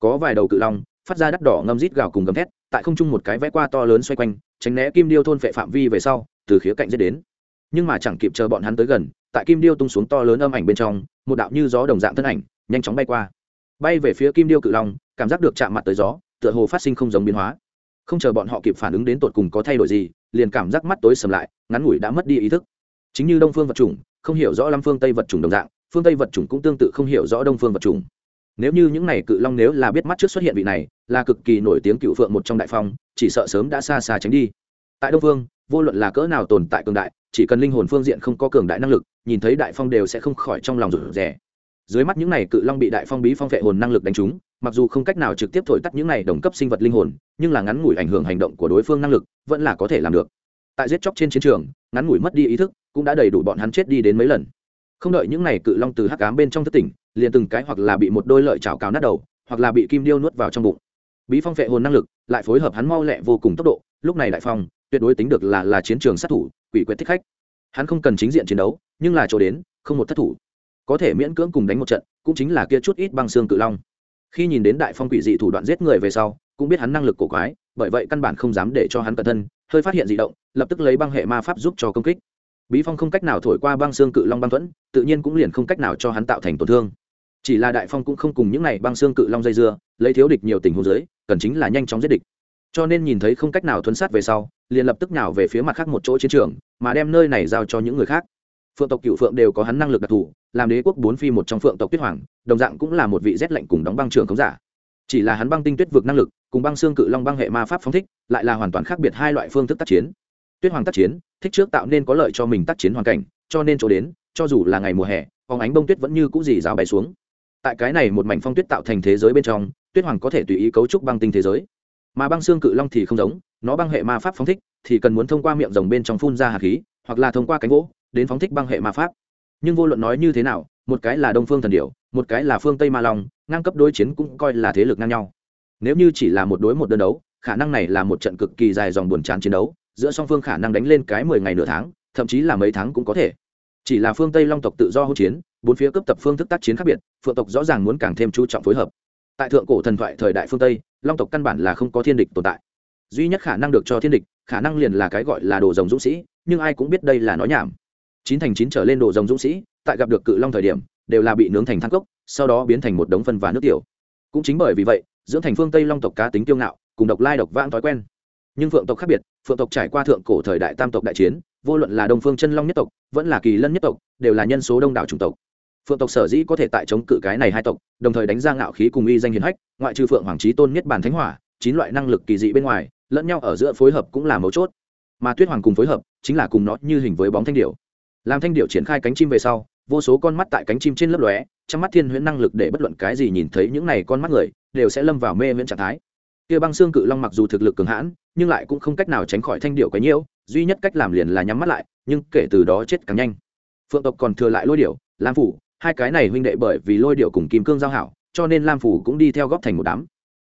có vài đầu cự long, phát ra đắt đỏ ngâm rít gào cùng gầm thét, tại không trung một cái vẽ qua to lớn xoay quanh, tránh né kim điêu thôn phệ phạm vi về sau, từ khía cạnh dết đến. Nhưng mà chẳng kịp chờ bọn hắn tới gần, tại kim điêu tung xuống to lớn âm ảnh bên trong, một đạo như gió đồng dạng thân ảnh, nhanh chóng bay qua. Bay về phía kim điêu cự long, cảm giác được chạm mặt tới gió, tựa hồ phát sinh không giống biến hóa. Không chờ bọn họ kịp phản ứng đến tột cùng có thay đổi gì, liền cảm giác mắt tối sầm lại, ngắn ngủi đã mất đi ý thức. Chính như đông phương vật chủng, không hiểu rõ lâm phương tây vật chủng đồng dạng, phương tây vật chủng cũng tương tự không hiểu rõ đông phương vật chủng nếu như những này cự long nếu là biết mắt trước xuất hiện vị này, là cực kỳ nổi tiếng cựu phượng một trong đại phong, chỉ sợ sớm đã xa xa tránh đi. Tại đông phương vô luận là cỡ nào tồn tại cường đại, chỉ cần linh hồn phương diện không có cường đại năng lực, nhìn thấy đại phong đều sẽ không khỏi trong lòng rủ rẻ dưới mắt những này cự long bị đại phong bí phong vệ hồn năng lực đánh trúng, mặc dù không cách nào trực tiếp thổi tắt những này đồng cấp sinh vật linh hồn, nhưng là ngắn ngủi ảnh hưởng hành động của đối phương năng lực, vẫn là có thể làm được. Tại giết chóc trên chiến trường, ngắn ngủi mất đi ý thức, cũng đã đầy đủ bọn hắn chết đi đến mấy lần không đợi những này cự long từ hắc ám bên trong thất tỉnh, liền từng cái hoặc là bị một đôi lợi chảo cào nát đầu, hoặc là bị kim điêu nuốt vào trong bụng. Bí phong vệ hồn năng lực lại phối hợp hắn mau lẹ vô cùng tốc độ, lúc này đại phong, tuyệt đối tính được là là chiến trường sát thủ, quỷ quyết thích khách. Hắn không cần chính diện chiến đấu, nhưng là chỗ đến, không một thất thủ. Có thể miễn cưỡng cùng đánh một trận, cũng chính là kia chút ít băng xương cự long. Khi nhìn đến đại phong quỷ dị thủ đoạn giết người về sau, cũng biết hắn năng lực cổ quái, bởi vậy căn bản không dám để cho hắn cẩn thân, hơi phát hiện dị động, lập tức lấy băng hệ ma pháp giúp cho công kích bí phong không cách nào thổi qua băng xương cự long băng thuẫn, tự nhiên cũng liền không cách nào cho hắn tạo thành tổn thương. Chỉ là đại phong cũng không cùng những này băng xương cự long dây dưa, lấy thiếu địch nhiều tình huống dưới, cần chính là nhanh chóng giết địch. Cho nên nhìn thấy không cách nào thuấn sát về sau, liền lập tức nào về phía mặt khác một chỗ chiến trường, mà đem nơi này giao cho những người khác. Phượng tộc cựu phượng đều có hắn năng lực đặc thù, làm đế quốc bốn phi một trong phượng tộc tuyết hoàng, đồng dạng cũng là một vị rét lạnh cùng đóng băng trường khống giả. Chỉ là hắn băng tinh tuyết vượt năng lực, cùng băng xương cự long băng hệ ma pháp phóng thích, lại là hoàn toàn khác biệt hai loại phương thức tác chiến tuyết hoàng tác chiến, thích trước tạo nên có lợi cho mình tác chiến hoàn cảnh, cho nên chỗ đến, cho dù là ngày mùa hè phóng ánh bông tuyết vẫn như cũ dì rào bay xuống. Tại cái này một mảnh phong tuyết tạo thành thế giới bên trong, tuyết hoàng có thể tùy ý cấu trúc băng tinh thế giới. Mà băng xương cự long thì không giống, nó băng hệ ma pháp phóng thích, thì cần muốn thông qua miệng rồng bên trong phun ra hạt khí, hoặc là thông qua cánh gỗ, đến phóng thích băng hệ ma pháp. Nhưng vô luận nói như thế nào, một cái là đông phương thần điệu một cái là phương tây ma long, ngang cấp đối chiến cũng coi là thế lực ngang nhau. Nếu như chỉ là một đối một đơn đấu, khả năng này là một trận cực kỳ dài dòng buồn chán chiến đấu giữa song phương khả năng đánh lên cái mười ngày nửa tháng, thậm chí là mấy tháng cũng có thể. Chỉ là phương tây long tộc tự do hỗn chiến, bốn phía cấp tập phương thức tác chiến khác biệt, phượng tộc rõ ràng muốn càng thêm chú trọng phối hợp. Tại thượng cổ thần thoại thời đại phương tây, long tộc căn bản là không có thiên địch tồn tại. Duy nhất khả năng được cho thiên địch, khả năng liền là cái gọi là đồ rồng dũng sĩ, nhưng ai cũng biết đây là nói nhảm. Chín thành chín trở lên đồ rồng dũng sĩ, tại gặp được cự long thời điểm, đều là bị nướng thành thang cốc, sau đó biến thành một đống phân và nước tiểu. Cũng chính bởi vì vậy, dưỡng thành phương tây long tộc cá tính kiêu ngạo, cùng độc lai độc vãng thói quen nhưng phượng tộc khác biệt, phượng tộc trải qua thượng cổ thời đại tam tộc đại chiến, vô luận là đông phương chân long nhất tộc, vẫn là kỳ lân nhất tộc, đều là nhân số đông đảo chủng tộc. Phượng tộc sở dĩ có thể tại chống cự cái này hai tộc, đồng thời đánh ra ngạo khí cùng y danh hiền hách, ngoại trừ phượng hoàng trí tôn nhất bản thánh hỏa, chín loại năng lực kỳ dị bên ngoài, lẫn nhau ở giữa phối hợp cũng là mấu chốt. Mà tuyết hoàng cùng phối hợp, chính là cùng nó như hình với bóng thanh điệu làm thanh điệu triển khai cánh chim về sau, vô số con mắt tại cánh chim trên lớp lóe, trong mắt thiên huyễn năng lực để bất luận cái gì nhìn thấy những này con mắt người, đều sẽ lâm vào mê miễn trạng thái kia băng xương cự long mặc dù thực lực cường hãn, nhưng lại cũng không cách nào tránh khỏi thanh điệu quấy nhiễu, duy nhất cách làm liền là nhắm mắt lại, nhưng kể từ đó chết càng nhanh. Phượng tộc còn thừa lại lôi điệu lam phủ, hai cái này huynh đệ bởi vì lôi điệu cùng kim cương giao hảo, cho nên lam phủ cũng đi theo góp thành một đám.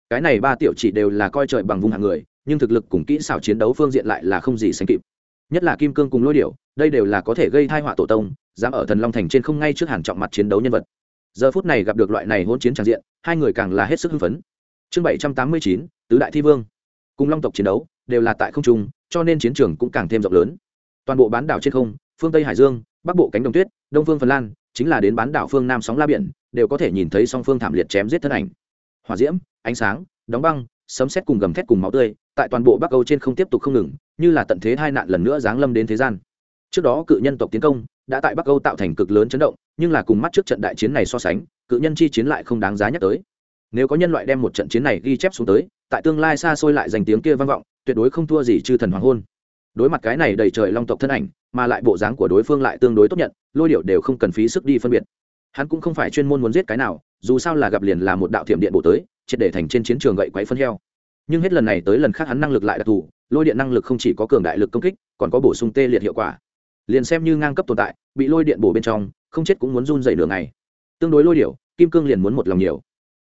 Cái này ba tiểu chỉ đều là coi trời bằng vùng hạng người, nhưng thực lực cùng kỹ xảo chiến đấu phương diện lại là không gì sánh kịp. Nhất là kim cương cùng lôi điệu đây đều là có thể gây thai họa tổ tông, dám ở thần long thành trên không ngay trước hàn trọng mặt chiến đấu nhân vật. Giờ phút này gặp được loại này hỗn chiến tràn diện, hai người càng là hết sức hưng phấn chương bảy trăm tám mươi chín, tứ đại thi vương. Cùng long tộc chiến đấu đều là tại không trung, cho nên chiến trường cũng càng thêm rộng lớn. Toàn bộ bán đảo trên không, phương tây hải dương, bắc bộ cánh đồng tuyết, đông phương phần lan, chính là đến bán đảo phương nam sóng la biển, đều có thể nhìn thấy song phương thảm liệt chém giết thân ảnh. Hỏa diễm, ánh sáng, đóng băng, sấm xét cùng gầm thét cùng máu tươi, tại toàn bộ bắc âu trên không tiếp tục không ngừng, như là tận thế hai nạn lần nữa giáng lâm đến thế gian. Trước đó cự nhân tộc tiến công đã tại bắc âu tạo thành cực lớn chấn động, nhưng là cùng mắt trước trận đại chiến này so sánh, cự nhân chi chiến lại không đáng giá nhắc tới nếu có nhân loại đem một trận chiến này ghi chép xuống tới, tại tương lai xa xôi lại dành tiếng kia vang vọng, tuyệt đối không thua gì chư thần hoàng hôn. Đối mặt cái này đầy trời long tộc thân ảnh, mà lại bộ dáng của đối phương lại tương đối tốt nhận, lôi điệu đều không cần phí sức đi phân biệt. Hắn cũng không phải chuyên môn muốn giết cái nào, dù sao là gặp liền là một đạo thiểm điện bổ tới, triệt để thành trên chiến trường gậy quấy phân heo. Nhưng hết lần này tới lần khác hắn năng lực lại đặc thù, lôi điện năng lực không chỉ có cường đại lực công kích, còn có bổ sung tê liệt hiệu quả. Liền xem như ngang cấp tồn tại, bị lôi điện bổ bên trong, không chết cũng muốn run dày đường này tương đối lôi điệu kim cương liền muốn một lòng nhiều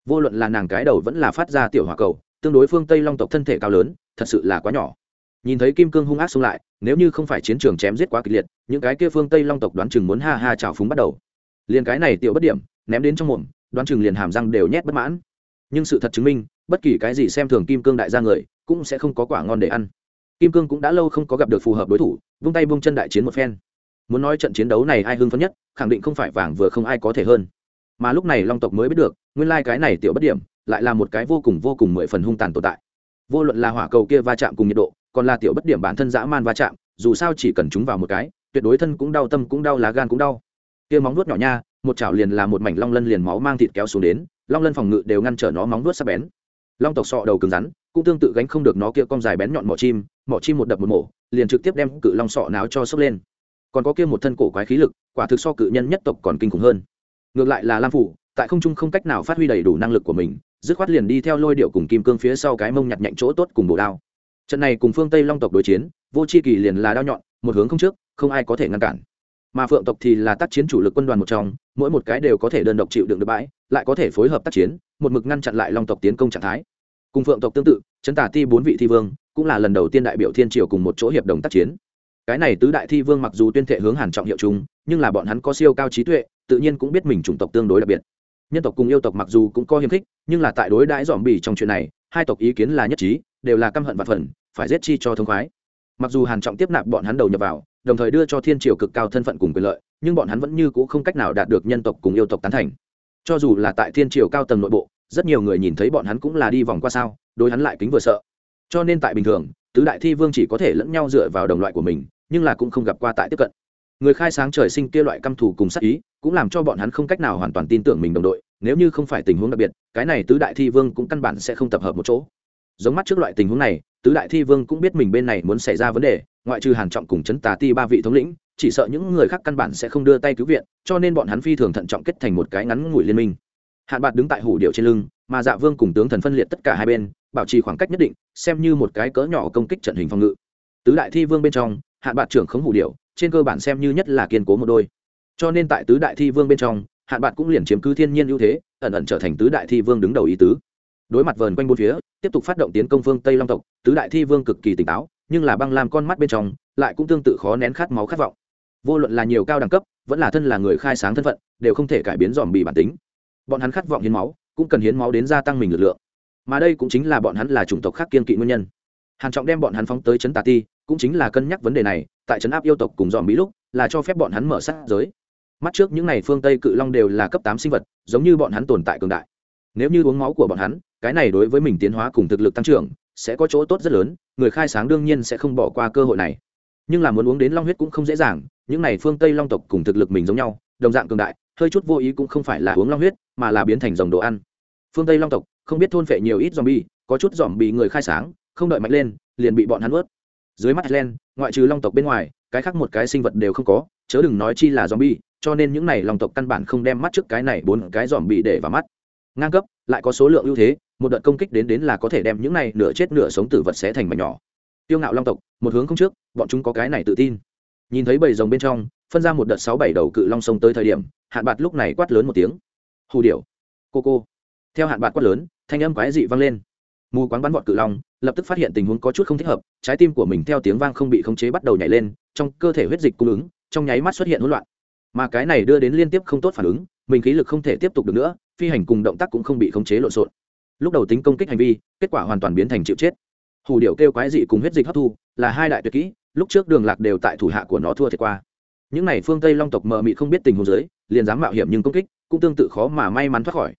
vô luận là nàng cái đầu vẫn là phát ra tiểu hòa cầu, tương đối phương tây long tộc thân thể cao lớn, thật sự là quá nhỏ. Nhìn thấy kim cương hung ác xông lại, nếu như không phải chiến trường chém giết quá kịch liệt, những cái kia phương tây long tộc đoán chừng muốn ha ha trào phúng bắt đầu. Liền cái này tiểu bất điểm, ném đến trong mồm, đoán chừng liền hàm răng đều nhét bất mãn. Nhưng sự thật chứng minh, bất kỳ cái gì xem thường kim cương đại gia người, cũng sẽ không có quả ngon để ăn. Kim cương cũng đã lâu không có gặp được phù hợp đối thủ, vung tay vung chân đại chiến một phen. Muốn nói trận chiến đấu này ai hưng phấn nhất, khẳng định không phải vàng vừa không ai có thể hơn. Mà lúc này long tộc mới biết được nguyên lai、like、cái này tiểu bất điểm, lại là một cái vô cùng vô cùng mười phần hung tàn tồn tại. Vô luận là hỏa cầu kia va chạm cùng nhiệt độ, còn là tiểu bất điểm bản thân dã man va chạm, dù sao chỉ cần chúng vào một cái, tuyệt đối thân cũng đau, tâm cũng đau, lá gan cũng đau. Kia móng nuốt nhỏ nha, một chảo liền là một mảnh long lân liền máu mang thịt kéo xuống đến, long lân phòng ngự đều ngăn trở nó móng nuốt sắp bén. Long tộc sọ đầu cứng rắn, cũng tương tự gánh không được nó kia cong dài bén nhọn mỏ chim mỏ chim một đập một mổ, liền trực tiếp đem cự long sọ náo cho sốc lên. Còn có kia một thân cổ quái khí lực, quả thực so cự nhân nhất tộc còn kinh khủng hơn. Ngược lại là lam phủ tại không trung không cách nào phát huy đầy đủ năng lực của mình, dứt khoát liền đi theo lôi điệu cùng kim cương phía sau cái mông nhặt nhạnh chỗ tốt cùng bổ đao. Trận này cùng phương tây long tộc đối chiến, vô c h i kỳ liền là đao nhọn, một hướng không trước, không ai có thể ngăn cản. Mà phượng tộc thì là tác chiến chủ lực quân đoàn một trong, mỗi một cái đều có thể đơn độc chịu đựng được bãi, lại có thể phối hợp tác chiến, một mực ngăn chặn lại long tộc tiến công trạng thái. Cùng phượng tộc tương tự, chấn tả ti bốn vị thi vương, cũng là lần đầu tiên đại biểu thiên triều cùng một chỗ hiệp đồng tác chiến. Cái này tứ đại thi vương mặc dù tuyên thệ hướng hàn trọng hiệu chung, nhưng là bọn hắn có siêu cao trí tuệ, tự nhiên cũng biết mình chủng tộc tương đối đặc biệt nhân tộc cùng yêu tộc mặc dù cũng có hiềm khích, nhưng là tại đối đãi dòm bì trong chuyện này, hai tộc ý kiến là nhất trí, đều là căm hận và phần, phải giết chi cho thông khoái. Mặc dù hàn trọng tiếp nạp bọn hắn đầu nhập vào, đồng thời đưa cho thiên triều cực cao thân phận cùng quyền lợi, nhưng bọn hắn vẫn như cũ không cách nào đạt được nhân tộc cùng yêu tộc tán thành. Cho dù là tại thiên triều cao tầng nội bộ, rất nhiều người nhìn thấy bọn hắn cũng là đi vòng qua sao, đối hắn lại kính vừa sợ. Cho nên tại bình thường, tứ đại thi vương chỉ có thể lẫn nhau dựa vào đồng loại của mình, nhưng là cũng không gặp qua tại tiếp cận người khai sáng trời sinh kia loại căm thù cùng sát ý, cũng làm cho bọn hắn không cách nào hoàn toàn tin tưởng mình đồng đội, nếu như không phải tình huống đặc biệt, cái này tứ đại thi vương cũng căn bản sẽ không tập hợp một chỗ. Giống mắt trước loại tình huống này, tứ đại thi vương cũng biết mình bên này muốn xảy ra vấn đề, ngoại trừ hàn trọng cùng chấn tà ti ba vị thống lĩnh, chỉ sợ những người khác căn bản sẽ không đưa tay cứu viện, cho nên bọn hắn phi thường thận trọng kết thành một cái ngắn ngủi liên minh. Hạn bạc đứng tại hủ điệu trên lưng, mà dạ vương cùng tướng thần phân liệt tất cả hai bên, bảo trì khoảng cách nhất định, xem như một cái cỡ nhỏ công kích trận hình phòng ngự. Tứ đại thi vương bên trong, hạn bạc trưởng khống hủ điệu trên cơ bản xem như nhất là kiên cố một đôi. Cho nên tại tứ đại thi vương bên trong, hạn bạn cũng liền chiếm cứ thiên nhiên ưu thế, ẩn ẩn trở thành tứ đại thi vương đứng đầu ý tứ. Đối mặt vờn quanh bốn phía, tiếp tục phát động tiến công phương tây long tộc, tứ đại thi vương cực kỳ tỉnh táo, nhưng là băng làm con mắt bên trong, lại cũng tương tự khó nén khát máu khát vọng. Vô luận là nhiều cao đẳng cấp, vẫn là thân là người khai sáng thân phận, đều không thể cải biến dòm bị bản tính. Bọn hắn khát vọng hiến máu, cũng cần hiến máu đến gia tăng mình lực lượng. Mà đây cũng chính là bọn hắn là chủng tộc khác kiên kỵ nguyên nhân. Hàn trọng đem bọn hắn phóng tới chấn tà ti cũng chính là cân nhắc vấn đề này, tại chấn áp yêu tộc cùng dòm mỹ lúc, là cho phép bọn hắn mở sát giới. Mắt trước những này phương tây cự long đều là cấp tám sinh vật, giống như bọn hắn tồn tại cường đại. Nếu như uống máu của bọn hắn, cái này đối với mình tiến hóa cùng thực lực tăng trưởng, sẽ có chỗ tốt rất lớn, người khai sáng đương nhiên sẽ không bỏ qua cơ hội này. Nhưng là muốn uống đến long huyết cũng không dễ dàng, những này phương tây long tộc cùng thực lực mình giống nhau, đồng dạng cường đại, hơi chút vô ý cũng không phải là uống long huyết, mà là biến thành dòng đồ ăn. Phương tây long tộc không biết thôn phệ nhiều ít dòm bi có chút dòm bị người khai sáng, không đợi mạnh lên, liền bị bọn hắn ướt dưới mắt len ngoại trừ long tộc bên ngoài, cái khác một cái sinh vật đều không có, chớ đừng nói chi là dòm bi cho nên những này long tộc căn bản không đem mắt trước cái này bốn cái dòm bị để vào mắt. Ngang cấp, lại có số lượng ưu thế, một đợt công kích đến đến là có thể đem những này nửa chết nửa sống tử vật sẽ thành mảnh nhỏ. Tiêu ngạo long tộc, một hướng không trước, bọn chúng có cái này tự tin. Nhìn thấy bầy rồng bên trong, phân ra một đợt sáu bảy đầu cự long sông tới thời điểm, hạn bạt lúc này quát lớn một tiếng. Hù điểu. cô cô. Theo hạn bạt quát lớn, thanh âm quái dị vang lên mù quáng bắn vọt cự long, lập tức phát hiện tình huống có chút không thích hợp, trái tim của mình theo tiếng vang không bị khống chế bắt đầu nhảy lên, trong cơ thể huyết dịch cung ứng, trong nháy mắt xuất hiện hỗn loạn. Mà cái này đưa đến liên tiếp không tốt phản ứng, mình khí lực không thể tiếp tục được nữa, phi hành cùng động tác cũng không bị khống chế lộn xộn. Lúc đầu tính công kích hành vi, kết quả hoàn toàn biến thành chịu chết. Hủ điệu kêu quái dị cùng huyết dịch hấp thu, là hai đại tuyệt kỹ, lúc trước đường lạc đều tại thủ hạ của nó thua thiệt qua. Những n à y phương tây long tộc mờ mị không biết tình huống giới liền dám mạo hiểm nhưng công kích, cũng tương tự khó mà may mắn thoát khỏi.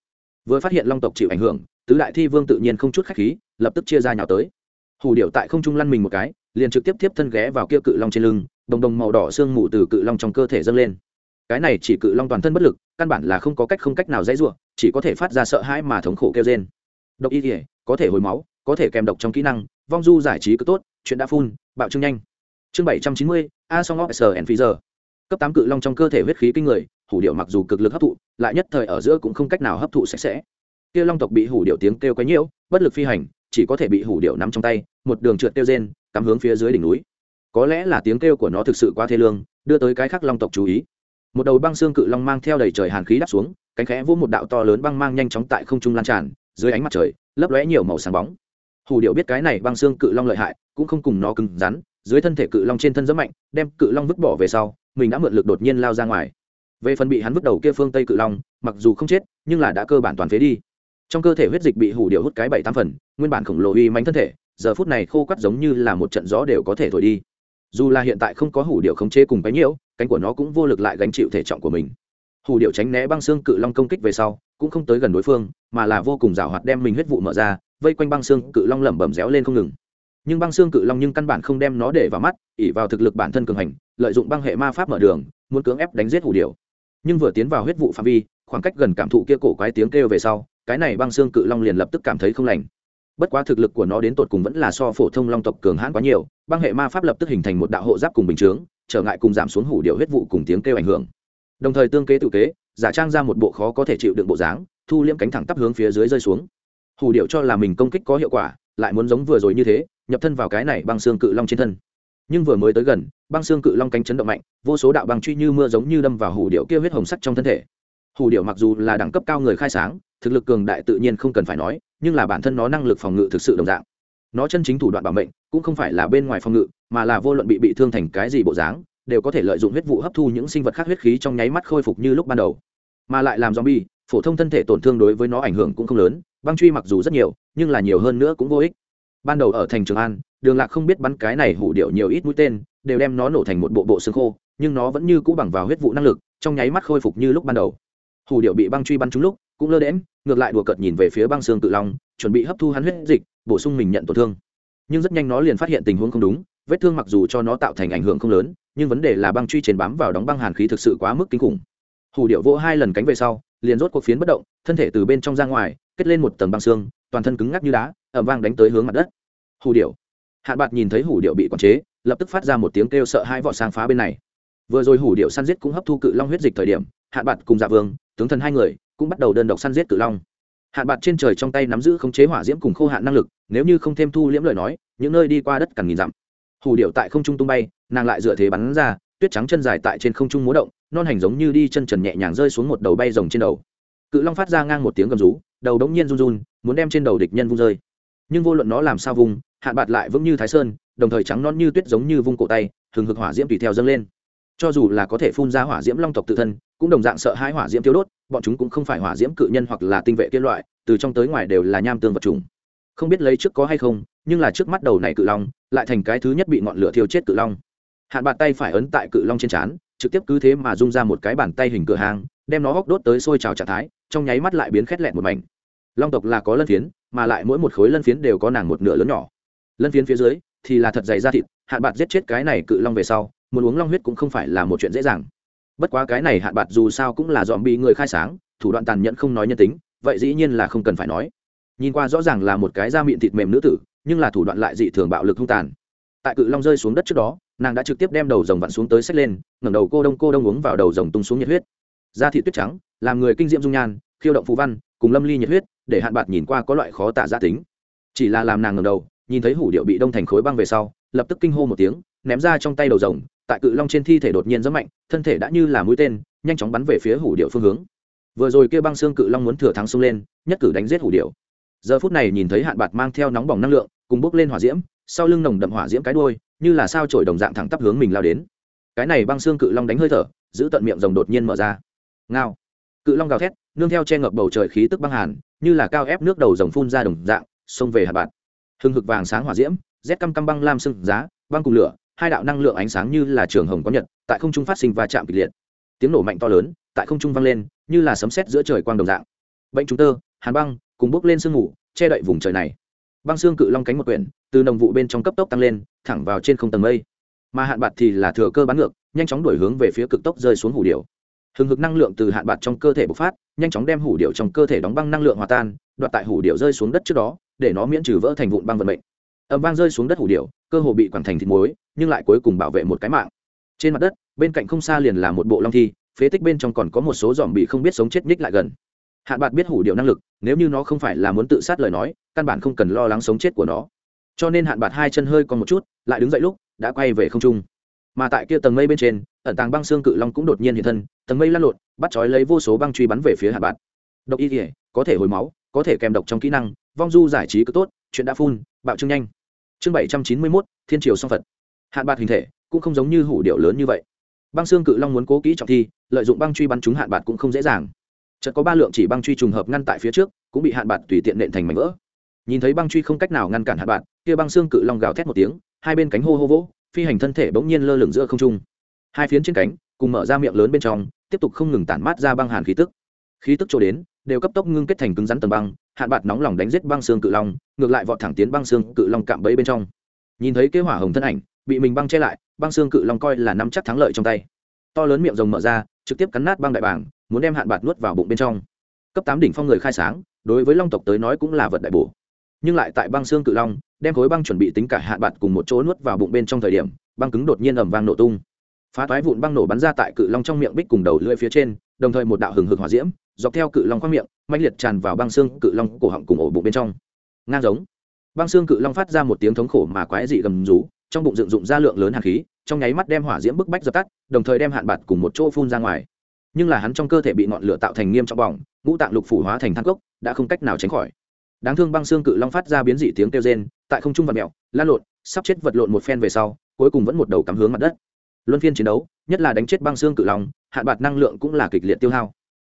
Vừa phát hiện long tộc chịu ảnh hưởng tứ đại thi vương tự nhiên không chút khách khí, lập tức chia ra nhào tới. Hủ điệu tại không trung lăn mình một cái, liền trực tiếp tiếp thân ghé vào kia cự long trên lưng, đồng đồng màu đỏ sương mù từ cự long trong cơ thể dâng lên. Cái này chỉ cự long toàn thân bất lực, căn bản là không có cách không cách nào dãy ruộng chỉ có thể phát ra sợ hãi mà thống khổ kêu trên độc y thể có thể hồi máu, có thể kèm độc trong kỹ năng, vong du giải trí cứ tốt, chuyện đã phun, bạo trưng nhanh. Chương bảy trăm chín mươi, a song of sờ and giờ cấp tám cự long trong cơ thể huyết khí kinh người, hủ điệu mặc dù cực lực hấp thụ, lại nhất thời ở giữa cũng không cách nào hấp thụ sạch sẽ kia long tộc bị hủ điệu tiếng kêu quấy nhiễu, bất lực phi hành, chỉ có thể bị hủ điệu nắm trong tay, một đường trượt kêu rên, cắm hướng phía dưới đỉnh núi. Có lẽ là tiếng kêu của nó thực sự quá thê lương, đưa tới cái khác long tộc chú ý. Một đầu băng xương cự long mang theo đầy trời hàn khí đáp xuống, cánh khẽ vỗ một đạo to lớn băng mang nhanh chóng tại không trung lan tràn, dưới ánh mặt trời, lấp lóe nhiều màu sáng bóng. Hủ điệu biết cái này băng xương cự long lợi hại, cũng không cùng nó cứng rắn, dưới thân thể cự long trên thân rất mạnh, đem cự long vứt bỏ về sau, mình đã mượn lực đột nhiên lao ra ngoài. Về phần bị hắn vứt đầu kia phương tây cự long, mặc dù không chết, nhưng là đã cơ bản toàn phế đi trong cơ thể huyết dịch bị hủ điệu hút cái bảy tám phần, nguyên bản khổng lồ uy mánh thân thể, giờ phút này khô quắt giống như là một trận gió đều có thể thổi đi. Dù là hiện tại không có hủ điệu khống chế cùng bánh nhiễu cánh của nó cũng vô lực lại gánh chịu thể trọng của mình. Hủ điệu tránh né băng xương cự long công kích về sau, cũng không tới gần đối phương, mà là vô cùng rào hoạt đem mình huyết vụ mở ra, vây quanh băng xương cự long lẩm bẩm réo lên không ngừng. Nhưng băng xương cự long nhưng căn bản không đem nó để vào mắt ỉ vào thực lực bản thân cường hành, lợi dụng băng hệ ma pháp mở đường, muốn cưỡng ép đánh giết hủ điệu nhưng vừa tiến vào huyết vụ phạm vi, khoảng cách gần cảm thụ kia cổ quái tiếng kêu về sau cái này băng xương cự long liền lập tức cảm thấy không lành. Bất quá thực lực của nó đến tột cùng vẫn là so phổ thông long tộc cường hãn quá nhiều, băng hệ ma pháp lập tức hình thành một đạo hộ giáp cùng bình chướng, trở ngại cùng giảm xuống hủ điệu huyết vụ cùng tiếng kêu ảnh hưởng. Đồng thời tương kế tự kế, giả trang ra một bộ khó có thể chịu đựng bộ dáng, thu liễm cánh thẳng tắp hướng phía dưới rơi xuống. Hủ điệu cho là mình công kích có hiệu quả, lại muốn giống vừa rồi như thế, nhập thân vào cái này băng xương cự long trên thân. Nhưng vừa mới tới gần, băng xương cự long cánh chấn động mạnh, vô số đạo băng truy như mưa giống như đâm vào hủ điệu kia huyết hồng sắc trong thân thể hủ điệu mặc dù là đẳng cấp cao người khai sáng, thực lực cường đại tự nhiên không cần phải nói, nhưng là bản thân nó năng lực phòng ngự thực sự đồng dạng. Nó chân chính thủ đoạn bảo mệnh, cũng không phải là bên ngoài phòng ngự, mà là vô luận bị bị thương thành cái gì bộ dáng, đều có thể lợi dụng huyết vụ hấp thu những sinh vật khác huyết khí trong nháy mắt khôi phục như lúc ban đầu. Mà lại làm zombie, phổ thông thân thể tổn thương đối với nó ảnh hưởng cũng không lớn, băng truy mặc dù rất nhiều, nhưng là nhiều hơn nữa cũng vô ích. Ban đầu ở thành trường an, đường lạc không biết bắn cái này hủ điệu nhiều ít mũi tên, đều đem nó nổ thành một bộ bộ xương khô, nhưng nó vẫn như cũ bằng vào huyết vụ năng lực, trong nháy mắt khôi phục như lúc ban đầu hủ điệu bị băng truy bắn trúng lúc, cũng lơ đễm ngược lại đùa cợt nhìn về phía băng xương tự long, chuẩn bị hấp thu hắn huyết dịch, bổ sung mình nhận tổn thương. Nhưng rất nhanh nó liền phát hiện tình huống không đúng, vết thương mặc dù cho nó tạo thành ảnh hưởng không lớn, nhưng vấn đề là băng truy trên bám vào đóng băng hàn khí thực sự quá mức kinh khủng. Hủ điệu vỗ hai lần cánh về sau, liền rốt cuộc phiến bất động, thân thể từ bên trong ra ngoài, kết lên một tầng băng xương, toàn thân cứng ngắc như đá ẩm vang đánh tới hướng mặt đất. Hủ điệu hạn bạc nhìn thấy hủ điệu bị quản chế, lập tức phát ra một tiếng kêu sợ hai vọ sang phá bên này. Vừa rồi hủ điệu săn giết cũng hấp thu cự long huyết dịch thời điểm, hạn bạc cùng dạ vương tướng thần hai người cũng bắt đầu đơn độc săn giết cự long. Hạn bạc trên trời trong tay nắm giữ khống chế hỏa diễm cùng khô hạn năng lực, nếu như không thêm thu liễm lời nói, những nơi đi qua đất càng nghìn dặm. Hủ điệu tại không trung tung bay, nàng lại dựa thế bắn ra, tuyết trắng chân dài tại trên không trung múa động, non hành giống như đi chân trần nhẹ nhàng rơi xuống một đầu bay rồng trên đầu. Cự long phát ra ngang một tiếng gầm rú, đầu đống nhiên run run, muốn đem trên đầu địch nhân vung rơi. Nhưng vô luận nó làm sao vùng, hạn bạt lại vững như thái sơn, đồng thời trắng non như tuyết giống như vung cổ tay thường hực hỏa diễm tùy theo dâng lên cho dù là có thể phun ra hỏa diễm long tộc tự thân, cũng đồng dạng sợ hai hỏa diễm thiếu đốt, bọn chúng cũng không phải hỏa diễm cự nhân hoặc là tinh vệ kết loại, từ trong tới ngoài đều là nham tương vật trùng không biết lấy trước có hay không, nhưng là trước mắt đầu này cự long, lại thành cái thứ nhất bị ngọn lửa thiêu chết cự long. Hạn bàn tay phải ấn tại cự long trên trán, trực tiếp cứ thế mà rung ra một cái bàn tay hình cửa hàng, đem nó hóc đốt tới sôi trào trạng thái, trong nháy mắt lại biến khét lẹn một mảnh. Long tộc là có lân phiến, mà lại mỗi một khối lân phiến đều có nàng một nửa lớn nhỏ. Lân phiến phía dưới thì là thật dày da thịt, hạn bạc giết chết cái này cự long về sau muốn uống long huyết cũng không phải là một chuyện dễ dàng. Bất quá cái này hạn bạt dù sao cũng là dòm bị người khai sáng, thủ đoạn tàn nhẫn không nói nhân tính, vậy dĩ nhiên là không cần phải nói. Nhìn qua rõ ràng là một cái da miệng thịt mềm nữ tử, nhưng là thủ đoạn lại dị thường bạo lực hung tàn. Tại cự long rơi xuống đất trước đó, nàng đã trực tiếp đem đầu rồng vặn xuống tới xách lên, ngẩng đầu cô đông cô đông uống vào đầu rồng tung xuống nhiệt huyết. Da thị tuyết trắng, làm người kinh diệm dung nhan, khiêu động phú văn, cùng lâm ly nhiệt huyết, để hạn bạc nhìn qua có loại khó tả gia tính. Chỉ là làm nàng ngẩng đầu, nhìn thấy hủ điệu bị đông thành khối băng về sau, lập tức kinh hô một tiếng ném ra trong tay đầu rồng, tại cự long trên thi thể đột nhiên rất mạnh, thân thể đã như là mũi tên, nhanh chóng bắn về phía hủ điệu phương hướng. Vừa rồi kia băng xương cự long muốn thừa thắng xông lên, nhất cử đánh giết hủ điệu. Giờ phút này nhìn thấy hạn bạc mang theo nóng bỏng năng lượng, cùng bốc lên hỏa diễm, sau lưng nồng đậm hỏa diễm cái đôi như là sao trổi đồng dạng thẳng tắp hướng mình lao đến. Cái này băng xương cự long đánh hơi thở, giữ tận miệng rồng đột nhiên mở ra. Ngao. Cự long gào thét, nương theo che ngập bầu trời khí tức băng hàn, như là cao ép nước đầu rồng phun ra đồng dạng, xông về hạt bạt hừng hực vàng sáng hỏa diễm, rét căm căm băng lam sưng giá, băng cùng lửa hai đạo năng lượng ánh sáng như là trường hồng có nhật, tại không trung phát sinh và chạm kịch liệt. Tiếng nổ mạnh to lớn, tại không trung vang lên, như là sấm sét giữa trời quang đồng dạng. Bệnh chúng tơ, hàn băng, cùng bốc lên sương mù, che đậy vùng trời này. Băng xương cự long cánh một quyển, từ nồng vụ bên trong cấp tốc tăng lên, thẳng vào trên không tầng mây. Mà hạn bạc thì là thừa cơ bắn ngược, nhanh chóng đổi hướng về phía cực tốc rơi xuống hủ điệu hừng hực năng lượng từ hạn bạc trong cơ thể bộc phát, nhanh chóng đem hủ điệu trong cơ thể đóng băng năng lượng hòa tan, đoạt tại hủ điệu rơi xuống đất trước đó, để nó miễn trừ vỡ thành vụn băng vận mệnh. Ẩm băng rơi xuống đất hủ điệu cơ hồ bị quẳng thành thịt muối nhưng lại cuối cùng bảo vệ một cái mạng. Trên mặt đất, bên cạnh không xa liền là một bộ long thi, phế tích bên trong còn có một số dòm bị không biết sống chết nhích lại gần. Hạn bạt biết hủ điệu năng lực, nếu như nó không phải là muốn tự sát lời nói, căn bản không cần lo lắng sống chết của nó. Cho nên hạn bạt hai chân hơi còn một chút, lại đứng dậy lúc, đã quay về không trung. Mà tại kia tầng mây bên trên, ẩn tàng băng xương cự long cũng đột nhiên hiện thân, tầng mây lăn lộn, bắt chói lấy vô số băng truy bắn về phía hạn bạt. Độc y thể có thể hồi máu, có thể kèm độc trong kỹ năng, vong du giải trí cứ tốt, chuyện đã phun, bạo trương nhanh. Chương bảy trăm chín mươi mốt, thiên triều song phật hạn bạt hình thể cũng không giống như hủ điệu lớn như vậy. Băng xương cự long muốn cố kỹ trọng thi, lợi dụng băng truy bắn trúng hạn bạt cũng không dễ dàng. Chợt có ba lượng chỉ băng truy trùng hợp ngăn tại phía trước, cũng bị hạn bạt tùy tiện nện thành mảnh vỡ. Nhìn thấy băng truy không cách nào ngăn cản hạn bạt kia băng xương cự long gào thét một tiếng, hai bên cánh hô hô vỗ, phi hành thân thể bỗng nhiên lơ lửng giữa không trung. Hai phiến trên cánh cùng mở ra miệng lớn bên trong, tiếp tục không ngừng tản mát ra băng hàn khí tức. Khí tức chỗ đến, đều cấp tốc ngưng kết thành cứng rắn tầng băng, hạn bạt nóng lòng đánh giết băng xương cự long, ngược lại vọt thẳng tiến băng xương cự long cạm bẫy bên trong. Nhìn thấy kế hỏa hồng thân ảnh bị mình băng che lại, băng xương cự long coi là nắm chắc thắng lợi trong tay. To lớn miệng rồng mở ra, trực tiếp cắn nát băng đại bảng muốn đem hạn bạt nuốt vào bụng bên trong. Cấp tám đỉnh phong người khai sáng, đối với long tộc tới nói cũng là vật đại bổ. Nhưng lại tại băng xương cự long, đem khối băng chuẩn bị tính cả hạn bạt cùng một chỗ nuốt vào bụng bên trong thời điểm, băng cứng đột nhiên ầm vang nổ tung. Phá toái vụn băng nổ bắn ra tại cự long trong miệng bích cùng đầu lưỡi phía trên, đồng thời một đạo hừng hực hỏa diễm, dọc theo cự long khoang miệng mạnh liệt tràn vào băng xương cự long cổ họng cùng ổ bụng bên trong. Ngang giống. Băng xương cự long phát ra một tiếng thống khổ mà quái dị gầm rú trong bụng dựng dụng ra lượng lớn hàn khí, trong nháy mắt đem hỏa diễm bức bách dập tắt, đồng thời đem hạn bạt cùng một chỗ phun ra ngoài. Nhưng là hắn trong cơ thể bị ngọn lửa tạo thành nghiêm trọng bỏng, ngũ tạng lục phủ hóa thành thang cốc, đã không cách nào tránh khỏi. Đáng thương băng xương cự long phát ra biến dị tiếng kêu rên, tại không trung vật mẹo lan lộn, sắp chết vật lộn một phen về sau, cuối cùng vẫn một đầu cắm hướng mặt đất. Luân phiên chiến đấu, nhất là đánh chết băng xương cự long, hạn bạt năng lượng cũng là kịch liệt tiêu hao.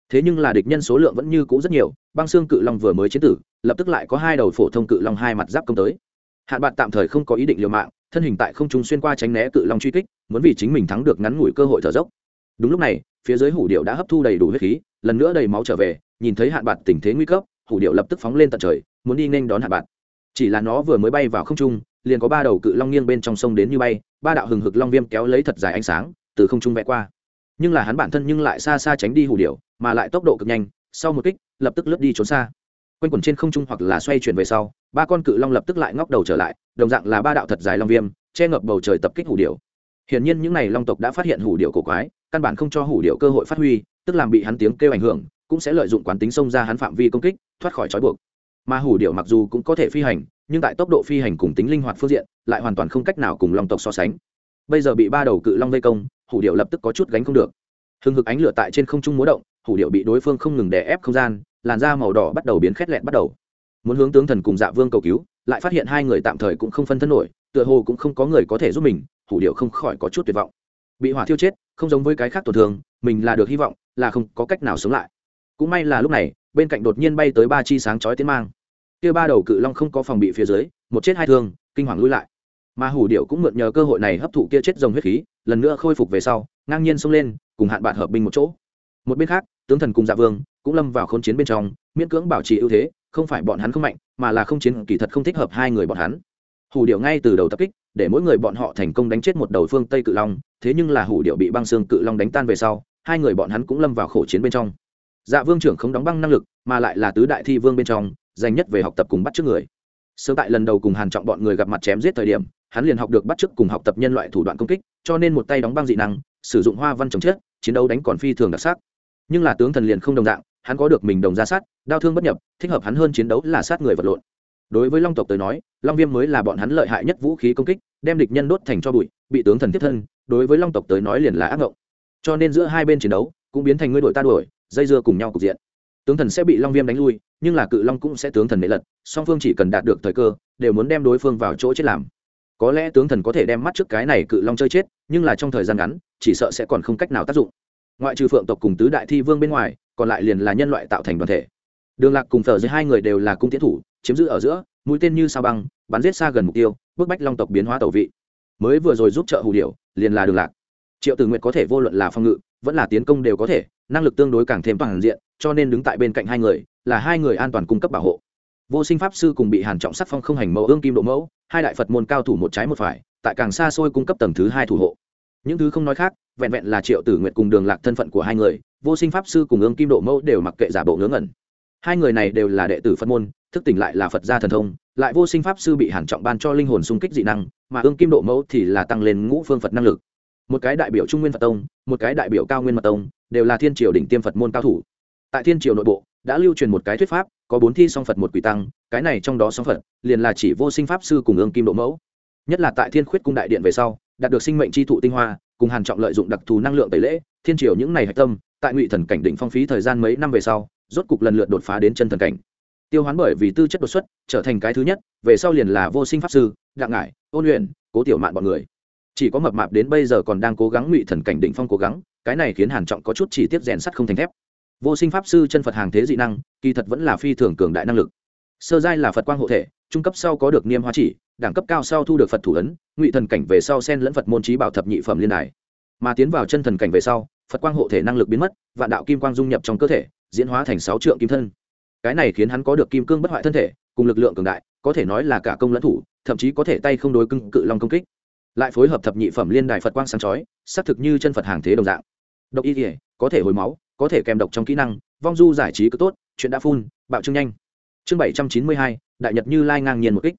Thế nhưng là địch nhân số lượng vẫn như cũ rất nhiều, băng xương cự long vừa mới chiến tử, lập tức lại có hai đầu phổ thông cự long hai mặt giáp công tới. Hạn bạt tạm thời không có ý định liều mạng thân hình tại không trung xuyên qua tránh né cự long truy kích, muốn vì chính mình thắng được ngắn ngủi cơ hội thở dốc. Đúng lúc này, phía dưới hủ điệu đã hấp thu đầy đủ huyết khí, lần nữa đầy máu trở về, nhìn thấy hạn bạt tình thế nguy cấp, hủ điệu lập tức phóng lên tận trời, muốn đi nên đón hạn bạt. Chỉ là nó vừa mới bay vào không trung, liền có ba đầu cự long nghiêng bên trong sông đến như bay, ba đạo hừng hực long viêm kéo lấy thật dài ánh sáng, từ không trung vẽ qua. Nhưng là hắn bản thân nhưng lại xa xa tránh đi hủ điệu, mà lại tốc độ cực nhanh, sau một kích, lập tức lướt đi trốn xa quanh quẩn trên không trung hoặc là xoay chuyển về sau, ba con cự long lập tức lại ngóc đầu trở lại, đồng dạng là ba đạo thật dài long viêm, che ngập bầu trời tập kích hủ điệu hiển nhiên những n à y long tộc đã phát hiện hủ điệu cổ quái, căn bản không cho hủ điệu cơ hội phát huy, tức làm bị hắn tiếng kêu ảnh hưởng, cũng sẽ lợi dụng quán tính xông ra hắn phạm vi công kích, thoát khỏi trói buộc. Mà hủ điệu mặc dù cũng có thể phi hành, nhưng tại tốc độ phi hành cùng tính linh hoạt phương diện, lại hoàn toàn không cách nào cùng long tộc so sánh. Bây giờ bị ba đầu cự long vây công, hủ điệu lập tức có chút gánh không được. Hừng hực ánh lửa tại trên không trung múa động, hủ điệu bị đối phương không ngừng đè ép không gian làn da màu đỏ bắt đầu biến khét lẹn bắt đầu. Muốn hướng tướng thần cùng dạ vương cầu cứu, lại phát hiện hai người tạm thời cũng không phân thân nổi, tựa hồ cũng không có người có thể giúp mình, hủ điệu không khỏi có chút tuyệt vọng. Bị hỏa thiêu chết, không giống với cái khác tổn thương, mình là được hy vọng, là không có cách nào sống lại. Cũng may là lúc này, bên cạnh đột nhiên bay tới ba chi sáng chói tiến mang. Kia ba đầu cự long không có phòng bị phía dưới, một chết hai thương, kinh hoàng lui lại. Mà hủ điệu cũng mượn nhờ cơ hội này hấp thụ kia chết rồng huyết khí, lần nữa khôi phục về sau, ngang nhiên xông lên, cùng hạn bạn hợp binh một chỗ. Một bên khác, tướng thần cùng dạ vương cũng lâm vào khôn chiến bên trong, miễn cưỡng bảo trì ưu thế, không phải bọn hắn không mạnh, mà là không chiến, kỳ thật không thích hợp hai người bọn hắn. Hủ điệu ngay từ đầu tập kích, để mỗi người bọn họ thành công đánh chết một đầu phương tây cự long, thế nhưng là hủ điệu bị băng xương cự long đánh tan về sau, hai người bọn hắn cũng lâm vào khổ chiến bên trong. Dạ vương trưởng không đóng băng năng lực, mà lại là tứ đại thi vương bên trong, dành nhất về học tập cùng bắt trước người. Sớm tại lần đầu cùng hàn trọng bọn người gặp mặt chém giết thời điểm, hắn liền học được bắt chước cùng học tập nhân loại thủ đoạn công kích, cho nên một tay đóng băng dị năng, sử dụng hoa văn chống chết, chiến đấu đánh còn phi thường đặc sắc. Nhưng là tướng thần liền không đồng dạng hắn có được mình đồng ra sát, đau thương bất nhập, thích hợp hắn hơn chiến đấu là sát người vật lộn. Đối với long tộc tới nói, long viêm mới là bọn hắn lợi hại nhất vũ khí công kích, đem địch nhân đốt thành cho bụi, bị tướng thần tiếp thân, đối với long tộc tới nói liền là ác ngộng. Cho nên giữa hai bên chiến đấu, cũng biến thành ngươi đội ta đuổi, dây dưa cùng nhau cục diện. Tướng thần sẽ bị long viêm đánh lui, nhưng là cự long cũng sẽ tướng thần nệ lật, song phương chỉ cần đạt được thời cơ, đều muốn đem đối phương vào chỗ chết làm. Có lẽ tướng thần có thể đem mắt trước cái này cự long chơi chết, nhưng là trong thời gian ngắn, chỉ sợ sẽ còn không cách nào tác dụng. Ngoại trừ phượng tộc cùng tứ đại thi vương bên ngoài còn lại liền là nhân loại tạo thành đoàn thể. Đường lạc cùng thờ dưới hai người đều là cung tiến thủ, chiếm giữ ở giữa, mũi tên như sao băng, bắn giết xa gần mục tiêu, bức bách long tộc biến hóa tẩu vị. Mới vừa rồi giúp trợ hủ điệu liền là đường lạc. Triệu tử nguyện có thể vô luận là phòng ngự, vẫn là tiến công đều có thể, năng lực tương đối càng thêm toàn diện, cho nên đứng tại bên cạnh hai người, là hai người an toàn cung cấp bảo hộ. Vô sinh pháp sư cùng bị hàn trọng sắc phong không hành mẫu ương kim độ mẫu, hai đại phật môn cao thủ một trái một phải, tại càng xa xôi cung cấp tầng thứ hai thủ hộ những thứ không nói khác, vẹn vẹn là triệu tử nguyệt cùng đường lạc thân phận của hai người, vô sinh pháp sư cùng ương kim độ mẫu đều mặc kệ giả bộ ngớ ngẩn. Hai người này đều là đệ tử phật môn, thức tỉnh lại là phật gia thần thông, lại vô sinh pháp sư bị hàn trọng ban cho linh hồn xung kích dị năng, mà ương kim độ mẫu thì là tăng lên ngũ phương phật năng lực. Một cái đại biểu trung nguyên phật tông, một cái đại biểu cao nguyên mật tông, đều là thiên triều đỉnh tiêm phật môn cao thủ. Tại thiên triều nội bộ, đã lưu truyền một cái thuyết pháp, có bốn thi song phật một quỷ tăng, cái này trong đó song phật, liền là chỉ vô sinh pháp sư cùng ương kim độ mẫu. Nhất là tại thiên khuyết cung đại điện về sau đạt được sinh mệnh chi thụ tinh hoa, cùng hàn trọng lợi dụng đặc thù năng lượng tẩy lễ, thiên triều những này hạch tâm, tại ngụy thần cảnh đỉnh phong phí thời gian mấy năm về sau, rốt cục lần lượt đột phá đến chân thần cảnh. Tiêu hoán bởi vì tư chất đột xuất, trở thành cái thứ nhất, về sau liền là vô sinh pháp sư, đặng ngải, ôn luyện cố tiểu mạn bọn người. Chỉ có mập mạp đến bây giờ còn đang cố gắng ngụy thần cảnh đỉnh phong cố gắng, cái này khiến hàn trọng có chút chỉ tiếp rèn sắt không thành thép. Vô sinh pháp sư chân phật hàng thế dị năng, kỳ thật vẫn là phi thường cường đại năng lực. Sơ giai là phật quang hộ thể, trung cấp sau có được niêm hoa chỉ đẳng cấp cao sau thu được phật thủ ấn, ngụy thần cảnh về sau sen lẫn phật môn trí bảo thập nhị phẩm liên đài. Mà tiến vào chân thần cảnh về sau, phật quang hộ thể năng lực biến mất, vạn đạo kim quang dung nhập trong cơ thể, diễn hóa thành sáu trượng kim thân. Cái này khiến hắn có được kim cương bất hoại thân thể, cùng lực lượng cường đại, có thể nói là cả công lẫn thủ, thậm chí có thể tay không đối cưng cự long công kích. Lại phối hợp thập nhị phẩm liên đài phật quang sáng chói, xác thực như chân phật hàng thế đồng dạng. Độc y thể có thể hồi máu, có thể kèm độc trong kỹ năng, vong du giải trí cứ tốt, chuyện đã phun, bạo trương nhanh. Chương bảy trăm chín mươi hai, đại nhật như lai ngang nhiên một kích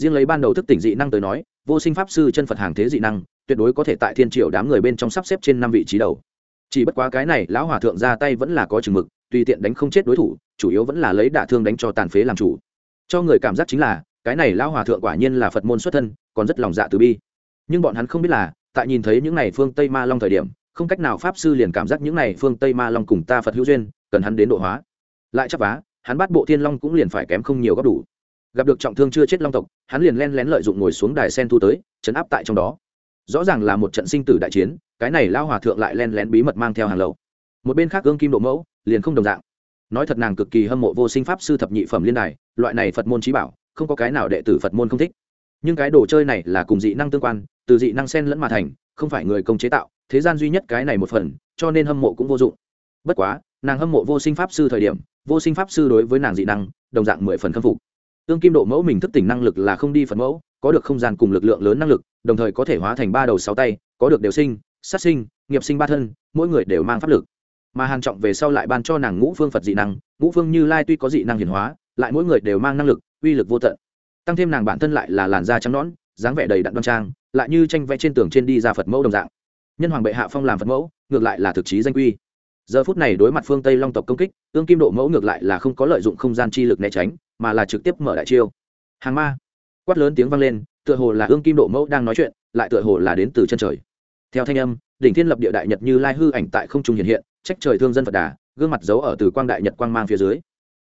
riêng lấy ban đầu thức tỉnh dị năng tới nói, vô sinh pháp sư chân phật hàng thế dị năng, tuyệt đối có thể tại thiên triệu đám người bên trong sắp xếp trên năm vị trí đầu. Chỉ bất quá cái này, lão hòa thượng ra tay vẫn là có chừng mực, tùy tiện đánh không chết đối thủ, chủ yếu vẫn là lấy đả thương đánh cho tàn phế làm chủ. Cho người cảm giác chính là, cái này lão hòa thượng quả nhiên là phật môn xuất thân, còn rất lòng dạ từ bi. Nhưng bọn hắn không biết là, tại nhìn thấy những này phương tây ma long thời điểm, không cách nào pháp sư liền cảm giác những này phương tây ma long cùng ta phật hữu duyên, cần hắn đến độ hóa. Lại chắc vá, hắn bắt bộ thiên long cũng liền phải kém không nhiều góc đủ gặp được trọng thương chưa chết long tộc, hắn liền len lén lợi dụng ngồi xuống đài sen thu tới, chấn áp tại trong đó. Rõ ràng là một trận sinh tử đại chiến, cái này lao hòa thượng lại len lén bí mật mang theo hàng lầu. Một bên khác gương kim độ mẫu, liền không đồng dạng. Nói thật nàng cực kỳ hâm mộ vô sinh pháp sư thập nhị phẩm liên đài, loại này phật môn trí bảo, không có cái nào đệ tử phật môn không thích. Nhưng cái đồ chơi này là cùng dị năng tương quan, từ dị năng sen lẫn mà thành, không phải người công chế tạo, thế gian duy nhất cái này một phần, cho nên hâm mộ cũng vô dụng. Bất quá, nàng hâm mộ vô sinh pháp sư thời điểm, vô sinh pháp sư đối với nàng dị năng, đồng dạng mười phần khâm phục tương kim độ mẫu mình thức tỉnh năng lực là không đi phần mẫu, có được không gian cùng lực lượng lớn năng lực, đồng thời có thể hóa thành ba đầu sáu tay, có được đều sinh, sát sinh, nghiệp sinh ba thân, mỗi người đều mang pháp lực. Mà hàn trọng về sau lại ban cho nàng ngũ phương phật dị năng, ngũ phương như lai tuy có dị năng hiển hóa, lại mỗi người đều mang năng lực, uy lực vô tận. Tăng thêm nàng bản thân lại là làn da trắng nõn, dáng vẻ đầy đặn đoan trang, lại như tranh vẽ trên tường trên đi ra phật mẫu đồng dạng. Nhân hoàng bệ hạ phong làm phật mẫu, ngược lại là thực chí danh quy giờ phút này đối mặt phương tây long tộc công kích ương kim độ mẫu ngược lại là không có lợi dụng không gian chi lực né tránh, mà là trực tiếp mở đại chiêu. Hàng ma. Quát lớn tiếng vang lên, tựa hồ là ương kim độ mẫu đang nói chuyện, lại tựa hồ là đến từ chân trời. Theo thanh âm, đỉnh thiên lập địa đại nhật như lai hư ảnh tại không trung hiện hiện, trách trời thương dân phật đà, gương mặt giấu ở từ quang đại nhật quang mang phía dưới.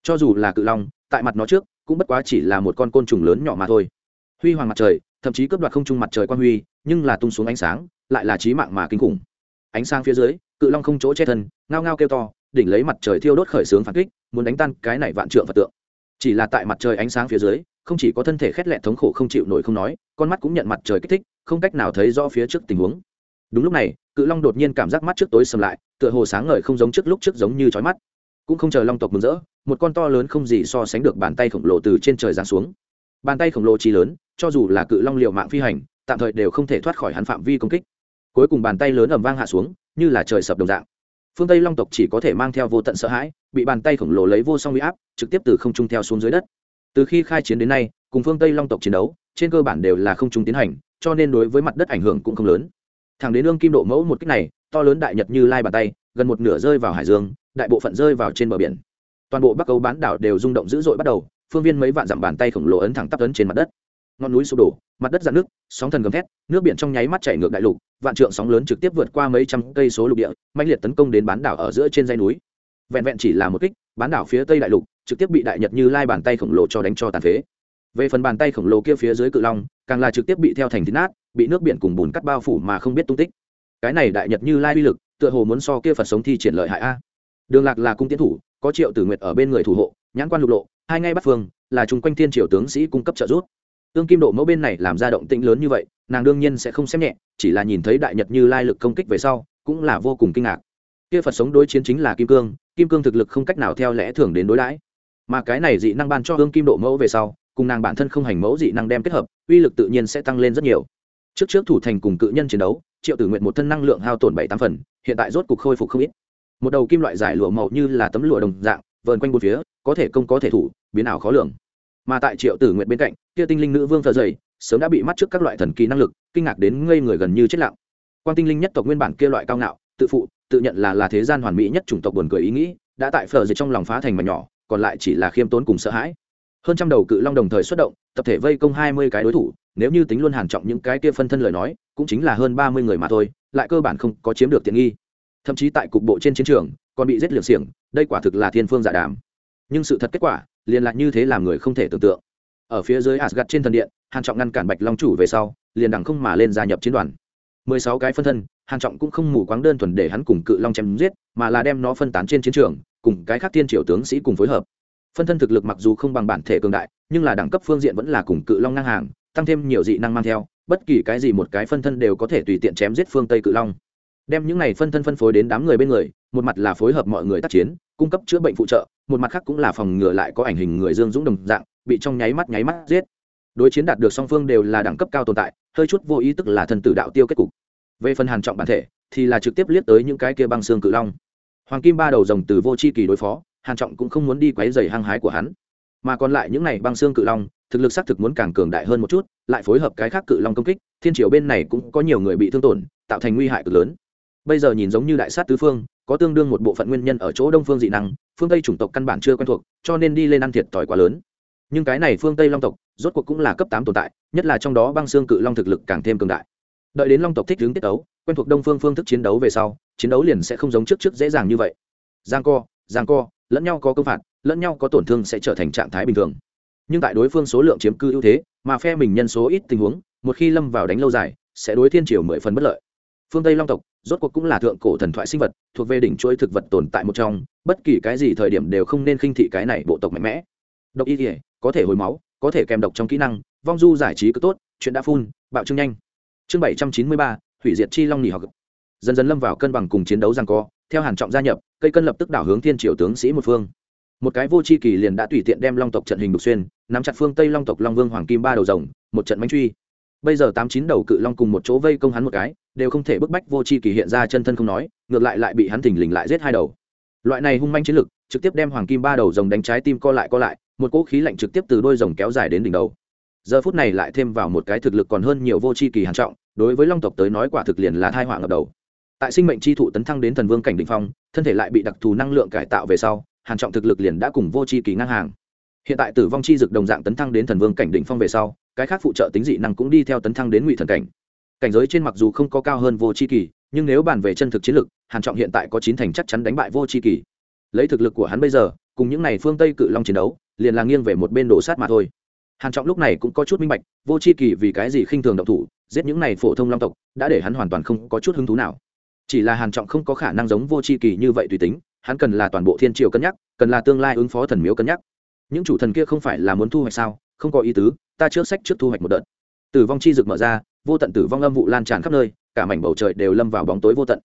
Cho dù là cự long, tại mặt nó trước, cũng bất quá chỉ là một con côn trùng lớn nhỏ mà thôi. Huy hoàng mặt trời, thậm chí cướp đoạt không trung mặt trời quang huy, nhưng là tung xuống ánh sáng, lại là trí mạng mà kinh khủng. Ánh sáng phía dưới cự long không chỗ che thân, ngao ngao kêu to, đỉnh lấy mặt trời thiêu đốt khởi sướng phản kích, muốn đánh tan cái này vạn trượng phật tượng. Chỉ là tại mặt trời ánh sáng phía dưới, không chỉ có thân thể khét lẹn thống khổ không chịu nổi không nói, con mắt cũng nhận mặt trời kích thích, không cách nào thấy rõ phía trước tình huống. Đúng lúc này, cự long đột nhiên cảm giác mắt trước tối sầm lại, tựa hồ sáng ngời không giống trước lúc trước giống như chói mắt. Cũng không chờ long tộc mừng rỡ, một con to lớn không gì so sánh được bàn tay khổng lồ từ trên trời giáng xuống. Bàn tay khổng lồ chi lớn, cho dù là cự long liều mạng phi hành, tạm thời đều không thể thoát khỏi hắn phạm vi công kích. Cuối cùng bàn tay lớn ầm vang hạ xuống như là trời sập đồng dạng. Phương tây long tộc chỉ có thể mang theo vô tận sợ hãi, bị bàn tay khổng lồ lấy vô song huy áp, trực tiếp từ không trung theo xuống dưới đất. Từ khi khai chiến đến nay, cùng phương tây long tộc chiến đấu, trên cơ bản đều là không trung tiến hành, cho nên đối với mặt đất ảnh hưởng cũng không lớn. Thẳng đến ương kim độ mẫu một cách này, to lớn đại nhật như lai bàn tay, gần một nửa rơi vào hải dương, đại bộ phận rơi vào trên bờ biển. Toàn bộ bắc âu bán đảo đều rung động dữ dội bắt đầu, phương viên mấy vạn dặm bàn tay khổng lồ ấn thẳng tắp ấn trên mặt đất ngọn núi sụp đổ, mặt đất dạn nước sóng thần gầm thét, nước biển trong nháy mắt chảy ngược đại lục, vạn trượng sóng lớn trực tiếp vượt qua mấy trăm cây số lục địa mạnh liệt tấn công đến bán đảo ở giữa trên dây núi. Vẹn vẹn chỉ là một kích, bán đảo phía tây đại lục trực tiếp bị đại nhật như lai bàn tay khổng lồ cho đánh cho tàn phế. Về phần bàn tay khổng lồ kia phía dưới cự long, càng là trực tiếp bị theo thành thịt nát, bị nước biển cùng bùn cắt bao phủ mà không biết tung tích. Cái này đại nhật như lai uy lực, tựa hồ muốn so kia phật sống thi triển lợi hại a. Đường lạc là cung tiến thủ, có triệu tử nguyệt ở bên người thủ hộ, nhãn quan lục lộ, hai ngay bắt phương, là chung quanh thiên triều tướng sĩ cung cấp trợ giúp tương kim độ mẫu bên này làm ra động tĩnh lớn như vậy, nàng đương nhiên sẽ không xem nhẹ, chỉ là nhìn thấy đại nhật như lai lực công kích về sau, cũng là vô cùng kinh ngạc. Kia phật sống đối chiến chính là kim cương kim cương thực lực không cách nào theo lẽ thường đến đối đãi. Mà cái này dị năng ban cho ương kim độ mẫu về sau, cùng nàng bản thân không hành mẫu dị năng đem kết hợp, uy lực tự nhiên sẽ tăng lên rất nhiều. Trước trước thủ thành cùng cự nhân chiến đấu, triệu tử nguyện một thân năng lượng hao tổn bảy tám phần, hiện tại rốt cục khôi phục không ít. Một đầu kim loại giải lụa màu như là tấm lụa đồng dạng, vờn quanh một phía, có thể công có thể thủ, biến ảo khó lường. Mà tại triệu tử nguyện bên cạnh kia tinh linh nữ vương thợ dày sớm đã bị mắt trước các loại thần kỳ năng lực, kinh ngạc đến ngây người gần như chết lặng. Quan tinh linh nhất tộc nguyên bản kia loại cao ngạo, tự phụ, tự nhận là là thế gian hoàn mỹ nhất chủng tộc buồn cười ý nghĩ, đã tại phở dịch trong lòng phá thành mà nhỏ, còn lại chỉ là khiêm tốn cùng sợ hãi. Hơn trăm đầu cự long đồng thời xuất động, tập thể vây công hai mươi cái đối thủ, nếu như tính luôn hàn trọng những cái kia phân thân lời nói, cũng chính là hơn ba mươi người mà thôi, lại cơ bản không có chiếm được tiện nghi. Thậm chí tại cục bộ trên chiến trường, còn bị giết liều xiềng, đây quả thực là thiên phương giả đàm. Nhưng sự thật kết quả, liền lại như thế làm người không thể tưởng tượng ở phía dưới Asgard trên thần điện, hàn trọng ngăn cản bạch long chủ về sau, liền đằng không mà lên gia nhập chiến đoàn. Mười sáu cái phân thân, hàn trọng cũng không mù quáng đơn thuần để hắn cùng cự long chém giết, mà là đem nó phân tán trên chiến trường, cùng cái khác tiên triều tướng sĩ cùng phối hợp. Phân thân thực lực mặc dù không bằng bản thể cường đại, nhưng là đẳng cấp phương diện vẫn là cùng cự long ngang hàng, tăng thêm nhiều dị năng mang theo, bất kỳ cái gì một cái phân thân đều có thể tùy tiện chém giết phương tây cự long. Đem những này phân thân phân phối đến đám người bên người, một mặt là phối hợp mọi người tác chiến, cung cấp chữa bệnh phụ trợ, một mặt khác cũng là phòng ngừa lại có ảnh hình người dương dũng đồng dạng bị trong nháy mắt nháy mắt giết. Đối chiến đạt được song phương đều là đẳng cấp cao tồn tại, hơi chút vô ý tức là thần tử đạo tiêu kết cục. Về phần hàn trọng bản thể, thì là trực tiếp liếc tới những cái kia băng xương cự long. Hoàng kim ba đầu rồng từ vô chi kỳ đối phó, hàn trọng cũng không muốn đi quấy rầy hăng hái của hắn. Mà còn lại những này băng xương cự long, thực lực xác thực muốn càng cường đại hơn một chút, lại phối hợp cái khác cự long công kích, thiên triều bên này cũng có nhiều người bị thương tổn, tạo thành nguy hại cực lớn. Bây giờ nhìn giống như đại sát tứ phương, có tương đương một bộ phận nguyên nhân ở chỗ đông phương dị năng, phương tây chủng tộc căn bản chưa quen thuộc, cho nên đi lên ăn thiệt thòi quá lớn nhưng cái này phương tây long tộc, rốt cuộc cũng là cấp tám tồn tại, nhất là trong đó băng xương cự long thực lực càng thêm cường đại. Đợi đến long tộc thích hướng tiết đấu quen thuộc đông phương phương thức chiến đấu về sau, chiến đấu liền sẽ không giống trước trước dễ dàng như vậy. Giang co giang co, lẫn nhau có công phạt, lẫn nhau có tổn thương sẽ trở thành trạng thái bình thường. Nhưng tại đối phương số lượng chiếm cư ưu thế, mà phe mình nhân số ít tình huống, một khi lâm vào đánh lâu dài, sẽ đối thiên triều mười phần bất lợi. Phương tây long tộc, rốt cuộc cũng là thượng cổ thần thoại sinh vật, thuộc về đỉnh chuỗi thực vật tồn tại một trong, bất kỳ cái gì thời điểm đều không nên khinh thị cái này bộ tộc mạnh mẽ độc y thể có thể hồi máu, có thể kèm độc trong kỹ năng, vong du giải trí cứ tốt, chuyện đã phun bạo trương nhanh. Chương bảy trăm chín mươi ba, hủy diệt chi long nỉ học. Dần dần lâm vào cân bằng cùng chiến đấu rằng co, theo hàn trọng gia nhập, cây cân lập tức đảo hướng thiên triều tướng sĩ một phương. Một cái vô c h i kỳ liền đã tùy tiện đem long tộc trận hình đục xuyên, nắm chặt phương tây long tộc long vương hoàng kim ba đầu rồng, một trận bánh truy. Bây giờ tám chín đầu cự long cùng một chỗ vây công hắn một cái, đều không thể bức bách vô c h i kỳ hiện ra chân thân không nói, ngược lại lại bị hắn thình lình lại giết hai đầu. Loại này hung manh chiến lực, trực tiếp đem hoàng kim ba đầu rồng đánh trái tim co lại co lại một cỗ khí lạnh trực tiếp từ đôi rồng kéo dài đến đỉnh đầu. Giờ phút này lại thêm vào một cái thực lực còn hơn nhiều vô c h i kỳ hàn trọng, đối với long tộc tới nói quả thực liền là thai họa ngập đầu. Tại sinh mệnh chi thụ tấn thăng đến thần vương cảnh định phong, thân thể lại bị đặc thù năng lượng cải tạo về sau, hàn trọng thực lực liền đã cùng vô chi kỳ ngang hàng. Hiện tại tử vong chi dực đồng dạng tấn thăng đến thần vương cảnh định phong về sau, cái khác phụ trợ tính dị năng cũng đi theo tấn thăng đến ngụy thần cảnh. Cảnh giới trên mặc dù không có cao hơn vô tri kỳ, nhưng nếu bàn về chân thực chiến lực, hàn trọng hiện tại có chín thành chắc chắn đánh bại vô tri kỳ. Lấy thực lực của hắn bây giờ, cùng những này phương tây cự long chiến đấu liền là nghiêng về một bên đổ sát mà thôi. Hàn trọng lúc này cũng có chút minh bạch, vô chi kỳ vì cái gì khinh thường động thủ, giết những này phổ thông long tộc, đã để hắn hoàn toàn không có chút hứng thú nào. Chỉ là hàn trọng không có khả năng giống vô chi kỳ như vậy tùy tính, hắn cần là toàn bộ thiên triều cân nhắc, cần là tương lai ứng phó thần miếu cân nhắc. Những chủ thần kia không phải là muốn thu hoạch sao? Không có ý tứ, ta trước sách trước thu hoạch một đợt. Tử vong chi dược mở ra, vô tận tử vong âm vụ lan tràn khắp nơi, cả mảnh bầu trời đều lâm vào bóng tối vô tận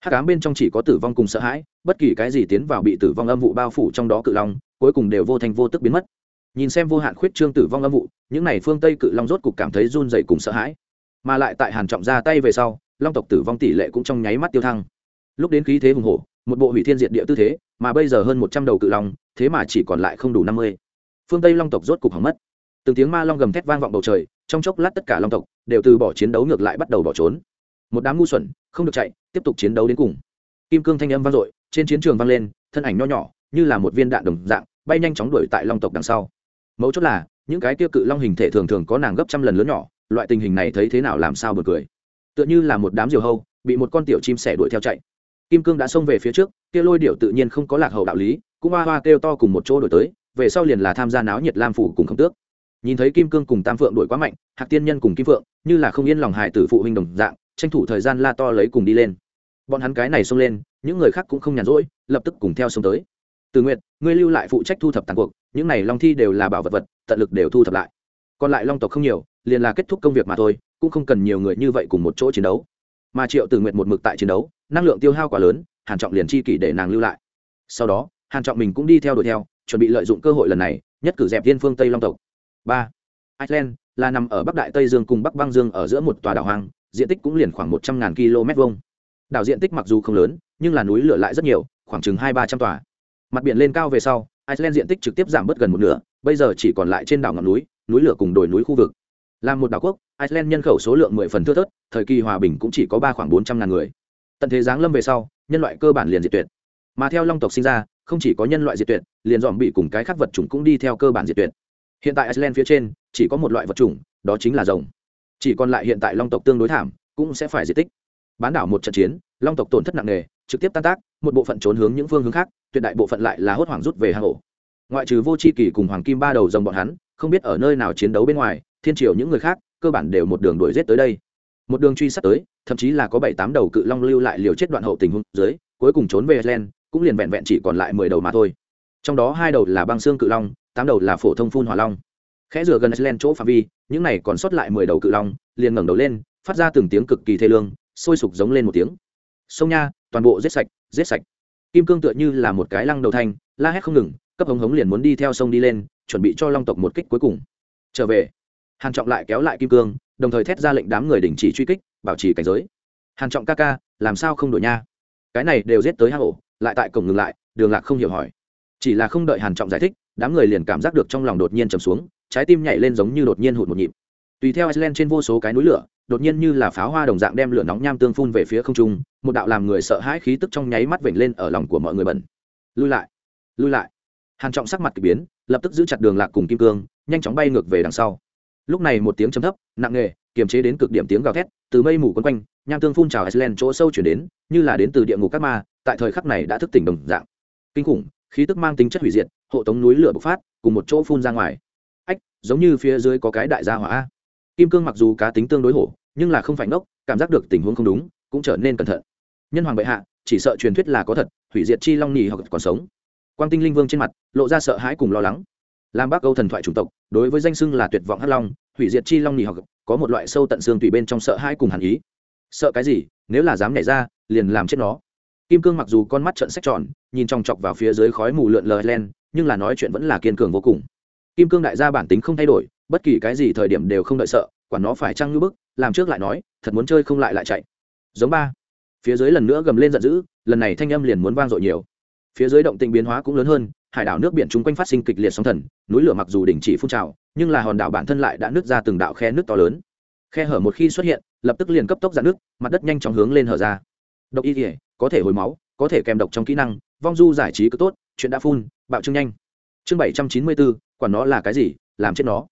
hát cám bên trong chỉ có tử vong cùng sợ hãi, bất kỳ cái gì tiến vào bị tử vong âm vụ bao phủ trong đó cự long, cuối cùng đều vô thành vô tức biến mất. Nhìn xem vô hạn khuyết trương tử vong âm vụ, những này phương tây cự long rốt cục cảm thấy run dày cùng sợ hãi. Mà lại tại hàn trọng ra tay về sau, long tộc tử vong tỷ lệ cũng trong nháy mắt tiêu thăng. Lúc đến khí thế hùng hổ, một bộ hủy thiên diệt địa tư thế, mà bây giờ hơn một trăm đầu cự long, thế mà chỉ còn lại không đủ năm mươi. Phương tây long tộc rốt cục hỏng mất. Từng tiếng ma long gầm thét vang vọng bầu trời, trong chốc lát tất cả long tộc đều từ bỏ chiến đấu ngược lại bắt đầu bỏ trốn một đám ngu xuẩn, không được chạy, tiếp tục chiến đấu đến cùng. Kim cương thanh âm vang dội, trên chiến trường vang lên, thân ảnh nho nhỏ, như là một viên đạn đồng dạng, bay nhanh chóng đuổi tại long tộc đằng sau. Mấu chốt là, những cái tiêu cự long hình thể thường thường có nàng gấp trăm lần lớn nhỏ, loại tình hình này thấy thế nào làm sao bật cười. Tựa như là một đám diều hâu, bị một con tiểu chim sẻ đuổi theo chạy. Kim cương đã xông về phía trước, kia lôi điệu tự nhiên không có lạc hậu đạo lý, cũng hoa hoa kêu to cùng một chỗ đổi tới, về sau liền là tham gia náo nhiệt lam phủ cùng không tước. Nhìn thấy kim cương cùng tam phượng đuổi quá mạnh, hạc tiên nhân cùng kim phượng, như là không yên lòng hài tử phụ huynh đồng dạng tranh thủ thời gian la to lấy cùng đi lên. Bọn hắn cái này xông lên, những người khác cũng không nhàn rỗi, lập tức cùng theo xông tới. Từ nguyện ngươi lưu lại phụ trách thu thập tàn cuộc, những này long thi đều là bảo vật vật, tận lực đều thu thập lại. Còn lại long tộc không nhiều, liền là kết thúc công việc mà thôi, cũng không cần nhiều người như vậy cùng một chỗ chiến đấu. Mà triệu từ nguyện một mực tại chiến đấu, năng lượng tiêu hao quá lớn, hàn trọng liền chi kỷ để nàng lưu lại. Sau đó, hàn trọng mình cũng đi theo đuổi theo, chuẩn bị lợi dụng cơ hội lần này, nhất cử dẹp viên phương tây long tộc. Ba, iceland là nằm ở bắc đại tây dương cùng bắc băng dương ở giữa một tòa đảo hoang diện tích cũng liền khoảng một trăm ngàn km vuông. Đảo diện tích mặc dù không lớn, nhưng là núi lửa lại rất nhiều, khoảng chừng hai ba trăm tòa. Mặt biển lên cao về sau, iceland diện tích trực tiếp giảm bớt gần một nửa, bây giờ chỉ còn lại trên đảo ngọn núi núi lửa cùng đồi núi khu vực. Là một đảo quốc, iceland nhân khẩu số lượng mười phần thưa thớt, thời kỳ hòa bình cũng chỉ có ba khoảng bốn trăm ngàn người. Tận thế giáng lâm về sau, nhân loại cơ bản liền diệt tuyệt. Mà theo long tộc sinh ra, không chỉ có nhân loại diệt tuyệt, liền dòm bị cùng cái khác vật chủng cũng đi theo cơ bản diệt tuyệt. Hiện tại iceland phía trên, chỉ có một loại vật chủng, đó chính là rồng chỉ còn lại hiện tại long tộc tương đối thảm, cũng sẽ phải diệt tích. Bán đảo một trận chiến, long tộc tổn thất nặng nề, trực tiếp tan tác, một bộ phận trốn hướng những phương hướng khác, tuyệt đại bộ phận lại là hốt hoảng rút về hang ổ. Ngoại trừ vô c h i kỳ cùng hoàng kim ba đầu rồng bọn hắn, không biết ở nơi nào chiến đấu bên ngoài, thiên triều những người khác, cơ bản đều một đường đuổi giết tới đây. Một đường truy sát tới, thậm chí là có bảy tám đầu cự long lưu lại liều chết đoạn hậu tình huống dưới, cuối cùng trốn về iceland cũng liền vẹn vẹn chỉ còn lại mười đầu mà thôi. Trong đó hai đầu là băng xương cự long, tám đầu là phổ thông phun hỏa long. Khẽ rửa gần iceland chỗ phạm vi những này còn sót lại mười đầu cự long, liền ngẩng đầu lên, phát ra từng tiếng cực kỳ thê lương, sôi sục giống lên một tiếng. Sông nha, toàn bộ giết sạch giết sạch. Kim cương tựa như là một cái lăng đầu thanh, la hét không ngừng, cấp hống hống liền muốn đi theo sông đi lên, chuẩn bị cho long tộc một kích cuối cùng. Trở về. Hàn trọng lại kéo lại kim cương, đồng thời thét ra lệnh đám người đình chỉ truy kích, bảo trì cảnh giới. Hàn trọng ca ca, làm sao không đổi nha? Cái này đều giết tới hang ổ lại tại cổng ngừng lại, đường lạc không hiểu hỏi. Chỉ là không đợi hàn trọng giải thích, đám người liền cảm giác được trong lòng đột nhiên trầm xuống trái tim nhảy lên giống như đột nhiên hụt một nhịp. Tùy theo iceland trên vô số cái núi lửa, đột nhiên như là pháo hoa đồng dạng đem lửa nóng nham tương phun về phía không trung, một đạo làm người sợ hãi khí tức trong nháy mắt vểnh lên ở lòng của mọi người bẩn. Lui lại lui lại. Hàn trọng sắc mặt kỳ biến, lập tức giữ chặt đường lạc cùng kim cương, nhanh chóng bay ngược về đằng sau. Lúc này một tiếng trầm thấp, nặng nề, kiềm chế đến cực điểm tiếng gào thét, từ mây mù quấn quanh, nham tương phun trào iceland chỗ sâu chuyển đến, như là đến từ địa ngục các ma, tại thời khắc này đã thức tỉnh đồng dạng. Kinh khủng, khí tức mang tính chất hủy diệt, hộ tống núi lửa bộc phát, cùng một chỗ phun ra ngoài giống như phía dưới có cái đại gia hỏa kim cương mặc dù cá tính tương đối hổ, nhưng là không phải ngốc, cảm giác được tình huống không đúng, cũng trở nên cẩn thận. Nhân hoàng bệ hạ, chỉ sợ truyền thuyết là có thật, hủy diệt chi long nhì hoặc còn sống. Quang tinh linh vương trên mặt, lộ ra sợ hãi cùng lo lắng. Lam bắc âu thần thoại chủng tộc, đối với danh xưng là tuyệt vọng hắc long, hủy diệt chi long nhì hoặc có một loại sâu tận xương tùy bên trong sợ hãi cùng hàn ý. Sợ cái gì? Nếu là dám nhảy ra, liền làm chết nó. Kim cương mặc dù con mắt trận sách tròn, nhìn trong chọc vào phía dưới khói mù lượn lờ len, nhưng là nói chuyện vẫn là kiên cường vô cùng kim cương đại gia bản tính không thay đổi, bất kỳ cái gì thời điểm đều không đợi sợ, quản nó phải trăng như bức, làm trước lại nói, thật muốn chơi không lại lại chạy. Giống ba. Phía dưới lần nữa gầm lên giận dữ, lần này thanh âm liền muốn vang dội nhiều. Phía dưới động tĩnh biến hóa cũng lớn hơn, hải đảo nước biển chung quanh phát sinh kịch liệt sóng thần, núi lửa mặc dù đình chỉ phun trào, nhưng là hòn đảo bản thân lại đã nứt ra từng đạo khe nước to lớn. Khe hở một khi xuất hiện, lập tức liền cấp tốc dạn nước, mặt đất nhanh chóng hướng lên hở ra. Độc y thể có thể hồi máu, có thể kèm độc trong kỹ năng, vong du giải trí cứ tốt, chuyện đã phun, bạo trưng nhanh. Chương bảy trăm chín mươi bốn quản nó là cái gì, làm chết nó.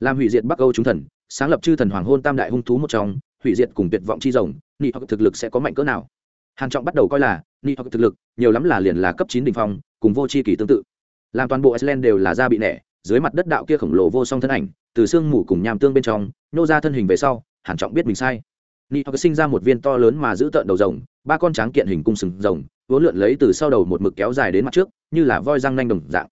Làm hủy diệt bắc âu chúng thần, sáng lập chư thần hoàng hôn tam đại hung thú một trong, hủy diệt cùng tuyệt vọng chi rồng nị hoặc thực lực sẽ có mạnh cỡ nào? Hàn trọng bắt đầu coi là nị hoặc thực lực, nhiều lắm là liền là cấp chín đỉnh phong, cùng vô chi kỳ tương tự. Làm toàn bộ iceland đều là da bị nẻ, dưới mặt đất đạo kia khổng lồ vô song thân ảnh, từ xương mù cùng nham tương bên trong, nô ra thân hình về sau, hàn trọng biết mình sai. Nị hoặc sinh ra một viên to lớn mà giữ tợn đầu rồng, ba con tráng kiện hình cung sừng rồng, vốn lượn lấy từ sau đầu một mực kéo dài đến mặt trước, như là voi răng nanh đồng dạng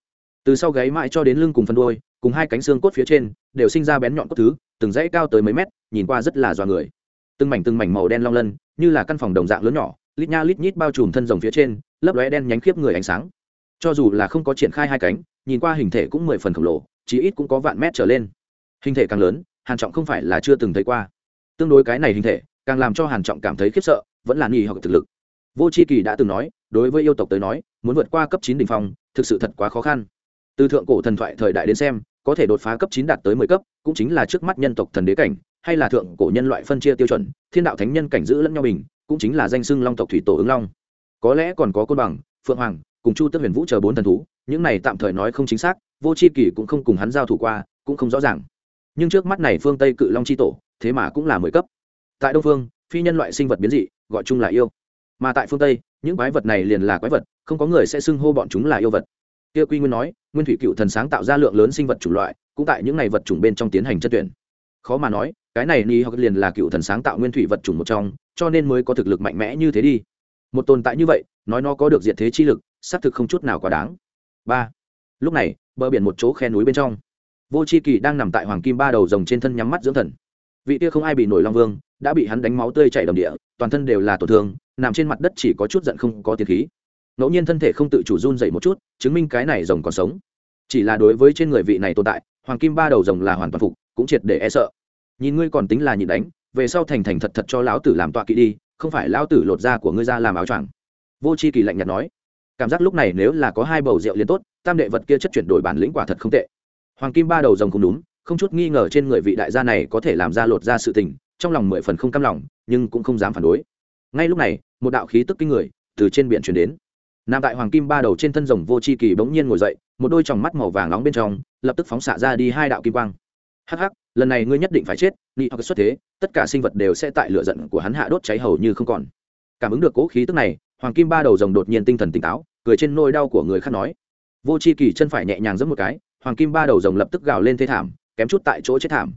từ sau gáy mãi cho đến lưng cùng phần đuôi, cùng hai cánh xương cốt phía trên, đều sinh ra bén nhọn cốt thứ, từng dãy cao tới mấy mét, nhìn qua rất là dọa người. Từng mảnh từng mảnh màu đen long lân, như là căn phòng đồng dạng lớn nhỏ, lít nha lít nhít bao trùm thân rồng phía trên, lấp lóe đen nhánh khiếp người ánh sáng. Cho dù là không có triển khai hai cánh, nhìn qua hình thể cũng mười phần khổng lồ, chí ít cũng có vạn mét trở lên. Hình thể càng lớn, hàn trọng không phải là chưa từng thấy qua. Tương đối cái này hình thể, càng làm cho hàn trọng cảm thấy khiếp sợ, vẫn là nghi hoặc thực lực. Vô c h i kỳ đã từng nói, đối với yêu tộc tới nói, muốn vượt qua cấp chín đ ỉ n h phong, thực sự thật quá khó khăn từ thượng cổ thần thoại thời đại đến xem, có thể đột phá cấp chín đạt tới mười cấp, cũng chính là trước mắt nhân tộc thần đế cảnh, hay là thượng cổ nhân loại phân chia tiêu chuẩn, thiên đạo thánh nhân cảnh giữ lẫn nhau bình, cũng chính là danh xưng long tộc thủy tổ ứng long. Có lẽ còn có côn bằng, phượng hoàng, cùng chu tức huyền vũ chờ bốn thần thú, những này tạm thời nói không chính xác, vô c h i kỳ cũng không cùng hắn giao thủ qua, cũng không rõ ràng. Nhưng trước mắt này phương tây cự long c h i tổ, thế mà cũng là mười cấp. Tại đông phương, phi nhân loại sinh vật biến dị, gọi chung là yêu. Mà tại phương tây, những quái vật này liền là quái vật, không có người sẽ xưng hô bọn chúng là yêu vật kia quy nguyên nói, nguyên thủy cựu thần sáng tạo ra lượng lớn sinh vật chủng loại, cũng tại những ngày vật chủng bên trong tiến hành chất tuyển. Khó mà nói, cái này ni hoặc liền là cựu thần sáng tạo nguyên thủy vật chủng một trong, cho nên mới có thực lực mạnh mẽ như thế đi. Một tồn tại như vậy, nói nó có được diện thế chi lực, xác thực không chút nào quá đáng. Ba. Lúc này, bờ biển một chỗ khe núi bên trong. Vô c h i kỳ đang nằm tại hoàng kim ba đầu rồng trên thân nhắm mắt dưỡng thần. Vị kia không ai bị nổi long vương, đã bị hắn đánh máu tươi chảy đầm địa, toàn thân đều là tổn thương, nằm trên mặt đất chỉ có chút giận không có tiền khí ngẫu nhiên thân thể không tự chủ run dậy một chút, chứng minh cái này rồng còn sống. Chỉ là đối với trên người vị này tồn tại, hoàng kim ba đầu rồng là hoàn toàn phục, cũng triệt để e sợ. Nhìn ngươi còn tính là nhịn đánh, về sau thành thành thật thật cho lão tử làm tọa kỵ đi, không phải lão tử lột da của ngươi ra làm áo choàng. Vô c h i kỳ lạnh nhạt nói. Cảm giác lúc này nếu là có hai bầu rượu liền tốt, tam đệ vật kia chất chuyển đổi bản lĩnh quả thật không tệ. Hoàng kim ba đầu rồng không đúng, không chút nghi ngờ trên người vị đại gia này có thể làm ra lột ra sự tình, trong lòng mười phần không căm lòng, nhưng cũng không dám phản đối. Ngay lúc này, một đạo khí tức kinh người từ trên biển chuyển đến nam tại hoàng kim ba đầu trên thân rồng vô c h i kỳ bỗng nhiên ngồi dậy, một đôi tròng mắt màu vàng nóng bên trong, lập tức phóng xạ ra đi hai đạo kim quang. Hắc hắc, lần này ngươi nhất định phải chết nị hoặc xuất thế, tất cả sinh vật đều sẽ tại lửa giận của hắn hạ đốt cháy hầu như không còn. Cảm ứng được cố khí tức này, hoàng kim ba đầu rồng đột nhiên tinh thần tỉnh táo, cười trên nôi đau của người khác nói. Vô c h i kỳ chân phải nhẹ nhàng giấm một cái, hoàng kim ba đầu rồng lập tức gào lên thế thảm, kém chút tại chỗ chết thảm.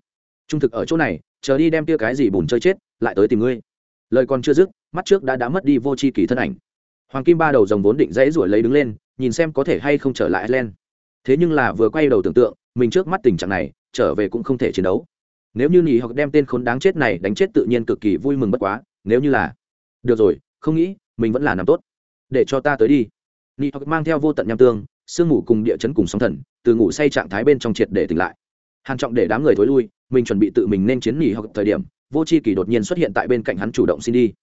Trung thực ở chỗ này, chờ đi đem tia cái gì bùn chơi chết, lại tới tìm ngươi. Lời còn chưa dứt, mắt trước đã đã mất đi vô c h i kỳ thân ảnh hoàng kim ba đầu rồng vốn định dãy ruổi lấy đứng lên, nhìn xem có thể hay không trở lại ireland thế nhưng là vừa quay đầu tưởng tượng, mình trước mắt tình trạng này, trở về cũng không thể chiến đấu. Nếu như nhì hoặc đem tên khốn đáng chết này đánh chết tự nhiên cực kỳ vui mừng bất quá, nếu như là, được rồi, không nghĩ, mình vẫn là nằm tốt. Để cho ta tới đi. Nhì hoặc mang theo vô tận nham tương, sương ngủ cùng địa chấn cùng sóng thần, từ ngủ say trạng thái bên trong triệt để tỉnh lại. Hàn trọng để đám người thối lui, mình chuẩn bị tự mình nên chiến nhì hoặc thời điểm, vô chi kỳ đột nhiên xuất hiện tại bên cạnh hắn chủ động xin đi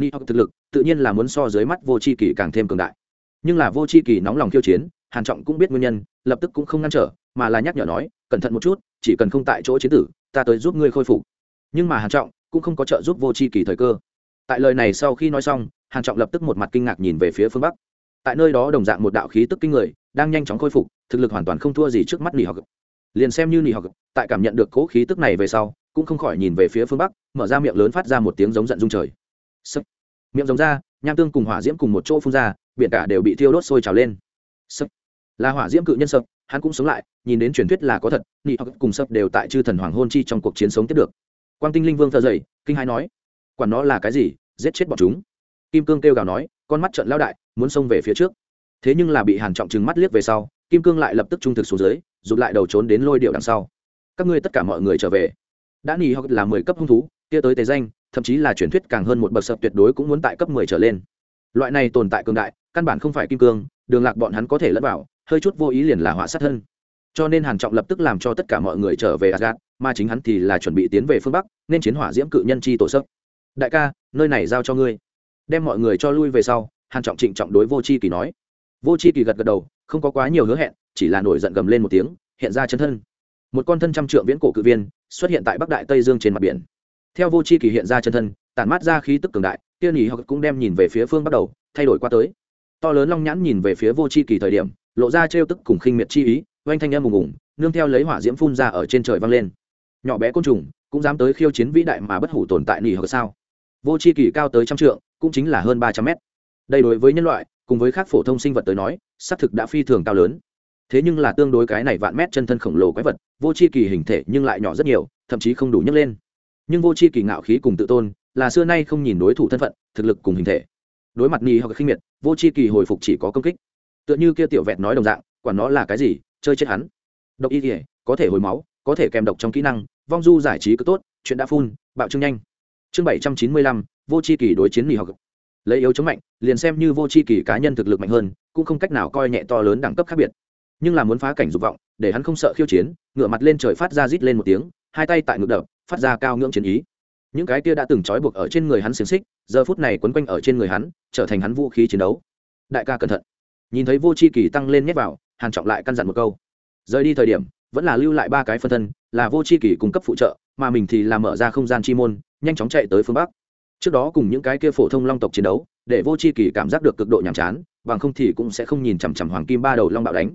ni hoặc thực lực, tự nhiên là muốn so dưới mắt vô chi kỳ càng thêm cường đại. Nhưng là vô chi kỳ nóng lòng khiêu chiến, hàn trọng cũng biết nguyên nhân, lập tức cũng không ngăn trở, mà là nhắc nhở nói, cẩn thận một chút, chỉ cần không tại chỗ chiến tử, ta tới giúp ngươi khôi phục. Nhưng mà hàn trọng cũng không có trợ giúp vô chi kỳ thời cơ. Tại lời này sau khi nói xong, hàn trọng lập tức một mặt kinh ngạc nhìn về phía phương bắc. Tại nơi đó đồng dạng một đạo khí tức kinh người, đang nhanh chóng khôi phục, thực lực hoàn toàn không thua gì trước mắt nỉ học liền xem như nỉ học tại cảm nhận được cố khí tức này về sau, cũng không khỏi nhìn về phía phương bắc, mở ra miệng lớn phát ra một tiếng giống giận dung trời. Sập. miệng giống ra nham tương cùng hỏa diễm cùng một chỗ phun ra biển cả đều bị thiêu đốt sôi trào lên. Sập. là hỏa diễm cự nhân sập hắn cũng sống lại nhìn đến truyền thuyết là có thật nhị hoặc cùng sập đều tại chư thần hoàng hôn chi trong cuộc chiến sống tiếp được. Quang tinh linh vương thở dậy, kinh hai nói quản nó là cái gì giết chết bọn chúng. Kim cương kêu gào nói con mắt trợn lao đại muốn xông về phía trước. Thế nhưng là bị hàn trọng trừng mắt liếc về sau kim cương lại lập tức trung thực xuống dưới rụt lại đầu trốn đến lôi điệu đằng sau. Các ngươi tất cả mọi người trở về. Đã nghỉ hoặc là mười cấp hung thú kia tới tề danh thậm chí là truyền thuyết càng hơn một bậc sập tuyệt đối cũng muốn tại cấp mười trở lên. Loại này tồn tại cường đại căn bản không phải kim cương đường lạc bọn hắn có thể lẫn vào hơi chút vô ý liền là họa sát thân. Cho nên hàn trọng lập tức làm cho tất cả mọi người trở về Asgard, mà chính hắn thì là chuẩn bị tiến về phương bắc nên chiến hỏa diễm cự nhân chi tổ sấp đại ca nơi này giao cho ngươi. Đem mọi người cho lui về sau hàn trọng trịnh trọng đối vô chi kỳ nói. Vô chi kỳ gật gật đầu không có quá nhiều hứa hẹn chỉ là nổi giận gầm lên một tiếng hiện ra chân thân. Một con thân trăm trượng viễn cổ cự viên xuất hiện tại bắc đại tây dương trên mặt biển theo vô chi kỳ hiện ra chân thân, tản mát ra khí tức cường đại kia nhỉ hoặc cũng đem nhìn về phía phương bắt đầu, thay đổi qua tới. To lớn long nhãn nhìn về phía vô chi kỳ thời điểm, lộ ra trêu tức cùng khinh miệt chi ý, oanh thanh em ùng ùng, nương theo lấy hỏa diễm phun ra ở trên trời vang lên. Nhỏ bé côn trùng, cũng dám tới khiêu chiến vĩ đại mà bất hủ tồn tại nỉ hoặc sao? Vô chi kỳ cao tới trăm trượng, cũng chính là hơn ba trăm mét. Đây đối với nhân loại, cùng với các phổ thông sinh vật tới nói, xác thực đã phi thường cao lớn. Thế nhưng là tương đối cái này vạn mét chân thân khổng lồ quái vật, vô chi kỳ hình thể nhưng lại nhỏ rất nhiều, thậm chí không đủ nhấc lên nhưng vô chi kỳ ngạo khí cùng tự tôn là xưa nay không nhìn đối thủ thân phận, thực lực cùng hình thể. Đối mặt nghi hoặc khinh miệt, vô chi kỳ hồi phục chỉ có công kích. Tựa như kia tiểu vẹt nói đồng dạng quản nó là cái gì, chơi chết hắn. Độc y thể có thể hồi máu, có thể kèm độc trong kỹ năng, vong du giải trí cứ tốt, chuyện đã phun, bạo trương nhanh. Chương bảy trăm chín mươi lăm, vô c h i kỳ đối chiến nghỉ học lấy yếu chống mạnh, liền xem như vô c h i kỳ cá nhân thực lực mạnh hơn, cũng không cách nào coi nhẹ to lớn đẳng cấp khác biệt. Nhưng là muốn phá cảnh dục vọng, để hắn không sợ khiêu chiến ngựa mặt lên trời phát ra rít lên một tiếng, hai tay tại ngực đập phát ra cao ngưỡng chiến ý. Những cái kia đã từng trói buộc ở trên người hắn xiềng xích, giờ phút này quấn quanh ở trên người hắn, trở thành hắn vũ khí chiến đấu. Đại ca cẩn thận. Nhìn thấy vô c h i kỳ tăng lên nhét vào, hàn trọng lại căn dặn một câu. Rời đi thời điểm, vẫn là lưu lại ba cái phân thân, là vô c h i kỳ cung cấp phụ trợ, mà mình thì làm mở ra không gian chi môn, nhanh chóng chạy tới phương bắc. Trước đó cùng những cái kia phổ thông long tộc chiến đấu, để vô c h i kỳ cảm giác được cực độ nhàm chán, bằng không thì cũng sẽ không nhìn chằm chằm hoàng kim ba đầu long bạo đánh.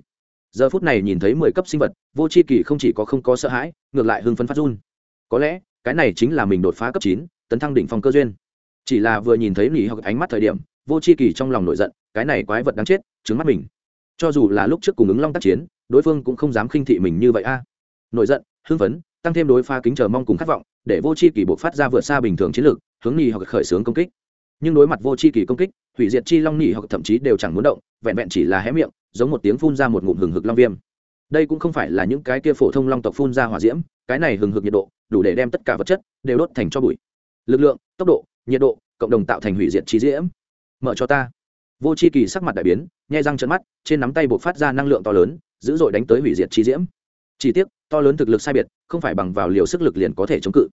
Giờ phút này nhìn thấy mười cấp sinh vật, vô c h i kỳ không chỉ có không có sợ hãi, ngược lại hưng phấn phát run có lẽ, cái này chính là mình đột phá cấp chín, tấn thăng đỉnh phong cơ duyên. Chỉ là vừa nhìn thấy nỉ hoặc ánh mắt thời điểm, vô c h i kỳ trong lòng nổi giận, cái này quái vật đáng chết, trứng mắt mình. Cho dù là lúc trước cùng ứng long tác chiến, đối phương cũng không dám khinh thị mình như vậy a. Nổi giận, hưng phấn, tăng thêm đối pha kính chờ mong cùng khát vọng, để vô c h i kỳ buộc phát ra vượt xa bình thường chiến lược, hướng nghỉ hoặc khởi xướng công kích. Nhưng đối mặt vô c h i kỳ công kích, hủy diệt chi long nghỉ hoặc thậm chí đều chẳng muốn động, vẹn vẹn chỉ là hé miệng, giống một tiếng phun ra một ngụm hừng hực long viêm đây cũng không phải là những cái kia phổ thông long tộc phun ra hỏa diễm, cái này hừng hực nhiệt độ, đủ để đem tất cả vật chất đều đốt thành cho bụi. Lực lượng, tốc độ, nhiệt độ, cộng đồng tạo thành hủy diệt chi diễm. Mở cho ta. Vô c h i kỳ sắc mặt đại biến, nhai răng trận mắt, trên nắm tay buộc phát ra năng lượng to lớn, dữ dội đánh tới hủy diệt chi diễm. Chỉ tiếc, to lớn thực lực sai biệt, không phải bằng vào liều sức lực liền có thể chống cự.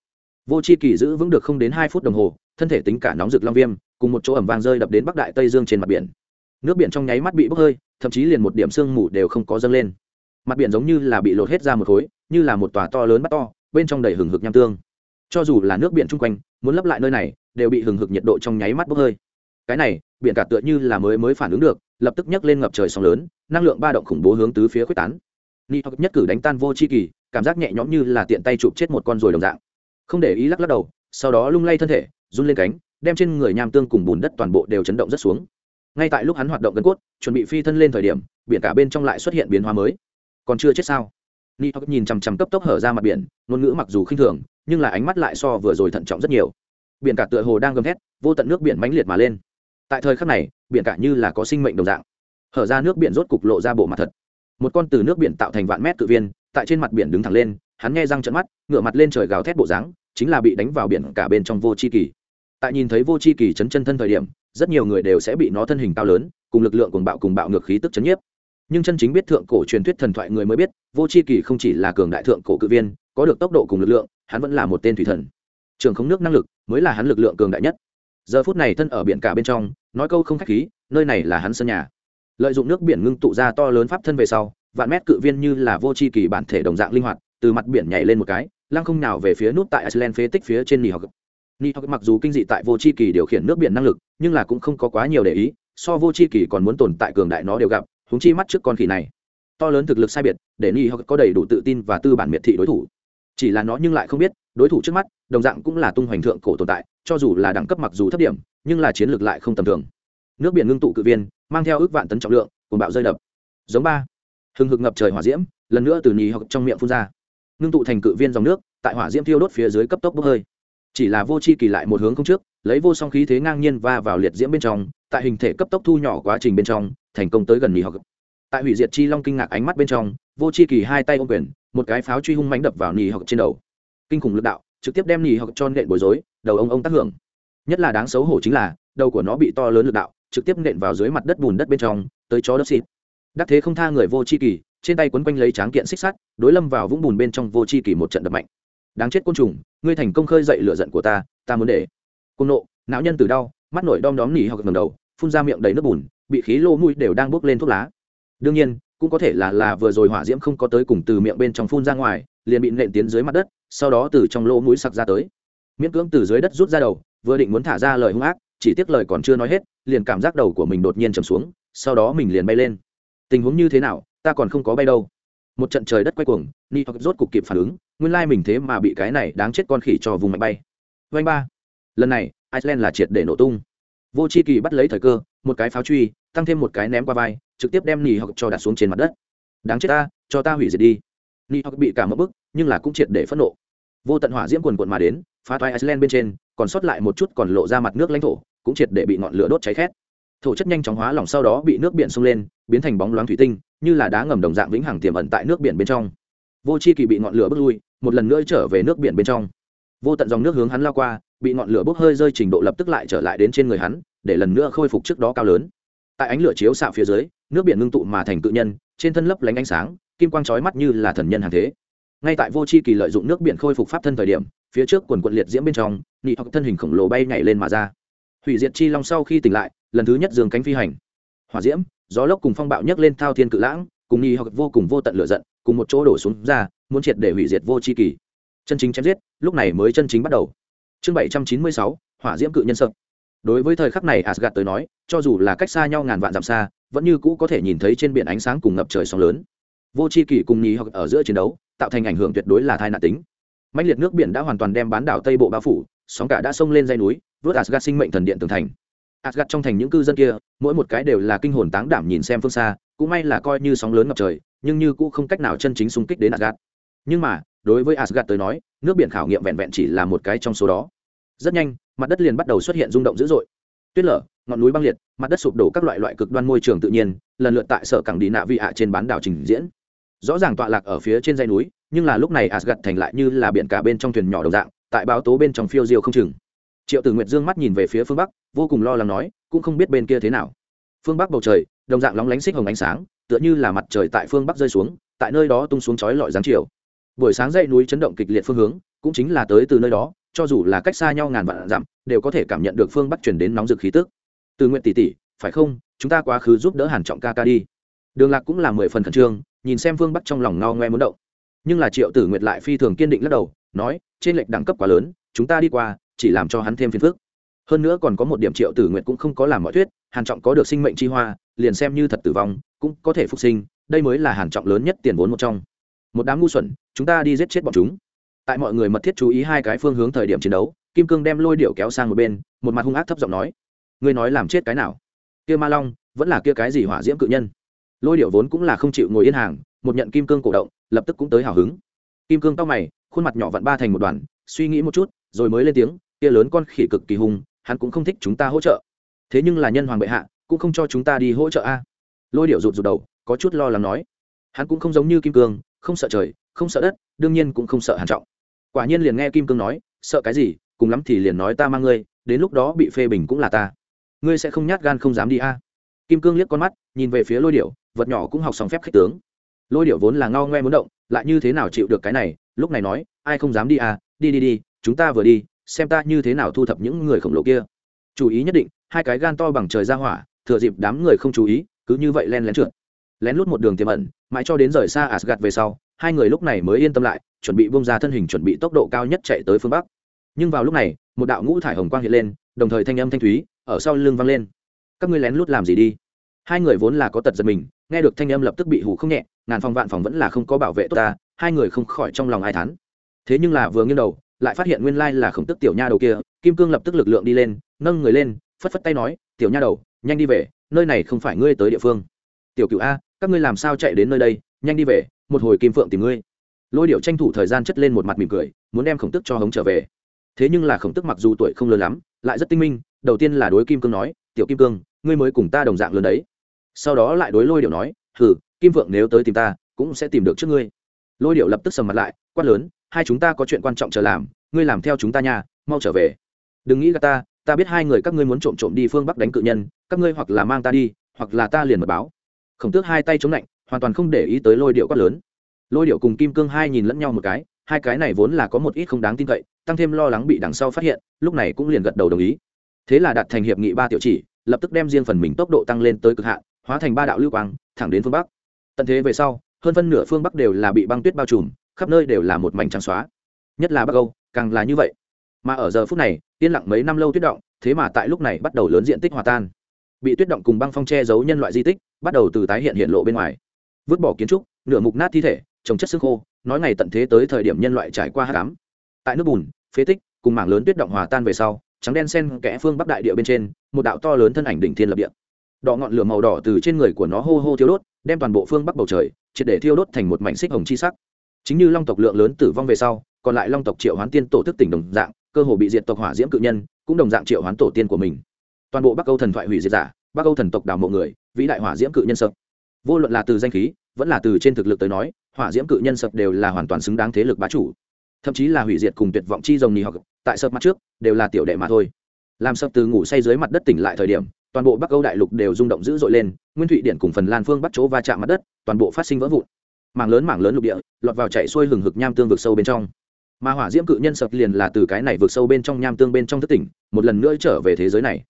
Vô c h i kỳ giữ vững được không đến hai phút đồng hồ, thân thể tính cả nóng rực long viêm, cùng một chỗ ẩm vàng rơi đập đến bắc đại tây dương trên mặt biển. Nước biển trong nháy mắt bị bốc hơi, thậm chí liền một điểm sương mù đều không có dâng lên mặt biển giống như là bị lột hết ra một khối, như là một tòa to lớn bắt to, bên trong đầy hừng hực nham tương. Cho dù là nước biển chung quanh, muốn lấp lại nơi này, đều bị hừng hực nhiệt độ trong nháy mắt bốc hơi. Cái này, biển cả tựa như là mới mới phản ứng được, lập tức nhấc lên ngập trời sóng lớn, năng lượng ba động khủng bố hướng tứ phía quyết tán. Ni hoặc nhất cử đánh tan vô chi kỳ, cảm giác nhẹ nhõm như là tiện tay chụp chết một con ruồi đồng dạng. Không để ý lắc lắc đầu, sau đó lung lay thân thể, run lên cánh, đem trên người nham tương cùng bùn đất toàn bộ đều chấn động rất xuống. Ngay tại lúc hắn hoạt động gần cốt, chuẩn bị phi thân lên thời điểm, biển cả bên trong lại xuất hiện biến hóa mới còn chưa chết sao? Ni hoặc nhìn chằm chằm cấp tốc hở ra mặt biển, ngôn ngữ mặc dù khinh thường, nhưng là ánh mắt lại so vừa rồi thận trọng rất nhiều. Biển cả tựa hồ đang gầm thét, vô tận nước biển mãnh liệt mà lên. Tại thời khắc này, biển cả như là có sinh mệnh đồng dạng. Hở ra nước biển rốt cục lộ ra bộ mặt thật. Một con từ nước biển tạo thành vạn mét cự viên, tại trên mặt biển đứng thẳng lên, hắn nghe răng trận mắt, ngửa mặt lên trời gào thét bộ dáng, chính là bị đánh vào biển cả bên trong vô c h i kỳ. Tại nhìn thấy vô c h i kỳ chấn chân thân thời điểm, rất nhiều người đều sẽ bị nó thân hình cao lớn, cùng lực lượng cùng bạo cùng bạo ngược khí tức chấn nhiếp nhưng chân chính biết thượng cổ truyền thuyết thần thoại người mới biết, vô c h i kỳ không chỉ là cường đại thượng cổ cự viên, có được tốc độ cùng lực lượng, hắn vẫn là một tên thủy thần. Trường không nước năng lực, mới là hắn lực lượng cường đại nhất. Giờ phút này thân ở biển cả bên trong, nói câu không k h á c h khí, nơi này là hắn sân nhà. Lợi dụng nước biển ngưng tụ ra to lớn pháp thân về sau, vạn mét cự viên như là vô c h i kỳ bản thể đồng dạng linh hoạt, từ mặt biển nhảy lên một cái, lăng không nào về phía nút tại iceland phế tích phía trên nỉ học nỉ học mặc dù kinh dị tại vô c h i kỳ điều khiển nước biển năng lực, nhưng là cũng không có quá nhiều để ý, so vô c h i kỳ còn muốn tồn tại cường đại nó đều gặp húng chi mắt trước con khỉ này, to lớn thực lực sai biệt, để ni học có đầy đủ tự tin và tư bản miệt thị đối thủ. Chỉ là nó nhưng lại không biết, đối thủ trước mắt, đồng dạng cũng là tung hoành thượng cổ tồn tại, cho dù là đẳng cấp mặc dù thấp điểm, nhưng là chiến lược lại không tầm thường. Nước biển ngưng tụ cự viên, mang theo ước vạn tấn trọng lượng cùng bạo rơi đập. Giống ba. Hừng hực ngập trời hỏa diễm, lần nữa từ nhì hoặc trong miệng phun ra. Ngưng tụ thành cự viên dòng nước, tại hỏa diễm thiêu đốt phía dưới cấp tốc bốc hơi. Chỉ là vô c h i kỳ lại một hướng không trước, lấy vô song khí thế ngang nhiên va vào liệt diễm bên trong tại hình thể cấp tốc thu nhỏ quá trình bên trong thành công tới gần nhì học, tại hủy diệt chi long kinh ngạc ánh mắt bên trong vô c h i kỳ hai tay ô quyền một cái pháo truy hung mánh đập vào nhì học trên đầu. Kinh khủng lực đạo trực tiếp đem nhì học cho nện bối rối đầu ông ông tác hưởng. Nhất là đáng xấu hổ chính là đầu của nó bị to lớn lực đạo trực tiếp nện vào dưới mặt đất bùn đất bên trong tới chó đất xịt. Đắc thế không tha người vô c h i kỳ trên tay quấn quanh lấy tráng kiện xích sắt đối lâm vào vũng bùn bên trong vô c kỳ một trận đập mạnh. Đáng chết côn trùng ngươi thành công khơi dậy lửa giận của ta ta muốn để. Côn nộ não nhân từ đau mắt nổi đom đóm nỉ hoặc ngầm đầu phun ra miệng đầy nước bùn, bị khí lô mũi đều đang bốc lên thuốc lá. Đương nhiên, cũng có thể là là vừa rồi hỏa diễm không có tới cùng từ miệng bên trong phun ra ngoài, liền bị nện tiến dưới mặt đất, sau đó từ trong lỗ mũi sặc ra tới. Miễn cưỡng từ dưới đất rút ra đầu, vừa định muốn thả ra lời hung ác, chỉ tiếc lời còn chưa nói hết, liền cảm giác đầu của mình đột nhiên trầm xuống, sau đó mình liền bay lên. Tình huống như thế nào, ta còn không có bay đâu. Một trận trời đất quay cuồng ni hoặc rốt cục kịp phản ứng, nguyên lai mình thế mà bị cái này đáng chết con khỉ cho vùng mạnh bay. Vanh ba. Lần này, iceland là triệt để nổ tung vô c h i kỳ bắt lấy thời cơ, một cái pháo truy, tăng thêm một cái ném qua vai, trực tiếp đem nỉ hoặc cho đặt xuống trên mặt đất. Đáng chết ta, cho ta hủy diệt đi. Nỉ hoặc bị cả mất bức, nhưng là cũng triệt để phẫn nộ. Vô tận hỏa diễm quần quận mà đến, phá toái iceland bên trên, còn sót lại một chút còn lộ ra mặt nước lãnh thổ, cũng triệt để bị ngọn lửa đốt cháy khét. Thổ chất nhanh chóng hóa lỏng sau đó bị nước biển sông lên, biến thành bóng loáng thủy tinh, như là đá ngầm đồng dạng vĩnh hằng tiềm ẩn tại nước biển bên trong. Vô c h i kỳ bị ngọn lửa bước lui, một lần nữa trở về nước biển bên trong vô tận dòng nước hướng hắn lao qua, bị ngọn lửa bốc hơi rơi trình độ lập tức lại trở lại đến trên người hắn, để lần nữa khôi phục trước đó cao lớn. Tại ánh lửa chiếu xạ phía dưới, nước biển ngưng tụ mà thành cự nhân, trên thân lấp lánh ánh sáng, kim quang trói mắt như là thần nhân hàng thế. Ngay tại vô c h i kỳ lợi dụng nước biển khôi phục pháp thân thời điểm, phía trước quần quận liệt diễm bên trong, nị hoặc thân hình khổng lồ bay nhảy lên mà ra. Hủy diệt chi long sau khi tỉnh lại, lần thứ nhất dường cánh phi hành. Hỏa diễm, gió lốc cùng phong bạo nhấc lên thao thiên cự lãng, cùng nị hoặc vô cùng vô tận lửa giận, cùng một chỗ đổ xuống ra, muốn triệt để hủy diệt vô c h i kỳ chân chính chém giết, lúc này mới chân chính bắt đầu. Chương bảy trăm chín mươi sáu, hỏa diễm cự nhân sợ. Đối với thời khắc này asgad tới nói, cho dù là cách xa nhau ngàn vạn dặm xa, vẫn như cũ có thể nhìn thấy trên biển ánh sáng cùng ngập trời sóng lớn. Vô c h i kỳ cùng nhì hoặc ở giữa chiến đấu, tạo thành ảnh hưởng tuyệt đối là thai nạn tính. Mạnh liệt nước biển đã hoàn toàn đem bán đảo tây bộ bao phủ, sóng cả đã xông lên dây núi, vớt asgad sinh mệnh thần điện tường thành. Asgad trong thành những cư dân kia, mỗi một cái đều là kinh hồn táng đảm nhìn xem phương xa, cũng may là coi như sóng lớn ngập trời, nhưng như cũ không cách nào chân chính xung kích đến asgad nhưng mà đối với Asgard tới nói, nước biển khảo nghiệm vẹn vẹn chỉ là một cái trong số đó. Rất nhanh, mặt đất liền bắt đầu xuất hiện rung động dữ dội. Tuyết lở, ngọn núi băng liệt, mặt đất sụp đổ các loại loại cực đoan môi trường tự nhiên, lần lượt tại sở cảng đi nạ vị ạ trên bán đảo trình diễn. Rõ ràng tọa lạc ở phía trên dãy núi, nhưng là lúc này Asgard thành lại như là biển cả bên trong thuyền nhỏ đồng dạng, tại báo tố bên trong phiêu diêu không chừng. Triệu tử nguyệt dương mắt nhìn về phía phương bắc, vô cùng lo lắng nói, cũng không biết bên kia thế nào. Phương bắc bầu trời, đồng dạng lóng lánh xích hồng ánh sáng, tựa như là mặt trời tại phương bắc rơi xuống, tại nơi đó tung xuống chói lọi dáng chiều buổi sáng dậy núi chấn động kịch liệt phương hướng, cũng chính là tới từ nơi đó, cho dù là cách xa nhau ngàn vạn dặm, đều có thể cảm nhận được phương bắc chuyển đến nóng rực khí tức. Từ nguyện tỷ tỷ, phải không? Chúng ta quá khứ giúp đỡ hàn trọng ca ca đi. Đường lạc cũng là mười phần khẩn trương, nhìn xem phương bắc trong lòng ngao ngoe muốn động. Nhưng là triệu tử nguyệt lại phi thường kiên định lắc đầu, nói, trên lệch đẳng cấp quá lớn, chúng ta đi qua, chỉ làm cho hắn thêm phiền phức. Hơn nữa còn có một điểm triệu tử nguyệt cũng không có làm mọi thuyết, hàn trọng có được sinh mệnh chi hoa, liền xem như thật tử vong, cũng có thể phục sinh, đây mới là hàn trọng lớn nhất tiền vốn một trong một đám ngu xuẩn, chúng ta đi giết chết bọn chúng. Tại mọi người mật thiết chú ý hai cái phương hướng thời điểm chiến đấu, kim cương đem lôi điệu kéo sang một bên, một mặt hung ác thấp giọng nói, ngươi nói làm chết cái nào? Kia ma long, vẫn là kia cái gì hỏa diễm cự nhân? Lôi điệu vốn cũng là không chịu ngồi yên hàng, một nhận kim cương cổ động, lập tức cũng tới hào hứng. Kim cương tóc mày, khuôn mặt nhỏ vặn ba thành một đoàn, suy nghĩ một chút, rồi mới lên tiếng, kia lớn con khỉ cực kỳ hung, hắn cũng không thích chúng ta hỗ trợ. Thế nhưng là nhân hoàng bệ hạ, cũng không cho chúng ta đi hỗ trợ a. Lôi điệu rụt rụt đầu, có chút lo lắng nói, hắn cũng không giống như kim cương không sợ trời, không sợ đất, đương nhiên cũng không sợ hàn trọng. Quả nhiên liền nghe kim cương nói, sợ cái gì, cùng lắm thì liền nói ta mang ngươi, đến lúc đó bị phê bình cũng là ta. Ngươi sẽ không nhát gan không dám đi a? Kim cương liếc con mắt, nhìn về phía lôi điệu vật nhỏ cũng học xong phép khích tướng. Lôi điệu vốn là ngao ngoe muốn động, lại như thế nào chịu được cái này, lúc này nói, ai không dám đi à đi đi đi, chúng ta vừa đi, xem ta như thế nào thu thập những người khổng lồ kia. Chú ý nhất định, hai cái gan to bằng trời ra hỏa, thừa dịp đám người không chú ý, cứ như vậy len lén trượt lén lút một đường tiềm ẩn, mãi cho đến rời xa asgad về sau, hai người lúc này mới yên tâm lại, chuẩn bị bông ra thân hình chuẩn bị tốc độ cao nhất chạy tới phương bắc. Nhưng vào lúc này, một đạo ngũ thải hồng quang hiện lên, đồng thời thanh âm thanh thúy, ở sau lưng vang lên. Các ngươi lén lút làm gì đi? Hai người vốn là có tật giật mình, nghe được thanh âm lập tức bị hủ không nhẹ, ngàn phòng vạn phòng vẫn là không có bảo vệ tốt ta, hai người không khỏi trong lòng ai thán. Thế nhưng là vừa nghiêng đầu, lại phát hiện nguyên lai là khổng tức tiểu nha đầu kia, kim cương lập tức lực lượng đi lên, nâng người lên, phất phất tay nói, tiểu nha đầu, nhanh đi về, nơi này không phải ngươi tới địa phương. Tiểu cựu a các ngươi làm sao chạy đến nơi đây, nhanh đi về, một hồi kim phượng tìm ngươi. Lôi điệu tranh thủ thời gian chất lên một mặt mỉm cười, muốn đem khổng tức cho hống trở về. Thế nhưng là khổng tức mặc dù tuổi không lớn lắm, lại rất tinh minh, đầu tiên là đối kim cương nói, tiểu kim cương, ngươi mới cùng ta đồng dạng lớn đấy. Sau đó lại đối lôi điệu nói, hừ, kim phượng nếu tới tìm ta, cũng sẽ tìm được trước ngươi. Lôi điệu lập tức sầm mặt lại, quát lớn, hai chúng ta có chuyện quan trọng chờ làm, ngươi làm theo chúng ta nhà mau trở về. Đừng nghĩ gà ta ta biết hai người các ngươi muốn trộm trộm đi phương bắc đánh cự nhân, các ngươi hoặc là mang ta đi, hoặc là ta liền mật báo khổng tước hai tay chống lạnh, hoàn toàn không để ý tới lôi điệu quát lớn. Lôi điệu cùng kim cương hai nhìn lẫn nhau một cái, hai cái này vốn là có một ít không đáng tin cậy, tăng thêm lo lắng bị đằng sau phát hiện, lúc này cũng liền gật đầu đồng ý. Thế là đạt thành hiệp nghị ba tiểu chỉ, lập tức đem riêng phần mình tốc độ tăng lên tới cực hạn, hóa thành ba đạo lưu quang, thẳng đến phương bắc. Tận thế về sau, hơn phân nửa phương bắc đều là bị băng tuyết bao trùm, khắp nơi đều là một mảnh trắng xóa. Nhất là bắc âu, càng là như vậy. Mà ở giờ phút này, yên lặng mấy năm lâu tuyết động, thế mà tại lúc này bắt đầu lớn diện tích hòa tan. Bị tuyết động cùng băng phong che giấu nhân loại di tích bắt đầu từ tái hiện hiện lộ bên ngoài. Vứt bỏ kiến trúc, nửa mục nát thi thể, trồng chất xương khô, nói ngày tận thế tới thời điểm nhân loại trải qua hát cám tại nước bùn, phế tích, cùng mảng lớn tuyết động hòa tan về sau, trắng đen sen kẽ phương bắc đại địa bên trên, một đạo to lớn thân ảnh đỉnh thiên lập địa. Đỏ ngọn lửa màu đỏ từ trên người của nó hô hô thiêu đốt, đem toàn bộ phương bắc bầu trời, triệt để thiêu đốt thành một mảnh xích hồng chi sắc. Chính như long tộc lượng lớn tử vong về sau, còn lại long tộc triệu hoán tiên tổ thức tỉnh đồng dạng, cơ hồ bị diệt tộc hỏa diễm cự nhân, cũng đồng dạng triệu hoán tổ tiên của mình. Toàn bộ bắc âu thần thoại hủy diệt giả bắc âu thần tộc đào mộ người, vĩ đại hỏa diễm cự nhân sập. Vô luận là từ danh khí, vẫn là từ trên thực lực tới nói, hỏa diễm cự nhân sập đều là hoàn toàn xứng đáng thế lực bá chủ. Thậm chí là hủy diệt cùng tuyệt vọng chi rồng nhì hoặc tại sập mắt trước, đều là tiểu đệ mà thôi. Làm sập từ ngủ say dưới mặt đất tỉnh lại thời điểm, toàn bộ bắc âu đại lục đều rung động dữ dội lên, nguyên thụy điện cùng phần lan phương bắt chỗ va chạm mặt đất, toàn bộ phát sinh vỡ vụn. Mảng lớn mảng lớn lục địa, lọt vào chạy xuôi hừng hực nham tương vực sâu bên trong. Mà hỏa diễm cự nhân sập liền là từ cái này vượt sâu bên trong nham tương bên trong thất tỉnh, một lần nữa trở về thế giới này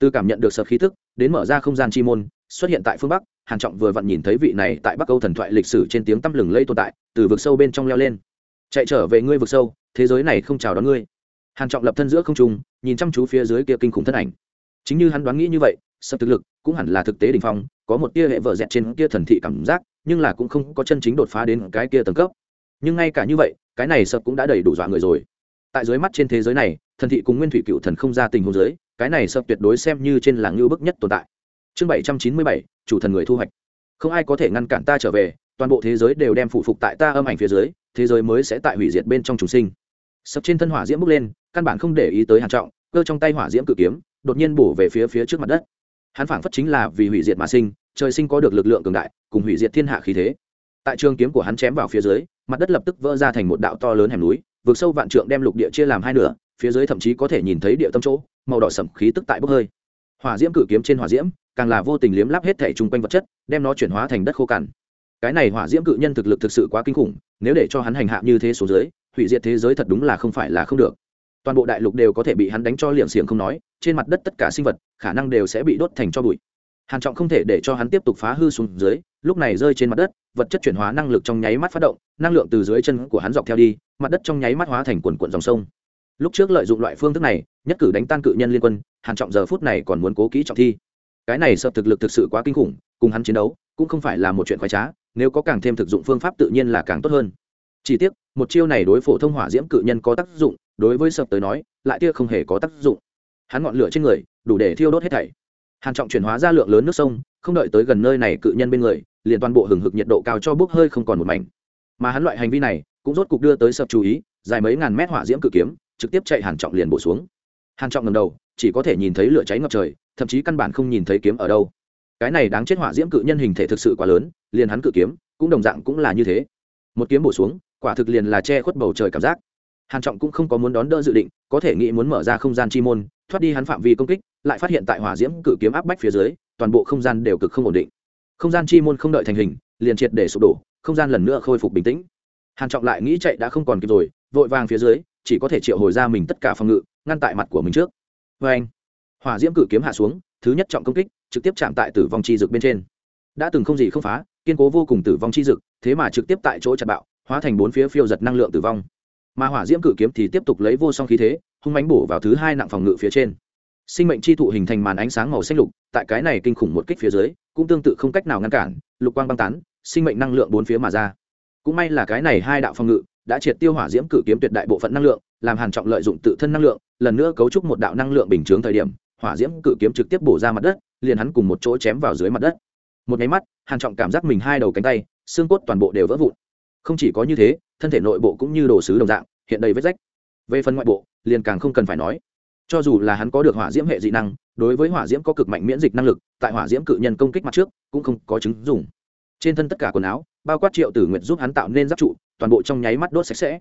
từ cảm nhận được sợ khí thức đến mở ra không gian chi môn, xuất hiện tại phương bắc, hàn trọng vừa vặn nhìn thấy vị này tại bắc âu thần thoại lịch sử trên tiếng tăm lừng lây tồn tại, từ vực sâu bên trong leo lên. Chạy trở về ngươi vực sâu, thế giới này không chào đón ngươi. Hàn trọng lập thân giữa không trung, nhìn chăm chú phía dưới kia kinh khủng thân ảnh. Chính như hắn đoán nghĩ như vậy sập thực lực cũng hẳn là thực tế đỉnh phong, có một tia hệ vợ dẹt trên kia thần thị cảm giác, nhưng là cũng không có chân chính đột phá đến cái kia tầng cấp. Nhưng ngay cả như vậy, cái này sập cũng đã đầy đủ dọa người rồi tại dưới mắt trên thế giới này, thần thị cùng nguyên thủy cựu thần không ra tình huống giới, cái này sập tuyệt đối xem như trên làng ngưu bức nhất tồn tại. Chương bảy trăm chín mươi bảy, chủ thần người thu hoạch. Không ai có thể ngăn cản ta trở về, toàn bộ thế giới đều đem phụ phục tại ta âm ảnh phía dưới, thế giới mới sẽ tại hủy diệt bên trong chúng sinh. Sập trên thân hỏa diễm bốc lên, căn bản không để ý tới hàn trọng, cơ trong tay hỏa diễm cự kiếm, đột nhiên bổ về phía phía trước mặt đất. Hắn phảng phất chính là vì hủy diệt mà sinh, trời sinh có được lực lượng cường đại, cùng hủy diệt thiên hạ khí thế. Tại trường kiếm của hắn chém vào phía dưới, mặt đất lập tức vỡ ra thành một đạo to lớn hẻm núi vượt sâu vạn trượng đem lục địa chia làm hai nửa, phía dưới thậm chí có thể nhìn thấy địa tâm chỗ, màu đỏ sậm khí tức tại bốc hơi. Hỏa diễm cử kiếm trên hỏa diễm, càng là vô tình liếm láp hết thể chung quanh vật chất, đem nó chuyển hóa thành đất khô cằn. Cái này hỏa diễm cự nhân thực lực thực sự quá kinh khủng, nếu để cho hắn hành hạ như thế số dưới, hủy diệt thế giới thật đúng là không phải là không được. Toàn bộ đại lục đều có thể bị hắn đánh cho liệm xiềng không nói, trên mặt đất tất cả sinh vật, khả năng đều sẽ bị đốt thành cho bụi. Hàn trọng không thể để cho hắn tiếp tục phá hư xuống dưới, lúc này rơi trên mặt đất vật chất chuyển hóa năng lực trong nháy mắt phát động, năng lượng từ dưới chân của hắn dọc theo đi, mặt đất trong nháy mắt hóa thành quần cuộn dòng sông. Lúc trước lợi dụng loại phương thức này, nhất cử đánh tan cự nhân liên quân, hàn trọng giờ phút này còn muốn cố kỹ trọng thi. Cái này sợ thực lực thực sự quá kinh khủng, cùng hắn chiến đấu cũng không phải là một chuyện khoái trá, nếu có càng thêm thực dụng phương pháp tự nhiên là càng tốt hơn. Chỉ tiếc, một chiêu này đối phổ thông hỏa diễm cự nhân có tác dụng, đối với sập tới nói, lại tia không hề có tác dụng. Hắn ngọn lửa trên người, đủ để thiêu đốt hết thảy. Hàn trọng chuyển hóa ra lượng lớn nước sông, không đợi tới gần nơi này cự nhân bên người liền toàn bộ hừng hực nhiệt độ cao cho bốc hơi không còn một mảnh. Mà hắn loại hành vi này cũng rốt cục đưa tới sập chú ý, dài mấy ngàn mét hỏa diễm cự kiếm, trực tiếp chạy hàn trọng liền bổ xuống. Hàn trọng ngẩng đầu, chỉ có thể nhìn thấy lửa cháy ngập trời, thậm chí căn bản không nhìn thấy kiếm ở đâu. Cái này đáng chết hỏa diễm cự nhân hình thể thực sự quá lớn, liền hắn cự kiếm cũng đồng dạng cũng là như thế. Một kiếm bổ xuống, quả thực liền là che khuất bầu trời cảm giác. Hàn trọng cũng không có muốn đón đỡ dự định, có thể nghĩ muốn mở ra không gian chi môn, thoát đi hắn phạm vi công kích, lại phát hiện tại hỏa diễm cự kiếm áp bách phía dưới, toàn bộ không gian đều cực không ổn định không gian chi môn không đợi thành hình, liền triệt để sụp đổ, không gian lần nữa khôi phục bình tĩnh. Hàn trọng lại nghĩ chạy đã không còn kịp rồi, vội vàng phía dưới, chỉ có thể triệu hồi ra mình tất cả phòng ngự, ngăn tại mặt của mình trước. Với anh, hỏa diễm cử kiếm hạ xuống, thứ nhất trọng công kích, trực tiếp chạm tại tử vong chi dực bên trên. Đã từng không gì không phá, kiên cố vô cùng tử vong chi dực, thế mà trực tiếp tại chỗ chặt bạo, hóa thành bốn phía phiêu giật năng lượng tử vong. Mà hỏa diễm cử kiếm thì tiếp tục lấy vô song khí thế, hung mánh bổ vào thứ hai nặng phòng ngự phía trên. Sinh mệnh chi thụ hình thành màn ánh sáng màu xanh lục, tại cái này kinh khủng một kích phía dưới cũng tương tự không cách nào ngăn cản, lục quang băng tán, sinh mệnh năng lượng bốn phía mà ra. Cũng may là cái này hai đạo phòng ngự đã triệt tiêu hỏa diễm cự kiếm tuyệt đại bộ phận năng lượng, làm hàn trọng lợi dụng tự thân năng lượng, lần nữa cấu trúc một đạo năng lượng bình chướng thời điểm, hỏa diễm cự kiếm trực tiếp bổ ra mặt đất, liền hắn cùng một chỗ chém vào dưới mặt đất. Một nháy mắt, hàn trọng cảm giác mình hai đầu cánh tay, xương cốt toàn bộ đều vỡ vụn. Không chỉ có như thế, thân thể nội bộ cũng như đồ sứ đồng dạng, hiện đầy vết rách. Về phần ngoại bộ, liền càng không cần phải nói cho dù là hắn có được hỏa diễm hệ dị năng, đối với hỏa diễm có cực mạnh miễn dịch năng lực, tại hỏa diễm cự nhân công kích mặt trước, cũng không có chứng dùng trên thân tất cả quần áo, bao quát triệu tử nguyện giúp hắn tạo nên giáp trụ, toàn bộ trong nháy mắt đốt sạch sẽ.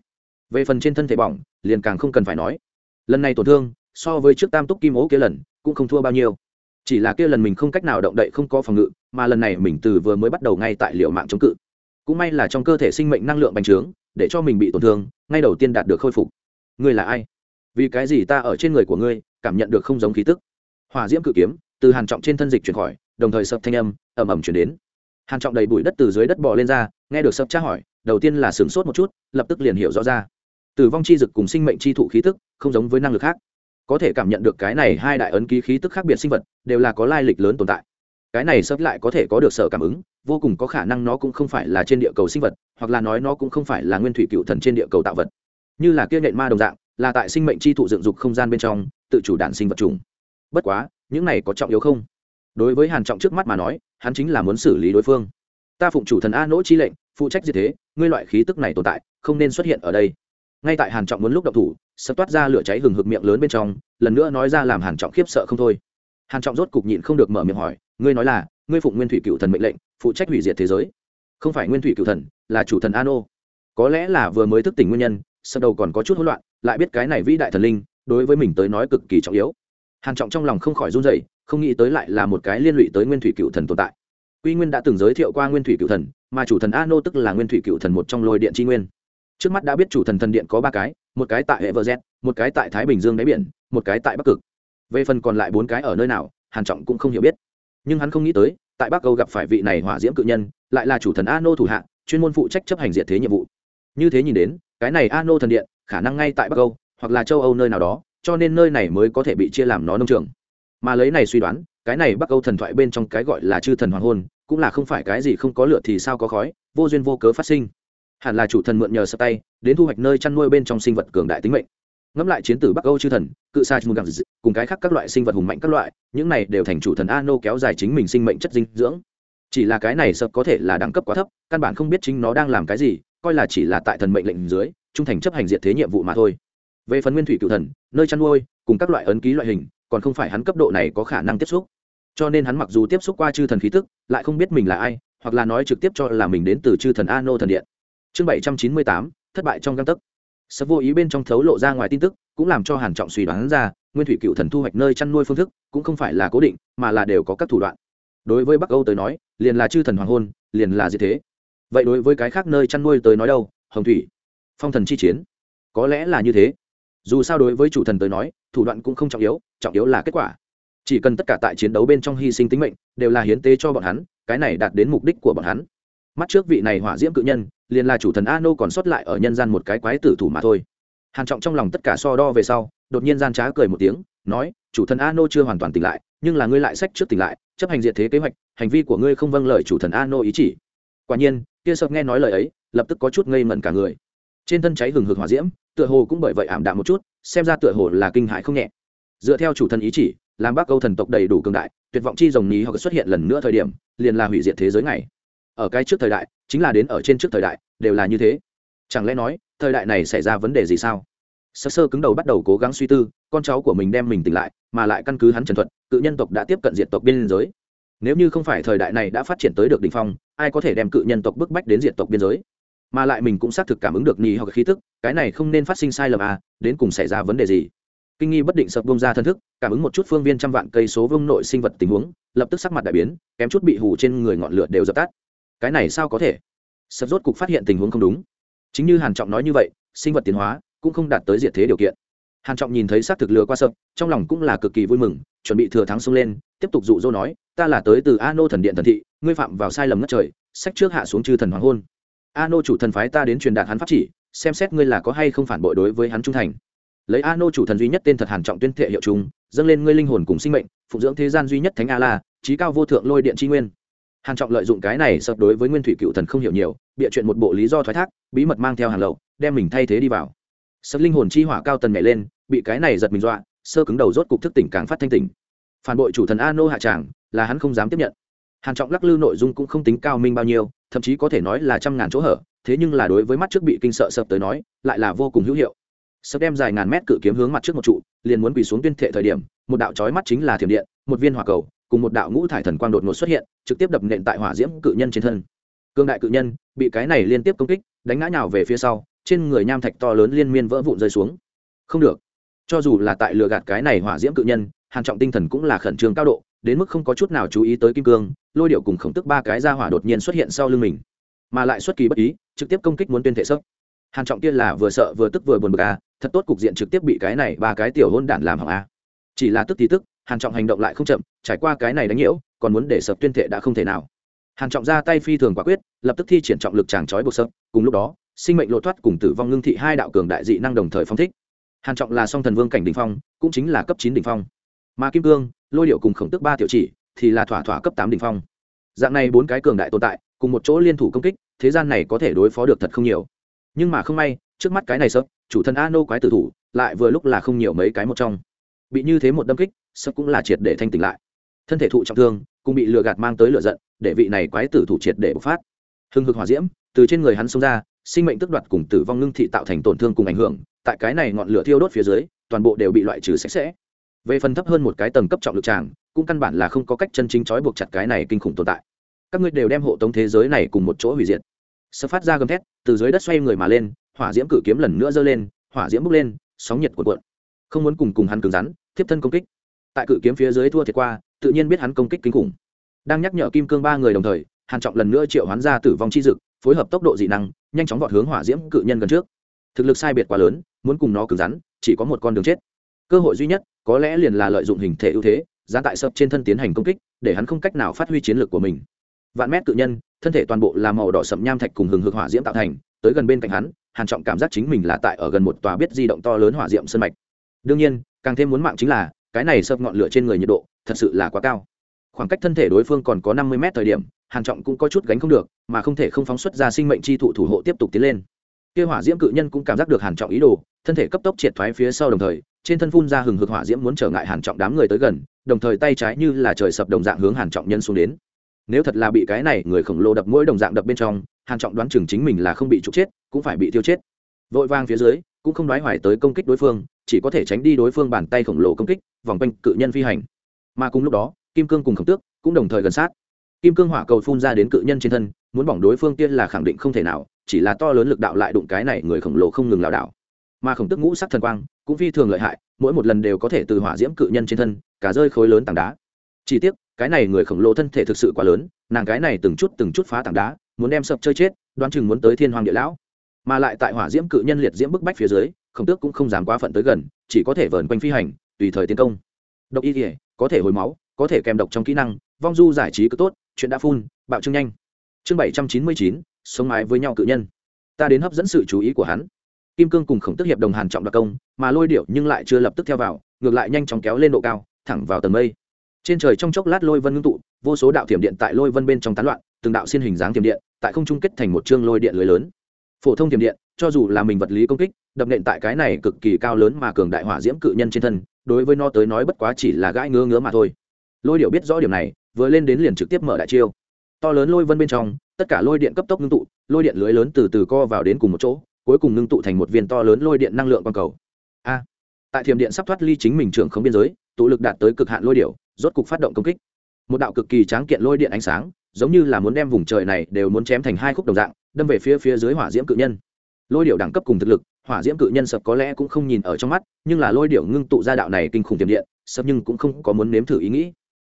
Về phần trên thân thể bỏng, liền càng không cần phải nói. Lần này tổn thương, so với trước tam túc kim ố kia lần, cũng không thua bao nhiêu. Chỉ là kia lần mình không cách nào động đậy, không có phòng ngự, mà lần này mình từ vừa mới bắt đầu ngay tại liệu mạng chống cự. Cũng may là trong cơ thể sinh mệnh năng lượng bành trướng, để cho mình bị tổn thương, ngay đầu tiên đạt được khôi phục. Ngươi là ai? Vì cái gì ta ở trên người của ngươi, cảm nhận được không giống khí tức? Hỏa diễm cự kiếm, từ hàn trọng trên thân dịch chuyển khỏi, đồng thời sập thanh âm, ầm ầm chuyển đến. Hàn trọng đầy bụi đất từ dưới đất bò lên ra, nghe được sập tra hỏi, đầu tiên là sửng sốt một chút, lập tức liền hiểu rõ ra. Tử vong chi dực cùng sinh mệnh chi thụ khí tức, không giống với năng lực khác. Có thể cảm nhận được cái này hai đại ấn ký khí tức khác biệt sinh vật, đều là có lai lịch lớn tồn tại. Cái này sắp lại có thể có được sở cảm ứng, vô cùng có khả năng nó cũng không phải là trên địa cầu sinh vật, hoặc là nói nó cũng không phải là nguyên thủy cựu thần trên địa cầu tạo vật. Như là kia nện ma đồng dạng là tại sinh mệnh chi thụ dựng dục không gian bên trong, tự chủ đản sinh vật trùng bất quá, những này có trọng yếu không? Đối với hàn trọng trước mắt mà nói, hắn chính là muốn xử lý đối phương. Ta phụng chủ thần a nỗ chi lệnh, phụ trách gì thế, ngươi loại khí tức này tồn tại, không nên xuất hiện ở đây. Ngay tại hàn trọng muốn lúc động thủ sập toát ra lửa cháy hừng hực miệng lớn bên trong, lần nữa nói ra làm hàn trọng khiếp sợ không thôi. Hàn trọng rốt cục nhịn không được mở miệng hỏi, ngươi nói là, ngươi phụng nguyên thủy cựu thần mệnh lệnh, phụ trách hủy diệt thế giới? Không phải nguyên thủy cựu thần, là chủ thần an ô có lẽ là vừa mới thức tỉnh nguyên nhân sau đầu còn có chút hỗn loạn lại biết cái này vĩ đại thần linh, đối với mình tới nói cực kỳ trọng yếu. Hàn trọng trong lòng không khỏi run rẩy, không nghĩ tới lại là một cái liên lụy tới nguyên thủy cựu thần tồn tại. Quy nguyên đã từng giới thiệu qua nguyên thủy cựu thần, mà chủ thần an tức là nguyên thủy cựu thần một trong lôi điện tri nguyên. Trước mắt đã biết chủ thần thần điện có ba cái, một cái tại hệ vợ z một cái tại thái bình dương đáy biển, một cái tại bắc cực. Về phần còn lại bốn cái ở nơi nào, hàn trọng cũng không hiểu biết. Nhưng hắn không nghĩ tới, tại bắc âu gặp phải vị này hỏa diễm cự nhân, lại là chủ thần a nô thủ hạ, chuyên môn phụ trách chấp hành diệt thế nhiệm vụ. Như thế nhìn đến cái này ano thần điện, khả năng ngay tại bắc âu, hoặc là châu âu nơi nào đó, cho nên nơi này mới có thể bị chia làm nó nông trường. Mà lấy này suy đoán, cái này bắc âu thần thoại bên trong cái gọi là chư thần hoàng hôn, cũng là không phải cái gì không có lửa thì sao có khói, vô duyên vô cớ phát sinh. Hẳn là chủ thần mượn nhờ sập tay, đến thu hoạch nơi chăn nuôi bên trong sinh vật cường đại tính mệnh. Ngẫm lại chiến tử bắc âu chư thần, cự sa mù gạc cùng cái khác các loại sinh vật hùng mạnh các loại, những này đều thành chủ thần ano kéo dài chính mình sinh mệnh chất dinh dưỡng. Chỉ là cái này sập có thể là đẳng cấp quá thấp, căn bản không biết chính nó đang làm cái gì coi là chỉ là tại thần mệnh lệnh dưới, trung thành chấp hành diệt thế nhiệm vụ mà thôi. Về phần nguyên thủy cựu thần, nơi chăn nuôi, cùng các loại ấn ký loại hình, còn không phải hắn cấp độ này có khả năng tiếp xúc. Cho nên hắn mặc dù tiếp xúc qua chư thần khí tức, lại không biết mình là ai, hoặc là nói trực tiếp cho là mình đến từ chư thần a nô thần điện. Chương bảy trăm chín mươi tám, thất bại trong găng tấc. Sập vô ý bên trong thấu lộ ra ngoài tin tức, cũng làm cho hàn trọng suy đoán ra, nguyên thủy cựu thần thu hoạch nơi chăn nuôi phương thức, cũng không phải là cố định, mà là đều có các thủ đoạn. Đối với bắc âu tới nói, liền là chư thần hoàng hôn, liền là gì thế vậy đối với cái khác nơi chăn nuôi tới nói đâu, hồng thủy? Phong thần chi chiến? Có lẽ là như thế. Dù sao đối với chủ thần tới nói, thủ đoạn cũng không trọng yếu trọng yếu là kết quả. Chỉ cần tất cả tại chiến đấu bên trong hy sinh tính mệnh, đều là hiến tế cho bọn hắn, cái này đạt đến mục đích của bọn hắn. Mắt trước vị này hỏa diễm cự nhân, liền là chủ thần a nô còn sót lại ở nhân gian một cái quái tử thủ mà thôi. Hàn trọng trong lòng tất cả so đo về sau, đột nhiên gian trá cười một tiếng, nói, chủ thần a nô chưa hoàn toàn tỉnh lại, nhưng là ngươi lại sách trước tỉnh lại, chấp hành diện thế kế hoạch, hành vi của ngươi không vâng lời chủ thần a nô ý chỉ. Quả nhiên kia sập nghe nói lời ấy, lập tức có chút ngây ngẩn cả người. Trên thân cháy hừng hực hỏa diễm, tựa hồ cũng bởi vậy ảm đạm một chút, xem ra tựa hồ là kinh hại không nhẹ. Dựa theo chủ thần ý chỉ làm bác câu thần tộc đầy đủ cường đại, tuyệt vọng chi rồng ní hoặc xuất hiện lần nữa thời điểm, liền là hủy diệt thế giới này. Ở cái trước thời đại, chính là đến ở trên trước thời đại, đều là như thế. Chẳng lẽ nói, thời đại này xảy ra vấn đề gì sao? Sơ sơ cứng đầu bắt đầu cố gắng suy tư, con cháu của mình đem mình tỉnh lại, mà lại căn cứ hắn trần thuật cự nhân tộc đã tiếp cận diện tộc biên giới nếu như không phải thời đại này đã phát triển tới được đ ỉ n h phong, ai có thể đem cự nhân tộc bức bách đến diện tộc biên giới? Mà lại mình cũng xác thực cảm ứng được nhì hoặc khí thức cái này không nên phát sinh sai lầm à đến cùng xảy ra vấn đề gì? Kinh nghi bất định sập bông ra thân thức, cảm ứng một chút phương viên trăm vạn cây số vương nội sinh vật tình huống, lập tức sắc mặt đại biến, kém chút bị hù trên người ngọn lửa đều dập tắt. Cái này sao có thể? Sập rốt cục phát hiện tình huống không đúng. Chính như hàn trọng nói như vậy, sinh vật tiến hóa cũng không đạt tới diệt thế điều kiện. Hàn trọng nhìn thấy xác thực lừa qua sập, trong lòng cũng là cực kỳ vui mừng chuẩn bị thừa thắng xông lên, tiếp tục dụ dỗ nói, ta là tới từ a nô thần điện thần thị, ngươi phạm vào sai lầm ngất trời, sách trước hạ xuống chư thần hoàng hôn. A nô chủ thần phái ta đến truyền đạt hắn pháp chỉ, xem xét ngươi là có hay không phản bội đối với hắn trung thành. Lấy a nô chủ thần duy nhất tên thật hàn trọng tuyên thệ hiệu chúng, dâng lên ngươi linh hồn cùng sinh mệnh phụng dưỡng thế gian duy nhất thánh a la trí cao vô thượng lôi điện tri nguyên. Hàn trọng lợi dụng cái này sập đối với nguyên thủy cựu thần không hiểu nhiều, bịa chuyện một bộ lý do thoái thác, bí mật mang theo hàng lậu, đem mình thay thế đi vào. Sập linh hồn chi hỏa cao tần nhảy lên, bị cái này giật mình dọa sơ cứng đầu rốt cục thức tỉnh càng phát thanh tỉnh. Phản bội chủ thần a nô hạ tràng, là hắn không dám tiếp nhận. Hàn trọng lắc lư nội dung cũng không tính cao minh bao nhiêu, thậm chí có thể nói là trăm ngàn chỗ hở, thế nhưng là đối với mắt trước bị kinh sợ sập tới nói, lại là vô cùng hữu hiệu. Sập đem dài ngàn mét cự kiếm hướng mặt trước một trụ, liền muốn quỳ xuống tuyên thệ thời điểm, một đạo chói mắt chính là thiểm điện, một viên hỏa cầu, cùng một đạo ngũ thải thần quang đột ngột xuất hiện, trực tiếp đập nện tại hỏa diễm cự nhân trên thân. Cương đại cự nhân, bị cái này liên tiếp công kích, đánh ngã nhào về phía sau, trên người nham thạch to lớn liên miên vỡ vụn rơi xuống. Không được cho dù là tại lừa gạt cái này hỏa diễm cự nhân, hàn trọng tinh thần cũng là khẩn trương cao độ, đến mức không có chút nào chú ý tới kim cương, lôi điệu cùng khổng tức ba cái ra hỏa đột nhiên xuất hiện sau lưng mình. Mà lại xuất kỳ bất ý, trực tiếp công kích muốn tuyên thể sốc. Hàn trọng kia là vừa sợ vừa tức vừa buồn bực a thật tốt cục diện trực tiếp bị cái này ba cái tiểu hôn đản làm hỏng a chỉ là tức thì tức, hàn trọng hành động lại không chậm, trải qua cái này đánh nhiễu, còn muốn để sập tuyên thể đã không thể nào. Hàn trọng ra tay phi thường quả quyết, lập tức thi triển trọng lực chàng chói buộc sập, cùng lúc đó, sinh mệnh lộ thoát cùng tử vong ngưng thị hai đạo cường đại dị năng đồng thời phong thích hàn trọng là song thần vương cảnh đỉnh phong, cũng chính là cấp chín đỉnh phong. Mà kim cương, lôi điệu cùng khổng tức ba tiểu chỉ, thì là thỏa thỏa cấp tám đỉnh phong. Dạng này bốn cái cường đại tồn tại, cùng một chỗ liên thủ công kích, thế gian này có thể đối phó được thật không nhiều. Nhưng mà không may, trước mắt cái này sấp chủ thần a nô quái tử thủ, lại vừa lúc là không nhiều mấy cái một trong. Bị như thế một đâm kích sấp cũng là triệt để thanh tỉnh lại. Thân thể thụ trọng thương, cũng bị lừa gạt mang tới lửa giận, để vị này quái tử thủ triệt để bộc phát. Hưng hực hỏa diễm, từ trên người hắn xông ra, sinh mệnh tức đoạt cùng tử vong ngưng thị tạo thành tổn thương cùng ảnh hưởng tại cái này ngọn lửa thiêu đốt phía dưới, toàn bộ đều bị loại trừ sạch sẽ. Về phần thấp hơn một cái tầng cấp trọng lực tràng, cũng căn bản là không có cách chân chính trói buộc chặt cái này kinh khủng tồn tại. Các ngươi đều đem hộ tống thế giới này cùng một chỗ hủy diệt. Sơ phát ra gầm thét, từ dưới đất xoay người mà lên, hỏa diễm cử kiếm lần nữa giơ lên, hỏa diễm bốc lên, sóng nhiệt cuộn cuộn. Không muốn cùng cùng hắn cứng rắn tiếp thân công kích. Tại cự kiếm phía dưới thua thiệt qua, tự nhiên biết hắn công kích kinh khủng. Đang nhắc nhở kim cương ba người đồng thời, hàn trọng lần nữa triệu hoán ra tử vong chi dực, phối hợp tốc độ dị năng, nhanh chóng vọt hướng hỏa diễm cự nhân gần trước thực lực sai biệt quá lớn, muốn cùng nó cứng rắn, chỉ có một con đường chết. Cơ hội duy nhất, có lẽ liền là lợi dụng hình thể ưu thế giá tại sập trên thân tiến hành công kích, để hắn không cách nào phát huy chiến lược của mình. Vạn mét cự nhân, thân thể toàn bộ là màu đỏ sậm nham thạch cùng hừng hực hỏa diễm tạo thành, tới gần bên cạnh hắn, hàn trọng cảm giác chính mình là tại ở gần một tòa biết di động to lớn hỏa diễm sơn mạch. Đương nhiên, càng thêm muốn mạng chính là, cái này sập ngọn lửa trên người nhiệt độ, thật sự là quá cao. Khoảng cách thân thể đối phương còn có năm mươi mét thời điểm, hàn trọng cũng có chút gánh không được, mà không thể không phóng xuất ra sinh mệnh chi thụ thủ hộ tiếp tục tiến lên kia hỏa diễm cự nhân cũng cảm giác được hàn trọng ý đồ, thân thể cấp tốc triệt thoái phía sau đồng thời, trên thân phun ra hừng hực hỏa diễm muốn trở ngại hàn trọng đám người tới gần, đồng thời tay trái như là trời sập đồng dạng hướng hàn trọng nhân xuống đến. Nếu thật là bị cái này người khổng lồ đập mỗi đồng dạng đập bên trong, hàn trọng đoán chừng chính mình là không bị trục chết, cũng phải bị tiêu chết. Vội vang phía dưới, cũng không đoái hoài tới công kích đối phương, chỉ có thể tránh đi đối phương bàn tay khổng lồ công kích, vòng quanh cự nhân phi hành. Mà cùng lúc đó, kim cương cùng khổng tước cũng đồng thời gần sát. Kim cương hỏa cầu phun ra đến cự nhân trên thân, muốn bỏng đối phương tiên là khẳng định không thể nào chỉ là to lớn lực đạo lại đụng cái này người khổng lồ không ngừng lảo đảo. Mà khổng tức ngũ sắc thần quang cũng phi thường lợi hại, mỗi một lần đều có thể từ hỏa diễm cự nhân trên thân, cả rơi khối lớn tảng đá. Chỉ tiếc, cái này người khổng lồ thân thể thực sự quá lớn, nàng cái này từng chút từng chút phá tảng đá, muốn đem sập chơi chết, đoán chừng muốn tới thiên hoàng địa lão. Mà lại tại hỏa diễm cự nhân liệt diễm bức bách phía dưới, khổng tước cũng không dám quá phận tới gần, chỉ có thể vờn quanh phi hành, tùy thời tiến công. Độc y thể có thể hồi máu, có thể kèm độc trong kỹ năng, vong du giải trí cứ tốt, chuyện đã phun, bạo trưng nhanh. Chương bảy trăm chín mươi chín sống mái với nhau cự nhân. Ta đến hấp dẫn sự chú ý của hắn. Kim cương cùng khổng tức hiệp đồng hàn trọng đặc công, mà lôi điệu nhưng lại chưa lập tức theo vào, ngược lại nhanh chóng kéo lên độ cao, thẳng vào tầng mây. Trên trời trong chốc lát lôi vân ngưng tụ, vô số đạo thiểm điện tại lôi vân bên trong tán loạn, từng đạo xin hình dáng thiểm điện, tại không trung kết thành một chương lôi điện lưới lớn. Phổ thông thiểm điện, cho dù là mình vật lý công kích, đập nện tại cái này cực kỳ cao lớn mà cường đại hỏa diễm cự nhân trên thân, đối với nó tới nói bất quá chỉ là gãi ngứa ngứa mà thôi. Lôi điệu biết rõ điểm này, vừa lên đến liền trực tiếp mở đại chiêu. To lớn lôi vân bên trong tất cả lôi điện cấp tốc ngưng tụ, lôi điện lưới lớn từ từ co vào đến cùng một chỗ, cuối cùng ngưng tụ thành một viên to lớn lôi điện năng lượng quang cầu. A! Tại thiểm điện sắp thoát ly chính mình trưởng không biên giới, tụ lực đạt tới cực hạn lôi điệu rốt cục phát động công kích. Một đạo cực kỳ tráng kiện lôi điện ánh sáng, giống như là muốn đem vùng trời này đều muốn chém thành hai khúc đồng dạng, đâm về phía phía dưới hỏa diễm cự nhân. Lôi điệu đẳng cấp cùng thực lực, hỏa diễm cự nhân sập có lẽ cũng không nhìn ở trong mắt, nhưng là lôi điệu ngưng tụ ra đạo này kinh khủng tiềm điện, sập nhưng cũng không có muốn nếm thử ý nghĩ.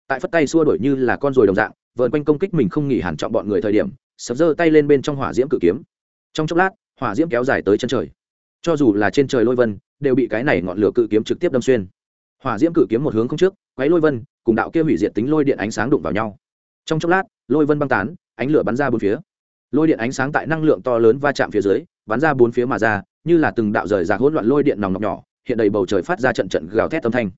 Tại phất tay xua đổi như là con ruồi đồng dạng vợn quanh công kích mình không nghỉ hẳn trọng bọn người thời điểm, sập giơ tay lên bên trong hỏa diễm cự kiếm. Trong chốc lát, hỏa diễm kéo dài tới chân trời. Cho dù là trên trời lôi vân, đều bị cái này ngọn lửa cự kiếm trực tiếp đâm xuyên. Hỏa diễm cự kiếm một hướng không trước, quấy lôi vân, cùng đạo kia hủy diệt tính lôi điện ánh sáng đụng vào nhau. Trong chốc lát, lôi vân băng tán, ánh lửa bắn ra bốn phía. Lôi điện ánh sáng tại năng lượng to lớn va chạm phía dưới, bắn ra bốn phía mà ra, như là từng đạo rời rạc hỗn loạn lôi điện nòng nọc nhỏ, hiện đầy bầu trời phát ra trận trận gào thét âm thanh.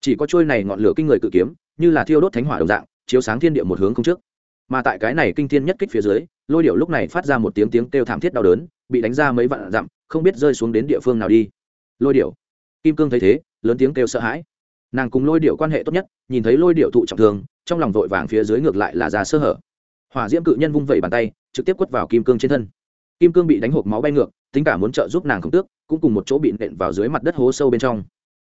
Chỉ có trôi này ngọn lửa kinh người cự kiếm, như là thiêu đốt thánh hỏa đồng dạng chiếu sáng thiên địa một hướng không trước. Mà tại cái này kinh thiên nhất kích phía dưới, lôi điệu lúc này phát ra một tiếng tiếng kêu thảm thiết đau đớn, bị đánh ra mấy vạn dặm, không biết rơi xuống đến địa phương nào đi. Lôi điệu kim cương thấy thế, lớn tiếng kêu sợ hãi. Nàng cùng lôi điệu quan hệ tốt nhất, nhìn thấy lôi điệu thụ trọng thương, trong lòng vội vàng phía dưới ngược lại là ra sơ hở. Hỏa diễm cự nhân vung vẩy bàn tay, trực tiếp quất vào kim cương trên thân. Kim cương bị đánh hộp máu bay ngược, tính cả muốn trợ giúp nàng không tước, cũng cùng một chỗ bị nện vào dưới mặt đất hố sâu bên trong.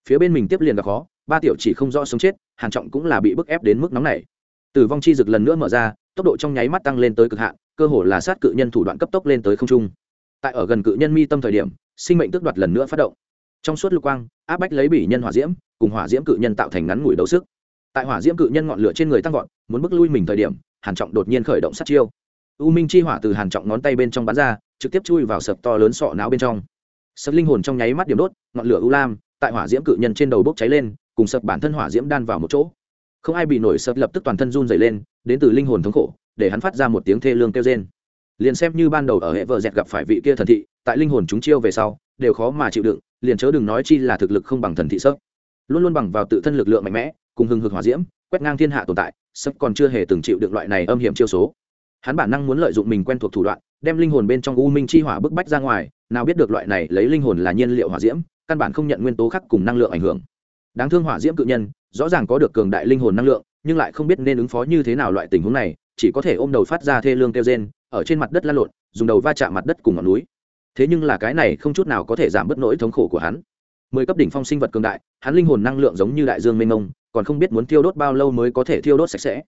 Phía bên mình tiếp liền gặp khó, ba tiểu chỉ không rõ sống chết, hàn trọng cũng là bị bức ép đến mức nóng này tử vong chi dực lần nữa mở ra, tốc độ trong nháy mắt tăng lên tới cực hạn, cơ hồ là sát cự nhân thủ đoạn cấp tốc lên tới không trung. Tại ở gần cự nhân mi tâm thời điểm, sinh mệnh tước đoạt lần nữa phát động. Trong suốt lục quang, áp bách lấy bỉ nhân hỏa diễm, cùng hỏa diễm cự nhân tạo thành ngắn ngủi đấu sức. Tại hỏa diễm cự nhân ngọn lửa trên người tăng vọt, muốn bước lui mình thời điểm, hàn trọng đột nhiên khởi động sát chiêu. U minh chi hỏa từ hàn trọng ngón tay bên trong bắn ra, trực tiếp chui vào sập to lớn sọ não bên trong. Sập linh hồn trong nháy mắt điểm đốt, ngọn lửa u lam, tại hỏa diễm cự nhân trên đầu bốc cháy lên, cùng sập bản thân hỏa diễm đan vào một chỗ không ai bị nổi sập lập tức toàn thân run rẩy lên, đến từ linh hồn thống khổ, để hắn phát ra một tiếng thê lương kêu rên. Liền xem như ban đầu ở hệ vợ dẹt gặp phải vị kia thần thị, tại linh hồn chúng chiêu về sau, đều khó mà chịu đựng, liền chớ đừng nói chi là thực lực không bằng thần thị sấp luôn luôn bằng vào tự thân lực lượng mạnh mẽ, cùng hừng hực hỏa diễm, quét ngang thiên hạ tồn tại sấp còn chưa hề từng chịu được loại này âm hiểm chiêu số. Hắn bản năng muốn lợi dụng mình quen thuộc thủ đoạn, đem linh hồn bên trong u minh chi hỏa bức bách ra ngoài, nào biết được loại này lấy linh hồn là nhiên liệu hỏa diễm, căn bản không nhận nguyên tố khác cùng năng lượng ảnh hưởng đáng thương hỏa diễm cự nhân, rõ ràng có được cường đại linh hồn năng lượng, nhưng lại không biết nên ứng phó như thế nào loại tình huống này, chỉ có thể ôm đầu phát ra thê lương kêu rên, ở trên mặt đất lăn lộn, dùng đầu va chạm mặt đất cùng ngọn núi. Thế nhưng là cái này không chút nào có thể giảm bớt nỗi thống khổ của hắn. Mười cấp đỉnh phong sinh vật cường đại, hắn linh hồn năng lượng giống như đại dương mênh mông, còn không biết muốn thiêu đốt bao lâu mới có thể thiêu đốt sạch sẽ.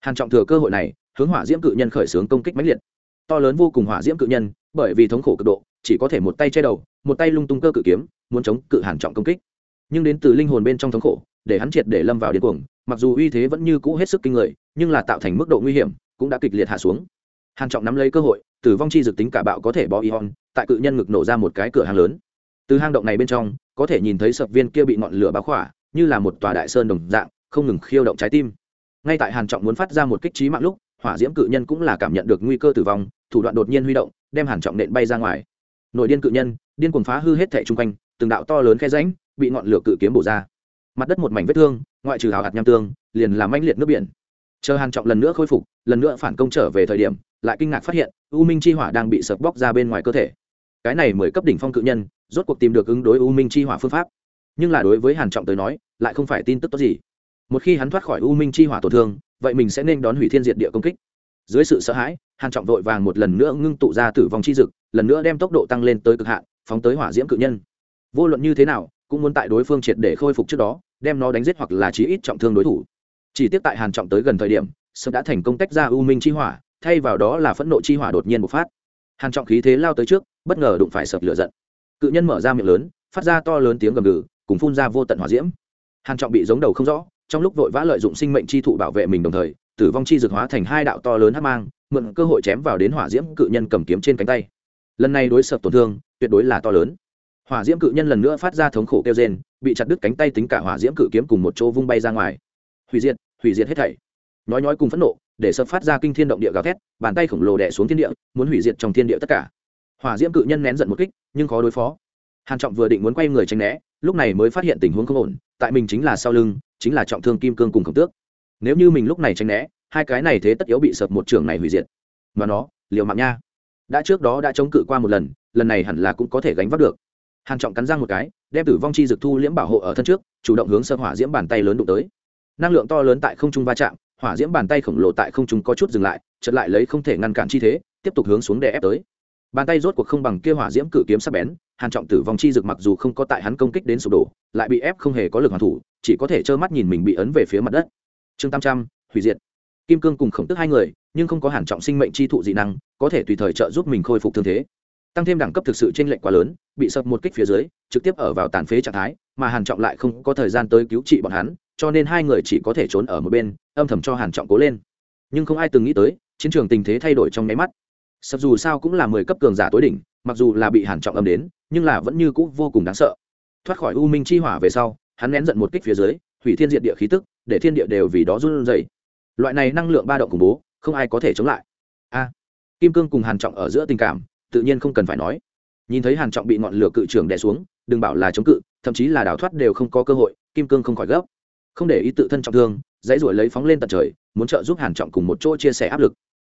Hàn trọng thừa cơ hội này, hướng hỏa diễm cự nhân khởi xướng công kích mãnh liệt. To lớn vô cùng hỏa diễm cự nhân, bởi vì thống khổ cực độ, chỉ có thể một tay che đầu, một tay lung tung cơ cự kiếm, muốn chống cự hàn trọng công kích nhưng đến từ linh hồn bên trong thống khổ, để hắn triệt để lâm vào điên cuồng, mặc dù uy thế vẫn như cũ hết sức kinh người, nhưng là tạo thành mức độ nguy hiểm cũng đã kịch liệt hạ xuống. Hàn trọng nắm lấy cơ hội, tử vong chi dược tính cả bạo có thể bó ion, tại cự nhân ngực nổ ra một cái cửa hàng lớn. Từ hang động này bên trong, có thể nhìn thấy sập viên kia bị ngọn lửa bá khỏa, như là một tòa đại sơn đồng dạng, không ngừng khiêu động trái tim. Ngay tại hàn trọng muốn phát ra một kích trí mạng lúc, hỏa diễm cự nhân cũng là cảm nhận được nguy cơ tử vong, thủ đoạn đột nhiên huy động, đem hàn trọng nện bay ra ngoài. Nội điên cự nhân, điên cuồng phá hư hết thảy trung quanh, từng đạo to lớn khe rãnh bị ngọn lửa cự kiếm bổ ra. Mặt đất một mảnh vết thương, ngoại trừ hào hạt nham tương, liền làm mãnh liệt nước biển. Chờ hàn trọng lần nữa khôi phục, lần nữa phản công trở về thời điểm, lại kinh ngạc phát hiện, u minh chi hỏa đang bị sập bóc ra bên ngoài cơ thể. Cái này mới cấp đỉnh phong cự nhân, rốt cuộc tìm được ứng đối u minh chi hỏa phương pháp. Nhưng là đối với hàn trọng tới nói, lại không phải tin tức tốt gì. Một khi hắn thoát khỏi u minh chi hỏa tổn thương, vậy mình sẽ nên đón hủy thiên diệt địa công kích. Dưới sự sợ hãi, hàn trọng vội vàng một lần nữa ngưng tụ ra tử vong chi dực, lần nữa đem tốc độ tăng lên tới cực hạn, phóng tới hỏa diễm cự nhân. Vô luận như thế nào cũng muốn tại đối phương triệt để khôi phục trước đó, đem nó đánh giết hoặc là chí ít trọng thương đối thủ. Chỉ tiếp tại hàn trọng tới gần thời điểm sớm đã thành công tách ra u minh chi hỏa, thay vào đó là phẫn nộ chi hỏa đột nhiên bộc phát. Hàn trọng khí thế lao tới trước, bất ngờ đụng phải sập lửa giận. Cự nhân mở ra miệng lớn, phát ra to lớn tiếng gầm gừ, cùng phun ra vô tận hỏa diễm. Hàn trọng bị giống đầu không rõ, trong lúc vội vã lợi dụng sinh mệnh chi thụ bảo vệ mình đồng thời, tử vong chi dược hóa thành hai đạo to lớn hắc mang, mượn cơ hội chém vào đến hỏa diễm cự nhân cầm kiếm trên cánh tay. Lần này đối sập tổn thương, tuyệt đối là to lớn hỏa diễm cự nhân lần nữa phát ra thống khổ kêu rên, bị chặt đứt cánh tay tính cả hỏa diễm cự kiếm cùng một chỗ vung bay ra ngoài. Hủy diệt hủy diệt hết thảy. Nói nói cùng phẫn nộ, để sập phát ra kinh thiên động địa gào thét, bàn tay khổng lồ đè xuống thiên địa, muốn hủy diệt trong thiên địa tất cả. Hỏa diễm cự nhân nén giận một kích, nhưng khó đối phó. Hàn trọng vừa định muốn quay người tránh né, lúc này mới phát hiện tình huống không ổn, tại mình chính là sau lưng, chính là trọng thương kim cương cùng khổng tước. Nếu như mình lúc này tránh né, hai cái này thế tất yếu bị sập một trường này hủy diệt. Mà nó, liều mạng nha. Đã trước đó đã chống cự qua một lần lần này hẳn là cũng có thể gánh vác được hàn trọng cắn răng một cái, đem tử vong chi dược thu liễm bảo hộ ở thân trước, chủ động hướng sơ hỏa diễm bàn tay lớn đụng tới. Năng lượng to lớn tại không trung va chạm, hỏa diễm bàn tay khổng lồ tại không trung có chút dừng lại, chợt lại lấy không thể ngăn cản chi thế, tiếp tục hướng xuống để ép tới. Bàn tay rốt cuộc không bằng kia hỏa diễm cự kiếm sắc bén, hàn trọng tử vong chi dực mặc dù không có tại hắn công kích đến sụp đổ, lại bị ép không hề có lực hoàn thủ, chỉ có thể trơ mắt nhìn mình bị ấn về phía mặt đất. Chương tam trăm, hủy diệt. Kim cương cùng khổng tức hai người, nhưng không có hàn trọng sinh mệnh chi thụ dị năng, có thể tùy thời trợ giúp mình khôi phục thương thế tăng thêm đẳng cấp thực sự trên lệnh quá lớn, bị sập một kích phía dưới, trực tiếp ở vào tàn phế trạng thái, mà hàn trọng lại không có thời gian tới cứu trị bọn hắn, cho nên hai người chỉ có thể trốn ở một bên, âm thầm cho hàn trọng cố lên. Nhưng không ai từng nghĩ tới, chiến trường tình thế thay đổi trong nháy mắt. Sập dù sao cũng là mười cấp cường giả tối đỉnh, mặc dù là bị hàn trọng âm đến, nhưng là vẫn như cũ vô cùng đáng sợ. Thoát khỏi u minh chi hỏa về sau, hắn nén giận một kích phía dưới, hủy thiên diệt địa khí tức, để thiên địa đều vì đó run rẩy. Loại này năng lượng ba động khủng bố, không ai có thể chống lại. A, kim cương cùng hàn trọng ở giữa tình cảm tự nhiên không cần phải nói. Nhìn thấy hàn trọng bị ngọn lửa cự trường đè xuống, đừng bảo là chống cự, thậm chí là đào thoát đều không có cơ hội, kim cương không khỏi gấp. Không để ý tự thân trọng thương, dãy ruổi lấy phóng lên tận trời, muốn trợ giúp hàn trọng cùng một chỗ chia sẻ áp lực.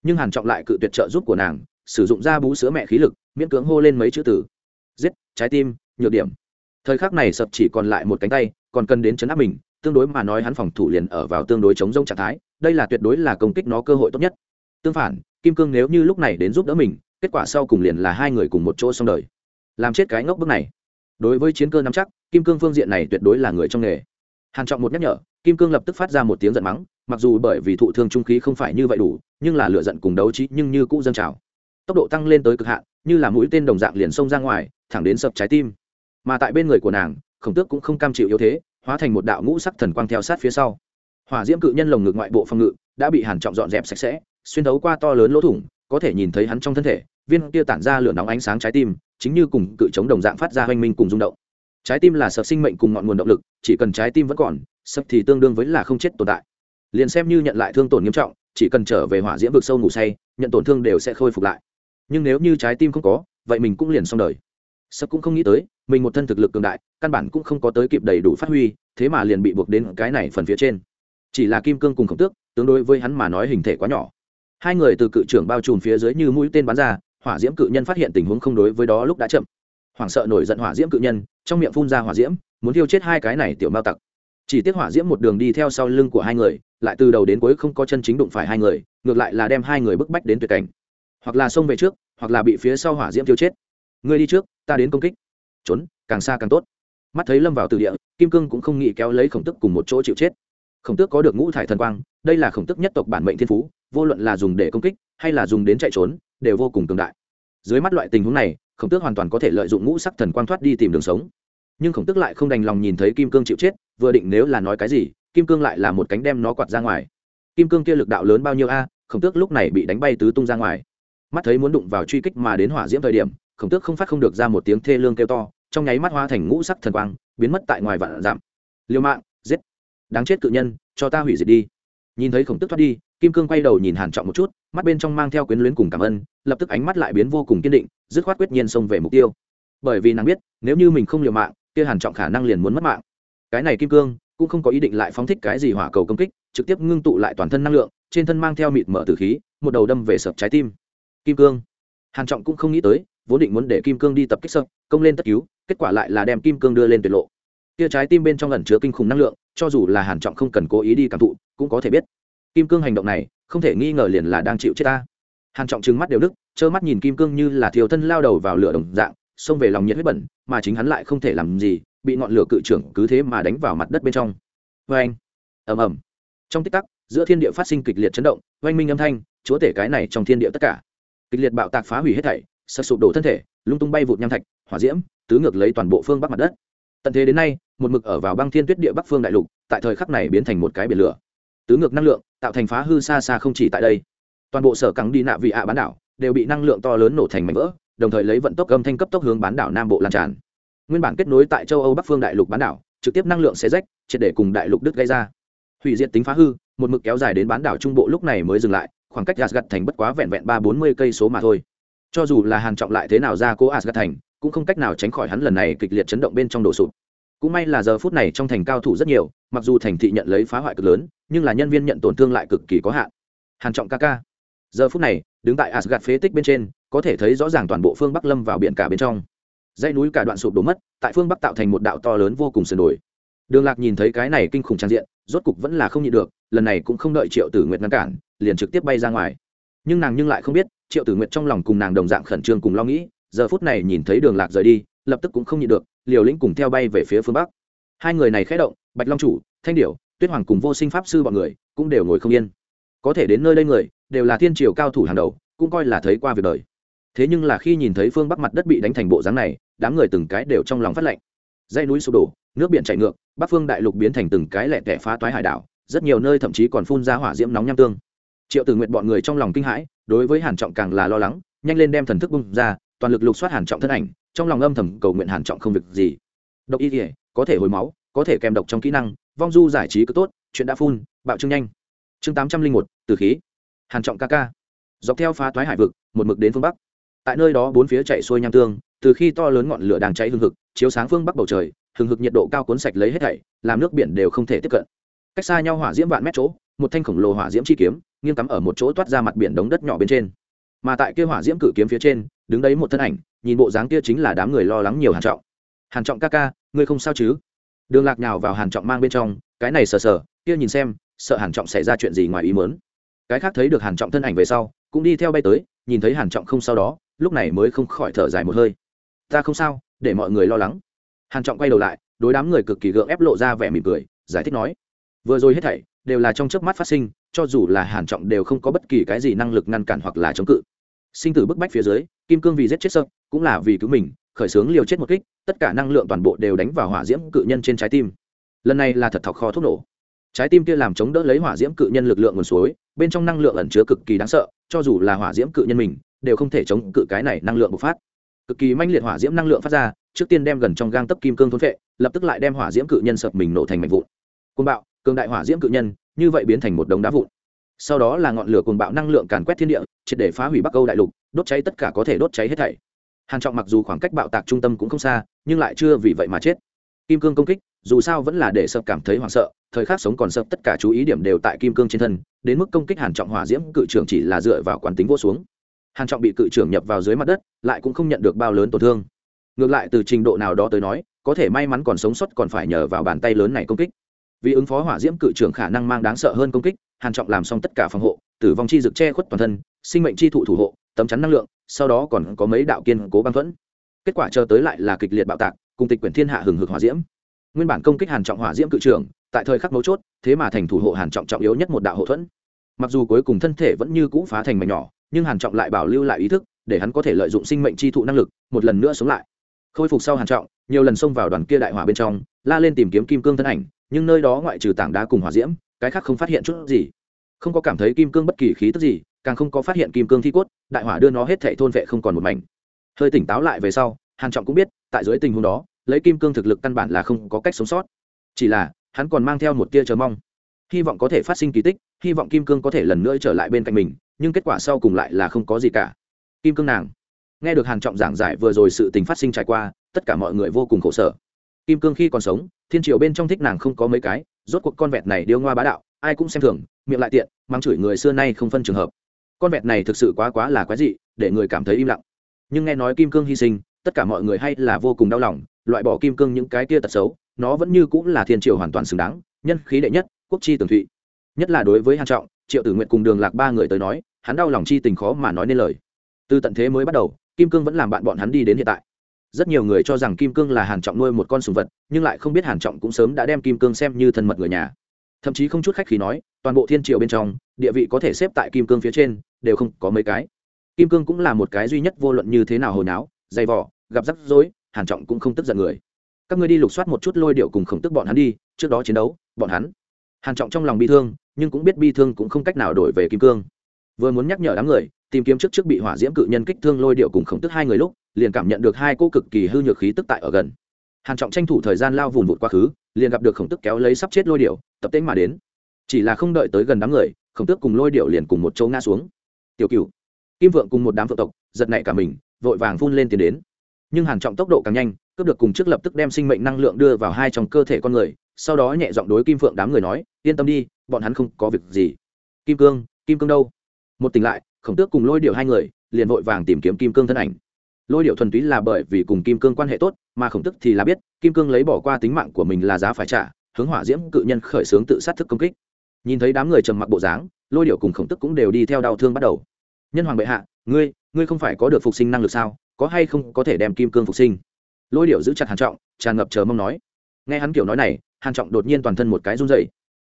Nhưng hàn trọng lại cự tuyệt trợ giúp của nàng, sử dụng ra bú sữa mẹ khí lực, miễn cưỡng hô lên mấy chữ từ. Giết, trái tim, nhược điểm. Thời khắc này sập chỉ còn lại một cánh tay, còn cần đến chấn áp mình, tương đối mà nói hắn phòng thủ liền ở vào tương đối chống rông trạng thái, đây là tuyệt đối là công kích nó cơ hội tốt nhất. Tương phản, kim cương nếu như lúc này đến giúp đỡ mình kết quả sau cùng liền là hai người cùng một chỗ xong đời. Làm chết cái ngốc bước này. Đối với chiến cơ nắm chắc, kim cương phương diện này tuyệt đối là người trong nghề. Hàn trọng một nhắc nhở, kim cương lập tức phát ra một tiếng giận mắng, mặc dù bởi vì thụ thương trung khí không phải như vậy đủ, nhưng là lửa giận cùng đấu trí nhưng như cũ dâng trào. Tốc độ tăng lên tới cực hạn, như là mũi tên đồng dạng liền xông ra ngoài, thẳng đến sập trái tim. Mà tại bên người của nàng, khổng tước cũng không cam chịu yếu thế, hóa thành một đạo ngũ sắc thần quang theo sát phía sau. Hỏa diễm cự nhân lồng ngực ngoại bộ phòng ngự, đã bị hàn trọng dọn dẹp sạch sẽ, xuyên thấu qua to lớn lỗ thủng có thể nhìn thấy hắn trong thân thể, viên kia tản ra lửa nóng ánh sáng trái tim, chính như cùng cự chống đồng dạng phát ra hoanh minh cùng rung động. Trái tim là sợ sinh mệnh cùng ngọn nguồn động lực, chỉ cần trái tim vẫn còn, sập thì tương đương với là không chết tồn tại. Liền xem như nhận lại thương tổn nghiêm trọng, chỉ cần trở về hỏa diễm vực sâu ngủ say, nhận tổn thương đều sẽ khôi phục lại. Nhưng nếu như trái tim không có, vậy mình cũng liền xong đời. Sập cũng không nghĩ tới, mình một thân thực lực cường đại, căn bản cũng không có tới kịp đầy đủ phát huy, thế mà liền bị buộc đến cái này phần phía trên. Chỉ là kim cương cùng khổng tước, tương đối với hắn mà nói hình thể quá nhỏ hai người từ cự trưởng bao trùm phía dưới như mũi tên bắn ra, hỏa diễm cự nhân phát hiện tình huống không đối với đó lúc đã chậm. Hoảng sợ nổi giận hỏa diễm cự nhân, trong miệng phun ra hỏa diễm, muốn thiêu chết hai cái này tiểu mao tặc. Chỉ tiếc hỏa diễm một đường đi theo sau lưng của hai người, lại từ đầu đến cuối không có chân chính đụng phải hai người, ngược lại là đem hai người bức bách đến tuyệt cảnh. Hoặc là xông về trước, hoặc là bị phía sau hỏa diễm thiêu chết. Ngươi đi trước, ta đến công kích. Trốn, càng xa càng tốt. Mắt thấy lâm vào từ địa, kim cương cũng không nghĩ kéo lấy khổng tức cùng một chỗ chịu chết. Khổng tước có được ngũ thải thần quang, đây là khổng tức nhất tộc bản mệnh thiên phú vô luận là dùng để công kích hay là dùng đến chạy trốn, đều vô cùng cường đại. Dưới mắt loại tình huống này, khổng tước hoàn toàn có thể lợi dụng ngũ sắc thần quang thoát đi tìm đường sống. Nhưng khổng tước lại không đành lòng nhìn thấy kim cương chịu chết, vừa định nếu là nói cái gì, kim cương lại là một cánh đem nó quạt ra ngoài. Kim cương kia lực đạo lớn bao nhiêu a, khổng tước lúc này bị đánh bay tứ tung ra ngoài. Mắt thấy muốn đụng vào truy kích mà đến hỏa diễm thời điểm, khổng tước không phát không được ra một tiếng thê lương kêu to, trong nháy mắt hóa thành ngũ sắc thần quang, biến mất tại ngoài vạn giảm liêu mạng, giết. Đáng chết cự nhân, cho ta hủy diệt đi nhìn thấy khổng tức thoát đi, kim cương quay đầu nhìn hàn trọng một chút, mắt bên trong mang theo quyến luyến cùng cảm ơn, lập tức ánh mắt lại biến vô cùng kiên định, dứt khoát quyết nhiên xông về mục tiêu. Bởi vì nàng biết, nếu như mình không liều mạng, kia hàn trọng khả năng liền muốn mất mạng. Cái này kim cương, cũng không có ý định lại phóng thích cái gì hỏa cầu công kích, trực tiếp ngưng tụ lại toàn thân năng lượng, trên thân mang theo mịt mở tử khí, một đầu đâm về sập trái tim. Kim cương. Hàn trọng cũng không nghĩ tới, vốn định muốn để kim cương đi tập kích sập, công lên tất cứu, kết quả lại là đem kim cương đưa lên tuyệt lộ. Kia trái tim bên trong ẩn chứa kinh khủng năng lượng cho dù là hàn trọng không cần cố ý đi cảm thụ, cũng có thể biết. Kim cương hành động này, không thể nghi ngờ liền là đang chịu chết ta. Hàn trọng trừng mắt đều đức trơ mắt nhìn kim cương như là thiêu thân lao đầu vào lửa đồng dạng, xông về lòng nhiệt huyết bẩn, mà chính hắn lại không thể làm gì, bị ngọn lửa cự trưởng cứ thế mà đánh vào mặt đất bên trong. Với anh, ầm ầm. Trong tích tắc, giữa thiên địa phát sinh kịch liệt chấn động, oanh minh âm thanh, chúa tể cái này trong thiên địa tất cả. Kịch liệt bạo tạc phá hủy hết thảy sập sụp đổ thân thể, lung tung bay vụt nham thạch, hỏa diễm, tứ ngược lấy toàn bộ phương bắc mặt đất tận thế đến nay, một mực ở vào băng thiên tuyết địa bắc phương đại lục, tại thời khắc này biến thành một cái biển lửa. Tứ ngược năng lượng, tạo thành phá hư xa xa không chỉ tại đây. Toàn bộ sở cắng đi nạ vị ạ bán đảo, đều bị năng lượng to lớn nổ thành mảnh vỡ, đồng thời lấy vận tốc âm thanh cấp tốc hướng bán đảo nam bộ lan tràn. Nguyên bản kết nối tại châu âu bắc phương đại lục bán đảo, trực tiếp năng lượng xe rách, triệt để cùng đại lục đức gây ra. Hủy diệt tính phá hư, một mực kéo dài đến bán đảo trung bộ lúc này mới dừng lại, khoảng cách gạt thành bất quá vẹn vẹn ba bốn mươi cây số mà thôi. Cho dù là hàn trọng lại thế nào ra cố asgad thành cũng không cách nào tránh khỏi hắn lần này kịch liệt chấn động bên trong đổ sụp. Cũng may là giờ phút này trong thành cao thủ rất nhiều, mặc dù thành thị nhận lấy phá hoại cực lớn, nhưng là nhân viên nhận tổn thương lại cực kỳ có hạn. Hàn trọng ca ca. Giờ phút này, đứng tại asgad phế tích bên trên, có thể thấy rõ ràng toàn bộ phương bắc lâm vào biển cả bên trong. Dãy núi cả đoạn sụp đổ mất, tại phương bắc tạo thành một đạo to lớn vô cùng sườn đồi. Đường lạc nhìn thấy cái này kinh khủng trang diện, rốt cục vẫn là không nhịn được, lần này cũng không đợi triệu tử nguyệt ngăn cản, liền trực tiếp bay ra ngoài. Nhưng nàng nhưng lại không biết, triệu tử nguyệt trong lòng cùng nàng đồng dạng khẩn trương cùng lo nghĩ giờ phút này nhìn thấy đường lạc rời đi, lập tức cũng không nhịn được, liều lĩnh cùng theo bay về phía phương bắc. Hai người này khé động, bạch long chủ, thanh điểu, tuyết hoàng cùng vô sinh pháp sư bọn người cũng đều ngồi không yên. Có thể đến nơi đây người, đều là thiên triều cao thủ hàng đầu, cũng coi là thấy qua việc đời. Thế nhưng là khi nhìn thấy phương bắc mặt đất bị đánh thành bộ dáng này, đám người từng cái đều trong lòng phát lạnh dãy núi sụp đổ, nước biển chảy ngược, bắc phương đại lục biến thành từng cái lẹ tẻ phá toái hải đảo, rất nhiều nơi thậm chí còn phun ra hỏa diễm nóng nham tương. Triệu tử nguyện bọn người trong lòng kinh hãi, đối với hàn trọng càng là lo lắng, nhanh lên đem thần thức bung ra toàn lực lục soát hàn trọng thân ảnh, trong lòng âm thầm cầu nguyện hàn trọng không việc gì. Độc y thể có thể hồi máu, có thể kèm độc trong kỹ năng, vong du giải trí cứ tốt, chuyện đã phun, bạo trương nhanh. Chương tám trăm linh một từ khí. Hàn trọng ca ca. Dọc theo phá thoái hải vực, một mực đến phương bắc. Tại nơi đó bốn phía chạy xuôi nham tương, từ khi to lớn ngọn lửa đang cháy hừng hực, chiếu sáng phương bắc bầu trời, hừng hực nhiệt độ cao cuốn sạch lấy hết thảy, làm nước biển đều không thể tiếp cận. Cách xa nhau hỏa diễm vạn mét chỗ, một thanh khổng lồ hỏa diễm chi kiếm, nghiêng cắm ở một chỗ toát ra mặt biển đống đất nhỏ bên trên mà tại kia hỏa diễm cử kiếm phía trên, đứng đấy một thân ảnh, nhìn bộ dáng kia chính là đám người lo lắng nhiều hàn trọng. Hàn trọng ca ca, ngươi không sao chứ? Đường lạc nhào vào hàn trọng mang bên trong, cái này sờ sờ, kia nhìn xem, sợ hàn trọng xảy ra chuyện gì ngoài ý muốn. Cái khác thấy được hàn trọng thân ảnh về sau, cũng đi theo bay tới, nhìn thấy hàn trọng không sao đó, lúc này mới không khỏi thở dài một hơi. Ta không sao, để mọi người lo lắng. Hàn trọng quay đầu lại, đối đám người cực kỳ gượng ép lộ ra vẻ mỉm cười, giải thích nói, vừa rồi hết thảy đều là trong chớp mắt phát sinh, cho dù là hàn trọng đều không có bất kỳ cái gì năng lực ngăn cản hoặc là chống cự sinh tử bức bách phía dưới, kim cương vì giết chết sợ cũng là vì cứu mình, khởi sướng liều chết một kích, tất cả năng lượng toàn bộ đều đánh vào hỏa diễm cự nhân trên trái tim. Lần này là thật thọc kho thuốc nổ. Trái tim kia làm chống đỡ lấy hỏa diễm cự nhân lực lượng nguồn suối, bên trong năng lượng ẩn chứa cực kỳ đáng sợ, cho dù là hỏa diễm cự nhân mình, đều không thể chống cự cái này năng lượng bộc phát. Cực kỳ manh liệt hỏa diễm năng lượng phát ra, trước tiên đem gần trong gang tấp kim cương thôn phệ, lập tức lại đem hỏa diễm cự nhân sập mình nổ thành mảnh vụn. Côn bạo, cường đại hỏa diễm cự nhân, như vậy biến thành một đống đá vụn sau đó là ngọn lửa cồn bạo năng lượng càn quét thiên địa, triệt để phá hủy bắc âu đại lục, đốt cháy tất cả có thể đốt cháy hết thảy. Hàn trọng mặc dù khoảng cách bạo tạc trung tâm cũng không xa, nhưng lại chưa vì vậy mà chết. Kim cương công kích, dù sao vẫn là để sập cảm thấy hoảng sợ, thời khắc sống còn sập tất cả chú ý điểm đều tại kim cương trên thân, đến mức công kích hàn trọng hỏa diễm, cự trưởng chỉ là dựa vào quán tính vô xuống. Hàn trọng bị cự trưởng nhập vào dưới mặt đất, lại cũng không nhận được bao lớn tổn thương. Ngược lại, từ trình độ nào đó tới nói, có thể may mắn còn sống sót còn phải nhờ vào bàn tay lớn này công kích. Vì ứng phó hỏa diễm, cự trưởng khả năng mang đáng sợ hơn công kích hàn trọng làm xong tất cả phòng hộ, tử vong chi dực che khuất toàn thân, sinh mệnh chi thụ thủ hộ, tấm chắn năng lượng, sau đó còn có mấy đạo kiên cố băng thuẫn. Kết quả chờ tới lại là kịch liệt bạo tạc, cùng tịch quyển thiên hạ hừng hực hỏa diễm. Nguyên bản công kích hàn trọng hỏa diễm cự trưởng, tại thời khắc mấu chốt, thế mà thành thủ hộ hàn trọng trọng yếu nhất một đạo hộ thuẫn. Mặc dù cuối cùng thân thể vẫn như cũ phá thành mảnh nhỏ, nhưng hàn trọng lại bảo lưu lại ý thức, để hắn có thể lợi dụng sinh mệnh chi thụ năng lực, một lần nữa sống lại. Khôi phục sau hàn trọng, nhiều lần xông vào đoàn kia đại hỏa bên trong, la lên tìm kiếm kim cương thân ảnh, nhưng nơi đó ngoại trừ tảng đá cùng hỏa diễm cái khác không phát hiện chút gì. Không có cảm thấy kim cương bất kỳ khí tức gì, càng không có phát hiện kim cương thi cốt, đại hỏa đưa nó hết thệ thôn vệ không còn một mảnh. Hơi tỉnh táo lại về sau, hàn trọng cũng biết, tại dưới tình huống đó, lấy kim cương thực lực căn bản là không có cách sống sót. Chỉ là, hắn còn mang theo một tia chờ mong. Hy vọng có thể phát sinh kỳ tích, hy vọng kim cương có thể lần nữa trở lại bên cạnh mình, nhưng kết quả sau cùng lại là không có gì cả. Kim cương nàng. Nghe được hàn trọng giảng giải vừa rồi sự tình phát sinh trải qua, tất cả mọi người vô cùng khổ sở. Kim cương khi còn sống, thiên triều bên trong thích nàng không có mấy cái rốt cuộc con vẹt này điêu ngoa bá đạo, ai cũng xem thường, miệng lại tiện mang chửi người xưa nay không phân trường hợp. Con vẹt này thực sự quá quá là quái dị, để người cảm thấy im lặng. Nhưng nghe nói kim cương hy sinh, tất cả mọi người hay là vô cùng đau lòng, loại bỏ kim cương những cái kia tật xấu, nó vẫn như cũng là thiên triều hoàn toàn xứng đáng, nhân khí đệ nhất, quốc chi tường thụy. Nhất là đối với hàn trọng, triệu tử nguyện cùng đường lạc ba người tới nói, hắn đau lòng chi tình khó mà nói nên lời. Từ tận thế mới bắt đầu, kim cương vẫn làm bạn bọn hắn đi đến hiện tại rất nhiều người cho rằng kim cương là hàn trọng nuôi một con sùng vật, nhưng lại không biết hàn trọng cũng sớm đã đem kim cương xem như thân mật người nhà. Thậm chí không chút khách khí nói, toàn bộ thiên triều bên trong, địa vị có thể xếp tại kim cương phía trên, đều không có mấy cái. Kim cương cũng là một cái duy nhất vô luận như thế nào hồi náo, dày vỏ gặp rắc rối, hàn trọng cũng không tức giận người. Các ngươi đi lục soát một chút lôi điệu cùng khổng tức bọn hắn đi, trước đó chiến đấu, bọn hắn. Hàn trọng trong lòng bi thương, nhưng cũng biết bi thương cũng không cách nào đổi về kim cương. Vừa muốn nhắc nhở đám người, tìm kiếm trước trước bị hỏa diễm cự nhân kích thương lôi điệu cùng khổng tức hai người lúc liền cảm nhận được hai cô cực kỳ hư nhược khí tức tại ở gần. Hàn trọng tranh thủ thời gian lao vùn vụt quá khứ, liền gặp được khổng tức kéo lấy sắp chết lôi điệu tập tễnh mà đến. Chỉ là không đợi tới gần đám người, khổng tước cùng lôi điệu liền cùng một chỗ ngã xuống. Tiểu cửu, kim vượng cùng một đám phượng tộc, giật nảy cả mình, vội vàng phun lên tiến đến. Nhưng hàn trọng tốc độ càng nhanh, cướp được cùng trước lập tức đem sinh mệnh năng lượng đưa vào hai trong cơ thể con người, sau đó nhẹ giọng đối kim vượng đám người nói, yên tâm đi, bọn hắn không có việc gì. Kim cương kim cương đâu? Một tỉnh lại, khổng tước cùng lôi điệu hai người, liền vội vàng tìm kiếm kim cương thân ảnh lôi điệu thuần túy là bởi vì cùng kim cương quan hệ tốt, mà khổng tức thì là biết, kim cương lấy bỏ qua tính mạng của mình là giá phải trả, hướng hỏa diễm cự nhân khởi xướng tự sát thức công kích. Nhìn thấy đám người trầm mặc bộ dáng, lôi điệu cùng khổng tức cũng đều đi theo đau thương bắt đầu. Nhân hoàng bệ hạ, ngươi ngươi không phải có được phục sinh năng lực sao? Có hay không có thể đem kim cương phục sinh? Lôi điệu giữ chặt hàn trọng, tràn ngập chờ mong nói. Nghe hắn kiểu nói này, hàn trọng đột nhiên toàn thân một cái run rẩy.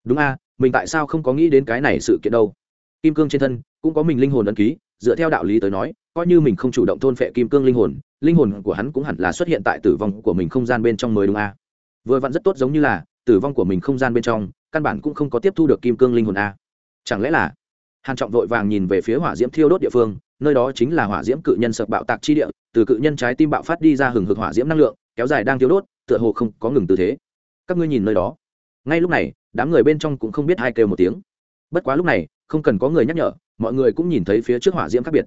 Đúng a, mình tại sao không có nghĩ đến cái này sự kiện đâu? Kim cương trên thân cũng có mình linh hồn ấn ký dựa theo đạo lý tới nói, coi như mình không chủ động thôn phệ kim cương linh hồn linh hồn của hắn cũng hẳn là xuất hiện tại tử vong của mình không gian bên trong mới đúng a. Vừa vặn rất tốt giống như là, tử vong của mình không gian bên trong, căn bản cũng không có tiếp thu được kim cương linh hồn a. Chẳng lẽ là, hàn trọng vội vàng nhìn về phía hỏa diễm thiêu đốt địa phương, nơi đó chính là hỏa diễm cự nhân sập bạo tạc chi địa, từ cự nhân trái tim bạo phát đi ra hừng hực hỏa diễm năng lượng, kéo dài đang thiêu đốt, tựa hồ không có ngừng tư thế. Các ngươi nhìn nơi đó. Ngay lúc này, đám người bên trong cũng không biết hai kêu một tiếng. Bất quá lúc này không cần có người nhắc nhở, mọi người cũng nhìn thấy phía trước hỏa diễm khác biệt.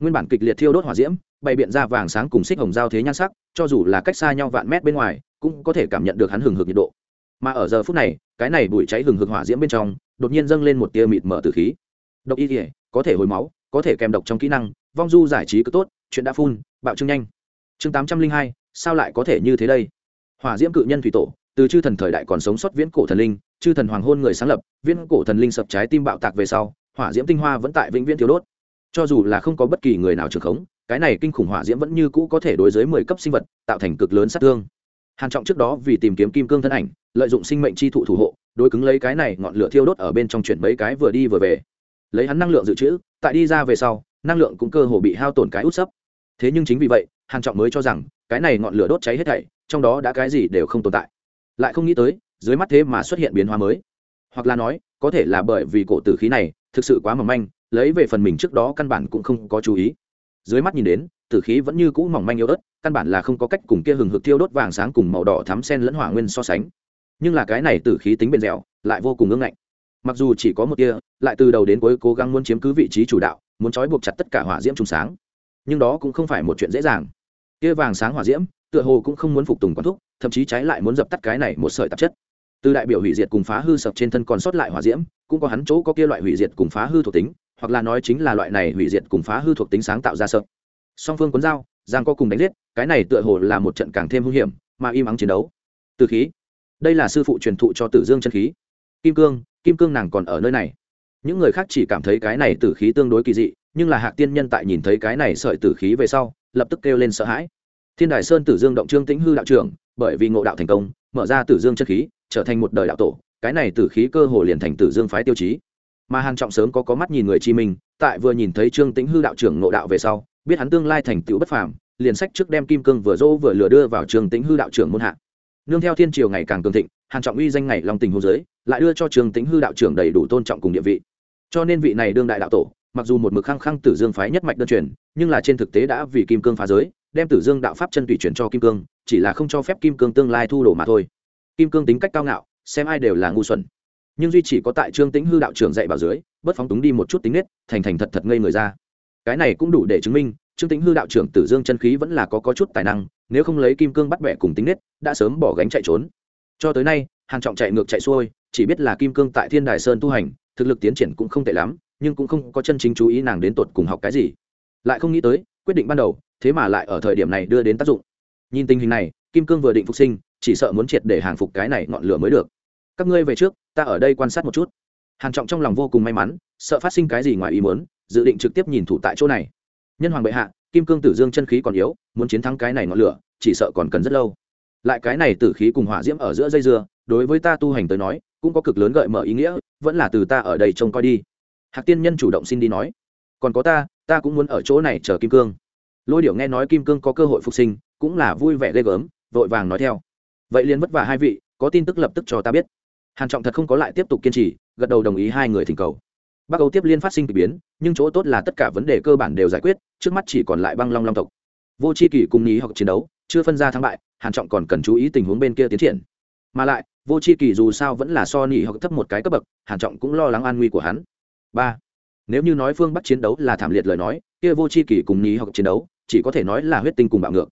Nguyên bản kịch liệt thiêu đốt hỏa diễm, bày biện ra vàng sáng cùng xích hồng giao thế nhan sắc, cho dù là cách xa nhau vạn mét bên ngoài, cũng có thể cảm nhận được hắn hừng hực nhiệt độ. Mà ở giờ phút này, cái này bụi cháy hừng hực hỏa diễm bên trong, đột nhiên dâng lên một tia mịt mở từ khí. Độc y thể có thể hồi máu, có thể kèm độc trong kỹ năng, vong du giải trí cứ tốt, chuyện đã phun, bạo trưng nhanh. Chương tám trăm linh hai, sao lại có thể như thế đây? Hỏa diễm cự nhân thủy tổ, từ chư thần thời đại còn sống sót viễn cổ thần linh chư thần hoàng hôn người sáng lập, viễn cổ thần linh sập trái tim bạo tạc về sau, hỏa diễm tinh hoa vẫn tại vĩnh viễn thiếu đốt. Cho dù là không có bất kỳ người nào trường khống, cái này kinh khủng hỏa diễm vẫn như cũ có thể đối với mười cấp sinh vật tạo thành cực lớn sát thương. Hàn trọng trước đó vì tìm kiếm kim cương thân ảnh, lợi dụng sinh mệnh chi thụ thủ hộ, đối cứng lấy cái này ngọn lửa thiêu đốt ở bên trong chuyển mấy cái vừa đi vừa về. Lấy hắn năng lượng dự trữ, tại đi ra về sau, năng lượng cũng cơ hồ bị hao tổn cái út sấp. Thế nhưng chính vì vậy, hàn trọng mới cho rằng, cái này ngọn lửa đốt cháy hết thảy, trong đó đã cái gì đều không tồn tại. Lại không nghĩ tới dưới mắt thế mà xuất hiện biến hóa mới. Hoặc là nói, có thể là bởi vì cổ tử khí này thực sự quá mỏng manh, lấy về phần mình trước đó căn bản cũng không có chú ý. Dưới mắt nhìn đến, tử khí vẫn như cũ mỏng manh yếu ớt, căn bản là không có cách cùng kia hừng hực thiêu đốt vàng sáng cùng màu đỏ thắm sen lẫn hỏa nguyên so sánh. Nhưng là cái này tử khí tính bền dẻo, lại vô cùng ngưng ngạnh. Mặc dù chỉ có một kia lại từ đầu đến cuối cố gắng muốn chiếm cứ vị trí chủ đạo, muốn trói buộc chặt tất cả hỏa diễm trùng sáng. Nhưng đó cũng không phải một chuyện dễ dàng. Kia vàng sáng hỏa diễm, tựa hồ cũng không muốn phục tùng quán thúc, thậm chí trái lại muốn dập tắt cái này một sợi tạp chất từ đại biểu hủy diệt cùng phá hư sập trên thân còn sót lại hỏa diễm, cũng có hắn chỗ có kia loại hủy diệt cùng phá hư thuộc tính, hoặc là nói chính là loại này hủy diệt cùng phá hư thuộc tính sáng tạo ra sập song phương cuốn dao, giang co cùng đánh giết, cái này tựa hồ là một trận càng thêm hung hiểm, mà im ắng chiến đấu. Từ khí. Đây là sư phụ truyền thụ cho tử dương chân khí. Kim cương kim cương nàng còn ở nơi này. Những người khác chỉ cảm thấy cái này tử khí tương đối kỳ dị, nhưng là hạc tiên nhân tại nhìn thấy cái này sợi tử khí về sau, lập tức kêu lên sợ hãi. Thiên đài sơn tử dương động trương tĩnh hư đạo trưởng, bởi vì ngộ đạo thành công, mở ra tử dương chân khí trở thành một đời đạo tổ, cái này tử khí cơ hồ liền thành tử dương phái tiêu chí. Mà hàn trọng sớm có có mắt nhìn người chi mình tại vừa nhìn thấy trương tĩnh hư đạo trưởng ngộ đạo về sau, biết hắn tương lai thành tựu bất phàm, liền sách trước đem kim cương vừa dỗ vừa lừa đưa vào trương tĩnh hư đạo trưởng môn hạ. Nương theo thiên triều ngày càng cường thịnh, hàn trọng uy danh ngày long tình hồ giới lại đưa cho trương tĩnh hư đạo trưởng đầy đủ tôn trọng cùng địa vị. Cho nên vị này đương đại đạo tổ, mặc dù một mực khăng khăng tử dương phái nhất mạch đơn truyền, nhưng là trên thực tế đã vì kim cương phá giới, đem tử dương đạo pháp chân tùy chuyển cho kim cương, chỉ là không cho phép kim cương tương lai thu đồ mà thôi kim cương tính cách cao ngạo, xem ai đều là ngu xuẩn. Nhưng duy chỉ có tại trương tĩnh hư đạo trưởng dạy bảo dưới, bất phóng túng đi một chút tính nết, thành thành thật thật ngây người ra. Cái này cũng đủ để chứng minh, trương tĩnh hư đạo trưởng tử dương chân khí vẫn là có có chút tài năng, nếu không lấy kim cương bắt bẻ cùng tính nết, đã sớm bỏ gánh chạy trốn. Cho tới nay, hàng trọng chạy ngược chạy xuôi, chỉ biết là kim cương tại thiên đài sơn tu hành, thực lực tiến triển cũng không tệ lắm, nhưng cũng không có chân chính chú ý nàng đến tột cùng học cái gì. Lại không nghĩ tới, quyết định ban đầu, thế mà lại ở thời điểm này đưa đến tác dụng. Nhìn tình hình này, kim cương vừa định phục sinh chỉ sợ muốn triệt để hàng phục cái này ngọn lửa mới được. Các ngươi về trước, ta ở đây quan sát một chút. Hàn trọng trong lòng vô cùng may mắn, sợ phát sinh cái gì ngoài ý muốn, dự định trực tiếp nhìn thủ tại chỗ này. Nhân hoàng bệ hạ, kim cương tử dương chân khí còn yếu, muốn chiến thắng cái này ngọn lửa, chỉ sợ còn cần rất lâu. Lại cái này tử khí cùng hỏa diễm ở giữa dây dưa, đối với ta tu hành tới nói, cũng có cực lớn gợi mở ý nghĩa, vẫn là từ ta ở đây trông coi đi. Hạc tiên nhân chủ động xin đi nói. Còn có ta ta cũng muốn ở chỗ này chờ kim cương. Lôi điệu nghe nói kim cương có cơ hội phục sinh, cũng là vui vẻ ghê gớm, vội vàng nói theo vậy liền vất vả hai vị, có tin tức lập tức cho ta biết. Hàn trọng thật không có lại tiếp tục kiên trì, gật đầu đồng ý hai người thỉnh cầu. Bắc âu tiếp liên phát sinh k ỳ biến, nhưng chỗ tốt là tất cả vấn đề cơ bản đều giải quyết, trước mắt chỉ còn lại băng long long tộc. Vô c h i kỷ cùng ý học chiến đấu, chưa phân ra thắng bại, hàn trọng còn cần chú ý tình huống bên kia tiến triển. Mà lại, vô c h i kỷ dù sao vẫn là so nỉ học thấp một cái cấp bậc, hàn trọng cũng lo lắng an nguy của hắn. Ba, nếu như nói phương bắc chiến đấu là thảm liệt lời nói, kia vô c h i kỷ cùng nỉ học chiến đấu, chỉ có thể nói là huyết tinh cùng bạo ngược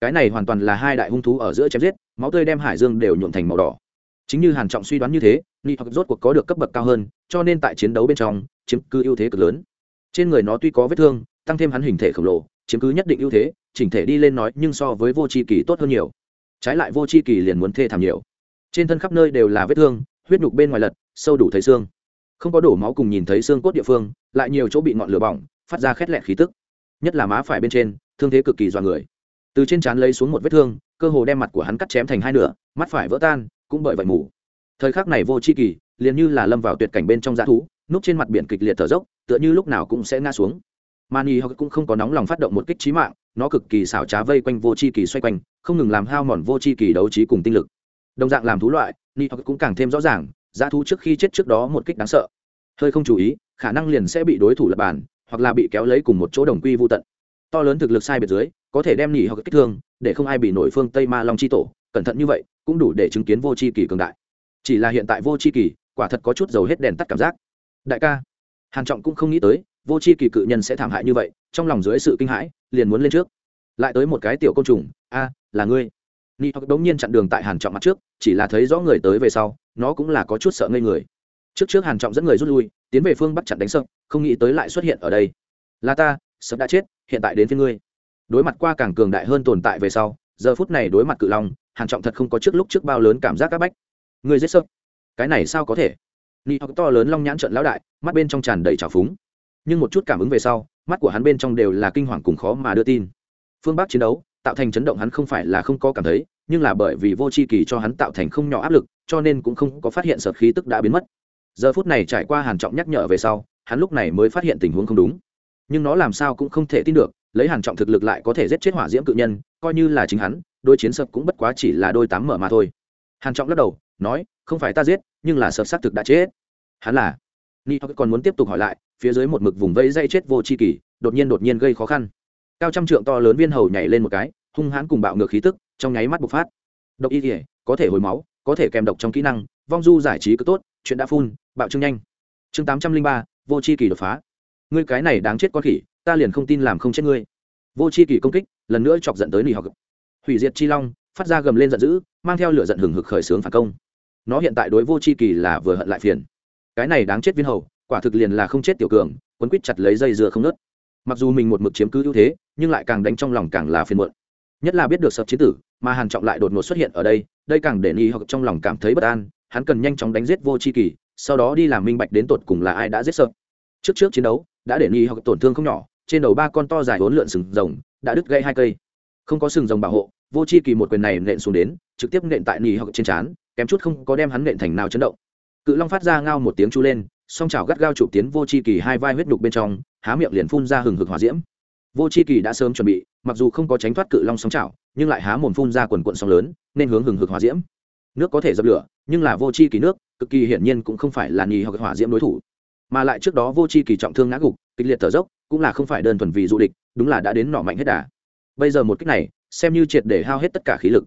cái này hoàn toàn là hai đại hung thú ở giữa chém giết, máu tươi đem hải dương đều nhuộm thành màu đỏ. Chính như hàn trọng suy đoán như thế ni hoặc rốt cuộc có được cấp bậc cao hơn, cho nên tại chiến đấu bên trong, chiếm cứ ưu thế cực lớn. Trên người nó tuy có vết thương, tăng thêm hắn hình thể khổng lồ, chiếm cứ nhất định ưu thế, chỉnh thể đi lên nói nhưng so với vô chi kỳ tốt hơn nhiều. Trái lại vô chi kỳ liền muốn thê thảm nhiều. Trên thân khắp nơi đều là vết thương, huyết nhục bên ngoài lật, sâu đủ thấy xương. Không có đổ máu cùng nhìn thấy xương cốt địa phương, lại nhiều chỗ bị ngọn lửa bỏng, phát ra khét lẹt khí tức. Nhất là má phải bên trên, thương thế cực kỳ dọa người từ trên trán lấy xuống một vết thương, cơ hồ đem mặt của hắn cắt chém thành hai nửa, mắt phải vỡ tan, cũng bởi vậy mù. Thời khắc này vô c h i kỳ, liền như là lâm vào tuyệt cảnh bên trong g thú, núp trên mặt biển kịch liệt thở dốc, tựa như lúc nào cũng sẽ ngã xuống. Mani hoặc cũng không có nóng lòng phát động một kích trí mạng, nó cực kỳ xảo trá vây quanh vô c h i kỳ xoay quanh, không ngừng làm hao mòn vô c h i kỳ đấu trí cùng tinh lực. Đồng dạng làm thú loại ni hoặc cũng càng thêm rõ ràng g thú trước khi chết trước đó một kích đáng sợ. Hơi không chú ý, khả năng liền sẽ bị đối thủ lập bàn, hoặc là bị kéo lấy cùng một chỗ đồng quy vô tận. To lớn thực lực sai biệt dưới có thể đem nỉ hoặc kích thương, để không ai bị nổi phương tây ma long chi tổ, cẩn thận như vậy, cũng đủ để chứng kiến vô c h i kỳ cường đại. Chỉ là hiện tại vô c h i kỳ, quả thật có chút dầu hết đèn tắt cảm giác. Đại ca, hàn trọng cũng không nghĩ tới, vô c h i kỳ cự nhân sẽ thảm hại như vậy, trong lòng dưới sự kinh hãi, liền muốn lên trước. Lại tới một cái tiểu côn trùng, a, là ngươi. Ni hoặc đống nhiên chặn đường tại hàn trọng mặt trước, chỉ là thấy rõ người tới về sau, nó cũng là có chút sợ ngây người. Trước trước hàn trọng dẫn người rút lui, tiến về phương bắt chặn đánh sập không nghĩ tới lại xuất hiện ở đây. Là ta sập đã chết, hiện tại đến phía ngươi đối mặt qua càng cường đại hơn tồn tại về sau, giờ phút này đối mặt cự long, hàn trọng thật không có trước lúc trước bao lớn cảm giác các bách. Người giết sốc cái này sao có thể? Nị học to lớn long nhãn trận lão đại, mắt bên trong tràn đầy trào phúng. Nhưng một chút cảm ứng về sau, mắt của hắn bên trong đều là kinh hoàng cùng khó mà đưa tin. Phương bắc chiến đấu, tạo thành chấn động hắn không phải là không có cảm thấy, nhưng là bởi vì vô c h i kỳ cho hắn tạo thành không nhỏ áp lực, cho nên cũng không có phát hiện sợ khí tức đã biến mất. Giờ phút này trải qua hàn trọng nhắc nhở về sau, hắn lúc này mới phát hiện tình huống không đúng. Nhưng nó làm sao cũng không thể tin được lấy hàn trọng thực lực lại có thể giết chết hỏa diễm cự nhân, coi như là chính hắn đôi chiến sập cũng bất quá chỉ là đôi tám mở mà thôi. Hàn trọng lắc đầu, nói, không phải ta giết, nhưng là sập xác thực đã chết. Hắn là, ni còn muốn tiếp tục hỏi lại, phía dưới một mực vùng vẫy dây chết vô chi kỳ đột nhiên đột nhiên gây khó khăn. Cao trăm trượng to lớn viên hầu nhảy lên một cái, hung hãn cùng bạo ngược khí tức, trong nháy mắt bộc phát. Độc y thể có thể hồi máu, có thể kèm độc trong kỹ năng, vong du giải trí cứ tốt, chuyện đã phun, bạo trương nhanh. Chương tám trăm linh ba, vô chi kỳ đột phá. Ngươi cái này đáng chết con khỉ ta liền không tin làm không chết ngươi. Vô chi kỳ công kích, lần nữa chọc giận tới nỉ học. Hủy diệt chi long, phát ra gầm lên giận dữ, mang theo lửa giận hừng hực khởi xướng phản công. Nó hiện tại đối vô chi kỳ là vừa hận lại phiền. Cái này đáng chết viên hầu, quả thực liền là không chết tiểu cường, quấn quýt chặt lấy dây dưa không nớt mặc dù mình một mực chiếm cứ ưu thế, nhưng lại càng đánh trong lòng càng là phiền muộn. Nhất là biết được sập chiến tử, mà hàn trọng lại đột ngột xuất hiện ở đây đây càng để nghi học trong lòng cảm thấy bất an, hắn cần nhanh chóng đánh giết vô chi kỳ sau đó đi làm minh bạch đến tột cùng là ai đã giết sợ. Trước trước chiến đấu, đã để nghi hoặc tổn thương không nhỏ trên đầu ba con to dài bốn lượn sừng rồng, đã đứt gãy hai cây. Không có sừng rồng bảo hộ, vô c h i kỳ một quyền này nện xuống đến, trực tiếp nện tại nỉ hoặc trên trán, kém chút không có đem hắn nện thành nào chấn động. Cự long phát ra ngao một tiếng chu lên, song chảo gắt gao chụp tiến vô c h i kỳ hai vai huyết đục bên trong, há miệng liền phun ra hừng hực hỏa diễm. Vô c h i kỳ đã sớm chuẩn bị, mặc dù không có tránh thoát cự long song chảo, nhưng lại há mồm phun ra quần quận sóng lớn, nên hướng hừng hực hỏa diễm. Nước có thể dập lửa, nhưng là vô c h i kỳ nước, cực kỳ hiển nhiên cũng không phải là nhì hoặc hỏa diễm đối thủ. Mà lại trước đó vô c h i kỳ trọng thương ngã gục, kịch liệt thở dốc cũng là không phải đơn thuần vì du địch, đúng là đã đến nọ mạnh hết đà. Bây giờ một cách này, xem như triệt để hao hết tất cả khí lực.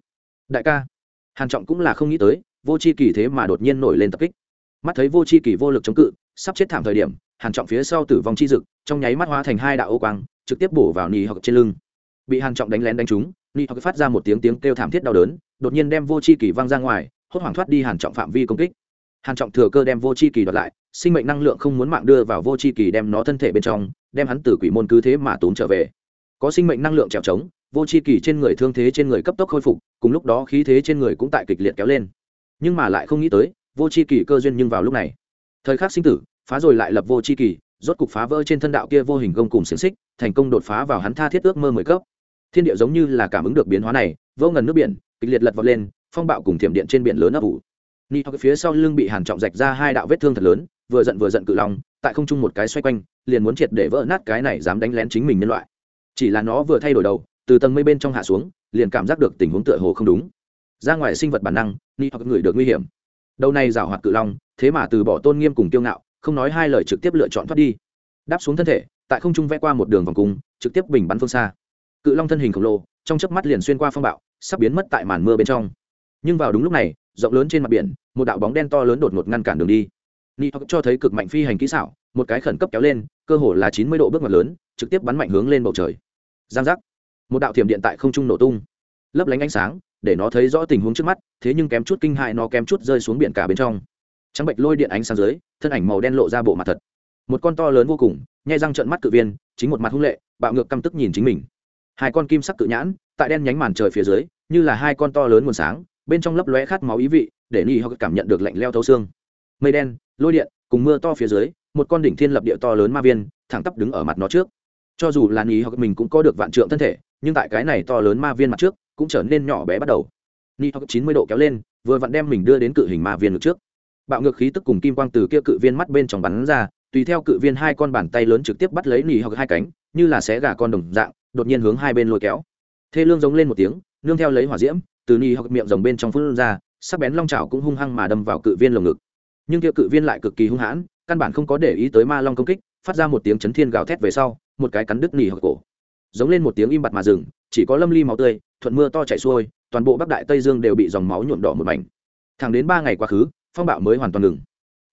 Đại ca, hàn trọng cũng là không nghĩ tới, vô c h i kỳ thế mà đột nhiên nổi lên tập kích. Mắt thấy vô c h i kỳ vô lực chống cự, sắp chết thảm thời điểm, hàn trọng phía sau tử vong chi dực, trong nháy mắt hóa thành hai đạo ô quang, trực tiếp bổ vào nỉ hoặc trên lưng. Bị hàn trọng đánh lén đánh trúng nỉ hoặc phát ra một tiếng tiếng kêu thảm thiết đau đớn, đột nhiên đem vô c h i kỳ văng ra ngoài, hốt hoảng thoát đi hàn trọng phạm vi công kích hàn trọng thừa cơ đem vô chi kỳ đoạt lại, sinh mệnh năng lượng không muốn mạng đưa vào vô chi kỳ đem nó thân thể bên trong, đem hắn từ quỷ môn cứ thế mà tốn trở về. Có sinh mệnh năng lượng trèo trống, vô chi kỳ trên người thương thế trên người cấp tốc khôi phục, cùng lúc đó khí thế trên người cũng tại kịch liệt kéo lên. Nhưng mà lại không nghĩ tới, vô chi kỳ cơ duyên nhưng vào lúc này. Thời khắc sinh tử, phá rồi lại lập vô chi kỳ, rốt cục phá vỡ trên thân đạo kia vô hình gông cùng xiềng xích, thành công đột phá vào hắn tha thiết ước mơ mười cấp. Thiên địa giống như là cảm ứng được biến hóa này vô ngần nước biển, kịch liệt lật vọt lên, phong bạo cùng thiểm điện trên biển lớn ấp ủ ni hoặc phía sau lưng bị hàn trọng rạch ra hai đạo vết thương thật lớn, vừa giận vừa giận cự long, tại không trung một cái xoay quanh, liền muốn triệt để vỡ nát cái này dám đánh lén chính mình nhân loại. Chỉ là nó vừa thay đổi đầu, từ tầng mây bên trong hạ xuống, liền cảm giác được tình huống tựa hồ không đúng. Ra ngoài sinh vật bản năng, ni hoặc người được nguy hiểm. Đầu này rào hoạt cự long, thế mà từ bỏ tôn nghiêm cùng kiêu ngạo, không nói hai lời trực tiếp lựa chọn thoát đi. Đáp xuống thân thể, tại không trung vẽ qua một đường vòng cung, trực tiếp bình bắn phương xa. Cự long thân hình khổng lồ, trong chớp mắt liền xuyên qua phong bạo, sắp biến mất tại màn mưa bên trong. Nhưng vào đúng lúc này rộng lớn trên mặt biển, một đạo bóng đen to lớn đột ngột ngăn cản đường đi. Ni hoặc cho thấy cực mạnh phi hành kỹ xảo, một cái khẩn cấp kéo lên, cơ hồ là chín mươi độ bước ngoặt lớn, trực tiếp bắn mạnh hướng lên bầu trời. Giang giác. Một đạo thiểm điện tại không trung nổ tung. Lấp lánh ánh sáng, để nó thấy rõ tình huống trước mắt, thế nhưng kém chút kinh hại nó kém chút rơi xuống biển cả bên trong. Trắng bệnh lôi điện ánh sáng dưới, thân ảnh màu đen lộ ra bộ mặt thật. Một con to lớn vô cùng, nhai răng trợn mắt cự viên, chính một mặt hung lệ, bạo ngược căm tức nhìn chính mình. Hai con kim sắc cự nhãn, tại đen nhánh màn trời phía dưới, như là hai con to lớn nguồn sáng bên trong lấp lóe khát máu ý vị, để ni họ cảm nhận được lạnh leo thấu xương. Mây đen, lôi điện, cùng mưa to phía dưới, một con đỉnh thiên lập địa to lớn ma viên, thẳng tắp đứng ở mặt nó trước. Cho dù là ý hoặc mình cũng có được vạn trượng thân thể, nhưng tại cái này to lớn ma viên mặt trước, cũng trở nên nhỏ bé bắt đầu. Ni hoặc chín mươi độ kéo lên, vừa vặn đem mình đưa đến cự hình ma viên ngược trước. Bạo ngược khí tức cùng kim quang từ kia cự viên mắt bên trong bắn ra, tùy theo cự viên hai con bàn tay lớn trực tiếp bắt lấy nỉ hoặc hai cánh, như là xé gà con đồng dạng, đột nhiên hướng hai bên lôi kéo. Thê lương giống lên một tiếng, nương theo lấy hỏa diễm từ ni hoặc miệng rồng bên trong phun ra, sắc bén long trào cũng hung hăng mà đâm vào cự viên lồng ngực. Nhưng kia cự viên lại cực kỳ hung hãn, căn bản không có để ý tới ma long công kích, phát ra một tiếng chấn thiên gào thét về sau, một cái cắn đứt nỉ hoặc cổ. Giống lên một tiếng im bặt mà dừng, chỉ có lâm ly máu tươi, thuận mưa to chảy xuôi, toàn bộ bắc đại tây dương đều bị dòng máu nhuộm đỏ một mảnh. Thẳng đến ba ngày quá khứ, phong bạo mới hoàn toàn ngừng.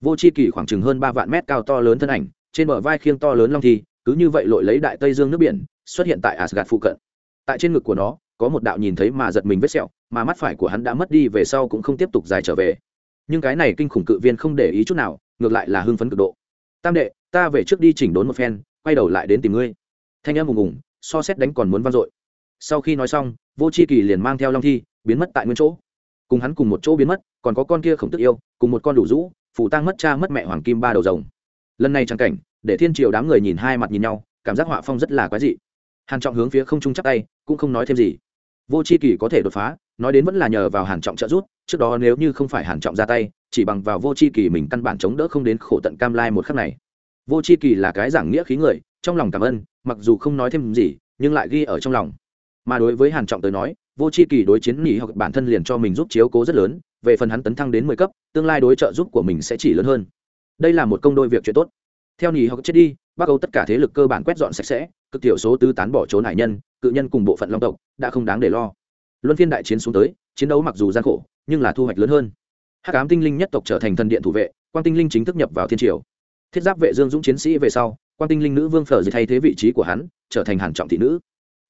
Vô c h i kỳ khoảng chừng hơn ba vạn mét cao to lớn thân ảnh, trên bờ vai khiêng to lớn long thi, cứ như vậy lội lấy đại tây dương nước biển, xuất hiện tại asgad phụ cận. Tại trên ngực của nó, có một đạo nhìn thấy mà giật mình vết sẹo mà mắt phải của hắn đã mất đi về sau cũng không tiếp tục dài trở về. Nhưng cái này kinh khủng cự viên không để ý chút nào, ngược lại là hưng phấn cực độ. Tam đệ, ta về trước đi chỉnh đốn một phen, quay đầu lại đến tìm ngươi. Thanh em ùng ùng, so xét đánh còn muốn vang dội. Sau khi nói xong, vô c h i kỳ liền mang theo long thi, biến mất tại nguyên chỗ. Cùng hắn cùng một chỗ biến mất, còn có con kia khổng tức yêu, cùng một con đủ rũ phủ tăng mất cha mất mẹ hoàng kim ba đầu rồng. Lần này trang cảnh, để thiên triều đám người nhìn hai mặt nhìn nhau, cảm giác họa phong rất là quái dị. Hàn trọng hướng phía không trung chắc tay, cũng không nói thêm gì vô c h i kỳ có thể đột phá, nói đến vẫn là nhờ vào hàn trọng trợ giúp, trước đó nếu như không phải hàn trọng ra tay, chỉ bằng vào vô c h i kỳ mình căn bản chống đỡ không đến khổ tận cam lai một khắc này. Vô c h i kỳ là cái giảng nghĩa khí người, trong lòng cảm ơn, mặc dù không nói thêm gì, nhưng lại ghi ở trong lòng. Mà đối với hàn trọng tới nói, vô c h i kỳ đối chiến nghỉ hoặc bản thân liền cho mình giúp chiếu cố rất lớn, về phần hắn tấn thăng đến mười cấp, tương lai đối trợ giúp của mình sẽ chỉ lớn hơn. Đây là một công đôi việc chuyện tốt. Theo nghỉ hoặc chết đi, bắc âu tất cả thế lực cơ bản quét dọn sạch sẽ cực thiểu số tứ tán bỏ trốn hải nhân, cự nhân cùng bộ phận long tộc, đã không đáng để lo. Luân phiên đại chiến xuống tới, chiến đấu mặc dù gian khổ, nhưng là thu hoạch lớn hơn. Hắc ám tinh linh nhất tộc trở thành thần điện thủ vệ, quang tinh linh chính thức nhập vào thiên triều. Thiết giáp vệ dương dũng chiến sĩ về sau, quang tinh linh nữ vương phở dịch thay thế vị trí của hắn, trở thành hàn trọng thị nữ.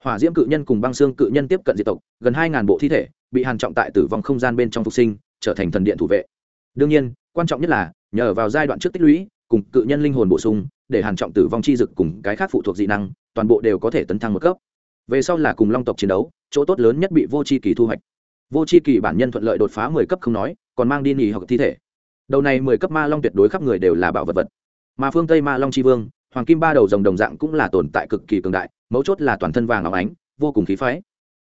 Hỏa diễm cự nhân cùng băng xương cự nhân tiếp cận diệt tộc, gần hai ngàn bộ thi thể, bị hàn trọng tại tử vong không gian bên trong phục sinh, trở thành thần điện thủ vệ. Đương nhiên, quan trọng nhất là, nhờ vào giai đoạn trước tích lũy, cùng cự nhân linh hồn bổ sung, để hàn trọng tử vong chi dực cùng cái khác phụ thuộc dị năng toàn bộ đều có thể tấn thăng một cấp. Về sau là cùng long tộc chiến đấu, chỗ tốt lớn nhất bị vô c h i kỳ thu hoạch. Vô c h i kỳ bản nhân thuận lợi đột phá mười cấp không nói, còn mang đi nghỉ học thi thể. Đầu này mười cấp ma long tuyệt đối khắp người đều là bảo vật vật. Mà phương tây ma long tri vương, hoàng kim ba đầu rồng đồng dạng cũng là tồn tại cực kỳ cường đại, mấu chốt là toàn thân vàng óng ánh, vô cùng khí phái.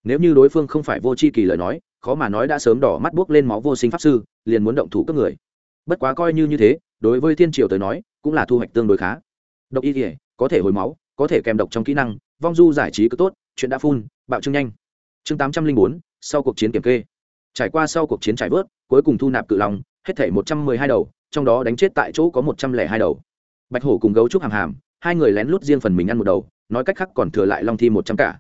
Nếu như đối phương không phải vô c h i kỳ lời nói, khó mà nói đã sớm đỏ mắt buốc lên máu vô sinh pháp sư, liền muốn động thủ cấp người. Bất quá coi như như thế, đối với thiên triều tới nói, cũng là thu hoạch tương đối khá. Độc y thể có thể hồi máu có thể kèm độc trong kỹ năng, vong du giải trí cứ tốt, chuyện đã phun bạo trưng nhanh. Chương tám trăm linh bốn, sau cuộc chiến kiểm kê. Trải qua sau cuộc chiến trải vớt, cuối cùng thu nạp cự lòng hết thể một trăm mười hai đầu, trong đó đánh chết tại chỗ có một trăm lẻ hai đầu. Bạch hổ cùng gấu trúc hàm hàm, hai người lén lút riêng phần mình ăn một đầu, nói cách khác còn thừa lại long thi một trăm cả.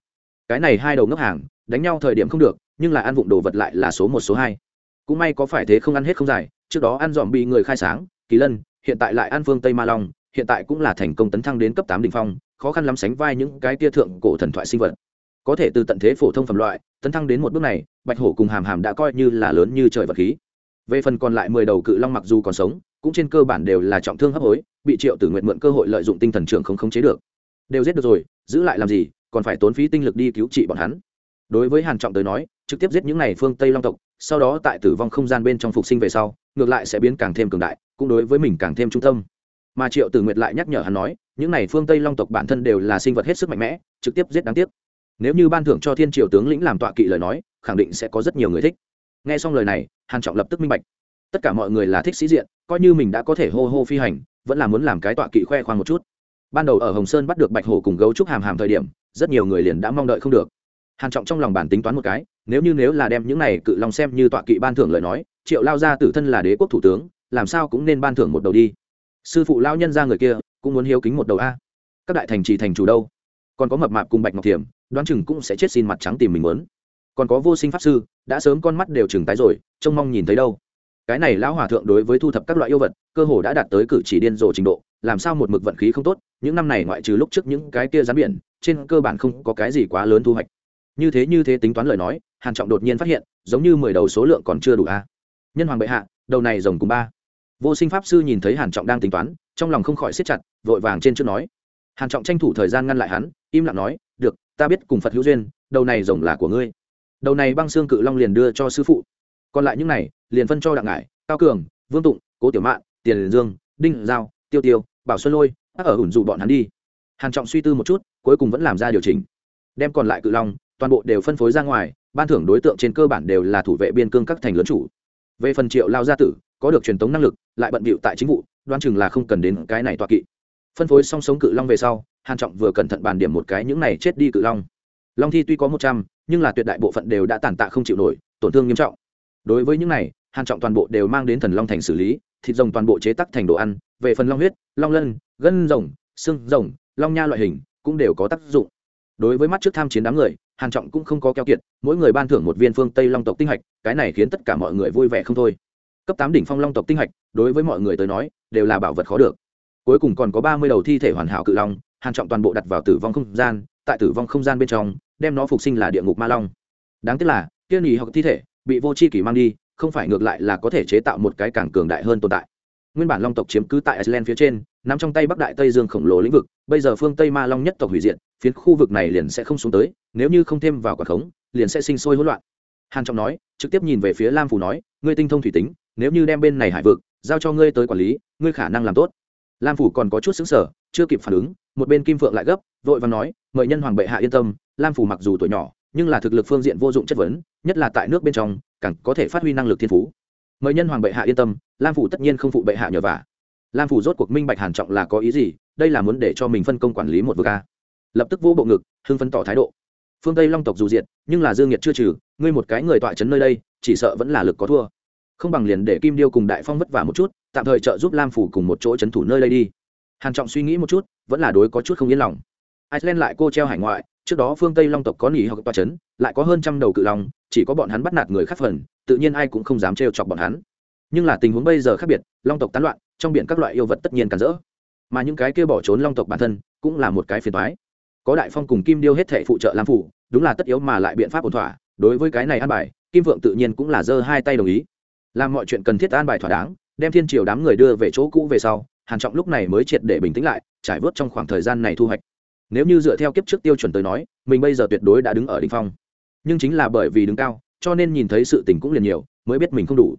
Cái này hai đầu ngốc hàng, đánh nhau thời điểm không được, nhưng là ăn vụng đồ vật lại là số một, số hai. Cũng may có phải thế không ăn hết không dài, trước đó ăn dòm bị người khai sáng, kỳ lân, hiện tại lại ăn phương tây ma long, hiện tại cũng là thành công tấn thăng đến cấp tám đ ỉ n h phong khó khăn lắm sánh vai những cái tia thượng cổ thần thoại sinh vật. Có thể từ tận thế phổ thông phẩm loại, tấn thăng đến một bước này, bạch hổ cùng hàm hàm đã coi như là lớn như trời vật khí. Về phần còn lại mười đầu cự long mặc dù còn sống, cũng trên cơ bản đều là trọng thương hấp hối, bị triệu tử nguyện mượn cơ hội lợi dụng tinh thần trưởng không khống chế được. Đều giết được rồi, giữ lại làm gì, còn phải tốn phí tinh lực đi cứu trị bọn hắn. Đối với hàn trọng tới nói, trực tiếp giết những này phương tây long tộc, sau đó tại tử vong không gian bên trong phục sinh về sau, ngược lại sẽ biến càng thêm cường đại, cũng đối với mình càng thêm trung tâm. Mà triệu tử nguyệt lại nhắc nhở hắn nói những này phương tây long tộc bản thân đều là sinh vật hết sức mạnh mẽ, trực tiếp giết đáng tiếc. Nếu như ban thưởng cho thiên triều tướng lĩnh làm tọa kỵ lời nói, khẳng định sẽ có rất nhiều người thích. Nghe xong lời này, hàn trọng lập tức minh bạch. Tất cả mọi người là thích sĩ diện, coi như mình đã có thể hô hô phi hành, vẫn là muốn làm cái tọa kỵ khoe khoang một chút. Ban đầu ở hồng sơn bắt được bạch hổ cùng gấu trúc hàm hàm thời điểm, rất nhiều người liền đã mong đợi không được. Hàn trọng trong lòng bản tính toán một cái, nếu như nếu là đem những này cự long xem như tọa kỵ ban thưởng lời nói, triệu lao gia tử thân là đế quốc thủ tướng, làm sao cũng nên ban thưởng một đầu đi. Sư phụ lao nhân ra người kia cũng muốn hiếu kính một đầu a. Các đại thành trì thành chủ đâu? Còn có mập mạp cùng bạch ngọc thiểm, đoán chừng cũng sẽ chết xin mặt trắng tìm mình muốn. Còn có vô sinh pháp sư, đã sớm con mắt đều chừng tái rồi, trông mong nhìn thấy đâu. Cái này lão hòa thượng đối với thu thập các loại yêu vật, cơ hồ đã đạt tới cử chỉ điên rồ trình độ, làm sao một mực vận khí không tốt, những năm này ngoại trừ lúc trước những cái kia rắn biển, trên cơ bản không có cái gì quá lớn thu hoạch. Như thế như thế tính toán lời nói, hàn trọng đột nhiên phát hiện, giống như mười đầu số lượng còn chưa đủ a. Nhân hoàng bệ hạ, đầu này rồng cùng ba vô sinh pháp sư nhìn thấy hàn trọng đang tính toán, trong lòng không khỏi siết chặt, vội vàng trên trước nói. Hàn trọng tranh thủ thời gian ngăn lại hắn, im lặng nói, được, ta biết cùng phật hữu duyên, đầu này rồng là của ngươi. Đầu này băng xương cự long liền đưa cho sư phụ. Còn lại những này, liền phân cho đặng ngải, cao cường, vương tụng, cố tiểu mạn, tiền dương, đinh giao, tiêu tiêu, bảo xuân lôi ở ủn dụ bọn hắn đi. Hàn trọng suy tư một chút, cuối cùng vẫn làm ra điều chỉnh. Đem còn lại cự long, toàn bộ đều phân phối ra ngoài, ban thưởng đối tượng trên cơ bản đều là thủ vệ biên cương các thành lớn chủ. Về phần triệu lao gia tử có được truyền tống năng lực, lại bận bịu tại chính vụ đoan chừng là không cần đến cái này toa kỵ. Phân phối song sống cự long về sau, hàn trọng vừa cẩn thận bàn điểm một cái những này chết đi cự long. Long thi tuy có một trăm, nhưng là tuyệt đại bộ phận đều đã tàn tạ không chịu nổi, tổn thương nghiêm trọng. Đối với những này, hàn trọng toàn bộ đều mang đến thần long thành xử lý, thịt rồng toàn bộ chế tác thành đồ ăn, về phần long huyết, long lân, gân rồng, xương rồng, long nha loại hình cũng đều có tác dụng. Đối với mắt trước tham chiến đám người, hàn trọng cũng không có keo kiệt, mỗi người ban thưởng một viên phương tây long tộc tinh hạch, cái này khiến tất cả mọi người vui vẻ không thôi cấp tám đỉnh phong long tộc tinh hạch, đối với mọi người tới nói, đều là bảo vật khó được. Cuối cùng còn có ba mươi đầu thi thể hoàn hảo cự long, hàn trọng toàn bộ đặt vào tử vong không gian, tại tử vong không gian bên trong, đem nó phục sinh là địa ngục ma long. Đáng tiếc là, kia nhì hoặc thi thể bị vô chi kỷ mang đi, không phải ngược lại là có thể chế tạo một cái càng cường đại hơn tồn tại. Nguyên bản long tộc chiếm cứ tại iceland phía trên, nằm trong tay bắc đại tây dương khổng lồ lĩnh vực, bây giờ phương tây ma long nhất tộc hủy diệt, phiến khu vực này liền sẽ không xuống tới, nếu như không thêm vào quả khống, liền sẽ sinh sôi hỗn loạn. Hàn trọng nói, trực tiếp nhìn về phía lam phủ nói, ngươi tinh thông thủy tính nếu như đem bên này hải vực giao cho ngươi tới quản lý, ngươi khả năng làm tốt. Lam phủ còn có chút xứng sở, chưa kịp phản ứng, một bên kim phượng lại gấp, vội vàng nói, mời nhân hoàng bệ hạ yên tâm, lam phủ mặc dù tuổi nhỏ, nhưng là thực lực phương diện vô dụng chất vấn, nhất là tại nước bên trong, càng có thể phát huy năng lực thiên phú. Mời nhân hoàng bệ hạ yên tâm, lam phủ tất nhiên không phụ bệ hạ nhờ vả. Lam phủ rốt cuộc minh bạch hàn trọng là có ý gì, đây là muốn để cho mình phân công quản lý một vực a. Lập tức vô bộ ngực, hưng phân tỏ thái độ. Phương tây long tộc dù diệt, nhưng là dương nhiệt chưa trừ, ngươi một cái người tọa chấn nơi đây, chỉ sợ vẫn là lực có thua không bằng liền để kim điêu cùng đại phong vất vả một chút, tạm thời trợ giúp lam phủ cùng một chỗ chấn thủ nơi đây đi. Hàn trọng suy nghĩ một chút, vẫn là đối có chút không yên lòng. Iceland lại cô treo hải ngoại, trước đó phương tây long tộc có nghỉ hoặc tọa chấn lại có hơn trăm đầu cự long, chỉ có bọn hắn bắt nạt người khác phần, tự nhiên ai cũng không dám trêu chọc bọn hắn. Nhưng là tình huống bây giờ khác biệt, long tộc tán loạn, trong biển các loại yêu vật tất nhiên cản rỡ. Mà những cái kia bỏ trốn long tộc bản thân, cũng là một cái phiền toái. Có đại phong cùng kim điêu hết thể phụ trợ lam phủ, đúng là tất yếu mà lại biện pháp ổn thỏa, đối với cái này an bài, kim vượng tự nhiên cũng là giơ hai tay đồng ý làm mọi chuyện cần thiết an bài thỏa đáng, đem thiên triều đám người đưa về chỗ cũ về sau, hàn trọng lúc này mới triệt để bình tĩnh lại, trải vớt trong khoảng thời gian này thu hoạch. Nếu như dựa theo kiếp trước tiêu chuẩn tới nói, mình bây giờ tuyệt đối đã đứng ở đỉnh phong. Nhưng chính là bởi vì đứng cao, cho nên nhìn thấy sự tình cũng liền nhiều, mới biết mình không đủ.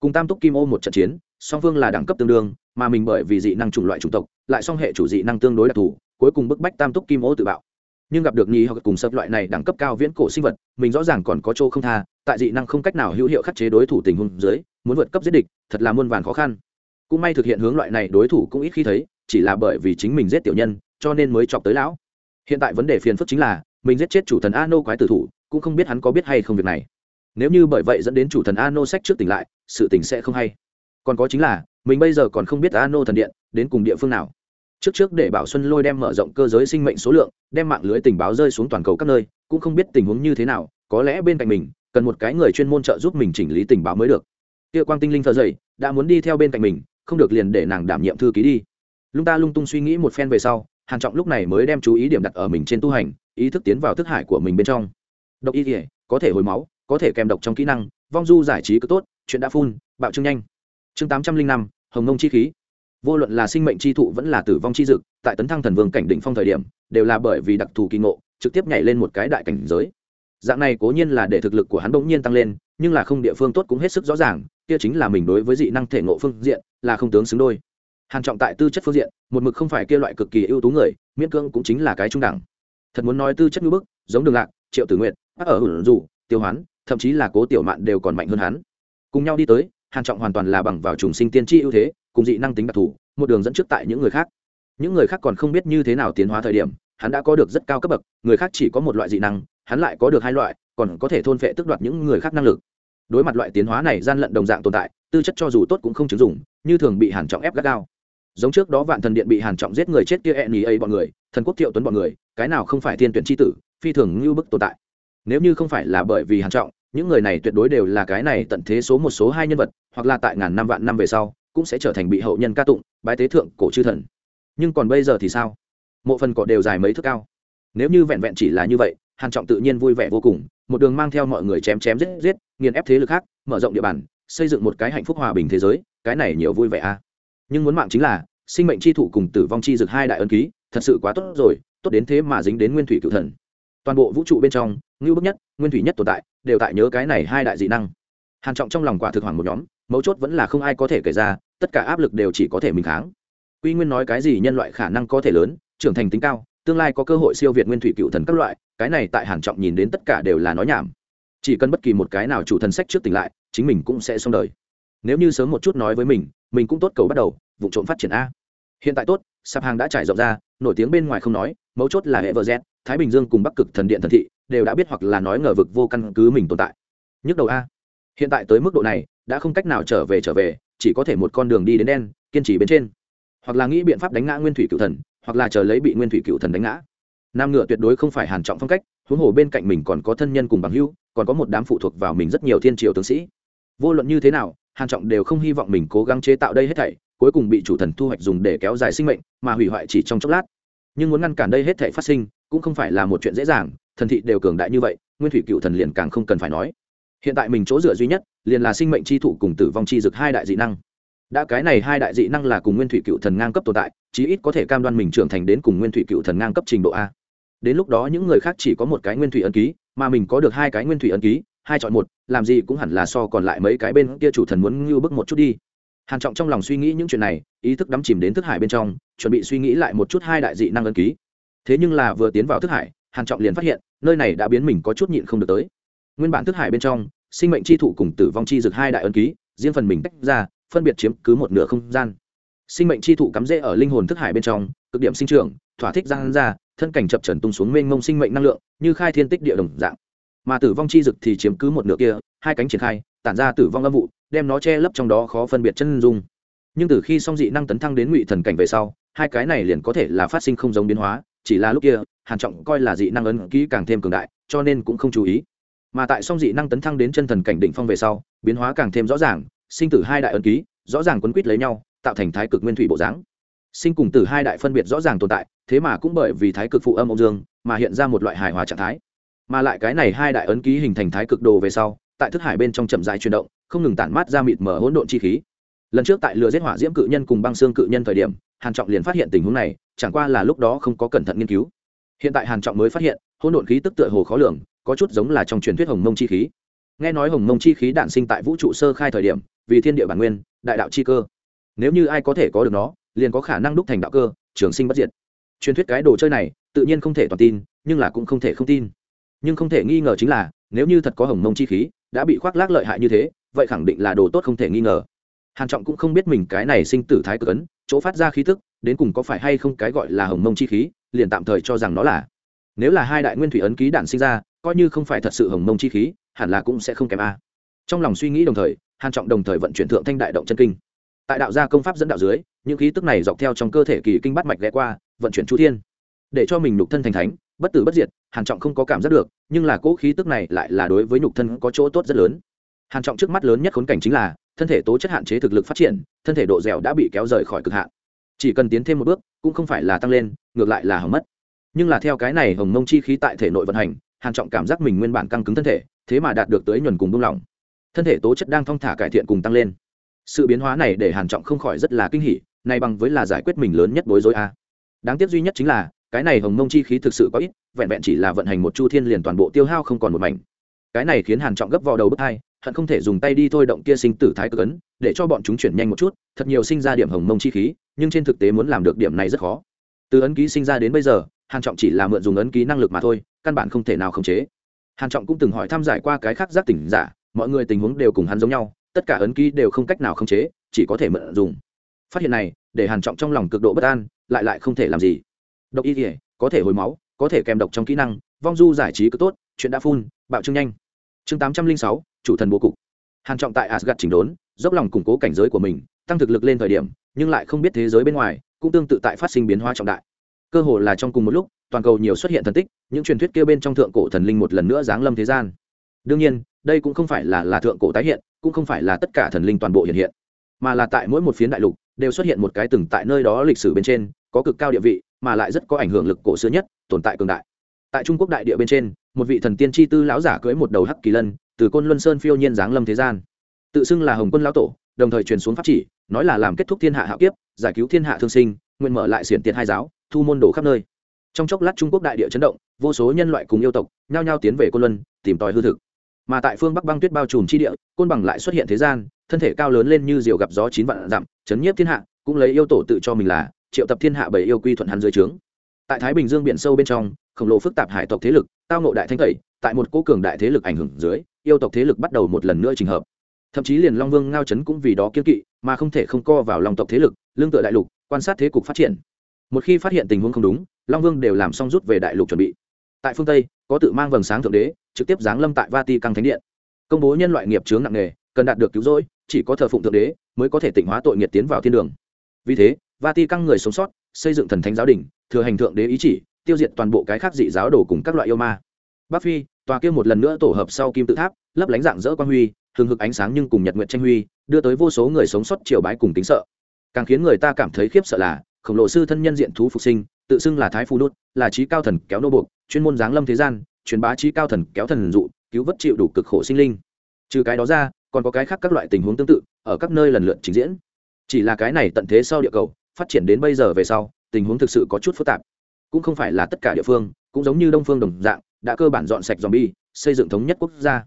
Cùng tam túc kim ô một trận chiến, song phương là đẳng cấp tương đương, mà mình bởi vì dị năng chủng loại chủng tộc, lại song hệ chủ dị năng tương đối đặc thù, cuối cùng bức bách tam túc kim ô tự bạo nhưng gặp được nhì hoặc cùng sập loại này đẳng cấp cao viễn cổ sinh vật, mình rõ ràng còn có chỗ không tha, tại dị năng không cách nào hữu hiệu khắc chế đối thủ tình huống dưới, muốn vượt cấp giết địch, thật là muôn vàn khó khăn. Cũng may thực hiện hướng loại này đối thủ cũng ít khi thấy, chỉ là bởi vì chính mình giết tiểu nhân, cho nên mới chọc tới lão. Hiện tại vấn đề phiền phức chính là, mình giết chết chủ thần a nô quái tử thủ, cũng không biết hắn có biết hay không việc này. Nếu như bởi vậy dẫn đến chủ thần a nô sách trước tỉnh lại, sự tình sẽ không hay. Còn có chính là, mình bây giờ còn không biết a nô thần điện đến cùng địa phương nào trước trước để bảo xuân lôi đem mở rộng cơ giới sinh mệnh số lượng, đem mạng lưới tình báo rơi xuống toàn cầu các nơi, cũng không biết tình huống như thế nào, có lẽ bên cạnh mình, cần một cái người chuyên môn trợ giúp mình chỉnh lý tình báo mới được. Kia quang tinh linh thợ dậy, đã muốn đi theo bên cạnh mình, không được liền để nàng đảm nhiệm thư ký đi. Lung ta lung tung suy nghĩ một phen về sau, hàn trọng lúc này mới đem chú ý điểm đặt ở mình trên tu hành, ý thức tiến vào thức hải của mình bên trong. Độc y thể có thể hồi máu, có thể kèm độc trong kỹ năng, vong du giải trí cứ tốt, chuyện đã phun, bạo trương nhanh. Chương tám trăm linh năm, hồng nông chi khí vô luận là sinh mệnh chi thụ vẫn là tử vong chi dực, tại tấn thăng thần vương cảnh đỉnh phong thời điểm, đều là bởi vì đặc thù kỳ ngộ, trực tiếp nhảy lên một cái đại cảnh giới. Dạng này cố nhiên là để thực lực của hắn bỗng nhiên tăng lên, nhưng là không địa phương tốt cũng hết sức rõ ràng, kia chính là mình đối với dị năng thể ngộ phương diện là không tướng xứng đôi. Hàn trọng tại tư chất phương diện, một mực không phải kia loại cực kỳ ưu tú người, miễn cưỡng cũng chính là cái trung đẳng. Thật muốn nói tư chất như bức, giống đường lạc, triệu tử nguyện bác ở hưởng dù tiêu hoán, thậm chí là cố tiểu mạn đều còn mạnh hơn hắn. Cùng nhau đi tới, hàn trọng hoàn toàn là bằng vào trùng sinh tiên tri ưu thế cùng dị năng tính đặc thù, một đường dẫn trước tại những người khác. Những người khác còn không biết như thế nào tiến hóa thời điểm, hắn đã có được rất cao cấp bậc, người khác chỉ có một loại dị năng, hắn lại có được hai loại, còn có thể thôn phệ tước đoạt những người khác năng lực. Đối mặt loại tiến hóa này gian lận đồng dạng tồn tại, tư chất cho dù tốt cũng không chứng dụng, như thường bị hàn trọng ép gắt gao. Giống trước đó vạn thần điện bị hàn trọng giết người chết kia ẹn ý ấy bọn người, thần quốc thiệu tuấn bọn người, cái nào không phải thiên tuyển chi tử, phi thường như bức tồn tại. Nếu như không phải là bởi vì hàn trọng, những người này tuyệt đối đều là cái này tận thế số một số hai nhân vật, hoặc là tại ngàn năm vạn năm về sau cũng sẽ trở thành bị hậu nhân ca tụng, bái tế thượng cổ chư thần. Nhưng còn bây giờ thì sao? Mộ phần cỏ đều dài mấy thước cao. Nếu như vẹn vẹn chỉ là như vậy, hàn trọng tự nhiên vui vẻ vô cùng, một đường mang theo mọi người chém chém giết giết, nghiền ép thế lực khác, mở rộng địa bàn, xây dựng một cái hạnh phúc hòa bình thế giới, cái này nhiều vui vẻ a. À. nhưng muốn mạng chính là, sinh mệnh chi thụ cùng tử vong chi dược hai đại ân ký, thật sự quá tốt rồi, tốt đến thế mà dính đến nguyên thủy cựu thần. Toàn bộ vũ trụ bên trong, ngưu bức nhất, nguyên thủy nhất tồn tại, đều tại nhớ cái này hai đại dị năng. Hàn trọng trong lòng quả thực hoàng một nhóm, mấu chốt vẫn là không ai có thể kể ra tất cả áp lực đều chỉ có thể mình kháng. Quy nguyên nói cái gì nhân loại khả năng có thể lớn, trưởng thành tính cao, tương lai có cơ hội siêu việt nguyên thủy cựu thần các loại, cái này tại hàn trọng nhìn đến tất cả đều là nói nhảm. Chỉ cần bất kỳ một cái nào chủ thần sách trước tỉnh lại, chính mình cũng sẽ xong đời. Nếu như sớm một chút nói với mình mình cũng tốt cầu bắt đầu, vụ trộm phát triển a. Hiện tại tốt, sạp hàng đã trải rộng ra, nổi tiếng bên ngoài không nói, mấu chốt là hệ vợ z thái bình dương cùng bắc cực thần điện thần thị, đều đã biết hoặc là nói ngờ vực vô căn cứ mình tồn tại. Nhức đầu a. Hiện tại tới mức độ này, đã không cách nào trở về trở về chỉ có thể một con đường đi đến đen, kiên trì bên trên. Hoặc là nghĩ biện pháp đánh ngã nguyên thủy cựu thần, hoặc là chờ lấy bị nguyên thủy cựu thần đánh ngã. Nam ngựa tuyệt đối không phải hàn trọng phong cách, huống hồ bên cạnh mình còn có thân nhân cùng bằng hữu, còn có một đám phụ thuộc vào mình rất nhiều thiên triều tướng sĩ. Vô luận như thế nào, hàn trọng đều không hy vọng mình cố gắng chế tạo đây hết thảy, cuối cùng bị chủ thần thu hoạch dùng để kéo dài sinh mệnh, mà hủy hoại chỉ trong chốc lát. Nhưng muốn ngăn cản đây hết thảy phát sinh, cũng không phải là một chuyện dễ dàng, thần thị đều cường đại như vậy, nguyên thủy cựu thần liền càng không cần phải nói hiện tại mình chỗ dựa duy nhất liền là sinh mệnh chi thụ cùng tử vong chi dực hai đại dị năng. Đã cái này hai đại dị năng là cùng nguyên thủy cựu thần ngang cấp tồn tại, chí ít có thể cam đoan mình trưởng thành đến cùng nguyên thủy cựu thần ngang cấp trình độ a. Đến lúc đó những người khác chỉ có một cái nguyên thủy ấn ký, mà mình có được hai cái nguyên thủy ấn ký, hai chọn một, làm gì cũng hẳn là so còn lại mấy cái bên kia chủ thần muốn ngưu bức một chút đi. Hàn trọng trong lòng suy nghĩ những chuyện này, ý thức đắm chìm đến thức hải bên trong, chuẩn bị suy nghĩ lại một chút hai đại dị năng ấn ký. Thế nhưng là vừa tiến vào thức hải, hàn trọng liền phát hiện, nơi này đã biến mình có chút nhịn không được tới nguyên bản thức hải bên trong, sinh mệnh chi thụ cùng tử vong chi dực hai đại ấn ký, riêng phần mình tách ra, phân biệt chiếm cứ một nửa không gian. Sinh mệnh chi thụ cắm rễ ở linh hồn thức hải bên trong, cực điểm sinh trưởng, thỏa thích giang ra, thân cảnh chập trần tung xuống mênh mông sinh mệnh năng lượng, như khai thiên tích địa đồng dạng. Mà tử vong chi dực thì chiếm cứ một nửa kia, hai cánh triển khai, tản ra tử vong âm vụ, đem nó che lấp trong đó khó phân biệt chân dung. Nhưng từ khi song dị năng tấn thăng đến ngụy thần cảnh về sau, hai cái này liền có thể là phát sinh không giống biến hóa, chỉ là lúc kia, hàn trọng coi là dị năng ấn ký càng thêm cường đại, cho nên cũng không chú ý mà tại song dị năng tấn thăng đến chân thần cảnh đỉnh phong về sau, biến hóa càng thêm rõ ràng, sinh tử hai đại ấn ký, rõ ràng quấn quýt lấy nhau, tạo thành thái cực nguyên thủy bộ dáng. Sinh cùng tử hai đại phân biệt rõ ràng tồn tại, thế mà cũng bởi vì thái cực phụ âm ông dương, mà hiện ra một loại hài hòa trạng thái. Mà lại cái này hai đại ấn ký hình thành thái cực đồ về sau, tại thức hải bên trong chậm dài chuyển động, không ngừng tản mát ra mịt mở hỗn độn chi khí. Lần trước tại lừa giết hỏa diễm cự nhân cùng băng xương cự nhân thời điểm, hàn trọng liền phát hiện tình huống này, chẳng qua là lúc đó không có cẩn thận nghiên cứu. Hiện tại hàn trọng mới phát hiện, hỗn độn khí tức tựa hồ khó lường có chút giống là trong truyền thuyết hồng mông chi khí. Nghe nói hồng mông chi khí đạn sinh tại vũ trụ sơ khai thời điểm, vì thiên địa bản nguyên, đại đạo chi cơ. Nếu như ai có thể có được nó, liền có khả năng đúc thành đạo cơ, trường sinh bất diệt. Truyền thuyết cái đồ chơi này, tự nhiên không thể toàn tin, nhưng là cũng không thể không tin. Nhưng không thể nghi ngờ chính là, nếu như thật có hồng mông chi khí, đã bị khoác lác lợi hại như thế, vậy khẳng định là đồ tốt không thể nghi ngờ. Hàn trọng cũng không biết mình cái này sinh tử thái cực ấn, chỗ phát ra khí tức, đến cùng có phải hay không cái gọi là hồng mông chi khí, liền tạm thời cho rằng nó là. Nếu là hai đại nguyên thủy ấn ký đản sinh ra coi như không phải thật sự hồng mông chi khí, hẳn là cũng sẽ không kém a. Trong lòng suy nghĩ đồng thời, hàn trọng đồng thời vận chuyển thượng thanh đại động chân kinh. Tại đạo gia công pháp dẫn đạo dưới, những khí tức này dọc theo trong cơ thể kỳ kinh bắt mạch ghé qua, vận chuyển chu thiên. Để cho mình nhục thân thành thánh, bất tử bất diệt, hàn trọng không có cảm giác được, nhưng là cỗ khí tức này lại là đối với nhục thân có chỗ tốt rất lớn. Hàn trọng trước mắt lớn nhất khốn cảnh chính là, thân thể tố chất hạn chế thực lực phát triển, thân thể độ dẻo đã bị kéo rời khỏi cực hạn. Chỉ cần tiến thêm một bước, cũng không phải là tăng lên, ngược lại là hỏng mất. Nhưng là theo cái này hồng mông chi khí tại thể nội vận hành hàn trọng cảm giác mình nguyên bản căng cứng thân thể, thế mà đạt được tới nhuần cùng buông lỏng. Thân thể tố chất đang thong thả cải thiện cùng tăng lên. Sự biến hóa này để hàn trọng không khỏi rất là kinh hỉ, này bằng với là giải quyết mình lớn nhất bối rối a. Đáng tiếc duy nhất chính là, cái này hồng mông chi khí thực sự có ít, vẹn vẹn chỉ là vận hành một chu thiên liền toàn bộ tiêu hao không còn một mảnh. Cái này khiến hàn trọng gấp vào đầu bức hai, hận không thể dùng tay đi thôi động kia sinh tử thái cực ấn, để cho bọn chúng chuyển nhanh một chút, thật nhiều sinh ra điểm hồng mông chi khí, nhưng trên thực tế muốn làm được điểm này rất khó. Từ ấn ký sinh ra đến bây giờ, hàn trọng chỉ là mượn dùng ấn ký năng lực mà thôi căn bản không thể nào khống chế. Hàn trọng cũng từng hỏi thăm giải qua cái khác giác tỉnh giả, mọi người tình huống đều cùng hắn giống nhau, tất cả ấn ký đều không cách nào khống chế, chỉ có thể mượn dùng. Phát hiện này, để hàn trọng trong lòng cực độ bất an, lại lại không thể làm gì. Độc y thể có thể hồi máu, có thể kèm độc trong kỹ năng, vong du giải trí cứ tốt, chuyện đã phun, bạo trương nhanh. Chương tám trăm linh sáu, chủ thần bố cục. Hàn trọng tại asgad chỉnh đốn, dốc lòng củng cố cảnh giới của mình, tăng thực lực lên thời điểm, nhưng lại không biết thế giới bên ngoài, cũng tương tự tại phát sinh biến hóa trọng đại cơ hồ là trong cùng một lúc, toàn cầu nhiều xuất hiện thần tích, những truyền thuyết kia bên trong thượng cổ thần linh một lần nữa giáng lâm thế gian. Đương nhiên, đây cũng không phải là là thượng cổ tái hiện, cũng không phải là tất cả thần linh toàn bộ hiện hiện, mà là tại mỗi một phiến đại lục, đều xuất hiện một cái từng tại nơi đó lịch sử bên trên, có cực cao địa vị, mà lại rất có ảnh hưởng lực cổ xưa nhất, tồn tại cường đại. Tại trung quốc đại địa bên trên, một vị thần tiên chi tư lão giả cưỡi một đầu hắc kỳ lân, từ côn luân sơn phiêu nhiên giáng lâm thế gian. Tự xưng là hồng quân lão tổ, đồng thời truyền xuống pháp chỉ, nói là làm kết thúc thiên hạ hạo kiếp, giải cứu thiên hạ thương sinh, nguyện mở lại xiển tiện hai giáo thu môn đồ khắp nơi. Trong chốc lát trung quốc đại địa chấn động, vô số nhân loại cùng yêu tộc nhao nhao tiến về côn luân, tìm tòi hư thực. Mà tại phương bắc băng tuyết bao trùm chi địa, côn bằng lại xuất hiện thế gian, thân thể cao lớn lên như diều gặp gió chín vạn dặm, chấn nhiếp thiên hạ, cũng lấy yêu tổ tự cho mình là, triệu tập thiên hạ bảy yêu quy thuận hắn dưới trướng. Tại thái bình dương biển sâu bên trong, khổng lồ phức tạp hải tộc thế lực, tao ngộ đại thanh tẩy, tại một cố cường đại thế lực ảnh hưởng dưới, yêu tộc thế lực bắt đầu một lần nữa trình hợp. Thậm chí liền long vương ngao trấn cũng vì đó kiên kỵ, mà không thể không co vào lòng tộc thế lực, lương tựa đại lục, quan sát thế cục phát triển một khi phát hiện tình huống không đúng, long vương đều làm xong rút về đại lục chuẩn bị. Tại phương tây, có tự mang vầng sáng thượng đế, trực tiếp giáng lâm tại vati căng thánh điện. Công bố nhân loại nghiệp chướng nặng nề, cần đạt được cứu rỗi, chỉ có thờ phụng thượng đế mới có thể tịnh hóa tội nghiệt tiến vào thiên đường. Vì thế vati căng người sống sót, xây dựng thần thánh giáo đình, thừa hành thượng đế ý chỉ, tiêu diệt toàn bộ cái khác dị giáo đồ cùng các loại yêu ma. Bắc phi, tòa kia một lần nữa tổ hợp sau kim tự tháp, lấp lánh dạng dỡ quan huy, hừng hực ánh sáng nhưng cùng nhật nguyện tranh huy, đưa tới vô số người sống sót triều bái cùng tính sợ. Càng khiến người ta cảm thấy khiếp sợ là khổng lồ sư thân nhân diện thú phục sinh, tự xưng là thái phù nút là trí cao thần kéo nô buộc, chuyên môn giáng lâm thế gian, truyền bá trí cao thần kéo thần dụ, cứu vớt chịu đủ cực khổ sinh linh. Trừ cái đó ra, còn có cái khác các loại tình huống tương tự, ở các nơi lần lượt trình diễn. Chỉ là cái này tận thế sau địa cầu, phát triển đến bây giờ về sau, tình huống thực sự có chút phức tạp. Cũng không phải là tất cả địa phương, cũng giống như đông phương đồng dạng, đã cơ bản dọn sạch dòm bi xây dựng thống nhất quốc gia.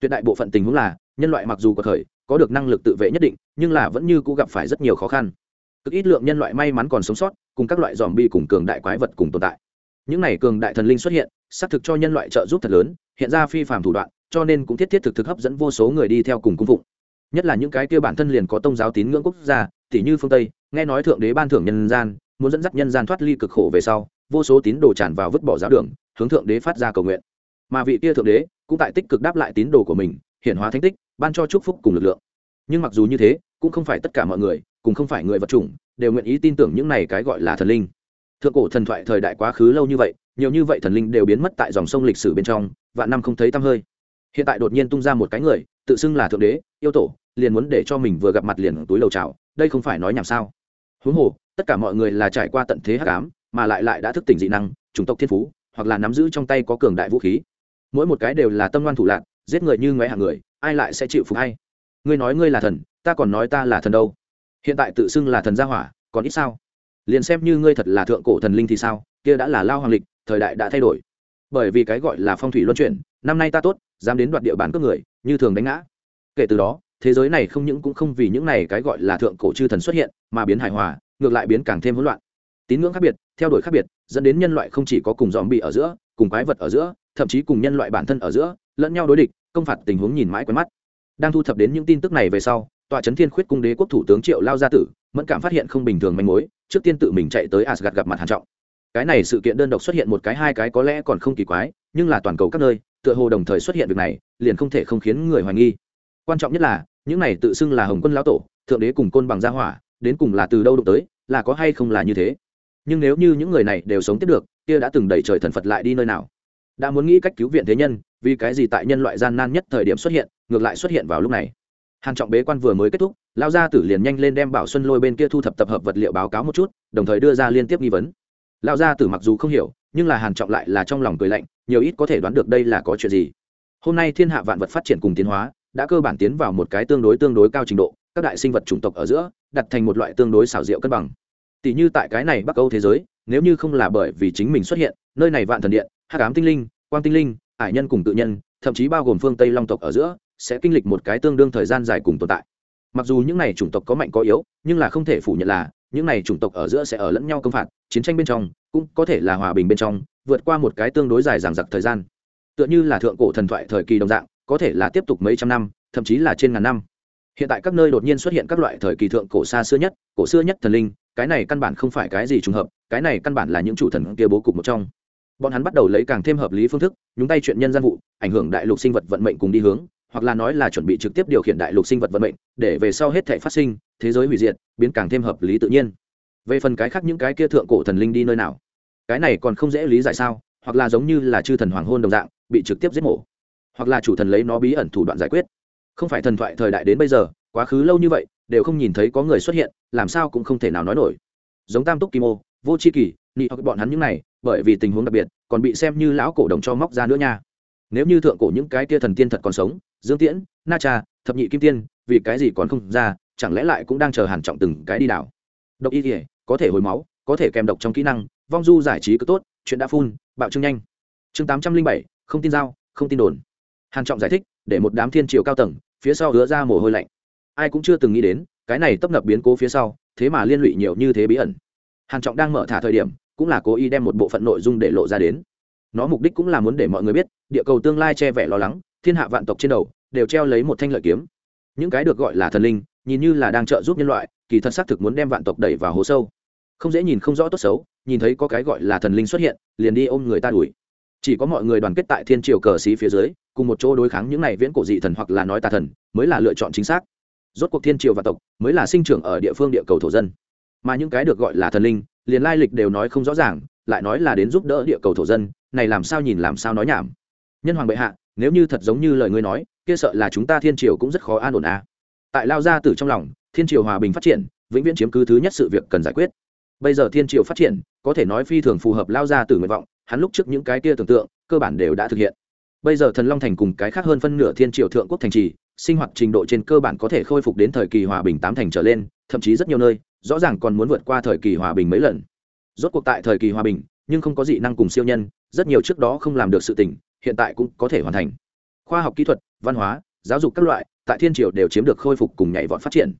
Tuyệt đại bộ phận tình huống là, nhân loại mặc dù có thời, có được năng lực tự vệ nhất định, nhưng là vẫn như cũng gặp phải rất nhiều khó khăn cực ít lượng nhân loại may mắn còn sống sót, cùng các loại dòm bi cùng cường đại quái vật cùng tồn tại. Những này cường đại thần linh xuất hiện, xác thực cho nhân loại trợ giúp thật lớn, hiện ra phi phạm thủ đoạn, cho nên cũng thiết thiết thực thực hấp dẫn vô số người đi theo cùng cung phụng. Nhất là những cái kia bản thân liền có tôn giáo tín ngưỡng quốc gia tỷ như phương tây, nghe nói thượng đế ban thưởng nhân gian, muốn dẫn dắt nhân gian thoát ly cực khổ về sau, vô số tín đồ tràn vào vứt bỏ giáo đường, hướng thượng đế phát ra cầu nguyện. Mà vị kia thượng đế cũng tại tích cực đáp lại tín đồ của mình, hiển hóa thánh tích, ban cho chúc phúc cùng lực lượng. Nhưng mặc dù như thế cũng không phải tất cả mọi người cũng không phải người vật chủng, đều nguyện ý tin tưởng những này cái gọi là thần linh. Thượng cổ thần thoại thời đại quá khứ lâu như vậy, nhiều như vậy thần linh đều biến mất tại dòng sông lịch sử bên trong và năm không thấy tăm hơi. Hiện tại đột nhiên tung ra một cái người, tự xưng là thượng đế, yêu tổ, liền muốn để cho mình vừa gặp mặt liền túi lầu trào đây không phải nói nhảm sao? Huống hồ, tất cả mọi người là trải qua tận thế hắc ám, mà lại lại đã thức tỉnh dị năng, chủng tộc thiên phú, hoặc là nắm giữ trong tay có cường đại vũ khí. Mỗi một cái đều là tâm ngoan thủ lạc giết người như ngoé hàng người, ai lại sẽ chịu phục hay? Ngươi nói ngươi là thần ta còn nói ta là thần đâu? Hiện tại tự xưng là thần gia hỏa, còn ít sao? Liền xem như ngươi thật là thượng cổ thần linh thì sao? Kia đã là lao hoàng lịch, thời đại đã thay đổi. Bởi vì cái gọi là phong thủy luân chuyển, năm nay ta tốt, dám đến đoạt địa bàn cướp người, như thường đánh ngã. Kể từ đó, thế giới này không những cũng không vì những này cái gọi là thượng cổ chư thần xuất hiện, mà biến hài hòa, ngược lại biến càng thêm hỗn loạn. Tín ngưỡng khác biệt, theo đuổi khác biệt, dẫn đến nhân loại không chỉ có cùng dòm bị ở giữa, cùng quái vật ở giữa, thậm chí cùng nhân loại bản thân ở giữa, lẫn nhau đối địch, công phạt tình huống nhìn mãi quen mắt. Đang thu thập đến những tin tức này về sau tòa trấn thiên khuyết cung đế quốc thủ tướng triệu lao gia tử, mẫn cảm phát hiện không bình thường manh mối, trước tiên tự mình chạy tới asgad gặp mặt hàn trọng. Cái này sự kiện đơn độc xuất hiện một cái, hai cái có lẽ còn không kỳ quái, nhưng là toàn cầu các nơi, tựa hồ đồng thời xuất hiện việc này, liền không thể không khiến người hoài nghi. Quan trọng nhất là, những này tự xưng là hồng quân lão tổ, thượng đế cùng côn bằng gia hỏa, đến cùng là từ đâu đụng tới, là có hay không là như thế? Nhưng nếu như những người này đều sống tiếp được, kia đã từng đẩy trời thần phật lại đi nơi nào? Đã muốn nghĩ cách cứu viện thế nhân, vì cái gì tại nhân loại gian nan nhất thời điểm xuất hiện, ngược lại xuất hiện vào lúc này? Hàn trọng bế quan vừa mới kết thúc lao gia tử liền nhanh lên đem bảo xuân lôi bên kia thu thập tập hợp vật liệu báo cáo một chút, đồng thời đưa ra liên tiếp nghi vấn. Lao gia tử mặc dù không hiểu, nhưng là hàn trọng lại là trong lòng cười lạnh, nhiều ít có thể đoán được đây là có chuyện gì. Hôm nay thiên hạ vạn vật phát triển cùng tiến hóa, đã cơ bản tiến vào một cái tương đối tương đối cao trình độ, các đại sinh vật chủng tộc ở giữa, đặt thành một loại tương đối xảo diệu cân bằng. Tỷ như tại cái này bắc âu thế giới, nếu như không là bởi vì chính mình xuất hiện, nơi này vạn thần điện, hắc ám tinh linh, quang tinh linh, ải nhân cùng tự nhân, thậm chí bao gồm phương tây long tộc ở giữa sẽ kinh lịch một cái tương đương thời gian dài cùng tồn tại. Mặc dù những này chủng tộc có mạnh có yếu, nhưng là không thể phủ nhận là, những này chủng tộc ở giữa sẽ ở lẫn nhau công phạt, chiến tranh bên trong, cũng có thể là hòa bình bên trong, vượt qua một cái tương đối dài dằng dặc thời gian. Tựa như là thượng cổ thần thoại thời kỳ đồng dạng, có thể là tiếp tục mấy trăm năm, thậm chí là trên ngàn năm. Hiện tại các nơi đột nhiên xuất hiện các loại thời kỳ thượng cổ xa xưa nhất, cổ xưa nhất thần linh, cái này căn bản không phải cái gì trùng hợp, cái này căn bản là những chủ thần kia bố cục một trong. Bọn hắn bắt đầu lấy càng thêm hợp lý phương thức, nhúng tay chuyện nhân gian vụ, ảnh hưởng đại lục sinh vật vận mệnh cùng đi hướng hoặc là nói là chuẩn bị trực tiếp điều khiển đại lục sinh vật vận mệnh, để về sau hết thể phát sinh, thế giới hủy diệt, biến càng thêm hợp lý tự nhiên. Về phần cái khác những cái kia thượng cổ thần linh đi nơi nào? Cái này còn không dễ lý giải sao, hoặc là giống như là chư thần hoàng hôn đồng dạng, bị trực tiếp giết mổ. Hoặc là chủ thần lấy nó bí ẩn thủ đoạn giải quyết. Không phải thần thoại thời đại đến bây giờ, quá khứ lâu như vậy, đều không nhìn thấy có người xuất hiện, làm sao cũng không thể nào nói nổi. Giống tam túc kim ô, vô c h i kỳ nị hoặc bọn hắn những này, bởi vì tình huống đặc biệt, còn bị xem như lão cổ đồng cho móc ra nữa nha. Nếu như thượng cổ những cái tia thần tiên thật còn sống dương tiễn, na cha, thập nhị kim tiên, vì cái gì còn không ra, chẳng lẽ lại cũng đang chờ hàn trọng từng cái đi đảo? Độc y thể có thể hồi máu, có thể kèm độc trong kỹ năng, vong du giải trí cứ tốt, chuyện đã phun, bạo trương nhanh. Chương tám trăm linh bảy, không tin giao, không tin đồn. Hàn trọng giải thích, để một đám thiên triều cao tầng, phía sau hứa ra mồ hôi lạnh. Ai cũng chưa từng nghĩ đến, cái này tấp nập biến cố phía sau, thế mà liên lụy nhiều như thế bí ẩn. Hàn trọng đang mở thả thời điểm, cũng là cố ý đem một bộ phận nội dung để lộ ra đến. Nó mục đích cũng là muốn để mọi người biết, địa cầu tương lai che vẻ lo lắng thiên hạ vạn tộc trên đầu, đều treo lấy một thanh lợi kiếm. Những cái được gọi là thần linh, nhìn như là đang trợ giúp nhân loại, kỳ thật xác thực muốn đem vạn tộc đẩy vào hố sâu. Không dễ nhìn không rõ tốt xấu, nhìn thấy có cái gọi là thần linh xuất hiện, liền đi ôm người ta đuổi. Chỉ có mọi người đoàn kết tại thiên triều cờ xí phía dưới, cùng một chỗ đối kháng những này viễn cổ dị thần hoặc là nói tà thần, mới là lựa chọn chính xác. Rốt cuộc thiên triều và tộc, mới là sinh trưởng ở địa phương địa cầu thổ dân. Mà những cái được gọi là thần linh, liền lai lịch đều nói không rõ ràng, lại nói là đến giúp đỡ địa cầu thổ dân, này làm sao nhìn làm sao nói nhảm. Nhân hoàng bệ hạ nếu như thật giống như lời ngươi nói, kia sợ là chúng ta thiên triều cũng rất khó an ổn à. tại lao gia tử trong lòng, thiên triều hòa bình phát triển, vĩnh viễn chiếm cứ thứ nhất sự việc cần giải quyết. Bây giờ thiên triều phát triển, có thể nói phi thường phù hợp lao gia tử nguyện vọng, hắn lúc trước những cái kia tưởng tượng, cơ bản đều đã thực hiện. Bây giờ thần long thành cùng cái khác hơn phân nửa thiên triều thượng quốc thành trì, sinh hoạt trình độ trên cơ bản có thể khôi phục đến thời kỳ hòa bình tám thành trở lên, thậm chí rất nhiều nơi, rõ ràng còn muốn vượt qua thời kỳ hòa bình mấy lần. Rốt cuộc tại thời kỳ hòa bình, nhưng không có dị năng cùng siêu nhân, rất nhiều trước đó không làm được sự tỉnh hiện tại cũng có thể hoàn thành. Khoa học kỹ thuật, văn hóa, giáo dục các loại, tại thiên triều đều chiếm được khôi phục cùng nhảy vọt phát triển.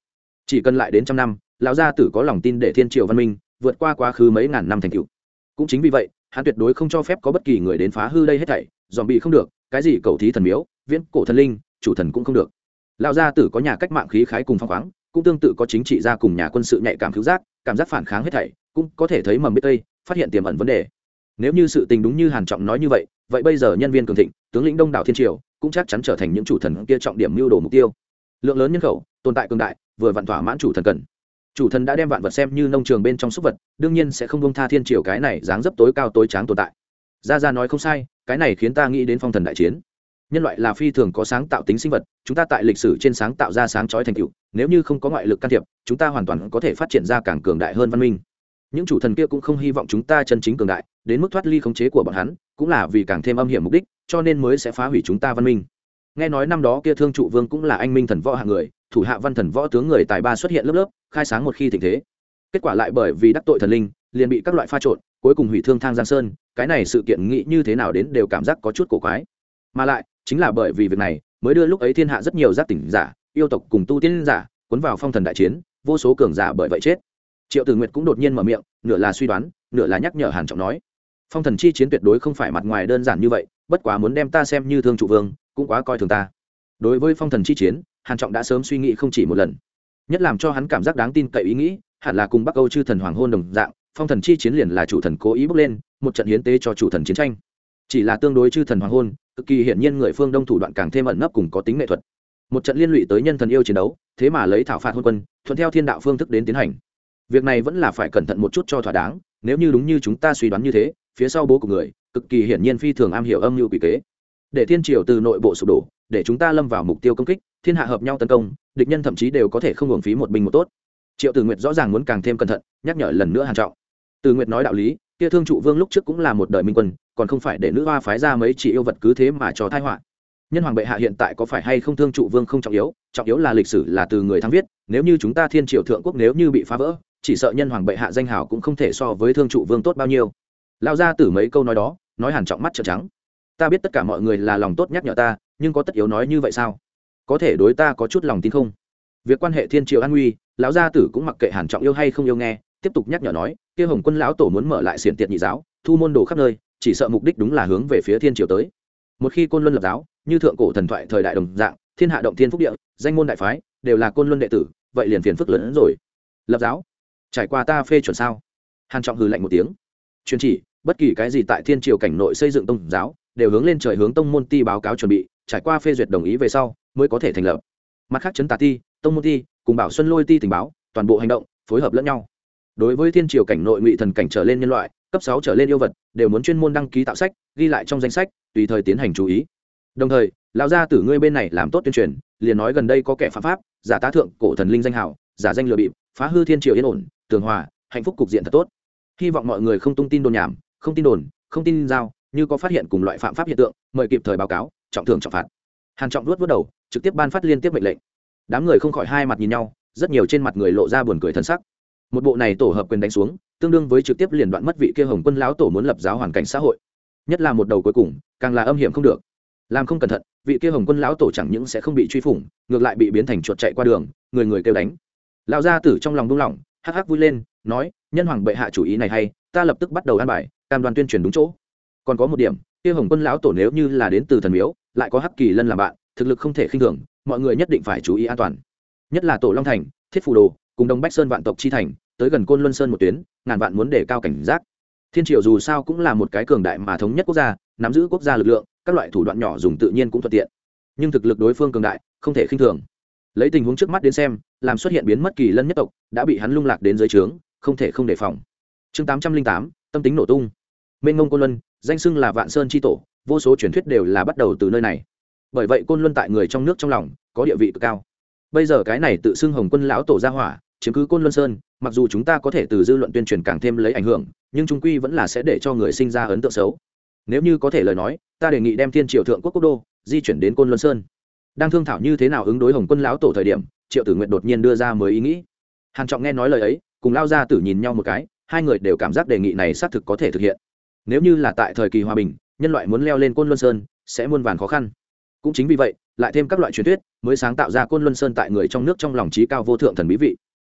Chỉ cần lại đến trăm năm, lão gia tử có lòng tin để thiên triều văn minh vượt qua quá khứ mấy ngàn năm thành tựu. Cũng chính vì vậy, hắn tuyệt đối không cho phép có bất kỳ người đến phá hư đây hết thảy dòm bị không được, cái gì cầu thí thần miếu, viễn cổ thần linh, chủ thần cũng không được. Lão gia tử có nhà cách mạng khí khái cùng phong khoáng, cũng tương tự có chính trị gia cùng nhà quân sự nhạy cảm cứu giác, cảm giác phản kháng hết thảy, cũng có thể thấy mầm biết tây, phát hiện tiềm ẩn vấn đề nếu như sự tình đúng như hàn trọng nói như vậy vậy bây giờ nhân viên cường thịnh, tướng lĩnh đông đảo thiên triều cũng chắc chắn trở thành những chủ thần kia trọng điểm mưu đồ mục tiêu. Lượng lớn nhân khẩu, tồn tại cường đại, vừa vặn thỏa mãn chủ thần cần. Chủ thần đã đem vạn vật xem như nông trường bên trong súc vật, đương nhiên sẽ không bông tha thiên triều cái này dáng dấp tối cao tối tráng tồn tại. Gia gia nói không sai, cái này khiến ta nghĩ đến phong thần đại chiến. Nhân loại là phi thường có sáng tạo tính sinh vật, chúng ta tại lịch sử trên sáng tạo ra sáng chói thành tựu, nếu như không có ngoại lực can thiệp, chúng ta hoàn toàn có thể phát triển ra càng cường đại hơn văn minh. Những chủ thần kia cũng không hy vọng chúng ta chân chính cường đại đến mức thoát ly khống chế của bọn hắn, cũng là vì càng thêm âm hiểm mục đích, cho nên mới sẽ phá hủy chúng ta văn minh. Nghe nói năm đó kia thương trụ vương cũng là anh minh thần võ hạng người, thủ hạ văn thần võ tướng người tài ba xuất hiện lớp lớp, khai sáng một khi tình thế. Kết quả lại bởi vì đắc tội thần linh, liền bị các loại pha trộn, cuối cùng hủy thương thang giang sơn, cái này sự kiện nghĩ như thế nào đến đều cảm giác có chút cổ quái. Mà lại, chính là bởi vì việc này, mới đưa lúc ấy thiên hạ rất nhiều giác tỉnh giả, yêu tộc cùng tu tiên giả, cuốn vào phong thần đại chiến, vô số cường giả bởi vậy chết. Triệu tử nguyệt cũng đột nhiên mở miệng, nửa là suy đoán, nửa là nhắc nhở hàn trọng nói phong thần chi chiến tuyệt đối không phải mặt ngoài đơn giản như vậy, bất quá muốn đem ta xem như thương trụ vương, cũng quá coi thường ta. Đối với phong thần chi chiến, hàn trọng đã sớm suy nghĩ không chỉ một lần. Nhất làm cho hắn cảm giác đáng tin cậy ý nghĩ, hẳn là cùng bắc âu chư thần hoàng hôn đồng dạng, phong thần chi chiến liền là chủ thần cố ý bước lên, một trận hiến tế cho chủ thần chiến tranh. Chỉ là tương đối chư thần hoàng hôn, cực kỳ hiển nhiên người phương đông thủ đoạn càng thêm ẩn nấp cùng có tính nghệ thuật. Một trận liên lụy tới nhân thần yêu chiến đấu, thế mà lấy thảo phạt hôn quân, thuận theo thiên đạo phương thức đến tiến hành. Việc này vẫn là phải cẩn thận một chút cho thỏa đáng, nếu như đúng như chúng ta suy đoán như thế phía sau bố của người, cực kỳ hiển nhiên phi thường am hiểu âm mưu quỷ kế. Để thiên triều từ nội bộ sụp đổ, để chúng ta lâm vào mục tiêu công kích, thiên hạ hợp nhau tấn công, địch nhân thậm chí đều có thể không hưởng phí một binh một tốt. Triệu tử nguyệt rõ ràng muốn càng thêm cẩn thận, nhắc nhở lần nữa hàn trọng. Từ nguyệt nói đạo lý, kia thương trụ vương lúc trước cũng là một đời minh quân, còn không phải để nữ hoa phái ra mấy chỉ yêu vật cứ thế mà cho thai họa. Nhân hoàng bệ hạ hiện tại có phải hay không thương trụ vương không trọng yếu trọng yếu là lịch sử là từ người thắng viết, nếu như chúng ta thiên triều thượng quốc nếu như bị phá vỡ, chỉ sợ nhân hoàng bệ hạ danh hào cũng không thể so với thương trụ vương tốt bao nhiêu lao ra từ mấy câu nói đó, nói hàn trọng mắt trợn trắng. Ta biết tất cả mọi người là lòng tốt nhắc nhở ta, nhưng có tất yếu nói như vậy sao? Có thể đối ta có chút lòng tin không? Việc quan hệ thiên triều an nguy, lão gia tử cũng mặc kệ hàn trọng yêu hay không yêu nghe, tiếp tục nhắc nhở nói, kia hồng quân lão tổ muốn mở lại xiển tiệt nhị giáo, thu môn đồ khắp nơi, chỉ sợ mục đích đúng là hướng về phía thiên triều tới. Một khi côn luân lập giáo, như thượng cổ thần thoại thời đại đồng dạng, thiên hạ động thiên phúc địa, danh môn đại phái, đều là côn luân đệ tử, vậy liền phiền phức lớn hơn rồi. Lập giáo, trải qua ta phê chuẩn sao? Hàn trọng hừ lạnh một tiếng. Truyền chỉ bất kỳ cái gì tại thiên triều cảnh nội xây dựng tông giáo, đều hướng lên trời hướng tông môn ti báo cáo chuẩn bị, trải qua phê duyệt đồng ý về sau, mới có thể thành lập. Mặt khác chấn tà ti, tông môn ti, cùng bảo xuân lôi ti tình báo, toàn bộ hành động, phối hợp lẫn nhau. Đối với thiên triều cảnh nội ngụy thần cảnh trở lên nhân loại, cấp sáu trở lên yêu vật, đều muốn chuyên môn đăng ký tạo sách, ghi lại trong danh sách, tùy thời tiến hành chú ý. Đồng thời, lão gia tử ngươi bên này làm tốt tuyên truyền, liền nói gần đây có kẻ phạm pháp, giả tá thượng cổ thần linh danh hảo giả danh lừa bịp, phá hư thiên triều yên ổn, tường hòa, hạnh phúc cục diện thật tốt. Hy vọng mọi người không tung tin đồn nhảm không tin đồn, không tin giao, như có phát hiện cùng loại phạm pháp hiện tượng, mời kịp thời báo cáo, trọng thưởng trọng phạt. Hàn trọng luốt vớt đầu, trực tiếp ban phát liên tiếp mệnh lệnh. Đám người không khỏi hai mặt nhìn nhau, rất nhiều trên mặt người lộ ra buồn cười thân sắc. Một bộ này tổ hợp quyền đánh xuống, tương đương với trực tiếp liền đoạn mất vị kia hồng quân lão tổ muốn lập giáo hoàn cảnh xã hội. Nhất là một đầu cuối cùng, càng là âm hiểm không được. Làm không cẩn thận, vị kia hồng quân lão tổ chẳng những sẽ không bị truy phủng, ngược lại bị biến thành chuột chạy qua đường, người người kêu đánh. Lão gia tử trong lòng buông lỏng, hắc hắc vui lên, nói, nhân hoàng bệ hạ chủ ý này hay, ta lập tức bắt đầu an bài cam đoan tuyên truyền đúng chỗ. Còn có một điểm, kia hồng quân lão tổ nếu như là đến từ thần miếu, lại có hắc kỳ lân làm bạn, thực lực không thể khinh thường, mọi người nhất định phải chú ý an toàn. Nhất là tổ long thành, thiết phù đồ, cùng đông bách sơn vạn tộc chi thành, tới gần côn luân sơn một tuyến, ngàn vạn muốn đề cao cảnh giác. Thiên triều dù sao cũng là một cái cường đại mà thống nhất quốc gia, nắm giữ quốc gia lực lượng, các loại thủ đoạn nhỏ dùng tự nhiên cũng thuận tiện. Nhưng thực lực đối phương cường đại, không thể khinh thường. Lấy tình huống trước mắt đến xem, làm xuất hiện biến mất kỳ lân nhất tộc, đã bị hắn lung lạc đến dưới trướng, không thể không đề phòng. Chương tám trăm linh tám, tâm tính nổ tung mênh ngông côn luân, danh xưng là vạn sơn tri tổ, vô số truyền thuyết đều là bắt đầu từ nơi này. Bởi vậy côn luân tại người trong nước trong lòng, có địa vị cực cao. Bây giờ cái này tự xưng hồng quân lão tổ ra hỏa, chiếm cứ côn luân sơn, mặc dù chúng ta có thể từ dư luận tuyên truyền càng thêm lấy ảnh hưởng, nhưng trung quy vẫn là sẽ để cho người sinh ra ấn tượng xấu. Nếu như có thể lời nói, ta đề nghị đem thiên triều thượng quốc quốc đô di chuyển đến côn luân sơn. Đang thương thảo như thế nào ứng đối hồng quân lão tổ thời điểm, triệu tử nguyện đột nhiên đưa ra mới ý nghĩ. Hàn trọng nghe nói lời ấy, cùng lao ra tử nhìn nhau một cái, hai người đều cảm giác đề nghị này xác thực có thể thực hiện nếu như là tại thời kỳ hòa bình, nhân loại muốn leo lên côn luân sơn, sẽ muôn vàn khó khăn. Cũng chính vì vậy, lại thêm các loại truyền thuyết mới sáng tạo ra côn luân sơn tại người trong nước trong lòng trí cao vô thượng thần bí vị.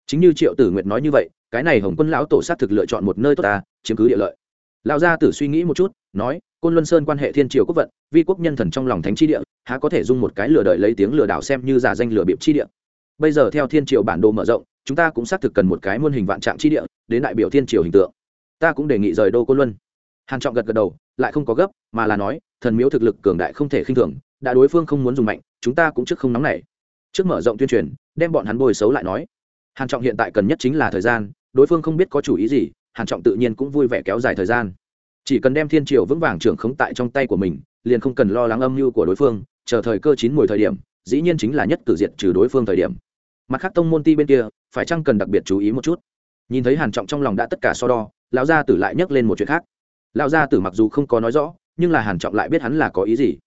Chính như triệu tử nguyệt nói như vậy, cái này hồng quân lão tổ sát thực lựa chọn một nơi tốt ta, chiếm cứ địa lợi. Lão gia tử suy nghĩ một chút, nói, côn luân sơn quan hệ thiên triều quốc vận, vi quốc nhân thần trong lòng thánh chi địa, há có thể dung một cái lừa đợi lấy tiếng lừa đảo xem như giả danh lừa bịp chi địa. Bây giờ theo thiên triều bản đồ mở rộng, chúng ta cũng xác thực cần một cái muôn hình vạn trạng chi địa, đến đại biểu thiên triều hình tượng. Ta cũng đề nghị rời đô côn luân hàn trọng gật gật đầu, lại không có gấp, mà là nói, thần miếu thực lực cường đại không thể khinh thường, đã đối phương không muốn dùng mạnh, chúng ta cũng trước không nóng nảy. Trước mở rộng tuyên truyền, đem bọn hắn bồi xấu lại nói. Hàn trọng hiện tại cần nhất chính là thời gian, đối phương không biết có chủ ý gì, hàn trọng tự nhiên cũng vui vẻ kéo dài thời gian. Chỉ cần đem thiên triều vững vàng trưởng khống tại trong tay của mình, liền không cần lo lắng âm mưu của đối phương, chờ thời cơ chín mùi thời điểm, dĩ nhiên chính là nhất cử diệt trừ đối phương thời điểm. Mặt khác tông môn ti bên kia, phải chăng cần đặc biệt chú ý một chút? Nhìn thấy hàn trọng trong lòng đã tất cả so đo, lão gia tử lại nhắc lên một chuyện khác lão gia tử mặc dù không có nói rõ, nhưng là hàn trọng lại biết hắn là có ý gì.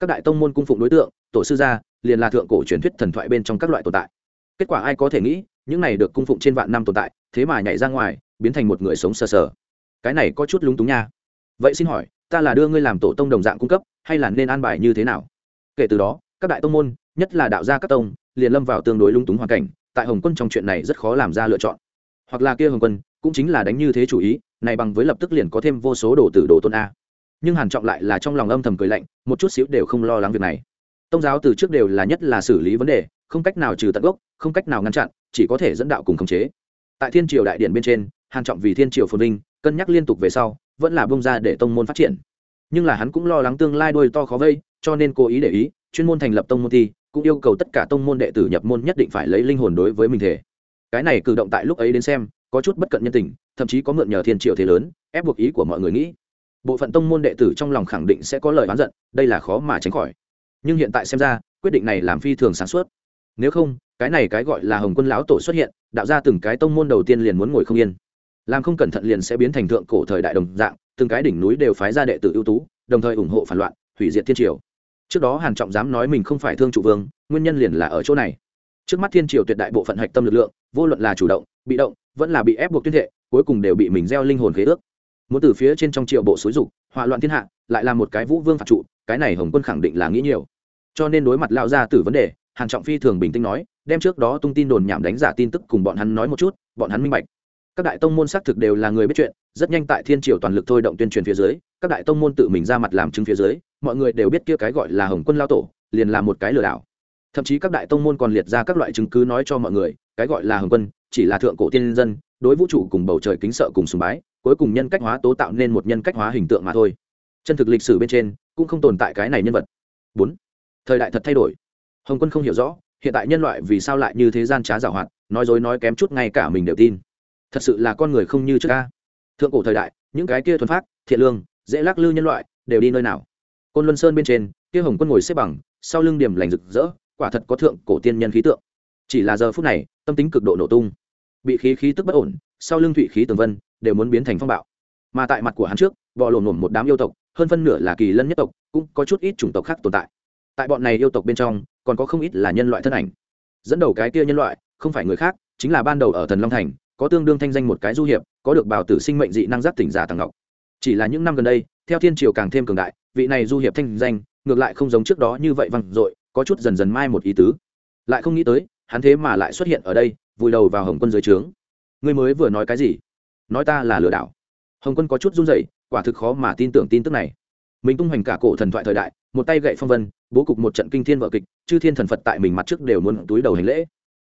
Các đại tông môn cung phụng đối tượng, tổ sư gia, liền là thượng cổ truyền thuyết thần thoại bên trong các loại tồn tại. Kết quả ai có thể nghĩ, những này được cung phụng trên vạn năm tồn tại, thế mà nhảy ra ngoài, biến thành một người sống sờ sờ. Cái này có chút lúng túng nha. Vậy xin hỏi, ta là đưa ngươi làm tổ tông đồng dạng cung cấp, hay là nên an bài như thế nào? Kể từ đó, các đại tông môn, nhất là đạo gia các tông, liền lâm vào tương đối lung túng hoàn cảnh, tại hồng quân trong chuyện này rất khó làm ra lựa chọn. Hoặc là kia hồng quân cũng chính là đánh như thế chủ ý, này bằng với lập tức liền có thêm vô số đồ tử đồ tôn a. Nhưng hàn trọng lại là trong lòng âm thầm cười lạnh, một chút xíu đều không lo lắng việc này. Tông giáo từ trước đều là nhất là xử lý vấn đề, không cách nào trừ tận gốc, không cách nào ngăn chặn, chỉ có thể dẫn đạo cùng khống chế. Tại thiên triều đại điện bên trên, hàn trọng vì thiên triều phồn vinh, cân nhắc liên tục về sau, vẫn là bông ra để tông môn phát triển. Nhưng là hắn cũng lo lắng tương lai đuôi to khó vây, cho nên cố ý để ý, chuyên môn thành lập tông môn thi, cũng yêu cầu tất cả tông môn đệ tử nhập môn nhất định phải lấy linh hồn đối với mình thể. Cái này cử động tại lúc ấy đến xem có chút bất cận nhân tình, thậm chí có mượn nhờ thiên triệu thế lớn, ép buộc ý của mọi người nghĩ. Bộ phận tông môn đệ tử trong lòng khẳng định sẽ có lời oán giận, đây là khó mà tránh khỏi. Nhưng hiện tại xem ra, quyết định này làm phi thường sáng suốt. Nếu không, cái này cái gọi là hồng quân lão tổ xuất hiện, đạo ra từng cái tông môn đầu tiên liền muốn ngồi không yên. Làm không cẩn thận liền sẽ biến thành thượng cổ thời đại đồng dạng, từng cái đỉnh núi đều phái ra đệ tử ưu tú, đồng thời ủng hộ phản loạn, hủy diệt thiên triều. Trước đó hàn trọng dám nói mình không phải thương trụ vương, nguyên nhân liền là ở chỗ này. Trước mắt thiên triều tuyệt đại bộ phận hạch tâm lực lượng, vô luận là chủ động, bị động vẫn là bị ép buộc tuyên thệ, cuối cùng đều bị mình gieo linh hồn khế ước. Muốn từ phía trên trong triệu bộ xúi dục, hỏa loạn thiên hạ, lại là một cái vũ vương phạt trụ, cái này hồng quân khẳng định là nghĩ nhiều. Cho nên đối mặt lão gia tử vấn đề, hàn trọng phi thường bình tĩnh nói, đem trước đó tung tin đồn nhảm đánh giả tin tức cùng bọn hắn nói một chút, bọn hắn minh bạch. Các đại tông môn xác thực đều là người biết chuyện, rất nhanh tại thiên triều toàn lực thôi động tuyên truyền phía dưới, các đại tông môn tự mình ra mặt làm chứng phía dưới, mọi người đều biết kia cái gọi là hồng quân lao tổ, liền là một cái lừa đảo. Thậm chí các đại tông môn còn liệt ra các loại chứng cứ nói cho mọi người, cái gọi là hồng quân chỉ là thượng cổ tiên dân, đối vũ trụ cùng bầu trời kính sợ cùng sùng bái, cuối cùng nhân cách hóa tố tạo nên một nhân cách hóa hình tượng mà thôi. Chân thực lịch sử bên trên, cũng không tồn tại cái này nhân vật. Bốn, thời đại thật thay đổi. Hồng quân không hiểu rõ, hiện tại nhân loại vì sao lại như thế gian trá giảo hoạt, nói dối nói kém chút ngay cả mình đều tin. Thật sự là con người không như trước ca thượng cổ thời đại, những cái kia thuần phát thiện lương, dễ lắc lư nhân loại, đều đi nơi nào? Côn luân sơn bên trên, kia hồng quân ngồi xếp bằng, sau lưng điểm lành rực rỡ, quả thật có thượng cổ tiên nhân khí tượng. Chỉ là giờ phút này, tâm tính cực độ nổ tung bị khí khí tức bất ổn, sau lưng thụy khí tường vân đều muốn biến thành phong bạo. Mà tại mặt của hắn trước bọ lổn nổm một đám yêu tộc, hơn phân nửa là kỳ lân nhất tộc, cũng có chút ít chủng tộc khác tồn tại. Tại bọn này yêu tộc bên trong, còn có không ít là nhân loại thân ảnh. Dẫn đầu cái kia nhân loại, không phải người khác, chính là ban đầu ở thần long thành, có tương đương thanh danh một cái du hiệp, có được bào tử sinh mệnh dị năng giác tỉnh giả tàng ngọc. Chỉ là những năm gần đây, theo thiên triều càng thêm cường đại, vị này du hiệp thanh danh, ngược lại không giống trước đó như vậy văng dội, có chút dần dần mai một ý tứ. Lại không nghĩ tới hắn thế mà lại xuất hiện ở đây, vùi đầu vào hồng quân dưới trướng. Ngươi mới vừa nói cái gì? Nói ta là lừa đảo. Hồng quân có chút run rẩy, quả thực khó mà tin tưởng tin tức này. Mình tung hoành cả cổ thần thoại thời đại, một tay gậy phong vân, bố cục một trận kinh thiên vợ kịch, chư thiên thần phật tại mình mặt trước đều muốn túi đầu hành lễ.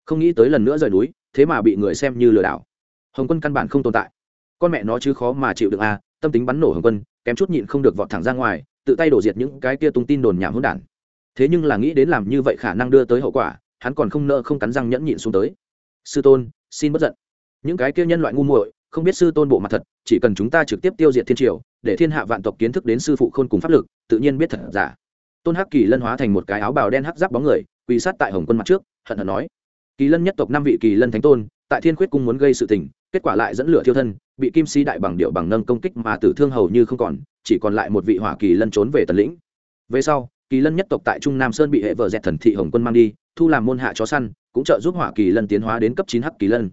Không nghĩ tới lần nữa rời núi, thế mà bị người xem như lừa đảo. Hồng quân căn bản không tồn tại. Con mẹ nó chứ khó mà chịu được à tâm tính bắn nổ hồng quân, kém chút nhịn không được vọt thẳng ra ngoài, tự tay đổ diệt những cái kia tung tin đồn nhảm hỗn đản. Thế nhưng là nghĩ đến làm như vậy khả năng đưa tới hậu quả hắn còn không nợ không cắn răng nhẫn nhịn xuống tới. Sư tôn, xin bất giận. Những cái kia nhân loại ngu muội, không biết sư tôn bộ mặt thật, chỉ cần chúng ta trực tiếp tiêu diệt thiên triều, để thiên hạ vạn tộc kiến thức đến sư phụ khôn cùng pháp lực, tự nhiên biết thật giả. Tôn hắc kỳ lân hóa thành một cái áo bào đen hắc giáp bóng người, quỳ sát tại hồng quân mặt trước, hận hận nói kỳ lân nhất tộc năm vị kỳ lân thánh tôn, tại thiên khuyết cung muốn gây sự tình, kết quả lại dẫn lửa thiêu thân, bị kim si đại bằng điệu bằng nâng công kích mà tử thương hầu như không còn, chỉ còn lại một vị hỏa kỳ lân trốn về tần lĩnh. Về sau, kỳ lân nhất tộc tại trung nam sơn bị hệ vợ dẹt thần thị hồng quân mang đi thu làm môn hạ chó săn, cũng trợ giúp hỏa kỳ lân tiến hóa đến cấp chín hắc kỳ lân.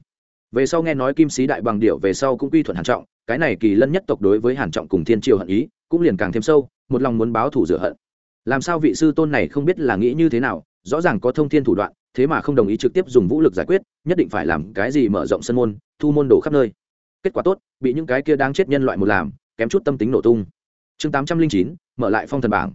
Về sau nghe nói kim sĩ đại bằng điệu về sau cũng quy thuận hàn trọng, cái này kỳ lân nhất tộc đối với hàn trọng cùng thiên triều hận ý, cũng liền càng thêm sâu, một lòng muốn báo thủ rửa hận. Làm sao vị sư tôn này không biết là nghĩ như thế nào, rõ ràng có thông thiên thủ đoạn, thế mà không đồng ý trực tiếp dùng vũ lực giải quyết, nhất định phải làm cái gì mở rộng sân môn, thu môn đồ khắp nơi. Kết quả tốt, bị những cái kia đang chết nhân loại một làm, kém chút tâm tính nổ tung. Chương tám trăm linh chín, mở lại phong thần bảng.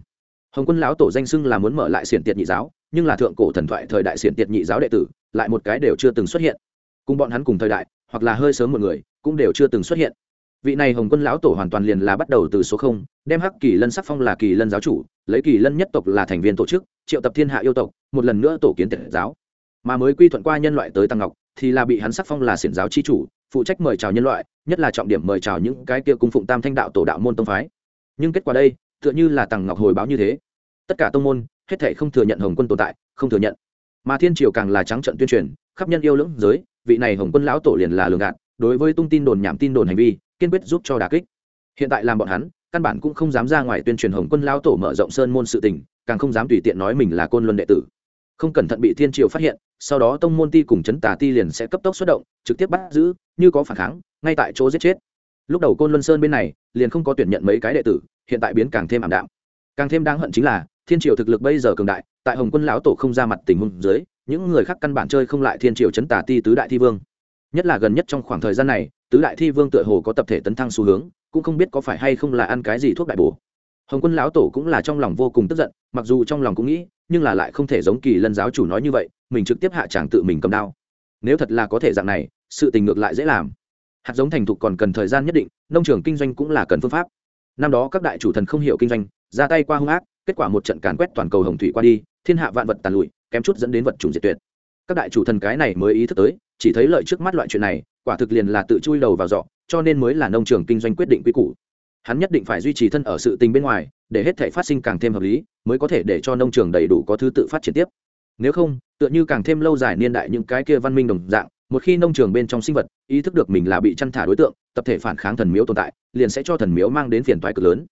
Hồng quân lão tổ danh xưng là muốn mở lại xiển tiệt nhị giáo nhưng là thượng cổ thần thoại thời đại xiển tiệt nhị giáo đệ tử, lại một cái đều chưa từng xuất hiện. Cùng bọn hắn cùng thời đại, hoặc là hơi sớm một người, cũng đều chưa từng xuất hiện. Vị này hồng quân lão tổ hoàn toàn liền là bắt đầu từ số không, đem hắc kỳ lân sắc phong là kỳ lân giáo chủ, lấy kỳ lân nhất tộc là thành viên tổ chức, triệu tập thiên hạ yêu tộc, một lần nữa tổ kiến tiệt giáo. Mà mới quy thuận qua nhân loại tới tăng ngọc, thì là bị hắn sắc phong là xiển giáo chi chủ, phụ trách mời chào nhân loại, nhất là trọng điểm mời chào những cái kia cung phụng tam thanh đạo tổ đạo môn tông phái. Nhưng kết quả đây, tựa như là tăng ngọc hồi báo như thế. Tất cả tông môn hết thảy không thừa nhận hồng quân tồn tại, không thừa nhận. Mà thiên triều càng là trắng trận tuyên truyền, khắp nhân yêu lưỡng giới, vị này hồng quân lão tổ liền là lường gạt, đối với tung tin đồn nhảm tin đồn hành vi, kiên quyết giúp cho đà kích. Hiện tại làm bọn hắn, căn bản cũng không dám ra ngoài tuyên truyền hồng quân lão tổ mở rộng sơn môn sự tình, càng không dám tùy tiện nói mình là côn luân đệ tử. Không cẩn thận bị thiên triều phát hiện, sau đó tông môn ti cùng chấn tà ti liền sẽ cấp tốc xuất động, trực tiếp bắt giữ, như có phản kháng, ngay tại chỗ giết chết. Lúc đầu côn luân sơn bên này, liền không có tuyển nhận mấy cái đệ tử, hiện tại biến càng thêm ảm đạm. Càng thêm đáng hận chính là thiên triều thực lực bây giờ cường đại, tại hồng quân lão tổ không ra mặt tình huống dưới, những người khác căn bản chơi không lại thiên triều chấn tả ti tứ đại thi vương. Nhất là gần nhất trong khoảng thời gian này, tứ đại thi vương tựa hồ có tập thể tấn thăng xu hướng, cũng không biết có phải hay không là ăn cái gì thuốc đại bổ. Hồng quân lão tổ cũng là trong lòng vô cùng tức giận, mặc dù trong lòng cũng nghĩ, nhưng là lại không thể giống kỳ lân giáo chủ nói như vậy, mình trực tiếp hạ tràng tự mình cầm đao. Nếu thật là có thể dạng này, sự tình ngược lại dễ làm. Hạt giống thành thục còn cần thời gian nhất định, nông trường kinh doanh cũng là cần phương pháp. Năm đó các đại chủ thần không hiểu kinh doanh, ra tay qua hung ác kết quả một trận càn quét toàn cầu hồng thủy qua đi, thiên hạ vạn vật tàn lụi, kém chút dẫn đến vật chủng diệt tuyệt. Các đại chủ thần cái này mới ý thức tới, chỉ thấy lợi trước mắt loại chuyện này, quả thực liền là tự chui đầu vào giỏ, cho nên mới là nông trường kinh doanh quyết định quy củ. Hắn nhất định phải duy trì thân ở sự tình bên ngoài, để hết thể phát sinh càng thêm hợp lý, mới có thể để cho nông trường đầy đủ có thứ tự phát triển tiếp. Nếu không, tựa như càng thêm lâu dài niên đại những cái kia văn minh đồng dạng, một khi nông trường bên trong sinh vật ý thức được mình là bị chăn thả đối tượng, tập thể phản kháng thần miếu tồn tại, liền sẽ cho thần miếu mang đến phiền toái cực lớn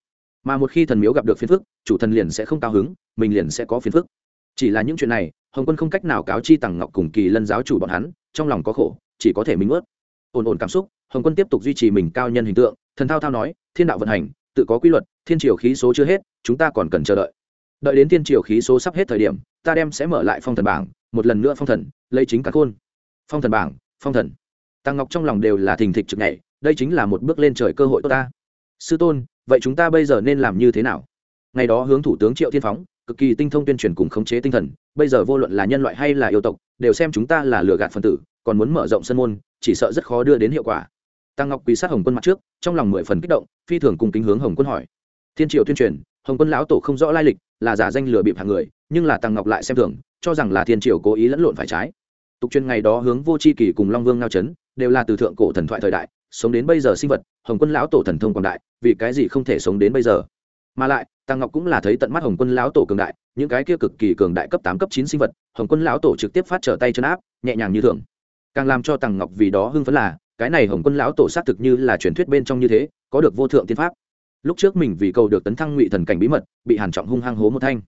mà một khi thần miếu gặp được phiền phức, chủ thần liền sẽ không cao hứng, mình liền sẽ có phiền phức. Chỉ là những chuyện này, hồng quân không cách nào cáo chi tằng ngọc cùng kỳ lân giáo chủ bọn hắn, trong lòng có khổ, chỉ có thể minh ướt ổn ổn cảm xúc, hồng quân tiếp tục duy trì mình cao nhân hình tượng, thần thao thao nói, thiên đạo vận hành, tự có quy luật, thiên triều khí số chưa hết, chúng ta còn cần chờ đợi. Đợi đến thiên triều khí số sắp hết thời điểm, ta đem sẽ mở lại phong thần bảng, một lần nữa phong thần, lấy chính cả khôn. Phong thần bảng, phong thần. Tăng ngọc trong lòng đều là thình thịch trực nhảy, đây chính là một bước lên trời cơ hội tốt ta. Sư tôn vậy chúng ta bây giờ nên làm như thế nào? Ngày đó hướng thủ tướng triệu thiên phóng, cực kỳ tinh thông tuyên truyền cùng khống chế tinh thần, bây giờ vô luận là nhân loại hay là yêu tộc, đều xem chúng ta là lừa gạt phân tử, còn muốn mở rộng sân môn, chỉ sợ rất khó đưa đến hiệu quả. Tăng ngọc quý sát hồng quân mặt trước, trong lòng mười phần kích động, phi thường cùng kính hướng hồng quân hỏi. Thiên triệu tuyên truyền, hồng quân lão tổ không rõ lai lịch, là giả danh lừa bịp hàng người, nhưng là tăng ngọc lại xem thường, cho rằng là thiên triều cố ý lẫn lộn phải trái. Tục truyền ngày đó hướng vô c h i kỳ cùng long vương ngao trấn đều là từ thượng cổ thần thoại thời đại sống đến bây giờ sinh vật, hồng quân lão tổ thần thông quảng đại, vì cái gì không thể sống đến bây giờ? Mà lại tăng ngọc cũng là thấy tận mắt hồng quân lão tổ cường đại, những cái kia cực kỳ cường đại cấp tám, cấp chín sinh vật, hồng quân lão tổ trực tiếp phát trở tay chân áp, nhẹ nhàng như thường. Càng làm cho tăng ngọc vì đó hưng phấn là, cái này hồng quân lão tổ xác thực như là truyền thuyết bên trong như thế, có được vô thượng tiên pháp. Lúc trước mình vì cầu được tấn thăng ngụy thần cảnh bí mật, bị hàn trọng hung hăng hố một thanh.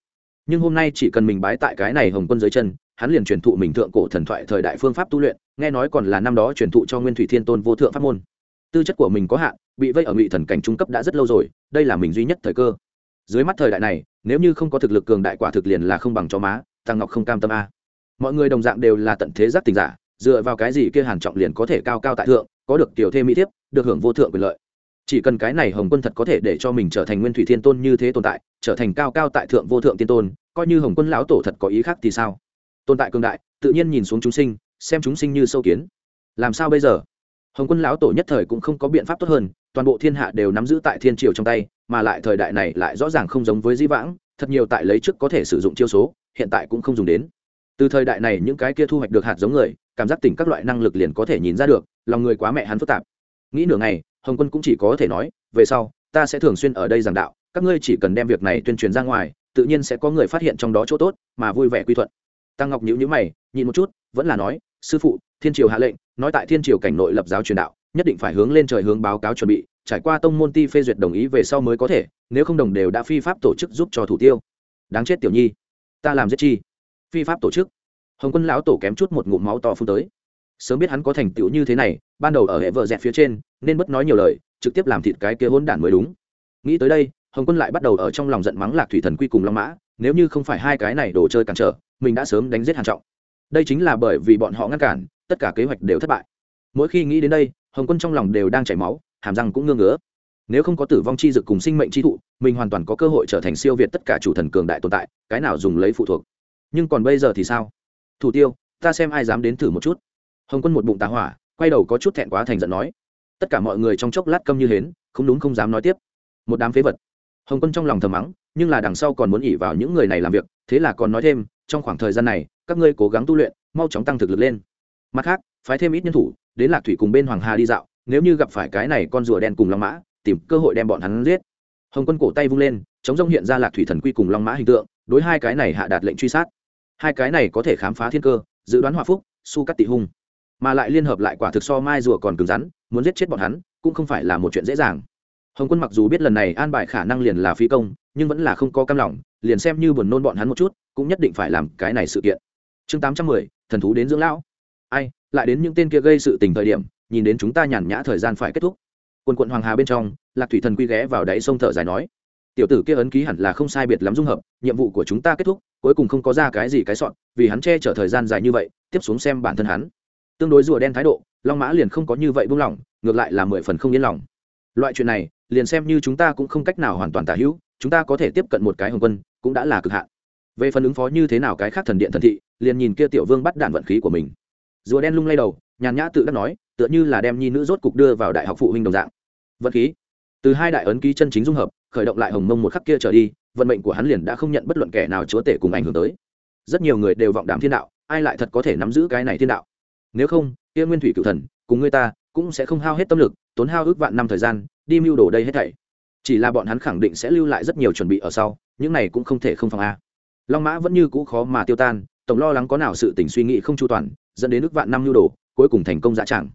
Nhưng hôm nay chỉ cần mình bái tại cái này hồng quân dưới chân, hắn liền truyền thụ mình thượng cổ thần thoại thời đại phương pháp tu luyện, nghe nói còn là năm đó truyền thụ cho nguyên thủy thiên tôn vô thượng pháp môn tư chất của mình có hạn, bị vây ở ngụy thần cảnh trung cấp đã rất lâu rồi, đây là mình duy nhất thời cơ. Dưới mắt thời đại này, nếu như không có thực lực cường đại quả thực liền là không bằng cho má, tăng ngọc không cam tâm a. Mọi người đồng dạng đều là tận thế giác tình giả, dựa vào cái gì kia hàn trọng liền có thể cao cao tại thượng, có được tiểu thêm mỹ thiếp, được hưởng vô thượng quyền lợi. Chỉ cần cái này hồng quân thật có thể để cho mình trở thành nguyên thủy thiên tôn như thế tồn tại, trở thành cao cao tại thượng vô thượng tiên tôn, coi như hồng quân lão tổ thật có ý khác thì sao? Tồn tại cường đại, tự nhiên nhìn xuống chúng sinh, xem chúng sinh như sâu kiến. Làm sao bây giờ? Hồng quân lão tổ nhất thời cũng không có biện pháp tốt hơn, toàn bộ thiên hạ đều nắm giữ tại thiên triều trong tay, mà lại thời đại này lại rõ ràng không giống với di vãng, thật nhiều tại lấy trước có thể sử dụng chiêu số, hiện tại cũng không dùng đến. Từ thời đại này những cái kia thu hoạch được hạt giống người, cảm giác tỉnh các loại năng lực liền có thể nhìn ra được, lòng người quá mẹ hắn phức tạp. Nghĩ nửa ngày, hồng quân cũng chỉ có thể nói, về sau, ta sẽ thường xuyên ở đây giảng đạo, các ngươi chỉ cần đem việc này tuyên truyền ra ngoài, tự nhiên sẽ có người phát hiện trong đó chỗ tốt, mà vui vẻ quy thuận. Tăng ngọc nhữ nhữ mày nhìn một chút, vẫn là nói, sư phụ thiên triều hạ lệnh, nói tại thiên triều cảnh nội lập giáo truyền đạo, nhất định phải hướng lên trời hướng báo cáo chuẩn bị, trải qua tông môn ti phê duyệt đồng ý về sau mới có thể, nếu không đồng đều đã phi pháp tổ chức giúp cho thủ tiêu. Đáng chết tiểu nhi. Ta làm giết chi? Phi pháp tổ chức? Hồng quân lão tổ kém chút một ngụm máu to phun tới. Sớm biết hắn có thành tựu như thế này, ban đầu ở hệ vợ dẹt phía trên, nên bất nói nhiều lời, trực tiếp làm thịt cái kia hỗn đản mới đúng. Nghĩ tới đây, hồng quân lại bắt đầu ở trong lòng giận mắng lạc thủy thần quy cùng long mã, nếu như không phải hai cái này đồ chơi cản trở, mình đã sớm đánh giết hàn trọng đây chính là bởi vì bọn họ ngăn cản, tất cả kế hoạch đều thất bại. Mỗi khi nghĩ đến đây, hồng quân trong lòng đều đang chảy máu, hàm răng cũng ngơ ngứa. Nếu không có tử vong chi dực cùng sinh mệnh chi thụ, mình hoàn toàn có cơ hội trở thành siêu việt tất cả chủ thần cường đại tồn tại, cái nào dùng lấy phụ thuộc. Nhưng còn bây giờ thì sao? Thủ tiêu, ta xem ai dám đến thử một chút. Hồng quân một bụng tá hỏa, quay đầu có chút thẹn quá thành giận nói. Tất cả mọi người trong chốc lát câm như hến, không đúng không dám nói tiếp. Một đám phế vật. Hồng quân trong lòng thầm mắng, nhưng là đằng sau còn muốn ỉ vào những người này làm việc, thế là còn nói thêm trong khoảng thời gian này, các ngươi cố gắng tu luyện, mau chóng tăng thực lực lên. Mặt khác, phái thêm ít nhân thủ, đến lạc thủy cùng bên hoàng hà đi dạo, nếu như gặp phải cái này con rùa đen cùng long mã, tìm cơ hội đem bọn hắn giết. Hồng quân cổ tay vung lên, chống rông hiện ra lạc thủy thần quy cùng long mã hình tượng, đối hai cái này hạ đạt lệnh truy sát. Hai cái này có thể khám phá thiên cơ, dự đoán hòa phúc, su cắt tị hung. Mà lại liên hợp lại quả thực so mai rùa còn cứng rắn, muốn giết chết bọn hắn, cũng không phải là một chuyện dễ dàng hồng quân mặc dù biết lần này an bài khả năng liền là phi công, nhưng vẫn là không có cam lòng, liền xem như buồn nôn bọn hắn một chút, cũng nhất định phải làm cái này sự kiện. Chương tám trăm mười, thần thú đến dưỡng lão. Ai, lại đến những tên kia gây sự tình thời điểm, nhìn đến chúng ta nhàn nhã thời gian phải kết thúc. Quân quận hoàng hà bên trong, lạc thủy thần quy ghé vào đáy sông thở dài nói, tiểu tử kia ấn ký hẳn là không sai biệt lắm dung hợp, nhiệm vụ của chúng ta kết thúc, cuối cùng không có ra cái gì cái sọn, vì hắn che chở thời gian dài như vậy, tiếp xuống xem bản thân hắn. Tương đối rùa đen thái độ, long mã liền không có như vậy buông lỏng, ngược lại là mười phần không yên lòng. Loại chuyện này liền xem như chúng ta cũng không cách nào hoàn toàn tả hữu, chúng ta có thể tiếp cận một cái hồng quân, cũng đã là cực hạn. Về phần ứng phó như thế nào cái khác thần điện thần thị, liền nhìn kia tiểu vương bắt đạn vận khí của mình. Rùa đen lung lay đầu, nhàn nhã tự đắc nói, tựa như là đem nhi nữ rốt cục đưa vào đại học phụ huynh đồng dạng. Vận khí. Từ hai đại ấn ký chân chính dung hợp, khởi động lại hồng mông một khắc kia trở đi, vận mệnh của hắn liền đã không nhận bất luận kẻ nào chúa tể cùng ảnh hưởng tới. Rất nhiều người đều vọng đàm thiên đạo, ai lại thật có thể nắm giữ cái này thiên đạo? Nếu không, kia nguyên thủy cựu thần, cùng người ta, cũng sẽ không hao hết tâm lực, tốn hao ước vạn năm thời gian đi mưu đồ đây hết thảy. Chỉ là bọn hắn khẳng định sẽ lưu lại rất nhiều chuẩn bị ở sau, những này cũng không thể không phòng a. Long mã vẫn như cũ khó mà tiêu tan, tổng lo lắng có nào sự tình suy nghĩ không chu toàn, dẫn đến nước vạn năm lưu đồ, cuối cùng thành công dã tràng.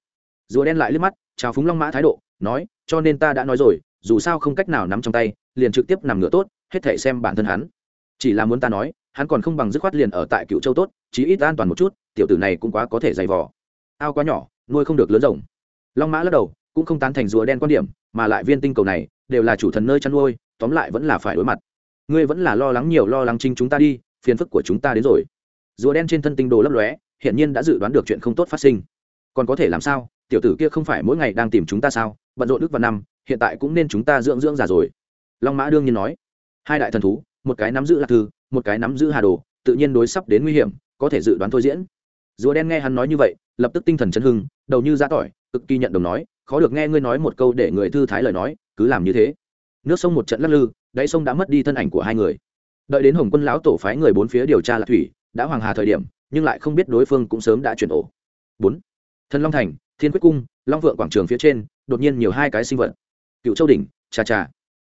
Rùa đen lại liếc mắt, chào phúng long mã thái độ, nói, cho nên ta đã nói rồi, dù sao không cách nào nắm trong tay, liền trực tiếp nằm ngửa tốt, hết thể xem bản thân hắn. Chỉ là muốn ta nói, hắn còn không bằng dứt khoát liền ở tại cựu châu tốt, chí ít an toàn một chút, tiểu tử này cũng quá có thể dày vò. Ao quá nhỏ, nuôi không được lớn rồng. Long mã lắc đầu cũng không tán thành rùa đen quan điểm, mà lại viên tinh cầu này đều là chủ thần nơi chăn nuôi, tóm lại vẫn là phải đối mặt. Ngươi vẫn là lo lắng nhiều lo lắng chính chúng ta đi, phiền phức của chúng ta đến rồi. Rùa đen trên thân tinh đồ lấp lóe hiện nhiên đã dự đoán được chuyện không tốt phát sinh. Còn có thể làm sao? Tiểu tử kia không phải mỗi ngày đang tìm chúng ta sao? Bận rộn đức và năm, hiện tại cũng nên chúng ta dưỡng dưỡng già rồi. Long mã đương nhiên nói. Hai đại thần thú, một cái nắm giữ lạc thư, một cái nắm giữ hà đồ, tự nhiên đối sắp đến nguy hiểm, có thể dự đoán thôi diễn. Rùa đen nghe hắn nói như vậy, lập tức tinh thần chấn hưng, đầu như ra tỏi, cực kỳ nhận đồng nói khó được nghe ngươi nói một câu để người thư thái lời nói, cứ làm như thế. Nước sông một trận lắc lư, đáy sông đã mất đi thân ảnh của hai người. Đợi đến hồng quân lão tổ phái người bốn phía điều tra lạc thủy, đã hoàng hà thời điểm, nhưng lại không biết đối phương cũng sớm đã chuyển ổ. Bốn. Thần long thành, thiên quyết cung, long vượng quảng trường phía trên, đột nhiên nhiều hai cái sinh vật. Cựu châu đỉnh chà chà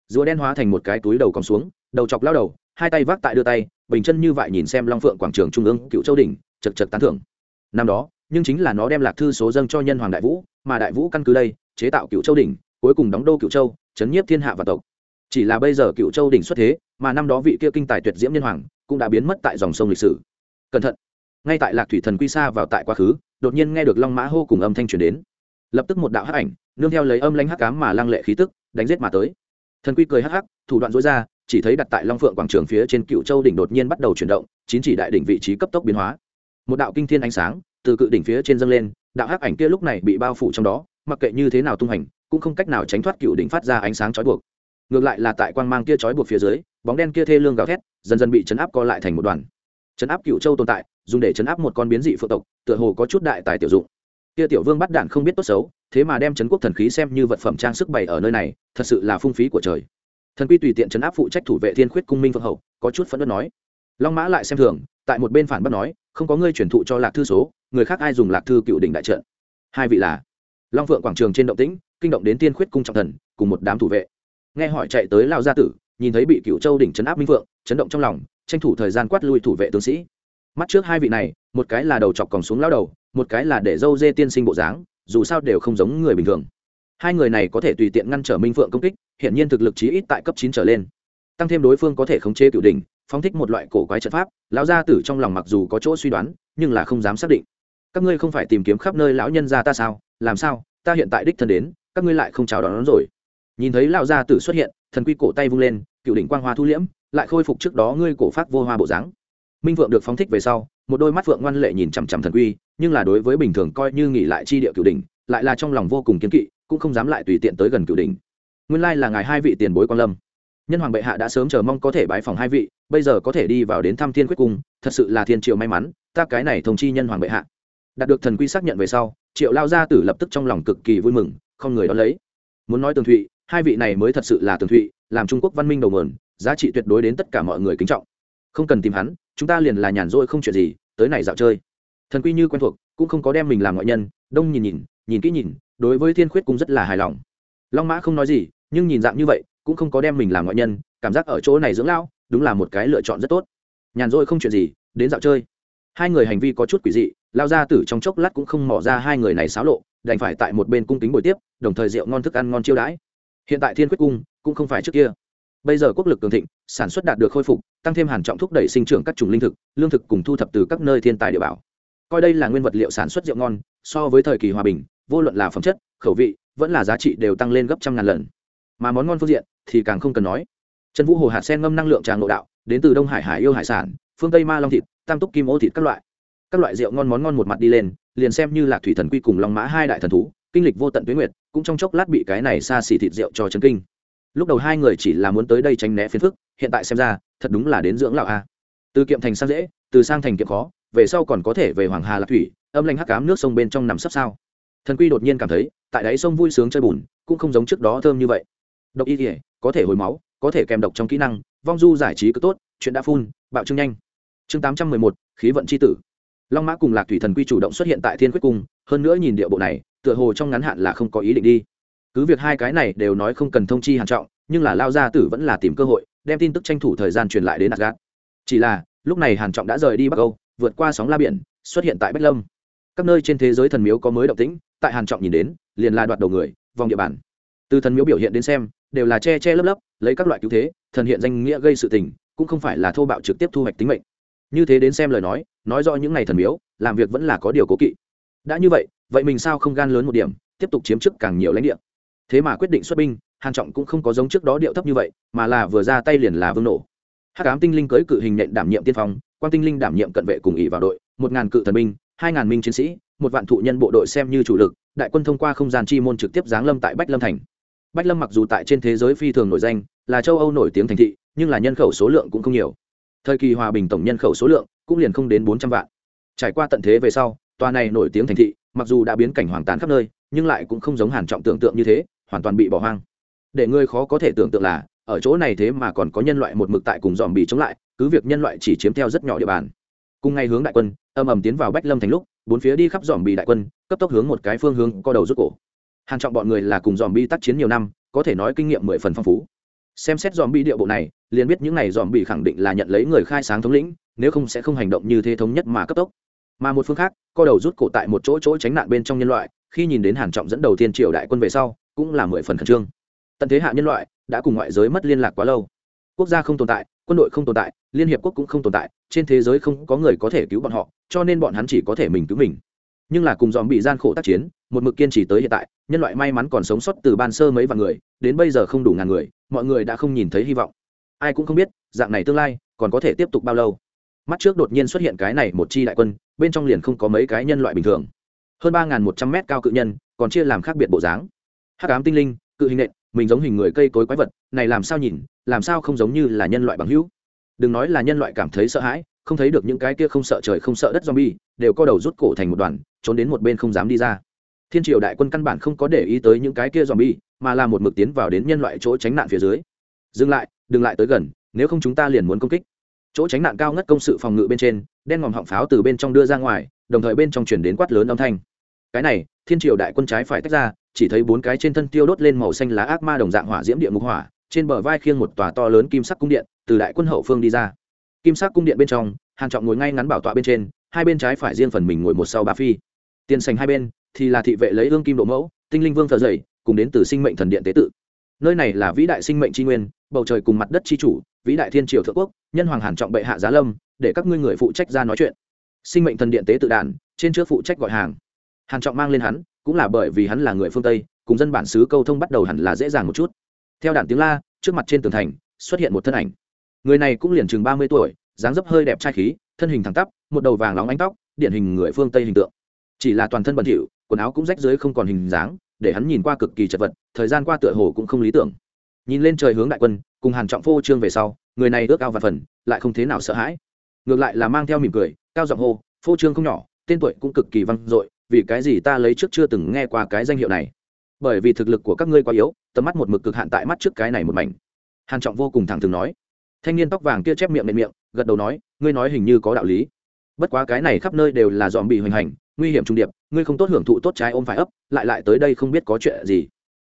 rùa đen hóa thành một cái túi đầu còng xuống, đầu chọc lao đầu, hai tay vác tại đưa tay, bình chân như vậy nhìn xem long phượng quảng trường trung ương cựu châu đỉnh, chật chật tán thưởng. Năm đó, nhưng chính là nó đem lạc thư số dâng cho nhân hoàng đại vũ mà đại vũ căn cứ đây, chế tạo cựu châu đỉnh, cuối cùng đóng đô cựu châu, chấn nhiếp thiên hạ và tộc. Chỉ là bây giờ cựu châu đỉnh xuất thế, mà năm đó vị kia kinh tài tuyệt diễm nhân hoàng cũng đã biến mất tại dòng sông lịch sử. Cẩn thận! Ngay tại lạc thủy thần quy xa vào tại quá khứ, đột nhiên nghe được long mã hô cùng âm thanh truyền đến. Lập tức một đạo hắc ảnh, nương theo lấy âm lãnh hắc cám mà lăng lệ khí tức, đánh giết mà tới. Thần quy cười hắc hắc, thủ đoạn dối ra, chỉ thấy đặt tại long phượng quảng trường phía trên cựu châu đỉnh đột nhiên bắt đầu chuyển động, chín chỉ đại đỉnh vị trí cấp tốc biến hóa. Một đạo kinh thiên ánh sáng, từ cự đỉnh phía trên dâng lên đạo hắc ảnh kia lúc này bị bao phủ trong đó, mặc kệ như thế nào tung hành, cũng không cách nào tránh thoát cựu đỉnh phát ra ánh sáng chói buộc. Ngược lại là tại quang mang kia chói buộc phía dưới, bóng đen kia thê lương gào thét, dần dần bị chấn áp co lại thành một đoàn. Chấn áp cựu châu tồn tại, dùng để chấn áp một con biến dị phượng tộc, tựa hồ có chút đại tài tiểu dụng. Kia tiểu vương bắt đạn không biết tốt xấu, thế mà đem chấn quốc thần khí xem như vật phẩm trang sức bày ở nơi này, thật sự là phung phí của trời. Thần quy tùy tiện chấn áp phụ trách thủ vệ thiên khuyết cung minh phượng hậu, có chút phẫn nộ nói. Long mã lại xem thường, tại một bên phản bác nói, không có ngươi chuyển thụ cho lạc thư số người khác ai dùng lạc thư cựu đỉnh đại trận? Hai vị là long phượng quảng trường trên động tĩnh, kinh động đến tiên khuyết cung trọng thần, cùng một đám thủ vệ. Nghe hỏi chạy tới lao gia tử, nhìn thấy bị cựu châu đỉnh chấn áp minh phượng, chấn động trong lòng, tranh thủ thời gian quát lui thủ vệ tướng sĩ. Mắt trước hai vị này, một cái là đầu chọc còn xuống lao đầu, một cái là để dâu dê tiên sinh bộ dáng, dù sao đều không giống người bình thường. Hai người này có thể tùy tiện ngăn trở minh phượng công kích hiện nhiên thực lực chí ít tại cấp chín trở lên. Tăng thêm đối phương có thể khống chế cựu đỉnh, phóng thích một loại cổ quái trận pháp, lão gia tử trong lòng mặc dù có chỗ suy đoán, nhưng là không dám xác định các ngươi không phải tìm kiếm khắp nơi lão nhân gia ta sao? Làm sao? Ta hiện tại đích thân đến các ngươi lại không chào đón, rồi. Nhìn thấy lão gia tử xuất hiện thần quy cổ tay vung lên cựu đỉnh quang hoa thu liễm lại khôi phục trước đó ngươi cổ phát vô hoa bộ dáng. Minh vượng được phóng thích về sau một đôi mắt vượng ngoan lệ nhìn chằm chằm thần quy nhưng là đối với bình thường coi như nghỉ lại chi địa cựu đỉnh lại là trong lòng vô cùng kiến kỵ cũng không dám lại tùy tiện tới gần cựu đỉnh. Nguyên lai là ngài hai vị tiền bối quan lâm. Nhân hoàng bệ hạ đã sớm chờ mong có thể bái phòng hai vị bây giờ có thể đi vào đến thăm thiên quyết cung thật sự là thiên triều may mắn ta cái này thông chi nhân hoàng bệ hạ đạt được thần quy xác nhận về sau, triệu lao gia tử lập tức trong lòng cực kỳ vui mừng, không người đón lấy. Muốn nói tường thụy, hai vị này mới thật sự là tường thụy, làm trung quốc văn minh đầu mườn giá trị tuyệt đối đến tất cả mọi người kính trọng. Không cần tìm hắn, chúng ta liền là nhàn rỗi không chuyện gì, tới này dạo chơi. Thần quy như quen thuộc, cũng không có đem mình làm ngoại nhân, đông nhìn nhìn nhìn kỹ nhìn, đối với thiên khuyết cũng rất là hài lòng. Long mã không nói gì, nhưng nhìn dạng như vậy, cũng không có đem mình làm ngoại nhân, cảm giác ở chỗ này dưỡng lao đúng là một cái lựa chọn rất tốt. Nhàn rỗi không chuyện gì, đến dạo chơi. Hai người hành vi có chút quỷ dị lao ra tử trong chốc lát cũng không mỏ ra hai người này xáo lộ, đành phải tại một bên cung kính buổi tiếp, đồng thời rượu ngon thức ăn ngon chiêu đãi. Hiện tại thiên quyết cung cũng không phải trước kia. Bây giờ quốc lực cường thịnh, sản xuất đạt được khôi phục, tăng thêm hàn trọng thúc đẩy sinh trưởng các chủng linh thực, lương thực cùng thu thập từ các nơi thiên tài địa bảo. Coi đây là nguyên vật liệu sản xuất rượu ngon, so với thời kỳ hòa bình, vô luận là phẩm chất, khẩu vị, vẫn là giá trị đều tăng lên gấp trăm ngàn lần. Mà món ngon phương diện thì càng không cần nói. Trần vũ hồ hạt sen ngâm năng lượng tràng nội đạo, đến từ đông hải hải yêu hải sản, phương tây ma long thịt, tam túc kim ô thịt các loại các loại rượu ngon món ngon một mặt đi lên, liền xem như là thủy thần quy cùng long mã hai đại thần thú, kinh lịch vô tận tuyến nguyệt, cũng trong chốc lát bị cái này xa xỉ thịt rượu cho chân kinh. Lúc đầu hai người chỉ là muốn tới đây tránh né phiền phức, hiện tại xem ra, thật đúng là đến dưỡng lão a. Từ kiệm thành sang dễ, từ sang thành kiệm khó, về sau còn có thể về hoàng hà lạc thủy, âm lanh hắc cám nước sông bên trong nằm sấp sao. Thần quy đột nhiên cảm thấy, tại đáy sông vui sướng chơi bùn, cũng không giống trước đó thơm như vậy. Độc y thể có thể hồi máu, có thể kèm độc trong kỹ năng, vong du giải trí cứ tốt, chuyện đã phun, bạo trưng nhanh. Chương tám trăm mười một, khí vận c h i tử long mã cùng lạc thủy thần quy chủ động xuất hiện tại thiên quyết cung, hơn nữa nhìn điệu bộ này, tựa hồ trong ngắn hạn là không có ý định đi. Cứ việc hai cái này đều nói không cần thông chi hàn trọng, nhưng là lao gia tử vẫn là tìm cơ hội, đem tin tức tranh thủ thời gian truyền lại đến asgad chỉ là, lúc này hàn trọng đã rời đi bắc âu, vượt qua sóng la biển, xuất hiện tại bách lâm. Các nơi trên thế giới thần miếu có mới động tĩnh, tại hàn trọng nhìn đến, liền là đoạt đầu người, vòng địa bàn. Từ thần miếu biểu hiện đến xem, đều là che che lấp lấp, lấy các loại cứu thế, thần hiện danh nghĩa gây sự tình, cũng không phải là thô bạo trực tiếp thu hoạch tính mệnh như thế đến xem lời nói nói rõ những ngày thần miếu, làm việc vẫn là có điều cố kỵ. Đã như vậy vậy mình sao không gan lớn một điểm, tiếp tục chiếm chức càng nhiều lãnh địa. Thế mà quyết định xuất binh, hàn trọng cũng không có giống trước đó điệu thấp như vậy, mà là vừa ra tay liền là vương nổ. Hắc ám tinh linh cưới cự hình nện đảm nhiệm tiên phong, Quang tinh linh đảm nhiệm cận vệ cùng ỉ vào đội, một ngàn cự thần binh, hai ngàn minh chiến sĩ, một vạn thụ nhân bộ đội xem như chủ lực, đại quân thông qua không gian chi môn trực tiếp giáng lâm tại bách lâm thành. Bách lâm mặc dù tại trên thế giới phi thường nổi danh, là châu âu nổi tiếng thành thị, nhưng là nhân khẩu số lượng cũng không nhiều thời kỳ hòa bình tổng nhân khẩu số lượng cũng liền không đến bốn trăm vạn. Trải qua tận thế về sau, tòa này nổi tiếng thành thị, mặc dù đã biến cảnh hoàn tàn khắp nơi, nhưng lại cũng không giống hàn trọng tưởng tượng như thế, hoàn toàn bị bỏ hoang. Để ngươi khó có thể tưởng tượng là, ở chỗ này thế mà còn có nhân loại một mực tại cùng dòm bị chống lại, cứ việc nhân loại chỉ chiếm theo rất nhỏ địa bàn. Cùng ngay hướng đại quân, âm ầm tiến vào bách lâm thành lúc, bốn phía đi khắp dòm bị đại quân, cấp tốc hướng một cái phương hướng co đầu rút cổ. Hàn trọng bọn người là cùng dòm bi tác chiến nhiều năm, có thể nói kinh nghiệm mười phần phong phú xem xét dòm bi địa bộ này, liền biết những này dòm bị khẳng định là nhận lấy người khai sáng thống lĩnh, nếu không sẽ không hành động như thế thống nhất mà cấp tốc. Mà một phương khác, co đầu rút cổ tại một chỗ chỗ tránh nạn bên trong nhân loại, khi nhìn đến hàn trọng dẫn đầu tiên triều đại quân về sau, cũng là mười phần khẩn trương. Tận thế hạ nhân loại, đã cùng ngoại giới mất liên lạc quá lâu. Quốc gia không tồn tại, quân đội không tồn tại, liên hiệp quốc cũng không tồn tại, trên thế giới không có người có thể cứu bọn họ, cho nên bọn hắn chỉ có thể mình cứu mình. Nhưng là cùng dòm bị gian khổ tác chiến một mực kiên trì tới hiện tại, nhân loại may mắn còn sống sót từ ban sơ mấy vạn người, đến bây giờ không đủ ngàn người, mọi người đã không nhìn thấy hy vọng. Ai cũng không biết, dạng này tương lai còn có thể tiếp tục bao lâu. Mắt trước đột nhiên xuất hiện cái này một chi đại quân, bên trong liền không có mấy cái nhân loại bình thường. Hơn ba một trăm mét cao cự nhân, còn chia làm khác biệt bộ dáng. Hắc ám tinh linh, cự hình nện, mình giống hình người cây cối quái vật, này làm sao nhìn, làm sao không giống như là nhân loại bằng hữu. Đừng nói là nhân loại cảm thấy sợ hãi, không thấy được những cái kia không sợ trời không sợ đất zombie, đều co đầu rút cổ thành một đoàn, trốn đến một bên không dám đi ra thiên triều đại quân căn bản không có để ý tới những cái kia zombie, mà là một mực tiến vào đến nhân loại chỗ tránh nạn phía dưới. Dừng lại, đừng lại tới gần, nếu không chúng ta liền muốn công kích. Chỗ tránh nạn cao ngất công sự phòng ngự bên trên, đen ngòm họng pháo từ bên trong đưa ra ngoài, đồng thời bên trong chuyển đến quát lớn âm thanh. Cái này, thiên triều đại quân trái phải tách ra, chỉ thấy bốn cái trên thân tiêu đốt lên màu xanh lá ác ma đồng dạng hỏa diễm địa ngục hỏa, trên bờ vai khiêng một tòa to lớn kim sắc cung điện, từ đại quân hậu phương đi ra. Kim sắc cung điện bên trong hàn trọng ngồi ngay ngắn bảo tọa bên trên, hai bên trái phải riêng phần mình ngồi một sau ba phi. Tiền sành hai bên thì là thị vệ lấy ương kim độ mẫu, tinh linh vương thờ dày, cùng đến từ sinh mệnh thần điện tế tự. Nơi này là vĩ đại sinh mệnh tri nguyên, bầu trời cùng mặt đất tri chủ, vĩ đại thiên triều thượng quốc, nhân hoàng hàn trọng bệ hạ giá lâm, để các ngươi người phụ trách ra nói chuyện. Sinh mệnh thần điện tế tự đàn, trên trước phụ trách gọi hàng. Hàn trọng mang lên hắn, cũng là bởi vì hắn là người phương tây, cùng dân bản xứ câu thông bắt đầu hẳn là dễ dàng một chút. Theo đàn tiếng la, trước mặt trên tường thành, xuất hiện một thân ảnh. Người này cũng liền chừng ba mươi tuổi, dáng dấp hơi đẹp trai khí, thân hình thẳng tắp, một đầu vàng lóng ánh tóc, điển hình người phương tây hình tượng. Chỉ là toàn thân bẩn thỉu quần áo cũng rách dưới không còn hình dáng, để hắn nhìn qua cực kỳ chật vật, thời gian qua tựa hồ cũng không lý tưởng. Nhìn lên trời hướng đại quân, cùng hàn trọng phô trương về sau, người này ước cao và phần, lại không thế nào sợ hãi. Ngược lại là mang theo mỉm cười, cao giọng hô, phô trương không nhỏ, tên tuổi cũng cực kỳ vang dội, vì cái gì ta lấy trước chưa từng nghe qua cái danh hiệu này? Bởi vì thực lực của các ngươi quá yếu, tầm mắt một mực cực hạn tại mắt trước cái này một mảnh. Hàn trọng vô cùng thẳng thừng nói. Thanh niên tóc vàng kia chép miệng nện miệng, gật đầu nói, ngươi nói hình như có đạo lý. Bất quá cái này khắp nơi đều là dòm bị hoành hành nguy hiểm trung điệp, ngươi không tốt hưởng thụ tốt trái ôm phải ấp, lại lại tới đây không biết có chuyện gì.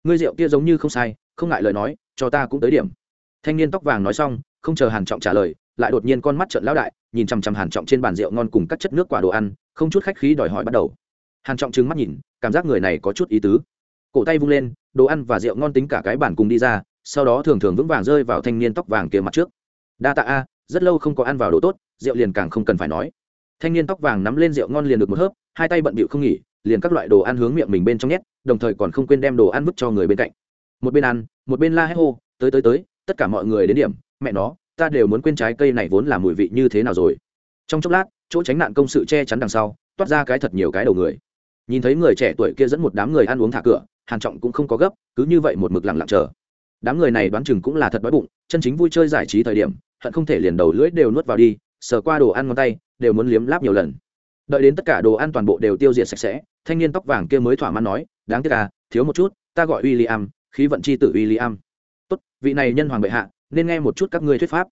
Ngươi rượu kia giống như không sai, không ngại lời nói, cho ta cũng tới điểm. Thanh niên tóc vàng nói xong, không chờ hàn trọng trả lời, lại đột nhiên con mắt trợn lão đại, nhìn chằm chằm hàn trọng trên bàn rượu ngon cùng các chất nước quả đồ ăn, không chút khách khí đòi hỏi bắt đầu. Hàn trọng trừng mắt nhìn, cảm giác người này có chút ý tứ. Cổ tay vung lên, đồ ăn và rượu ngon tính cả cái bàn cùng đi ra, sau đó thường thường vững vàng rơi vào thanh niên tóc vàng kia mặt trước. Đa tạ a, rất lâu không có ăn vào đồ tốt, rượu liền càng không cần phải nói thanh niên tóc vàng nắm lên rượu ngon liền được một hớp, hai tay bận bịu không nghỉ, liền các loại đồ ăn hướng miệng mình bên trong nhét, đồng thời còn không quên đem đồ ăn vứt cho người bên cạnh. Một bên ăn, một bên la hét hô, tới tới tới, tất cả mọi người đến điểm, mẹ nó, ta đều muốn quên trái cây này vốn là mùi vị như thế nào rồi. Trong chốc lát, chỗ tránh nạn công sự che chắn đằng sau, toát ra cái thật nhiều cái đầu người. Nhìn thấy người trẻ tuổi kia dẫn một đám người ăn uống thả cửa, hàn trọng cũng không có gấp, cứ như vậy một mực lặng lặng chờ. Đám người này đoán chừng cũng là thật đói bụng, chân chính vui chơi giải trí thời điểm, hận không thể liền đầu lưỡi đều nuốt vào đi, sờ qua đồ ăn ngón tay đều muốn liếm láp nhiều lần. Đợi đến tất cả đồ ăn toàn bộ đều tiêu diệt sạch sẽ thanh niên tóc vàng kia mới thỏa mãn nói đáng tiếc à thiếu một chút ta gọi William, khí vận chi tử William. tốt vị này nhân hoàng bệ hạ nên nghe một chút các ngươi thuyết pháp.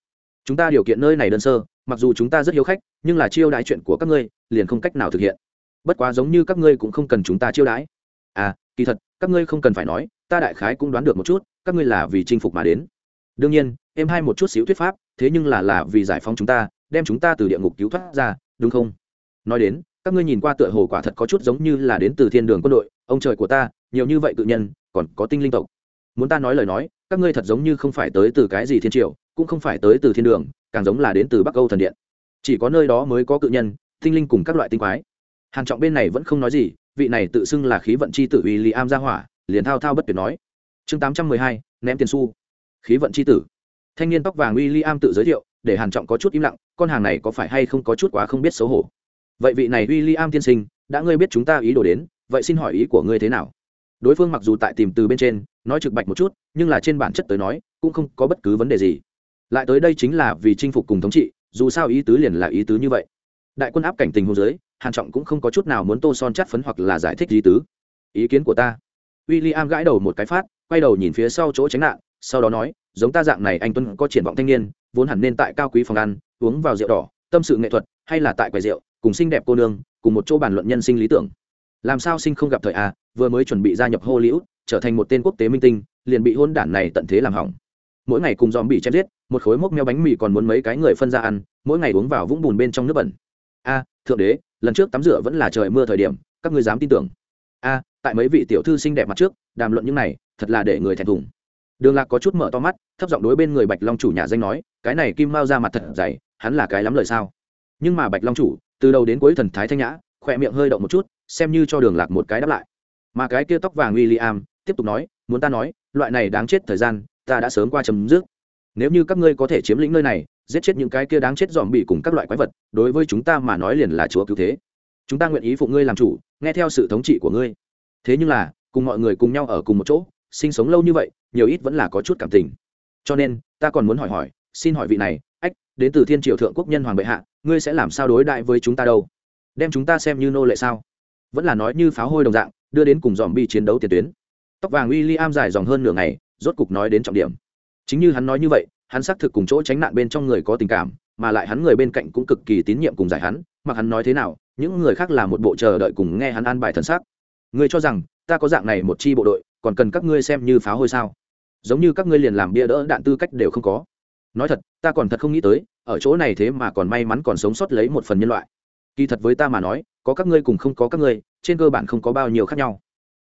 Chúng ta điều kiện nơi này đơn sơ mặc dù chúng ta rất hiếu khách nhưng là chiêu đãi chuyện của các ngươi liền không cách nào thực hiện. Bất quá giống như các ngươi cũng không cần chúng ta chiêu đãi. À kỳ thật các ngươi không cần phải nói ta đại khái cũng đoán được một chút các ngươi là vì chinh phục mà đến. Đương nhiên em hai một chút xíu thuyết pháp thế nhưng là là vì giải phóng chúng ta đem chúng ta từ địa ngục cứu thoát ra, đúng không? Nói đến, các ngươi nhìn qua tựa hồ quả thật có chút giống như là đến từ thiên đường quân đội, ông trời của ta, nhiều như vậy tự nhân, còn có tinh linh tộc. Muốn ta nói lời nói, các ngươi thật giống như không phải tới từ cái gì thiên triều, cũng không phải tới từ thiên đường, càng giống là đến từ bắc âu thần điện. Chỉ có nơi đó mới có cự nhân, tinh linh cùng các loại tinh quái. Hàn trọng bên này vẫn không nói gì, vị này tự xưng là khí vận chi tử uy li am gia hỏa, liền thao thao bất tuyệt nói. Chương tám trăm mười hai, ném tiền xu. Khí vận chi tử. Thanh niên tóc vàng uy li am tự giới thiệu, để hàn trọng có chút im lặng con hàng này có phải hay không có chút quá không biết xấu hổ? Vậy vị này William li am tiên sinh, đã ngươi biết chúng ta ý đồ đến, vậy xin hỏi ý của ngươi thế nào? Đối phương mặc dù tại tìm từ bên trên, nói trực bạch một chút, nhưng là trên bản chất tới nói, cũng không có bất cứ vấn đề gì. Lại tới đây chính là vì chinh phục cùng thống trị, dù sao ý tứ liền là ý tứ như vậy. Đại quân áp cảnh tình hôn giới hàn trọng cũng không có chút nào muốn tô son chắt phấn hoặc là giải thích ý tứ. Ý kiến của ta. W i l l i am gãi đầu một cái phát, quay đầu nhìn phía sau chỗ tránh nạn, sau đó nói giống ta dạng này anh tuấn có triển vọng thanh niên, vốn hẳn nên tại cao quý phòng ăn, uống vào rượu đỏ, tâm sự nghệ thuật, hay là tại quầy rượu, cùng xinh đẹp cô nương, cùng một chỗ bàn luận nhân sinh lý tưởng. Làm sao sinh không gặp thời a vừa mới chuẩn bị gia nhập hollywood, trở thành một tên quốc tế minh tinh, liền bị hôn đản này tận thế làm hỏng. Mỗi ngày cùng dòm bị chém giết, một khối mốc meo bánh mì còn muốn mấy cái người phân ra ăn, mỗi ngày uống vào vũng bùn bên trong nước bẩn. A, thượng đế, lần trước tắm rửa vẫn là trời mưa thời điểm, các ngươi dám tin tưởng. A, tại mấy vị tiểu thư xinh đẹp mặt trước, đàm luận những này, thật là để người thẹn thùng đường lạc có chút mở to mắt, thấp giọng đối bên người bạch long chủ nhà danh nói, cái này kim mao ra mặt thật dày, hắn là cái lắm lời sao? Nhưng mà bạch long chủ, từ đầu đến cuối thần thái thanh nhã, khỏe miệng hơi động một chút, xem như cho đường lạc một cái đáp lại. Mà cái kia tóc vàng w i l l i am tiếp tục nói, muốn ta nói, loại này đáng chết thời gian, ta đã sớm qua chấm dứt. Nếu như các ngươi có thể chiếm lĩnh nơi này, giết chết những cái kia đáng chết dòm bị cùng các loại quái vật, đối với chúng ta mà nói liền là chúa cứu thế. Chúng ta nguyện ý phụ ngươi làm chủ, nghe theo sự thống trị của ngươi. Thế nhưng là, cùng mọi người cùng nhau ở cùng một chỗ, sinh sống lâu như vậy nhiều ít vẫn là có chút cảm tình. Cho nên, ta còn muốn hỏi hỏi, xin hỏi vị này, ách, đến từ thiên triều thượng quốc nhân hoàng bệ hạ, ngươi sẽ làm sao đối đại với chúng ta đâu? Đem chúng ta xem như nô lệ sao? Vẫn là nói như pháo hôi đồng dạng, đưa đến cùng dòm bi chiến đấu tiền tuyến. Tóc vàng w i l l i am dài dòng hơn nửa ngày, rốt cục nói đến trọng điểm. Chính như hắn nói như vậy, hắn xác thực cùng chỗ tránh nạn bên trong người có tình cảm, mà lại hắn người bên cạnh cũng cực kỳ tín nhiệm cùng giải hắn, mặc hắn nói thế nào, những người khác là một bộ chờ đợi cùng nghe hắn an bài thân xác ngươi cho rằng, ta có dạng này một chi bộ đội, còn cần các ngươi xem như pháo hôi sao? Giống như các ngươi liền làm bia đỡ đạn tư cách đều không có. Nói thật, ta còn thật không nghĩ tới, ở chỗ này thế mà còn may mắn còn sống sót lấy một phần nhân loại. Kỳ thật với ta mà nói, có các ngươi cùng không có các ngươi, trên cơ bản không có bao nhiêu khác nhau.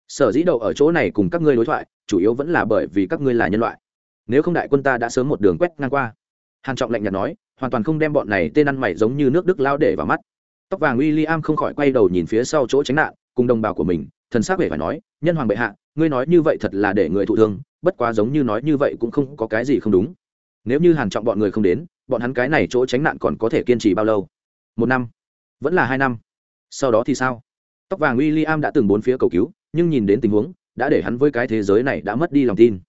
Sở dĩ đậu ở chỗ này cùng các ngươi đối thoại, chủ yếu vẫn là bởi vì các ngươi là nhân loại. Nếu không đại quân ta đã sớm một đường quét ngang qua. Hàn trọng lạnh nhạt nói, hoàn toàn không đem bọn này tên ăn mày giống như nước đức lao để vào mắt. Tóc vàng w i l l i am không khỏi quay đầu nhìn phía sau chỗ tránh nạn, cùng đồng bào của mình, thần sắc vẻ phải nói, nhân hoàng bệ hạ, ngươi nói như vậy thật là để người thụ thương bất quá giống như nói như vậy cũng không có cái gì không đúng. Nếu như hàn trọng bọn người không đến, bọn hắn cái này chỗ tránh nạn còn có thể kiên trì bao lâu? Một năm? Vẫn là hai năm? Sau đó thì sao? Tóc vàng w i l l i am đã từng bốn phía cầu cứu, nhưng nhìn đến tình huống, đã để hắn với cái thế giới này đã mất đi lòng tin.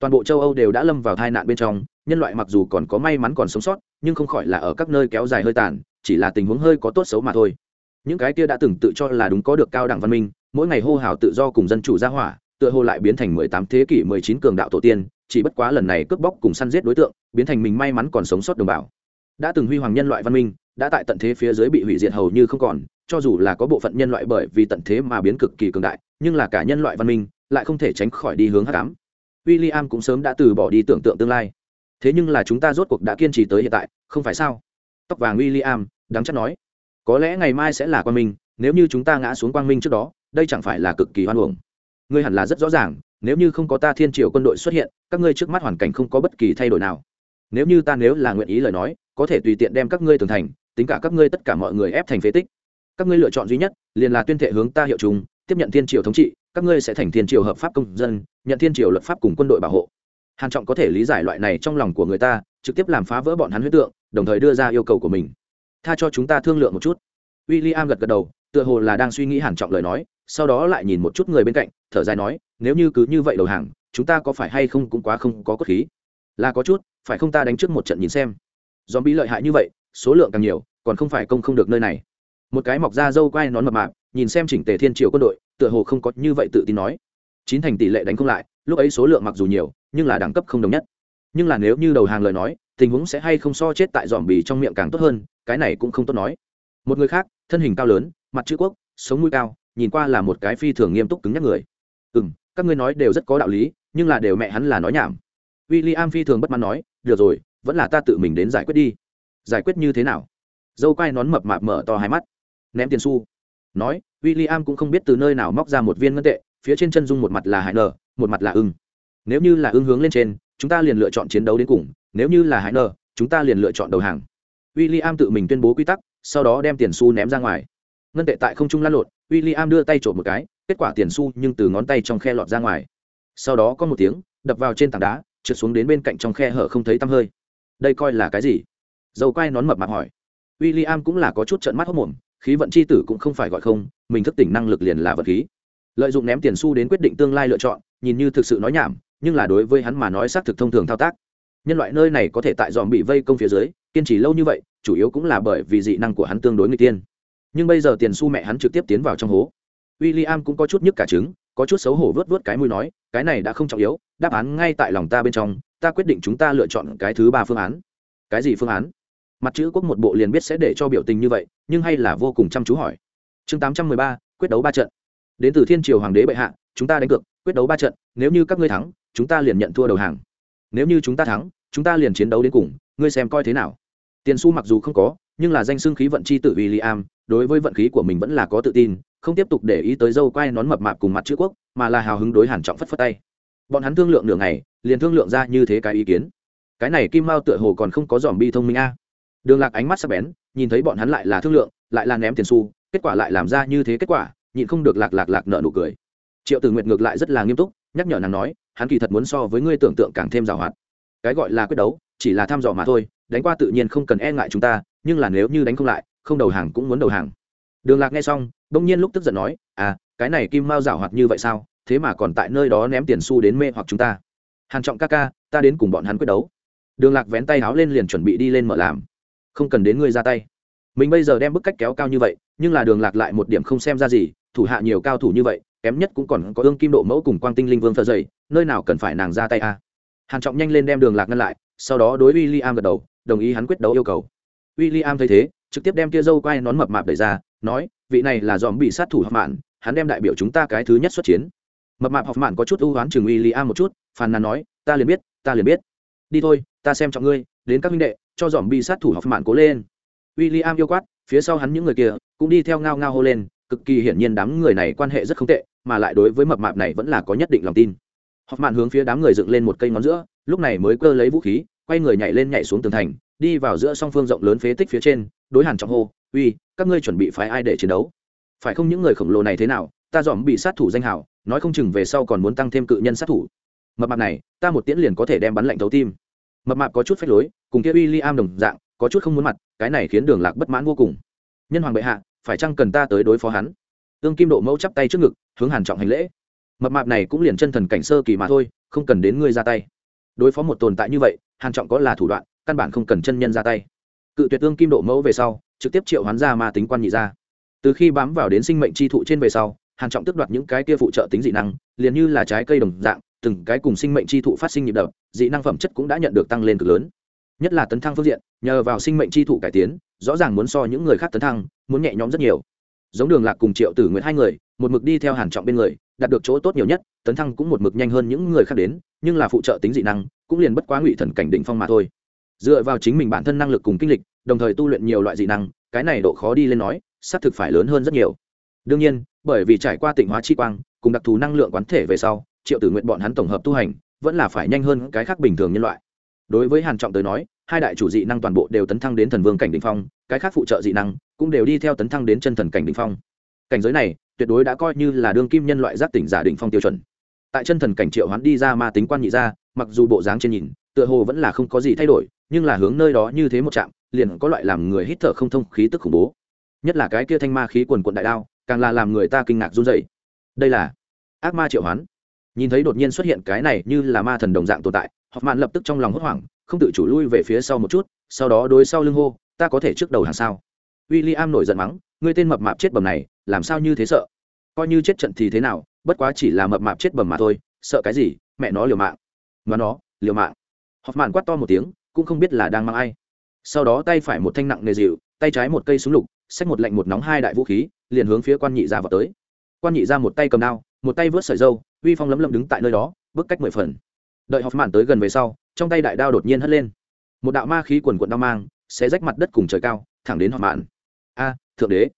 Toàn bộ châu âu đều đã lâm vào tai nạn bên trong, nhân loại mặc dù còn có may mắn còn sống sót, nhưng không khỏi là ở các nơi kéo dài hơi tàn, chỉ là tình huống hơi có tốt xấu mà thôi. Những cái kia đã từng tự cho là đúng có được cao đẳng văn minh, mỗi ngày hô hào tự do cùng dân chủ ra hỏa tựa hồ lại biến thành mười tám thế kỷ mười chín cường đạo tổ tiên, chỉ bất quá lần này cướp bóc cùng săn giết đối tượng, biến thành mình may mắn còn sống sót đồng bào. Đã từng huy hoàng nhân loại văn minh, đã tại tận thế phía dưới bị hủy diệt hầu như không còn, cho dù là có bộ phận nhân loại bởi vì tận thế mà biến cực kỳ cường đại, nhưng là cả nhân loại văn minh lại không thể tránh khỏi đi hướng hắc ám. William cũng sớm đã từ bỏ đi tưởng tượng tương lai. Thế nhưng là chúng ta rốt cuộc đã kiên trì tới hiện tại, không phải sao? Tóc vàng William đáng chắc nói. Có lẽ ngày mai sẽ là quang minh, nếu như chúng ta ngã xuống quang minh trước đó, đây chẳng phải là cực kỳ hoan hồng ngươi hẳn là rất rõ ràng, nếu như không có ta thiên triều quân đội xuất hiện, các ngươi trước mắt hoàn cảnh không có bất kỳ thay đổi nào. Nếu như ta nếu là nguyện ý lời nói, có thể tùy tiện đem các ngươi tường thành, tính cả các ngươi tất cả mọi người ép thành phế tích. Các ngươi lựa chọn duy nhất, liền là tuyên thệ hướng ta hiệu chúng, tiếp nhận thiên triều thống trị, các ngươi sẽ thành thiên triều hợp pháp công dân, nhận thiên triều luật pháp cùng quân đội bảo hộ. Hàn trọng có thể lý giải loại này trong lòng của người ta, trực tiếp làm phá vỡ bọn hắn huyết tượng, đồng thời đưa ra yêu cầu của mình. Tha cho chúng ta thương lượng một chút. William gật gật đầu tựa hồ là đang suy nghĩ hàn trọng lời nói, sau đó lại nhìn một chút người bên cạnh, thở dài nói, nếu như cứ như vậy đầu hàng, chúng ta có phải hay không cũng quá không có cốt khí? Là có chút, phải không ta đánh trước một trận nhìn xem. Do bị lợi hại như vậy, số lượng càng nhiều, còn không phải công không được nơi này. Một cái mọc da dâu quai nón mập mạp, nhìn xem chỉnh tề thiên triều quân đội, tựa hồ không có như vậy tự tin nói. Chín thành tỷ lệ đánh không lại, lúc ấy số lượng mặc dù nhiều, nhưng là đẳng cấp không đồng nhất. Nhưng là nếu như đầu hàng lời nói, tình huống sẽ hay không so chết tại dòm bì trong miệng càng tốt hơn, cái này cũng không tốt nói. Một người khác, thân hình cao lớn mặt chữ quốc, sống mũi cao, nhìn qua là một cái phi thường nghiêm túc cứng nhắc người. Ừ m các ngươi nói đều rất có đạo lý, nhưng là đều mẹ hắn là nói nhảm. W i l l i am phi thường bất mãn nói, được rồi, vẫn là ta tự mình đến giải quyết đi. Giải quyết như thế nào? Dâu quai nón mập mạp mở to hai mắt. Ném tiền xu. Nói w i l l i am cũng không biết từ nơi nào móc ra một viên ngân tệ, phía trên chân dung một mặt là hải nờ một mặt là ưng. Nếu như là ưng hướng lên trên, chúng ta liền lựa chọn chiến đấu đến cùng, nếu như là hải nờ chúng ta liền lựa chọn đầu hàng. W i l l i am tự mình tuyên bố quy tắc, sau đó đem tiền xu ném ra ngoài ngân tệ tại không trung lăn lộn w i l l i am đưa tay trộm một cái, kết quả tiền xu nhưng từ ngón tay trong khe lọt ra ngoài. Sau đó có một tiếng, đập vào trên tảng đá, trượt xuống đến bên cạnh trong khe hở không thấy tăm hơi. Đây coi là cái gì? Dầu quai nón mập mạp hỏi. W i l l i am cũng là có chút trận mắt hốc mồm, khí vận c h i tử cũng không phải gọi không, mình thức tỉnh năng lực liền là vật khí. Lợi dụng ném tiền xu đến quyết định tương lai lựa chọn, nhìn như thực sự nói nhảm, nhưng là đối với hắn mà nói xác thực thông thường thao tác. Nhân loại nơi này có thể tại dòm bị vây công phía dưới, kiên trì lâu như vậy, chủ yếu cũng là bởi vì dị năng của hắn tương đối người tiên nhưng bây giờ tiền su mẹ hắn trực tiếp tiến vào trong hố. W i l l i am cũng có chút nhức cả trứng, có chút xấu hổ vớt vớt cái mũi nói, cái này đã không trọng yếu, đáp án ngay tại lòng ta bên trong, ta quyết định chúng ta lựa chọn cái thứ ba phương án. Cái gì phương án? Mặt chữ quốc một bộ liền biết sẽ để cho biểu tình như vậy, nhưng hay là vô cùng chăm chú hỏi. Chương tám trăm mười ba, quyết đấu ba trận. Đến từ thiên triều hoàng đế bệ hạ, chúng ta đánh cược, quyết đấu ba trận, nếu như các ngươi thắng, chúng ta liền nhận thua đầu hàng. Nếu như chúng ta thắng, chúng ta liền chiến đấu đến cùng, ngươi xem coi thế nào? Tiền su mặc dù không có, nhưng là danh xưng khí vận chi tử w i l l i am đối với vận khí của mình vẫn là có tự tin, không tiếp tục để ý tới dâu quai nón mập mạp cùng mặt chữ quốc, mà là hào hứng đối hàn trọng phất phất tay. Bọn hắn thương lượng nửa ngày, liền thương lượng ra như thế cái ý kiến. Cái này kim mao tựa hồ còn không có dòm bi thông minh a. Đường lạc ánh mắt sắc bén, nhìn thấy bọn hắn lại là thương lượng, lại là ném tiền xu, kết quả lại làm ra như thế kết quả, nhịn không được lạc lạc lạc nợ nụ cười. Triệu tử nguyệt ngược lại rất là nghiêm túc, nhắc nhở nàng nói, hắn kỳ thật muốn so với ngươi tưởng tượng càng thêm giàu hoạt. Cái gọi là quyết đấu, chỉ là thăm dò mà thôi, đánh qua tự nhiên không cần e ngại chúng ta, nhưng là nếu như đánh không lại không đầu hàng cũng muốn đầu hàng. Đường lạc nghe xong, bỗng nhiên lúc tức giận nói à cái này kim mao giảo hoạt như vậy sao? Thế mà còn tại nơi đó ném tiền xu đến mê hoặc chúng ta. Hàn trọng ca ca, ta đến cùng bọn hắn quyết đấu. Đường lạc vén tay háo lên liền chuẩn bị đi lên mở làm. Không cần đến ngươi ra tay. Mình bây giờ đem bức cách kéo cao như vậy, nhưng là đường lạc lại một điểm không xem ra gì, thủ hạ nhiều cao thủ như vậy, kém nhất cũng còn có ương kim độ mẫu cùng quang tinh linh vương thợ dày, nơi nào cần phải nàng ra tay a? À. hàn trọng nhanh lên đem đường lạc ngăn lại, sau đó đối w i l l i am gật đầu, đồng ý hắn quyết đấu yêu cầu. W i l l i am thấy thế trực tiếp đem tia dâu quai nón mập mạp đẩy ra, nói, vị này là dòm bị sát thủ học mạn hắn đem đại biểu chúng ta cái thứ nhất xuất chiến. Mập mạp học mạn có chút ưu oán chừng uy i một chút, phàn nàn nói, ta liền biết, ta liền biết. Đi thôi, ta xem trọng ngươi, đến các minh đệ, cho dòm bị sát thủ học mạn cố lên. W i l l i am yêu quát, phía sau hắn những người kia cũng đi theo ngao ngao hô lên, cực kỳ hiển nhiên đám người này quan hệ rất không tệ, mà lại đối với mập mạp này vẫn là có nhất định lòng tin. Học mạn hướng phía đám người dựng lên một cây ngón giữa, lúc này mới cơ lấy vũ khí, quay người nhảy lên nhảy xuống tường thành, đi vào giữa song phương rộng lớn phế tích phía trên đối hàn trọng hô, uy, các ngươi chuẩn bị phái ai để chiến đấu? Phải không những người khổng lồ này thế nào, ta dòm bị sát thủ danh hào, nói không chừng về sau còn muốn tăng thêm cự nhân sát thủ. Mập mạp này, ta một tiễn liền có thể đem bắn lạnh thấu tim. Mập mạp có chút phách lối, cùng kia uy li am đồng dạng, có chút không muốn mặt, cái này khiến đường lạc bất mãn vô cùng. Nhân hoàng bệ hạ, phải chăng cần ta tới đối phó hắn? Ương kim độ mẫu chắp tay trước ngực, hướng hàn trọng hành lễ. Mập mạp này cũng liền chân thần cảnh sơ kỳ mà thôi, không cần đến ngươi ra tay. Đối phó một tồn tại như vậy, hàn trọng có là thủ đoạn, căn bản không cần chân nhân ra tay cự tuyệt tương kim độ mẫu về sau, trực tiếp triệu hoán ra ma tính quan nhị ra từ khi bám vào đến sinh mệnh chi thụ trên về sau, hàn trọng tước đoạt những cái kia phụ trợ tính dị năng, liền như là trái cây đồng dạng, từng cái cùng sinh mệnh chi thụ phát sinh nhịp đập, dị năng phẩm chất cũng đã nhận được tăng lên cực lớn. Nhất là tấn thăng phương diện, nhờ vào sinh mệnh chi thụ cải tiến, rõ ràng muốn so những người khác tấn thăng, muốn nhẹ nhõm rất nhiều. Giống đường lạc cùng triệu tử nguyện hai người, một mực đi theo hàn trọng bên người, đạt được chỗ tốt nhiều nhất, tấn thăng cũng một mực nhanh hơn những người khác đến, nhưng là phụ trợ tính dị năng, cũng liền bất quá ngụy thần cảnh đỉnh phong mà thôi dựa vào chính mình bản thân năng lực cùng kinh lịch, đồng thời tu luyện nhiều loại dị năng, cái này độ khó đi lên nói, xác thực phải lớn hơn rất nhiều. Đương nhiên, bởi vì trải qua tỉnh hóa chi quang, cùng đặc thù năng lượng quán thể về sau, triệu tử nguyện bọn hắn tổng hợp tu hành, vẫn là phải nhanh hơn cái khác bình thường nhân loại. Đối với hàn trọng tới nói, hai đại chủ dị năng toàn bộ đều tấn thăng đến thần vương cảnh đỉnh phong, cái khác phụ trợ dị năng cũng đều đi theo tấn thăng đến chân thần cảnh đỉnh phong. Cảnh giới này, tuyệt đối đã coi như là đương kim nhân loại giác tỉnh giả đỉnh phong tiêu chuẩn. Tại chân thần cảnh triệu hoán đi ra ma tính quan nhị ra, mặc dù bộ dáng trên nhìn, tựa hồ vẫn là không có gì thay đổi nhưng là hướng nơi đó như thế một chạm liền có loại làm người hít thở không thông khí tức khủng bố. Nhất là cái kia thanh ma khí quần quận đại đao, càng là làm người ta kinh ngạc run dậy đây là ác ma triệu hoán. Nhìn thấy đột nhiên xuất hiện cái này như là ma thần đồng dạng tồn tại hoặc mạn lập tức trong lòng hốt hoảng, không tự chủ lui về phía sau một chút, sau đó đối sau lưng hô, ta có thể trước đầu hàng sao? W i l l i am nổi giận mắng, ngươi tên mập mạp chết bầm này, làm sao như thế sợ? Coi như chết trận thì thế nào, bất quá chỉ là mập mạp chết bầm mà thôi, sợ cái gì, mẹ nó liều mạng. Mà nó, liều mạng. Hoặc mạn quát to một tiếng cũng không biết là đang mang ai. Sau đó tay phải một thanh nặng nề dịu, tay trái một cây súng lục, xách một lạnh một nóng hai đại vũ khí, liền hướng phía quan nhị ra vào tới. Quan nhị ra một tay cầm đao, một tay vớt sợi dâu, uy phong lấm lấm đứng tại nơi đó, bước cách mười phần. Đợi họp mạn tới gần về sau, trong tay đại đao đột nhiên hất lên. Một đạo ma khí quần quận đao mang sẽ rách mặt đất cùng trời cao, thẳng đến họp mạn a, thượng đế.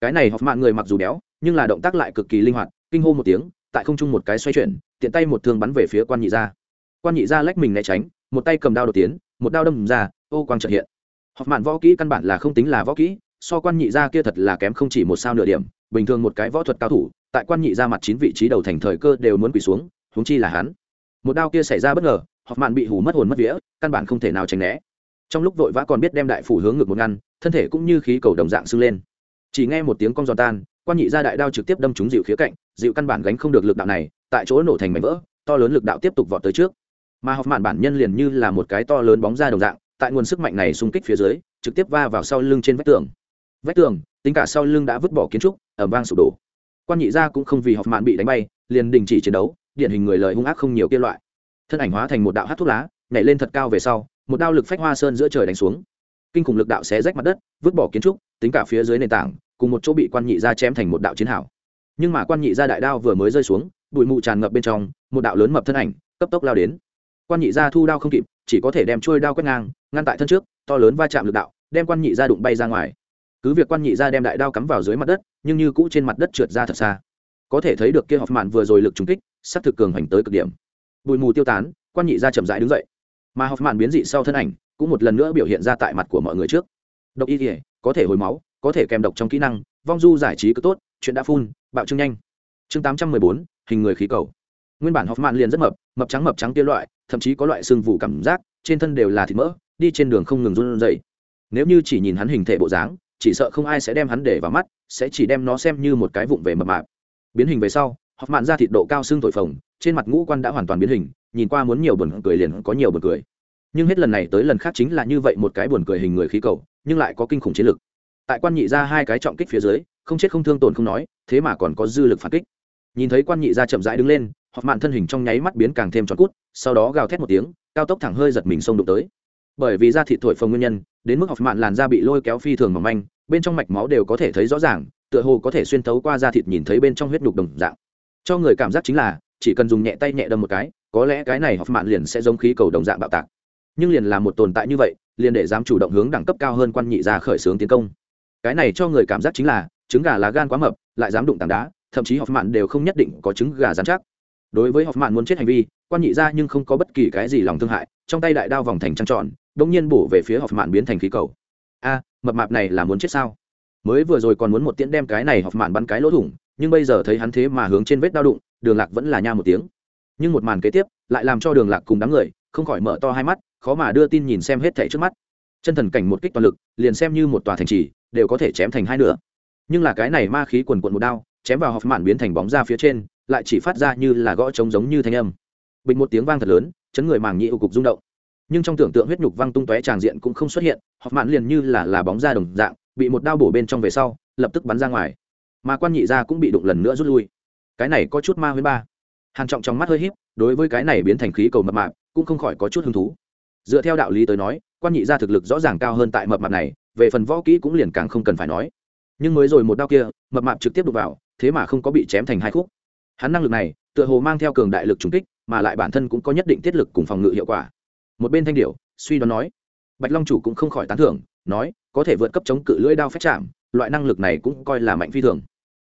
Cái này họp mạn người mặc dù béo, nhưng là động tác lại cực kỳ linh hoạt, kinh hô một tiếng, tại không trung một cái xoay chuyển, tiện tay một thương bắn về phía quan nhị gia. Quan nhị gia lách mình né tránh, một tay cầm đao đột tiến một đao đâm ra, ô quang trợ hiện. Họp mạn võ kỹ căn bản là không tính là võ kỹ, so quan nhị gia kia thật là kém không chỉ một sao nửa điểm. Bình thường một cái võ thuật cao thủ, tại quan nhị gia mặt chín vị trí đầu thành thời cơ đều muốn quỳ xuống, huống chi là hắn. Một đao kia xảy ra bất ngờ, họp mạn bị hù mất hồn mất vía, căn bản không thể nào tránh né. Trong lúc vội vã còn biết đem đại phủ hướng ngược một ngăn, thân thể cũng như khí cầu đồng dạng sưng lên. Chỉ nghe một tiếng cong giòn tan, quan nhị gia đại đao trực tiếp đâm trúng dịu khía cạnh, dịu căn bản gánh không được lực đạo này, tại chỗ nổ thành mảnh vỡ, to lớn lực đạo tiếp tục vọt tới trước mà học mạn bản nhân liền như là một cái to lớn bóng ra đồng dạng, tại nguồn sức mạnh này xung kích phía dưới, trực tiếp va vào sau lưng trên vách tường. Vách tường, tính cả sau lưng đã vứt bỏ kiến trúc ở vang sụp đổ. Quan nhị gia cũng không vì học mạn bị đánh bay, liền đình chỉ chiến đấu, điển hình người lời hung ác không nhiều kia loại. Thân ảnh hóa thành một đạo hát thuốc lá, nhảy lên thật cao về sau, một đao lực phách hoa sơn giữa trời đánh xuống. Kinh khủng lực đạo xé rách mặt đất, vứt bỏ kiến trúc, tính cả phía dưới nền tảng, cùng một chỗ bị quan nhị gia chém thành một đạo chiến hảo nhưng mà quan nhị gia đại đao vừa mới rơi xuống, bụi mù tràn ngập bên trong, một đạo lớn mập thân ảnh, cấp tốc lao đến quan nhị gia thu đao không kịp, chỉ có thể đem trôi đao quét ngang, ngăn tại thân trước, to lớn va chạm lực đạo, đem quan nhị gia đụng bay ra ngoài. Cứ việc quan nhị gia đem đại đao cắm vào dưới mặt đất, nhưng như cũ trên mặt đất trượt ra thật xa. Có thể thấy được kia họp mạn vừa rồi lực trúng kích, sắp thực cường hành tới cực điểm. Bụi mù tiêu tán, quan nhị gia chậm rãi đứng dậy. Mà họp mạn biến dị sau thân ảnh, cũng một lần nữa biểu hiện ra tại mặt của mọi người trước. Độc y thể có thể hồi máu, có thể kèm độc trong kỹ năng, vong du giải trí cứ tốt, chuyện đã phun, bạo trưng nhanh. Chương tám trăm mười bốn, hình người khí cầu. Nguyên bản hoffman liền rất mập mập trắng mập trắng kia loại thậm chí có loại sưng vụ cảm giác, trên thân đều là thịt mỡ, đi trên đường không ngừng run rẩy. Nếu như chỉ nhìn hắn hình thể bộ dáng, chỉ sợ không ai sẽ đem hắn để vào mắt, sẽ chỉ đem nó xem như một cái vụng về mập mạp. Biến hình về sau hoặc mạn ra thịt độ cao xương thổi phồng, trên mặt ngũ quan đã hoàn toàn biến hình, nhìn qua muốn nhiều buồn cười liền có nhiều buồn cười. Nhưng hết lần này tới lần khác chính là như vậy một cái buồn cười hình người khí cầu, nhưng lại có kinh khủng chiến lực. Tại quan nhị ra hai cái trọng kích phía dưới, không chết không thương tổn không nói, thế mà còn có dư lực phản kích. Nhìn thấy quan nhị ra chậm rãi đứng lên hoặc mạn thân hình trong nháy mắt biến càng thêm tròn cút, sau đó gào thét một tiếng, cao tốc thẳng hơi giật mình xông đụng tới. Bởi vì da thịt thổi phồng nguyên nhân, đến mức học mạn làn da bị lôi kéo phi thường mỏng manh, bên trong mạch máu đều có thể thấy rõ ràng, tựa hồ có thể xuyên thấu qua da thịt nhìn thấy bên trong huyết nhục đồng dạng. Cho người cảm giác chính là, chỉ cần dùng nhẹ tay nhẹ đâm một cái, có lẽ cái này học mạn liền sẽ giống khí cầu đồng dạng bạo tạc. Nhưng liền là một tồn tại như vậy, liền để dám chủ động hướng đẳng cấp cao hơn quan nhị ra khởi xướng tiến công. Cái này cho người cảm giác chính là, trứng gà lá gan quá mập, lại dám đụng tảng đá, thậm chí học mạn đều không nhất định có trứng gà dán chắc đối với học mạn muốn chết hành vi, quan nhị ra nhưng không có bất kỳ cái gì lòng thương hại, trong tay đại đao vòng thành trăng tròn đ nhiên bổ về phía học mạn biến thành khí cầu. A, mập mạp này là muốn chết sao? Mới vừa rồi còn muốn một tiễn đem cái này học mạn bắn cái lỗ thủng, nhưng bây giờ thấy hắn thế mà hướng trên vết đao đụng, đường lạc vẫn là nha một tiếng. Nhưng một màn kế tiếp, lại làm cho đường lạc cùng đám người, không khỏi mở to hai mắt, khó mà đưa tin nhìn xem hết thảy trước mắt. Chân thần cảnh một kích toàn lực, liền xem như một tòa thành trì, đều có thể chém thành hai nửa. Nhưng là cái này ma khí quần quận một đao, chém vào học mạn biến thành bóng ra phía trên lại chỉ phát ra như là gõ trống giống như thanh âm. Bình một tiếng vang thật lớn, chấn người màng nhị ưu cục rung động. Nhưng trong tưởng tượng huyết nhục văng tung tóe tràng diện cũng không xuất hiện, hoặc mạn liền như là là bóng ra đồng dạng, bị một đao bổ bên trong về sau, lập tức bắn ra ngoài. Mà quan nhị ra cũng bị đụng lần nữa rút lui. Cái này có chút ma huyết ba. Hàn trọng trong mắt hơi híp, đối với cái này biến thành khí cầu mập mạp, cũng không khỏi có chút hứng thú. Dựa theo đạo lý tới nói, quan nhị ra thực lực rõ ràng cao hơn tại mập mạp này, về phần võ kỹ cũng liền càng không cần phải nói. Nhưng mới rồi một đao kia, mập mạp trực tiếp đục vào, thế mà không có bị chém thành hai khúc hắn năng lực này tựa hồ mang theo cường đại lực trùng kích, mà lại bản thân cũng có nhất định tiết lực cùng phòng ngự hiệu quả. Một bên thanh điệu suy đoán nói, bạch long chủ cũng không khỏi tán thưởng, nói, có thể vượt cấp chống cự lưỡi đao phép chạm, loại năng lực này cũng coi là mạnh phi thường.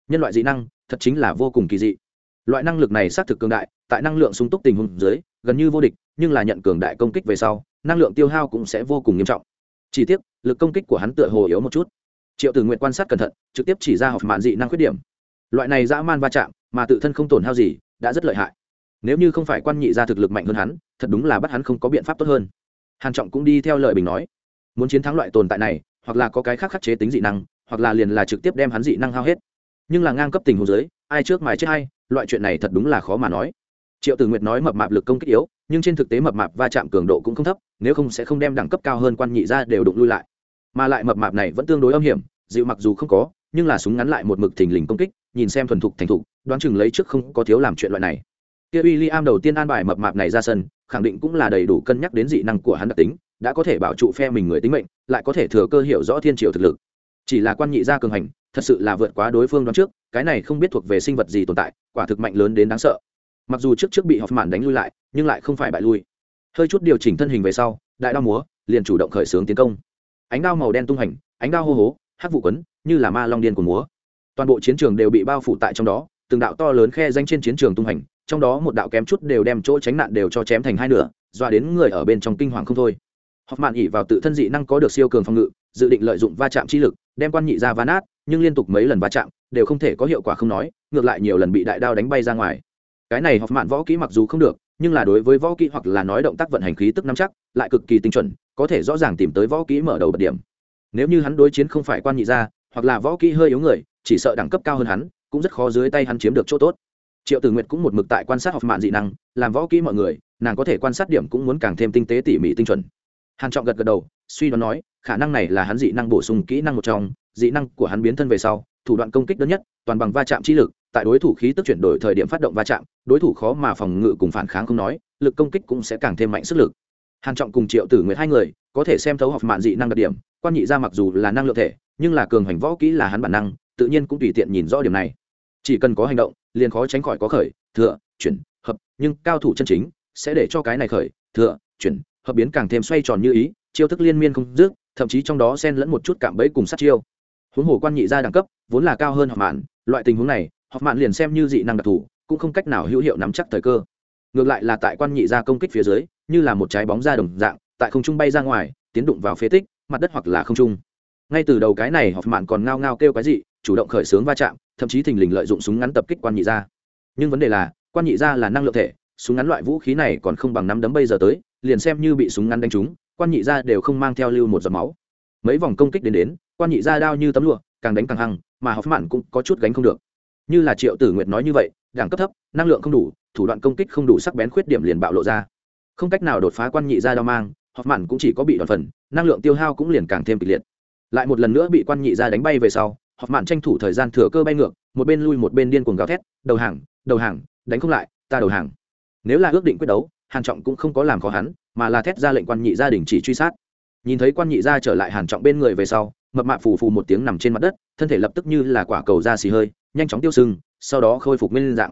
Nhân loại dị năng, thật chính là vô cùng kỳ dị. Loại năng lực này xác thực cường đại, tại năng lượng sung túc tình huống dưới, gần như vô địch, nhưng là nhận cường đại công kích về sau, năng lượng tiêu hao cũng sẽ vô cùng nghiêm trọng. Chỉ tiếc, lực công kích của hắn tựa hồ yếu một chút. Triệu tử nguyện quan sát cẩn thận, trực tiếp chỉ ra học mạn dị năng khuyết điểm. Loại này dã man va chạm mà tự thân không tổn hao gì, đã rất lợi hại. Nếu như không phải quan nhị ra thực lực mạnh hơn hắn, thật đúng là bắt hắn không có biện pháp tốt hơn. Hàn trọng cũng đi theo lời bình nói, muốn chiến thắng loại tồn tại này, hoặc là có cái khác khắc chế tính dị năng, hoặc là liền là trực tiếp đem hắn dị năng hao hết. Nhưng là ngang cấp tình huống dưới, ai trước mài chết hay loại chuyện này thật đúng là khó mà nói. Triệu tử nguyệt nói mập mạp lực công kích yếu, nhưng trên thực tế mập mạp va chạm cường độ cũng không thấp, nếu không sẽ không đem đẳng cấp cao hơn quan nhị ra đều đụng lui lại. Mà lại mập mạp này vẫn tương đối âm hiểm, dịu mặc dù không có, nhưng là súng ngắn lại một mực thình lình công kích nhìn xem thuần thục thành thục, đoán chừng lấy trước không có thiếu làm chuyện loại này. Kia w i am đầu tiên an bài mập mạp này ra sân, khẳng định cũng là đầy đủ cân nhắc đến dị năng của hắn đặc tính, đã có thể bảo trụ phe mình người tính mệnh, lại có thể thừa cơ hiểu rõ thiên triều thực lực. Chỉ là quan nhị gia cường hành, thật sự là vượt quá đối phương đoán trước, cái này không biết thuộc về sinh vật gì tồn tại, quả thực mạnh lớn đến đáng sợ. Mặc dù trước trước bị họp mạn đánh lui lại, nhưng lại không phải bại lui. Hơi chút điều chỉnh thân hình về sau, đại đao múa, liền chủ động khởi xướng tiến công. Ánh đao màu đen tung hành, ánh đao hô hố, hắc vụ quấn, như là ma long điên của múa toàn bộ chiến trường đều bị bao phủ tại trong đó, từng đạo to lớn khe danh trên chiến trường tung hành, trong đó một đạo kém chút đều đem chỗ tránh nạn đều cho chém thành hai nửa, dọa đến người ở bên trong kinh hoàng không thôi. Họp mạn ỉ vào tự thân dị năng có được siêu cường phòng ngự, dự định lợi dụng va chạm chi lực, đem quan nhị ra va nát, nhưng liên tục mấy lần va chạm, đều không thể có hiệu quả không nói, ngược lại nhiều lần bị đại đao đánh bay ra ngoài. Cái này họp mạn võ kỹ mặc dù không được, nhưng là đối với võ kỹ hoặc là nói động tác vận hành khí tức nắm chắc, lại cực kỳ tinh chuẩn, có thể rõ ràng tìm tới võ kỹ mở đầu bật điểm. Nếu như hắn đối chiến không phải quan nhị ra, hoặc là võ kỹ hơi yếu người chỉ sợ đẳng cấp cao hơn hắn, cũng rất khó dưới tay hắn chiếm được chỗ tốt. Triệu tử nguyệt cũng một mực tại quan sát học mạn dị năng, làm võ kỹ mọi người, nàng có thể quan sát điểm cũng muốn càng thêm tinh tế tỉ mỉ tinh chuẩn. Hàn trọng gật gật đầu, suy đoán nói, khả năng này là hắn dị năng bổ sung kỹ năng một trong, dị năng của hắn biến thân về sau, thủ đoạn công kích đơn nhất, toàn bằng va chạm chi lực, tại đối thủ khí tức chuyển đổi thời điểm phát động va chạm, đối thủ khó mà phòng ngự cùng phản kháng không nói, lực công kích cũng sẽ càng thêm mạnh sức lực. Hàn trọng cùng triệu tử nguyệt hai người, có thể xem thấu học mạn dị năng đặc điểm, quan nhị ra mặc dù là năng lượng thể, nhưng là cường hành võ kỹ là hắn bản năng tự nhiên cũng tùy tiện nhìn rõ điểm này. Chỉ cần có hành động, liền khó tránh khỏi có khởi, thừa, chuyển, hợp, nhưng cao thủ chân chính sẽ để cho cái này khởi, thừa, chuyển, hợp biến càng thêm xoay tròn như ý, chiêu thức liên miên không dứt, thậm chí trong đó xen lẫn một chút cảm bẫy cùng sát chiêu. Huống hồ quan nhị gia đẳng cấp, vốn là cao hơn học mạn, loại tình huống này học mạn liền xem như dị năng đặc thù, cũng không cách nào hữu hiệu nắm chắc thời cơ. Ngược lại là tại quan nhị gia công kích phía dưới, như là một trái bóng ra đồng dạng, tại không trung bay ra ngoài, tiến đụng vào phế tích, mặt đất hoặc là không trung. Ngay từ đầu cái này học mạn còn ngao ngao kêu cái gì chủ động khởi xướng va chạm, thậm chí thình lình lợi dụng súng ngắn tập kích quan nhị gia. Nhưng vấn đề là, quan nhị gia là năng lượng thể, súng ngắn loại vũ khí này còn không bằng năm đấm bây giờ tới, liền xem như bị súng ngắn đánh trúng, quan nhị gia đều không mang theo lưu một giọt máu. Mấy vòng công kích đến đến, quan nhị gia đao như tấm lụa, càng đánh càng hăng, mà học mạn cũng có chút gánh không được. Như là triệu tử nguyệt nói như vậy, đẳng cấp thấp, năng lượng không đủ, thủ đoạn công kích không đủ sắc bén khuyết điểm liền bạo lộ ra. Không cách nào đột phá quan nhị gia đao mang học mạn cũng chỉ có bị đòn phần, năng lượng tiêu hao cũng liền càng thêm kịch liệt. Lại một lần nữa bị quan nhị gia đánh bay về sau họp mạn tranh thủ thời gian thừa cơ bay ngược một bên lui một bên điên cuồng gào thét đầu hàng đầu hàng đánh không lại ta đầu hàng. Nếu là ước định quyết đấu hàn trọng cũng không có làm khó hắn mà là thét ra lệnh quan nhị gia đình chỉ truy sát. Nhìn thấy quan nhị gia trở lại hàn trọng bên người về sau mập mạp phù phù một tiếng nằm trên mặt đất thân thể lập tức như là quả cầu da xì hơi nhanh chóng tiêu sưng sau đó khôi phục nguyên dạng.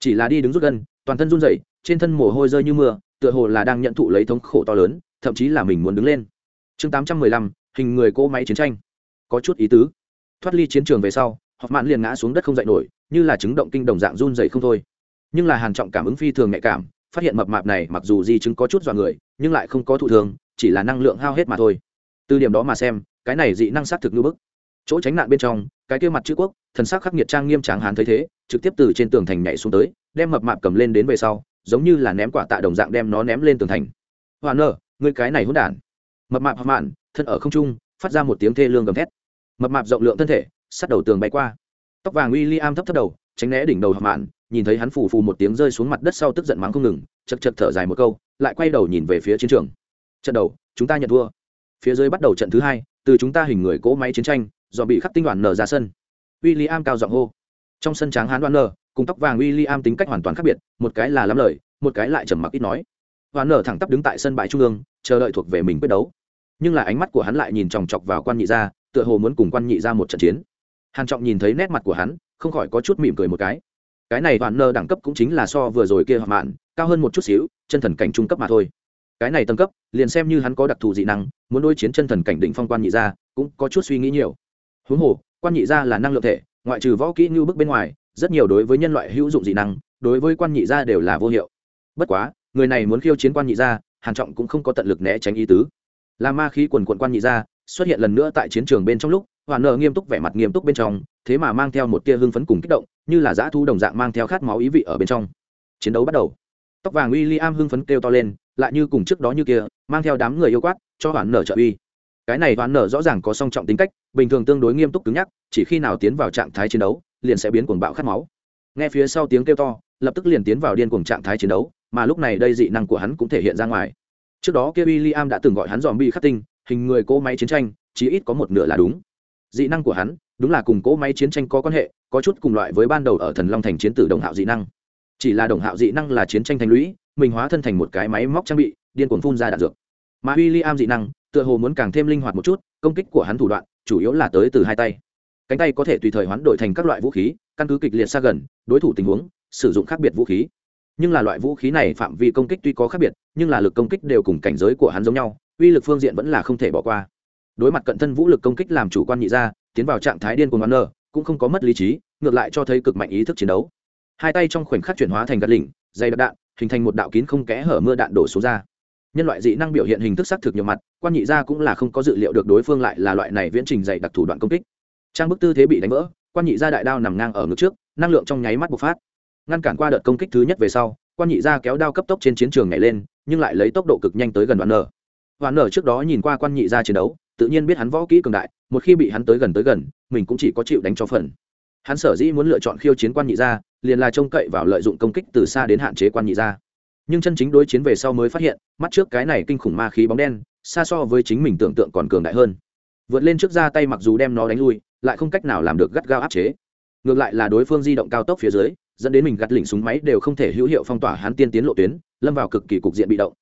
Chỉ là đi đứng rút gân toàn thân run rẩy trên thân mồ hôi rơi như mưa tựa hồ là đang nhận thụ lấy thống khổ to lớn thậm chí là mình muốn đứng lên. Chương 815, hình người cỗ máy chiến tranh. Có chút ý tứ thoát ly chiến trường về sau họp mạn liền ngã xuống đất không dậy nổi, như là chứng động kinh đồng dạng run dậy không thôi. Nhưng là hàn trọng cảm ứng phi thường nhạy cảm, phát hiện mập mạp này mặc dù di chứng có chút dọa người, nhưng lại không có thụ thường chỉ là năng lượng hao hết mà thôi. Từ điểm đó mà xem, cái này dị năng sát thực như bức. Chỗ tránh nạn bên trong, cái kia mặt chữ quốc, thần sắc khắc nghiệt trang nghiêm tráng hán thấy thế, trực tiếp từ trên tường thành nhảy xuống tới, đem mập mạp cầm lên đến về sau, giống như là ném quả tạ đồng dạng đem nó ném lên tường thành. Hoàn nở người cái này hỗn đản. Mập mạp họp mạn thân ở không trung, phát ra một tiếng thê lương gầm thét mập mạp rộng lượng thân thể sát đầu tường bay qua. Tóc vàng w i am thấp thấp đầu, tránh né đỉnh đầu họp mạn, nhìn thấy hắn phù phù một tiếng rơi xuống mặt đất sau tức giận mắng không ngừng, chật chật thở dài một câu, lại quay đầu nhìn về phía chiến trường. Trận đầu, chúng ta nhận thua. Phía dưới bắt đầu trận thứ hai, từ chúng ta hình người cỗ máy chiến tranh, do bị khắc tinh đoàn nở ra sân. W i l l i am cao giọng hô. Trong sân tráng hán đoàn nở, cùng tóc vàng w i l l i am tính cách hoàn toàn khác biệt, một cái là lắm lời, một cái lại trầm mặc ít nói. Đoàn nở thẳng tắp đứng tại sân bãi trung ương, chờ đợi thuộc về mình quyết đấu. Nhưng là ánh mắt của hắn lại nhìn chòng chọc vào quan nhị gia tựa hồ muốn cùng quan nhị ra một trận chiến. Hàn trọng nhìn thấy nét mặt của hắn không khỏi có chút mỉm cười một cái. Cái này toàn nơ đẳng cấp cũng chính là so vừa rồi kia hoặc mạn cao hơn một chút xíu chân thần cảnh trung cấp mà thôi. Cái này tầng cấp liền xem như hắn có đặc thù dị năng muốn đối chiến chân thần cảnh định phong quan nhị ra, cũng có chút suy nghĩ nhiều. Huống hồ quan nhị ra là năng lượng thể ngoại trừ võ kỹ như bức bên ngoài rất nhiều đối với nhân loại hữu dụng dị năng đối với quan nhị ra đều là vô hiệu. Bất quá người này muốn khiêu chiến quan nhị ra, hàn trọng cũng không có tận lực né tránh ý tứ. Là ma khí quần quận quan nhị ra xuất hiện lần nữa tại chiến trường bên trong lúc hoàn nợ nghiêm túc vẻ mặt nghiêm túc bên trong, thế mà mang theo một tia hưng phấn cùng kích động, như là dã thu đồng dạng mang theo khát máu ý vị ở bên trong. Chiến đấu bắt đầu. Tóc vàng w i am hưng phấn kêu to lên, lại như cùng trước đó như kia, mang theo đám người yêu quát, cho hoàn nở trợ uy. Cái này hoàn nở rõ ràng có song trọng tính cách, bình thường tương đối nghiêm túc cứng nhắc, chỉ khi nào tiến vào trạng thái chiến đấu, liền sẽ biến cuồng bạo khát máu. Nghe phía sau tiếng kêu to, lập tức liền tiến vào điên cuồng trạng thái chiến đấu, mà lúc này đây dị năng của hắn cũng thể hiện ra ngoài. Trước đó kia w i l l i am đã từng gọi hắn dòm bi khắc tinh hình người cỗ máy chiến tranh, chí ít có một nửa là đúng. Dị năng của hắn, đúng là cùng cỗ máy chiến tranh có quan hệ, có chút cùng loại với ban đầu ở thần long thành chiến tử đồng hạo dị năng. Chỉ là đồng hạo dị năng là chiến tranh thành lũy, mình hóa thân thành một cái máy móc trang bị, điên cuồng phun ra đạn dược. Mà w i l l i am dị năng, tựa hồ muốn càng thêm linh hoạt một chút, công kích của hắn thủ đoạn, chủ yếu là tới từ hai tay. Cánh tay có thể tùy thời hoán đổi thành các loại vũ khí, căn cứ kịch liệt xa gần, đối thủ tình huống, sử dụng khác biệt vũ khí. Nhưng là loại vũ khí này phạm vi công kích tuy có khác biệt, nhưng là lực công kích đều cùng cảnh giới của hắn giống nhau uy lực phương diện vẫn là không thể bỏ qua. Đối mặt cận thân vũ lực công kích làm chủ quan nhị ra tiến vào trạng thái điên cuồng nơ cũng không có mất lý trí, ngược lại cho thấy cực mạnh ý thức chiến đấu. Hai tay trong khoảnh khắc chuyển hóa thành gạt lỉnh, dày đặc đạn, hình thành một đạo kín không kẽ hở mưa đạn đổ xuống ra. Nhân loại dị năng biểu hiện hình thức xác thực nhiều mặt, quan nhị ra cũng là không có dự liệu được đối phương lại là loại này viễn trình dày đặc thủ đoạn công kích. Trang bức tư thế bị đánh vỡ, quan nhị ra đại đao nằm ngang ở ngực trước, năng lượng trong nháy mắt bộc phát. Ngăn cản qua đợt công kích thứ nhất về sau, quan nhị ra kéo đao cấp tốc trên chiến trường nhảy lên, nhưng lại lấy tốc độ cực nhanh tới gần đoạn nở hoàn nở trước đó nhìn qua quan nhị ra chiến đấu, tự nhiên biết hắn võ kỹ cường đại, một khi bị hắn tới gần tới gần, mình cũng chỉ có chịu đánh cho phần. Hắn sở dĩ muốn lựa chọn khiêu chiến quan nhị ra liền là trông cậy vào lợi dụng công kích từ xa đến hạn chế quan nhị ra nhưng chân chính đối chiến về sau mới phát hiện, mắt trước cái này kinh khủng ma khí bóng đen, xa so với chính mình tưởng tượng còn cường đại hơn. Vượt lên trước ra tay mặc dù đem nó đánh lui, lại không cách nào làm được gắt gao áp chế. Ngược lại là đối phương di động cao tốc phía dưới, dẫn đến mình gắt lỉnh súng máy đều không thể hữu hiệu phong tỏa hắn tiên tiến lộ tuyến, lâm vào cực kỳ cục diện bị động.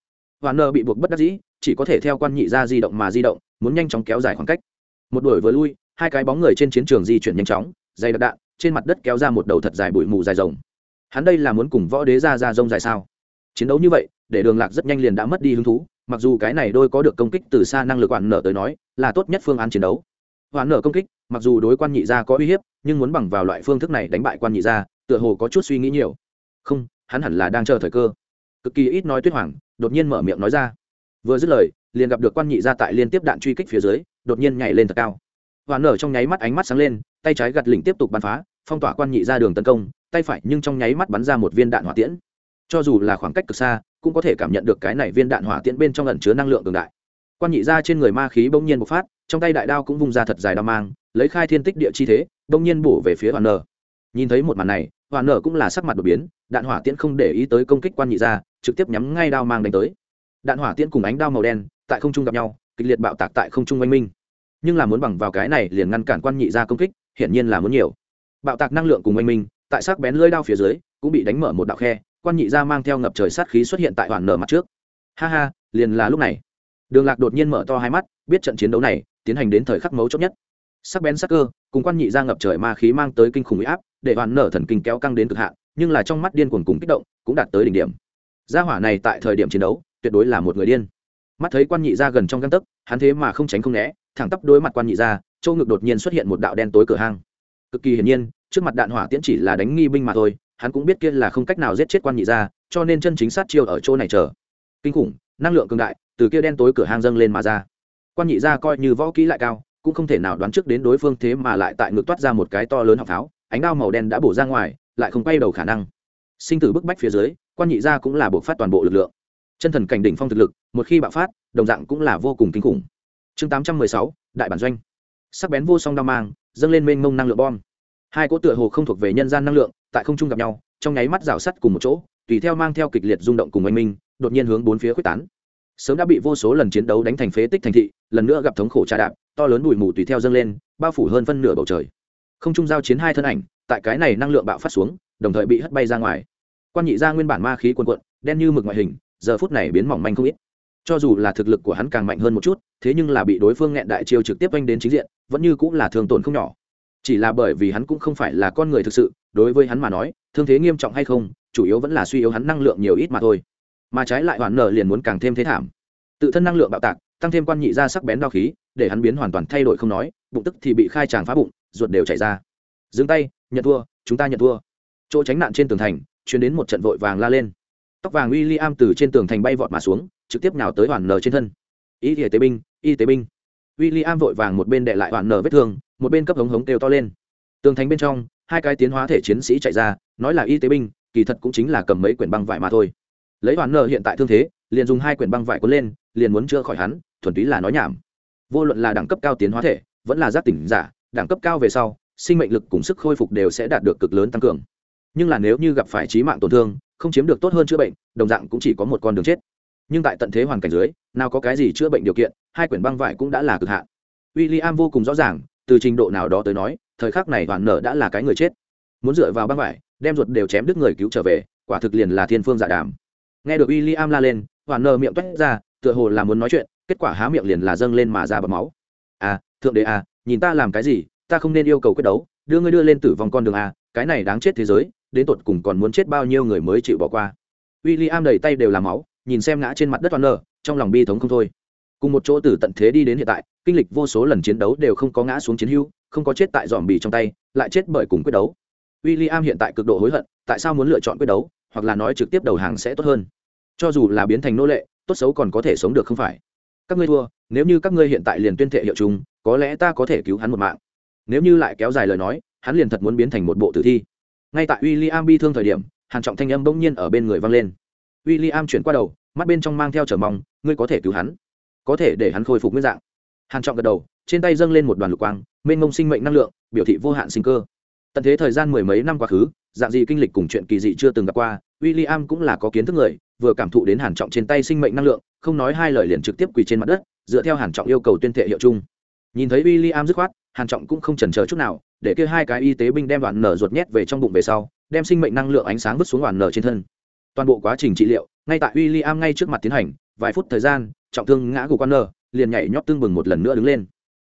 Hoàn nơ bị buộc bất đắc dĩ chỉ có thể theo quan nhị ra di động mà di động, muốn nhanh chóng kéo dài khoảng cách. Một đuổi vừa lui, hai cái bóng người trên chiến trường di chuyển nhanh chóng, dày đặc đạn, trên mặt đất kéo ra một đầu thật dài bụi mù dài rồng. Hắn đây là muốn cùng võ đế ra ra rông dài sao? Chiến đấu như vậy, để đường lạc rất nhanh liền đã mất đi hứng thú, mặc dù cái này đôi có được công kích từ xa năng lực hoàn nở tới nói, là tốt nhất phương án chiến đấu. Hoàn nở công kích, mặc dù đối quan nhị gia có uy hiếp, nhưng muốn bằng vào loại phương thức này đánh bại quan nhị gia, tựa hồ có chút suy nghĩ nhiều. Không, hắn hẳn là đang chờ thời cơ. Cực kỳ ít nói tuyết hoàng, đột nhiên mở miệng nói ra vừa dứt lời, liền gặp được quan nhị gia tại liên tiếp đạn truy kích phía dưới, đột nhiên nhảy lên thật cao. Và nở trong nháy mắt ánh mắt sáng lên, tay trái gặt lỉnh tiếp tục bắn phá, phong tỏa quan nhị ra đường tấn công, tay phải nhưng trong nháy mắt bắn ra một viên đạn hỏa tiễn. Cho dù là khoảng cách cực xa, cũng có thể cảm nhận được cái này viên đạn hỏa tiễn bên trong ẩn chứa năng lượng cường đại. Quan nhị ra trên người ma khí bỗng nhiên bộc phát, trong tay đại đao cũng vung ra thật dài đao mang, lấy khai thiên tích địa chi thế, bỗng nhiên bổ về phía hoàn nở. Nhìn thấy một màn này hoàn nở cũng là sắc mặt đột biến, đạn hỏa tiễn không để ý tới công kích quan nhị ra trực tiếp nhắm ngay đao mang đánh tới đạn hỏa tiễn cùng ánh đao màu đen, tại không trung gặp nhau, kịch liệt bạo tạc tại không trung oanh minh. Nhưng là muốn bằng vào cái này liền ngăn cản quan nhị ra công kích, hiển nhiên là muốn nhiều. Bạo tạc năng lượng cùng oanh minh, tại sắc bén lưỡi đao phía dưới, cũng bị đánh mở một đạo khe, quan nhị ra mang theo ngập trời sát khí xuất hiện tại hoàn nở mặt trước. Ha ha, liền là lúc này. Đường lạc đột nhiên mở to hai mắt, biết trận chiến đấu này tiến hành đến thời khắc mấu chốt nhất. Sắc bén sắc cơ, cùng quan nhị ra ngập trời ma khí mang tới kinh khủng huy áp, để hoàn nở thần kinh kéo căng đến cực hạn, nhưng là trong mắt điên cuồng cùng kích động, cũng đạt tới đỉnh điểm. Gia hỏa này tại thời điểm chiến đấu tuyệt đối là một người điên. Mắt thấy quan nhị ra gần trong găng tấc, hắn thế mà không tránh không né, thẳng tắp đối mặt quan nhị ra châu ngực đột nhiên xuất hiện một đạo đen tối cửa hang. Cực kỳ hiển nhiên, trước mặt đạn hỏa tiễn chỉ là đánh nghi binh mà thôi, hắn cũng biết kia là không cách nào giết chết quan nhị ra cho nên chân chính sát chiêu ở chỗ này chờ. Kinh khủng, năng lượng cường đại, từ kia đen tối cửa hang dâng lên mà ra. Quan nhị ra coi như võ kỹ lại cao, cũng không thể nào đoán trước đến đối phương thế mà lại tại ngực toát ra một cái to lớn học pháo, ánh đao màu đen đã bổ ra ngoài, lại không quay đầu khả năng. Sinh tử bức bách phía dưới, quan nhị ra cũng là buộc phát toàn bộ lực lượng chân thần cảnh đỉnh phong thực lực, một khi bạo phát, đồng dạng cũng là vô cùng kinh khủng. Chương tám trăm mười sáu, đại bản doanh. Sắc bén vô song đao mang, dâng lên mênh mông năng lượng bom. Hai cỗ tựa hồ không thuộc về nhân gian năng lượng, tại không trung gặp nhau, trong nháy mắt rào sắt cùng một chỗ, tùy theo mang theo kịch liệt rung động cùng oanh minh, đột nhiên hướng bốn phía quyết tán. Sớm đã bị vô số lần chiến đấu đánh thành phế tích thành thị, lần nữa gặp thống khổ trà đạp, to lớn bụi mù tùy theo dâng lên, bao phủ hơn phân nửa bầu trời. Không trung giao chiến hai thân ảnh, tại cái này năng lượng bạo phát xuống, đồng thời bị hất bay ra ngoài. Quan nhị ra nguyên bản ma khí quần quận đen như mực ngoại hình giờ phút này biến mỏng manh không ít. Cho dù là thực lực của hắn càng mạnh hơn một chút, thế nhưng là bị đối phương nghẹn đại chiêu trực tiếp oanh đến chính diện, vẫn như cũng là thương tổn không nhỏ. Chỉ là bởi vì hắn cũng không phải là con người thực sự, đối với hắn mà nói, thương thế nghiêm trọng hay không, chủ yếu vẫn là suy yếu hắn năng lượng nhiều ít mà thôi. Mà trái lại hoàn nở liền muốn càng thêm thế thảm. Tự thân năng lượng bạo tạc, tăng thêm quan nhị ra sắc bén đao khí, để hắn biến hoàn toàn thay đổi không nói, bụng tức thì bị khai tràng phá bụng, ruột đều chảy ra. Dừng tay, nhận thua, chúng ta nhận thua. Chỗ tránh nạn trên tường thành chuyến đến một trận vội vàng la lên tóc vàng w i l l i am từ trên tường thành bay vọt mà xuống, trực tiếp nào tới hoàn nở trên thân. Y tế binh y tế binh. W i l l i am vội vàng một bên đệ lại hoàn nở vết thương, một bên cấp hống hống kêu to lên. Tường thành bên trong, hai cái tiến hóa thể chiến sĩ chạy ra, nói là y tế binh, kỳ thật cũng chính là cầm mấy quyển băng vải mà thôi. Lấy hoàn nở hiện tại thương thế, liền dùng hai quyển băng vải cuốn lên, liền muốn chữa khỏi hắn, thuần túy là nói nhảm. Vô luận là đẳng cấp cao tiến hóa thể, vẫn là giác tỉnh giả, đẳng cấp cao về sau, sinh mệnh lực cùng sức khôi phục đều sẽ đạt được cực lớn tăng cường. Nhưng là nếu như gặp phải trí mạng tổn thương không chiếm được tốt hơn chữa bệnh, đồng dạng cũng chỉ có một con đường chết. Nhưng tại tận thế hoàn cảnh dưới, nào có cái gì chữa bệnh điều kiện, hai quyển băng vải cũng đã là cực hạn. W i l l i am vô cùng rõ ràng, từ trình độ nào đó tới nói, thời khắc này hoàn nở đã là cái người chết. Muốn dựa vào băng vải, đem ruột đều chém đứt người cứu trở về, quả thực liền là thiên phương giả đàm. Nghe được w i l l i am la lên hoàn nở miệng toét ra, tựa hồ là muốn nói chuyện, kết quả há miệng liền là dâng lên mà ra bầm máu. À thượng đế à nhìn ta làm cái gì, ta không nên yêu cầu quyết đấu, đưa ngươi đưa lên tử vong con đường à cái này đáng chết thế giới đến tột cùng còn muốn chết bao nhiêu người mới chịu bỏ qua. W i l l i am đầy tay đều là máu, nhìn xem ngã trên mặt đất toàn nở trong lòng bi thống không thôi. Cùng một chỗ từ tận thế đi đến hiện tại, kinh lịch vô số lần chiến đấu đều không có ngã xuống chiến hưu không có chết tại dòm bì trong tay, lại chết bởi cùng quyết đấu. W i l l i am hiện tại cực độ hối hận, tại sao muốn lựa chọn quyết đấu, hoặc là nói trực tiếp đầu hàng sẽ tốt hơn? Cho dù là biến thành nô lệ, tốt xấu còn có thể sống được không phải? Các ngươi thua, nếu như các ngươi hiện tại liền tuyên thệ hiệu chúng, có lẽ ta có thể cứu hắn một mạng. Nếu như lại kéo dài lời nói, hắn liền thật muốn biến thành một bộ tử thi ngay tại w i l l i am bi thương thời điểm, hàn trọng thanh âm bỗng nhiên ở bên người vang lên. W i l l i am chuyển qua đầu, mắt bên trong mang theo trở mong, ngươi có thể cứu hắn, có thể để hắn khôi phục nguyên dạng. Hàn trọng gật đầu, trên tay dâng lên một đoàn lục quang, mênh mông sinh mệnh năng lượng, biểu thị vô hạn sinh cơ. Tận thế thời gian mười mấy năm quá khứ, dạng gì kinh lịch cùng chuyện kỳ dị chưa từng gặp qua w i l l i am cũng là có kiến thức người, vừa cảm thụ đến hàn trọng trên tay sinh mệnh năng lượng, không nói hai lời liền trực tiếp quỳ trên mặt đất, dựa theo hàn trọng yêu cầu tuyên thệ hiệu chung. Nhìn thấy w i l l i am dứt khoát, hàn trọng cũng không chần chờ chút nào để kia hai cái y tế binh đem đoạn nở ruột nhét về trong bụng về sau, đem sinh mệnh năng lượng ánh sáng vứt xuống đoạn nở trên thân. Toàn bộ quá trình trị liệu, ngay tại w i l l i am ngay trước mặt tiến hành, vài phút thời gian, trọng thương ngã gục quan nở liền nhảy nhót tương bừng một lần nữa đứng lên.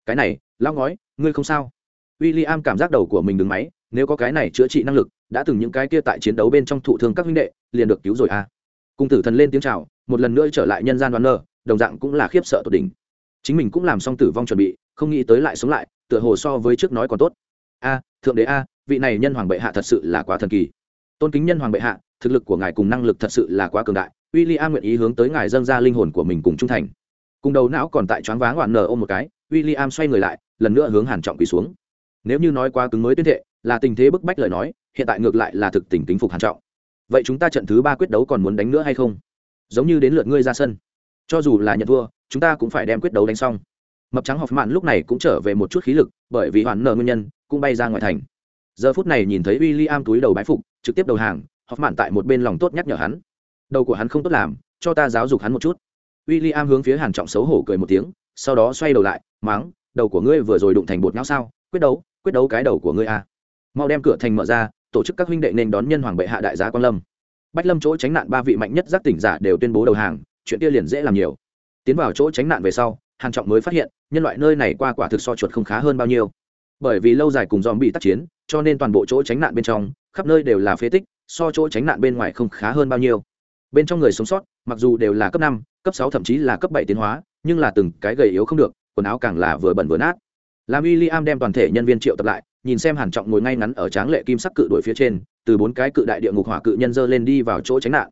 Cái này, lão ngói, ngươi không sao? W i l l i am cảm giác đầu của mình đứng máy, nếu có cái này chữa trị năng lực, đã từng những cái kia tại chiến đấu bên trong thụ thương các huynh đệ, liền được cứu rồi à. Cung tử thần lên tiếng chào, một lần nữa trở lại nhân gian đoàn nơ đồng dạng cũng là khiếp sợ tột đỉnh. Chính mình cũng làm xong tử vong chuẩn bị, không nghĩ tới lại sống lại, tựa hồ so với trước nói còn tốt a, thượng đế a, vị này nhân hoàng bệ hạ thật sự là quá thần kỳ. Tôn kính nhân hoàng bệ hạ, thực lực của ngài cùng năng lực thật sự là quá cường đại. W i l l i am nguyện ý hướng tới ngài dâng ra linh hồn của mình cùng trung thành. Cùng đầu não còn tại choáng váng hoạn nở ôm một cái w i l l i am xoay người lại, lần nữa hướng hàn trọng quỳ xuống. Nếu như nói quá cứng mới tuyên thệ, là tình thế bức bách lời nói, hiện tại ngược lại là thực tình kính phục hàn trọng. Vậy chúng ta trận thứ ba quyết đấu còn muốn đánh nữa hay không? Giống như đến lượt ngươi ra sân. Cho dù là nhận thua, chúng ta cũng phải đem quyết đấu đánh xong. Mập trắng học mạn lúc này cũng trở về một chút khí lực, bởi vì hoàn nợ nguyên nhân cũng bay ra ngoài thành. Giờ phút này nhìn thấy w i l l i am túi đầu bái phục, trực tiếp đầu hàng họp mạn tại một bên lòng tốt nhắc nhở hắn. Đầu của hắn không tốt làm, cho ta giáo dục hắn một chút. W i l l i am hướng phía hàn trọng xấu hổ cười một tiếng, sau đó xoay đầu lại máng đầu của ngươi vừa rồi đụng thành bột nhão sao? Quyết đấu quyết đấu cái đầu của ngươi a mau đem cửa thành mở ra, tổ chức các huynh đệ nên đón nhân hoàng bệ hạ đại giá quan lâm. Bách lâm chỗ tránh nạn ba vị mạnh nhất giác tỉnh giả đều tuyên bố đầu hàng, chuyện kia liền dễ làm nhiều. Tiến vào chỗ tránh nạn về sau, hàn trọng mới phát hiện, nhân loại nơi này qua quả thực so chuột không khá hơn bao nhiêu bởi vì lâu dài cùng dòm bị tác chiến, cho nên toàn bộ chỗ tránh nạn bên trong, khắp nơi đều là phế tích, so chỗ tránh nạn bên ngoài không khá hơn bao nhiêu. Bên trong người sống sót, mặc dù đều là cấp năm, cấp sáu thậm chí là cấp bảy tiến hóa, nhưng là từng cái gầy yếu không được, quần áo càng là vừa bẩn vừa nát. Làm w i am đem toàn thể nhân viên triệu tập lại, nhìn xem hàn trọng ngồi ngay ngắn ở tráng lệ kim sắc cự đội phía trên, từ bốn cái cự đại địa ngục hỏa cự nhân dơ lên đi vào chỗ tránh nạn.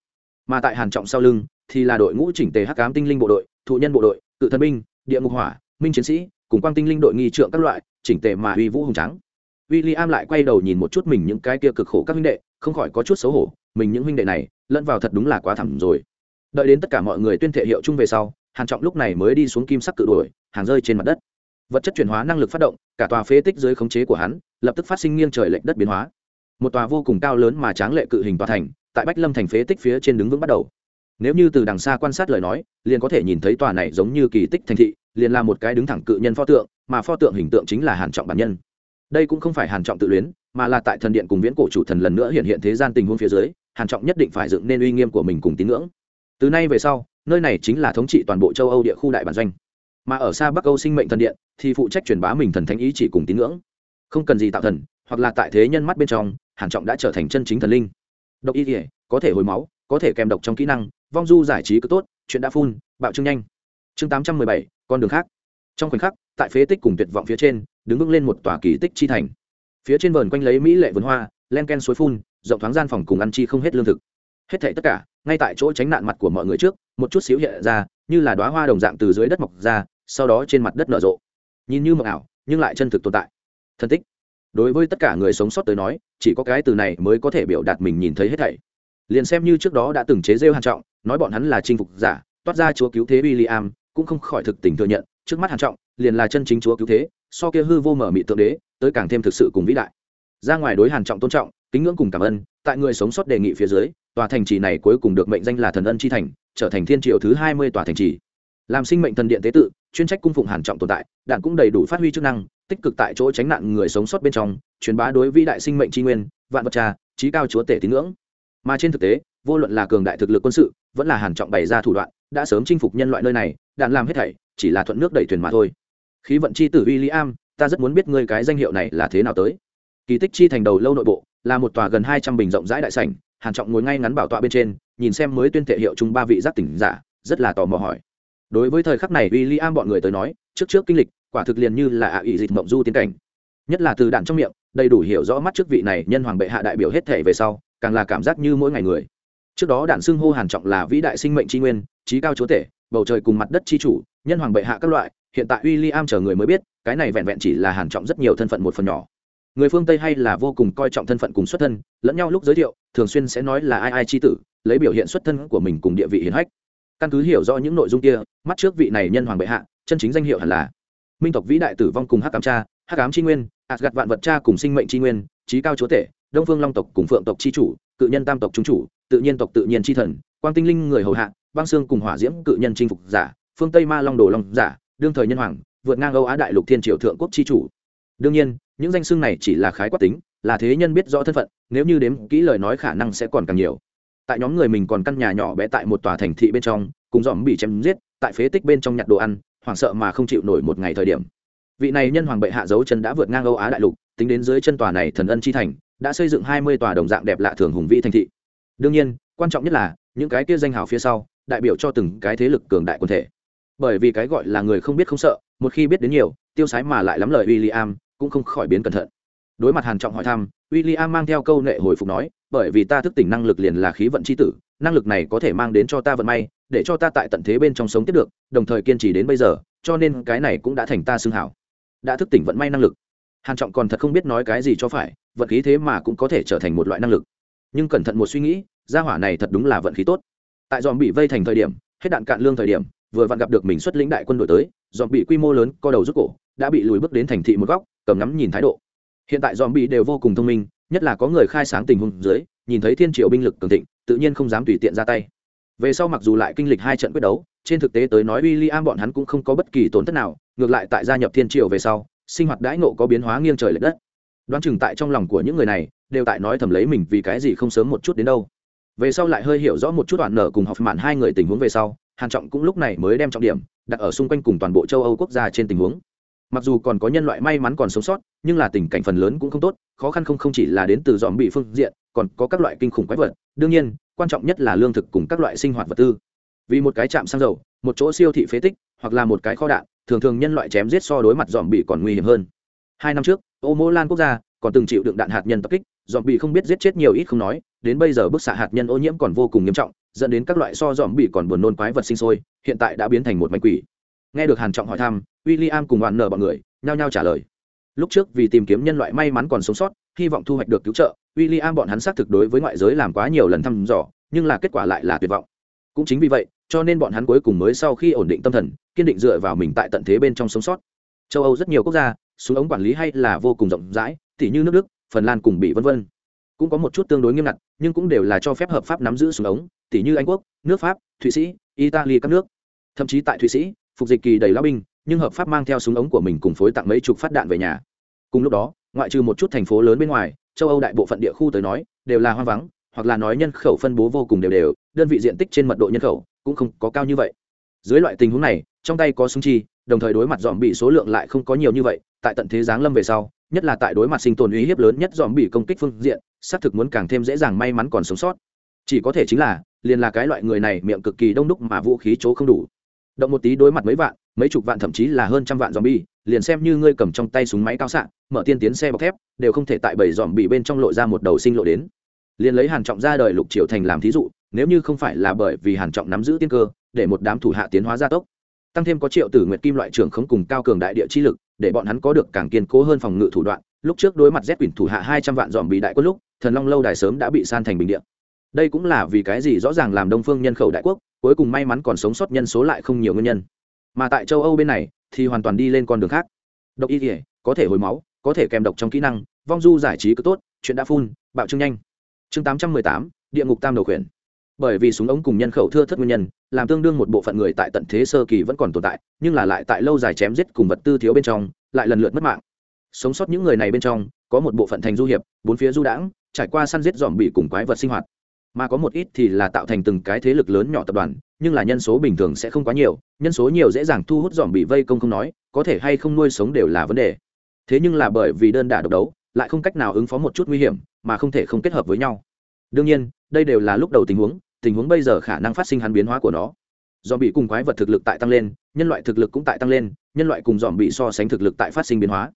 Mà tại hàn trọng sau lưng, thì là đội ngũ chỉnh tề hắc ám tinh linh bộ đội, thụ nhân bộ đội, cự thần binh, địa ngục hỏa, minh chiến sĩ cùng quang tinh linh đội nghi trượng các loại, chỉnh tề mà uy vũ hùng trắng w i l l i am lại quay đầu nhìn một chút mình những cái kia cực khổ các huynh đệ, không khỏi có chút xấu hổ, mình những huynh đệ này, lẫn vào thật đúng là quá thẳng rồi. Đợi đến tất cả mọi người tuyên thệ hiệu chung về sau, hàn trọng lúc này mới đi xuống kim sắc cự đuổi, hàng rơi trên mặt đất. Vật chất chuyển hóa năng lực phát động, cả tòa phế tích dưới khống chế của hắn, lập tức phát sinh nghiêng trời lệch đất biến hóa. Một tòa vô cùng cao lớn mà tráng lệ cự hình tòa thành, tại bách lâm thành phế tích phía trên đứng vững bắt đầu. Nếu như từ đằng xa quan sát lời nói, liền có thể nhìn thấy tòa này giống như kỳ tích thành thị liền là một cái đứng thẳng cự nhân pho tượng, mà pho tượng hình tượng chính là hàn trọng bản nhân. Đây cũng không phải hàn trọng tự luyến, mà là tại thần điện cùng viễn cổ chủ thần lần nữa hiện hiện thế gian tình huống phía dưới, hàn trọng nhất định phải dựng nên uy nghiêm của mình cùng tín ngưỡng. Từ nay về sau, nơi này chính là thống trị toàn bộ châu âu địa khu đại bản doanh. Mà ở xa bắc âu sinh mệnh thần điện, thì phụ trách truyền bá mình thần thánh ý chỉ cùng tín ngưỡng. Không cần gì tạo thần, hoặc là tại thế nhân mắt bên trong, hàn trọng đã trở thành chân chính thần linh. Độc y thể có thể hồi máu, có thể kèm độc trong kỹ năng, vong du giải trí cứ tốt, chuyện đã phun, bạo trương nhanh. Chương tám trăm mười bảy con đường khác. Trong khoảnh khắc, tại phế tích cùng tuyệt vọng phía trên, đứng vững lên một tòa kỳ tích chi thành. Phía trên vườn quanh lấy mỹ lệ vườn hoa, len ken suối phun, rộng thoáng gian phòng cùng ăn chi không hết lương thực. Hết thảy tất cả, ngay tại chỗ tránh nạn mặt của mọi người trước, một chút xíu hiện ra, như là đóa hoa đồng dạng từ dưới đất mọc ra, sau đó trên mặt đất nở rộ. Nhìn như mộng ảo, nhưng lại chân thực tồn tại. Thân tích. Đối với tất cả người sống sót tới nói, chỉ có cái từ này mới có thể biểu đạt mình nhìn thấy hết thảy. Liền xem như trước đó đã từng chế rêu hàn trọng, nói bọn hắn là chinh phục giả, toát ra chúa cứu thế William cũng không khỏi thực tình thừa nhận, trước mắt hàn trọng, liền là chân chính chúa cứu thế, so kia hư vô mở mị tượng đế, tới càng thêm thực sự cùng vĩ đại. Ra ngoài đối hàn trọng tôn trọng, kính ngưỡng cùng cảm ơn, tại người sống sót đề nghị phía dưới, tòa thành trì này cuối cùng được mệnh danh là thần ân chi thành, trở thành thiên triều thứ hai mươi tòa thành trì. Làm sinh mệnh thần điện tế tự, chuyên trách cung phụng hàn trọng tồn tại, đảng cũng đầy đủ phát huy chức năng, tích cực tại chỗ tránh nạn người sống sót bên trong, truyền bá đối vĩ đại sinh mệnh tri nguyên, vạn vật trà trí cao chúa tể tín ngưỡng. Mà trên thực tế, vô luận là cường đại thực lực quân sự, vẫn là hàn trọng bày ra thủ đoạn, đã sớm chinh phục nhân loại nơi này đạn làm hết thảy chỉ là thuận nước đẩy thuyền mà thôi. Khí vận chi tử William, ta rất muốn biết ngươi cái danh hiệu này là thế nào tới. Kỳ tích chi thành đầu lâu nội bộ là một tòa gần hai trăm bình rộng rãi đại sảnh hàn trọng ngồi ngay ngắn bảo tọa bên trên nhìn xem mới tuyên thệ hiệu chung ba vị giác tỉnh giả rất là tò mò hỏi. Đối với thời khắc này William bọn người tới nói trước trước kinh lịch quả thực liền như là ạ à dịch mộng du tiến cảnh. Nhất là từ đạn trong miệng đầy đủ hiểu rõ mắt trước vị này nhân hoàng bệ hạ đại biểu hết thể về sau càng là cảm giác như mỗi ngày người. Trước đó đạn xưng hô hàn trọng là vĩ đại sinh mệnh tri nguyên trí cao chúa tể bầu trời cùng mặt đất chi chủ, nhân hoàng bệ hạ các loại, hiện tại William chờ người mới biết, cái này vẹn vẹn chỉ là hàn trọng rất nhiều thân phận một phần nhỏ. Người phương tây hay là vô cùng coi trọng thân phận cùng xuất thân, lẫn nhau lúc giới thiệu, thường xuyên sẽ nói là ai ai chi tử, lấy biểu hiện xuất thân của mình cùng địa vị hiển hách. Căn cứ hiểu rõ những nội dung kia, mắt trước vị này nhân hoàng bệ hạ, chân chính danh hiệu hẳn là minh tộc vĩ đại tử vong cùng hắc ám cha, hắc ám chi nguyên ạt gạt vạn vật cha cùng sinh mệnh chi nguyên, trí cao chúa tể, đông phương long tộc cùng phượng tộc chi chủ, cự nhân tam tộc trung chủ, tự nhiên tộc tự nhiên chi thần, quang tinh linh người hầu hạ băng xương cùng hỏa diễm cự nhân chinh phục giả, phương tây ma long đồ long giả, đương thời nhân hoàng, vượt ngang âu á đại lục thiên triều thượng quốc chi chủ. Đương nhiên, những danh xưng này chỉ là khái quát tính, là thế nhân biết rõ thân phận, nếu như đếm kỹ lời nói khả năng sẽ còn càng nhiều. Tại nhóm người mình còn căn nhà nhỏ bé tại một tòa thành thị bên trong, cùng dòm bị chém giết, tại phế tích bên trong nhặt đồ ăn, hoảng sợ mà không chịu nổi một ngày thời điểm. Vị này nhân hoàng bệ hạ dấu chân đã vượt ngang âu á đại lục, tính đến dưới chân tòa này thần ân chi thành, đã xây dựng hai mươi tòa đồng dạng đẹp lạ thường hùng vĩ thành thị. Đương nhiên, quan trọng nhất là, những cái kia danh hào phía sau đại biểu cho từng cái thế lực cường đại quân thể. Bởi vì cái gọi là người không biết không sợ, một khi biết đến nhiều, tiêu sái mà lại lắm lời w i l l i am cũng không khỏi biến cẩn thận. Đối mặt hàn trọng hỏi thăm w i l l i am mang theo câu nệ hồi phục nói, bởi vì ta thức tỉnh năng lực liền là khí vận c h i tử, năng lực này có thể mang đến cho ta vận may, để cho ta tại tận thế bên trong sống tiếp được, đồng thời kiên trì đến bây giờ, cho nên cái này cũng đã thành ta xưng hảo. Đã thức tỉnh vận may năng lực. Hàn trọng còn thật không biết nói cái gì cho phải, vận khí thế mà cũng có thể trở thành một loại năng lực. Nhưng cẩn thận một suy nghĩ, gia hỏa này thật đúng là vận khí tốt tại dòm bị vây thành thời điểm, hết đạn cạn lương thời điểm, vừa vặn gặp được mình xuất lĩnh đại quân đội tới, dòm bị quy mô lớn, co đầu rút cổ, đã bị lùi bước đến thành thị một góc, cầm ngắm nhìn thái độ. Hiện tại dòm bị đều vô cùng thông minh, nhất là có người khai sáng tình huống dưới, nhìn thấy thiên triệu binh lực cường thịnh, tự nhiên không dám tùy tiện ra tay. Về sau mặc dù lại kinh lịch hai trận quyết đấu, trên thực tế tới nói w i l l i am bọn hắn cũng không có bất kỳ tổn thất nào, ngược lại tại gia nhập thiên triệu về sau, sinh hoạt đãi nộ có biến hóa nghiêng trời l ệ đất. Đoán chừng tại trong lòng của những người này, đều tại nói thầm lấy mình vì cái gì không sớm một chút đến đâu về sau lại hơi hiểu rõ một chút đoạn nở cùng học mạn hai người tình huống về sau, hàn trọng cũng lúc này mới đem trọng điểm đặt ở xung quanh cùng toàn bộ châu âu quốc gia trên tình huống. Mặc dù còn có nhân loại may mắn còn sống sót, nhưng là tình cảnh phần lớn cũng không tốt, khó khăn không không chỉ là đến từ dòm bị phương diện, còn có các loại kinh khủng quái vật. Đương nhiên, quan trọng nhất là lương thực cùng các loại sinh hoạt vật tư. Vì một cái chạm xăng dầu, một chỗ siêu thị phế tích, hoặc là một cái kho đạn, thường thường nhân loại chém giết so đối mặt dòm bị còn nguy hiểm hơn. Hai năm trước, ô mô lan quốc gia còn từng chịu đựng đạn hạt nhân tập kích dòm bị không biết giết chết nhiều ít không nói đến bây giờ bức xạ hạt nhân ô nhiễm còn vô cùng nghiêm trọng, dẫn đến các loại so dòm bị còn buồn nôn quái vật sinh sôi, hiện tại đã biến thành một mảnh quỷ. Nghe được hàn trọng hỏi thăm w i l l i am cùng bạn nở bọn người, nhao nhao trả lời. Lúc trước vì tìm kiếm nhân loại may mắn còn sống sót, hy vọng thu hoạch được cứu trợ w i l l i am bọn hắn xác thực đối với ngoại giới làm quá nhiều lần thăm dò, nhưng là kết quả lại là tuyệt vọng. Cũng chính vì vậy, cho nên bọn hắn cuối cùng mới sau khi ổn định tâm thần, kiên định dựa vào mình tại tận thế bên trong sống sót. Châu âu rất nhiều quốc gia súng ống quản lý hay là vô cùng rộng rãi, tỉ như nước đức, phần lan cùng bị vân vân cũng có một chút tương đối nghiêm ngặt, nhưng cũng đều là cho phép hợp pháp nắm giữ súng ống, tỉ như anh quốc, nước pháp, thụy sĩ, italy các nước. Thậm chí tại thụy sĩ, phục dịch kỳ đầy lao binh, nhưng hợp pháp mang theo súng ống của mình cùng phối tặng mấy chục phát đạn về nhà. Cùng lúc đó, ngoại trừ một chút thành phố lớn bên ngoài, châu âu đại bộ phận địa khu tới nói, đều là hoang vắng, hoặc là nói nhân khẩu phân bố vô cùng đều đều, đơn vị diện tích trên mật độ nhân khẩu cũng không có cao như vậy. Dưới loại tình huống này, trong tay có súng chi, đồng thời đối mặt dòm bị số lượng lại không có nhiều như vậy, tại tận thế giáng lâm về sau nhất là tại đối mặt sinh tồn uy hiếp lớn nhất dòm bị công kích phương diện, xác thực muốn càng thêm dễ dàng may mắn còn sống sót. Chỉ có thể chính là, liền là cái loại người này miệng cực kỳ đông đúc mà vũ khí chỗ không đủ. Động một tí đối mặt mấy vạn, mấy chục vạn thậm chí là hơn trăm vạn dòm bi liền xem như ngươi cầm trong tay súng máy cao xạ, mở tiên tiến xe bọc thép, đều không thể tại bảy dòm bị bên trong lộ ra một đầu sinh lộ đến. Liền lấy hàn trọng ra đời lục triều thành làm thí dụ, nếu như không phải là bởi vì hàn trọng nắm giữ tiên cơ, để một đám thủ hạ tiến hóa gia tốc tăng thêm có triệu tử nguyệt kim loại trưởng không cùng cao cường đại địa chi lực, để bọn hắn có được càng kiên cố hơn phòng ngự thủ đoạn. Lúc trước đối mặt z quỳnh thủ hạ hai trăm vạn dòm bị đại quân lúc, thần long lâu đài sớm đã bị san thành bình địa. Đây cũng là vì cái gì rõ ràng làm đông phương nhân khẩu đại quốc, cuối cùng may mắn còn sống sót nhân số lại không nhiều nguyên nhân. Mà tại châu âu bên này, thì hoàn toàn đi lên con đường khác. Độc y thể có thể hồi máu, có thể kèm độc trong kỹ năng, vong du giải trí cứ tốt, chuyện đã phun, bạo trưng nhanh. Chương tám trăm mười tám, địa ngục tam đầu khuyển bởi vì súng ống cùng nhân khẩu thưa thất nguyên nhân, làm tương đương một bộ phận người tại tận thế sơ kỳ vẫn còn tồn tại, nhưng là lại tại lâu dài chém giết cùng vật tư thiếu bên trong, lại lần lượt mất mạng. Sống sót những người này bên trong, có một bộ phận thành du hiệp, bốn phía du đãng, trải qua săn giết dòm bị cùng quái vật sinh hoạt. Mà có một ít thì là tạo thành từng cái thế lực lớn nhỏ tập đoàn, nhưng là nhân số bình thường sẽ không quá nhiều, nhân số nhiều dễ dàng thu hút dòm bị vây công không nói, có thể hay không nuôi sống đều là vấn đề. Thế nhưng là bởi vì đơn đả độc đấu, lại không cách nào ứng phó một chút nguy hiểm, mà không thể không kết hợp với nhau. Đương nhiên đây đều là lúc đầu tình huống tình huống bây giờ khả năng phát sinh hắn biến hóa của nó. Dòm bị cùng quái vật thực lực tại tăng lên, nhân loại thực lực cũng tại tăng lên, nhân loại cùng dòm bị so sánh thực lực tại phát sinh biến hóa.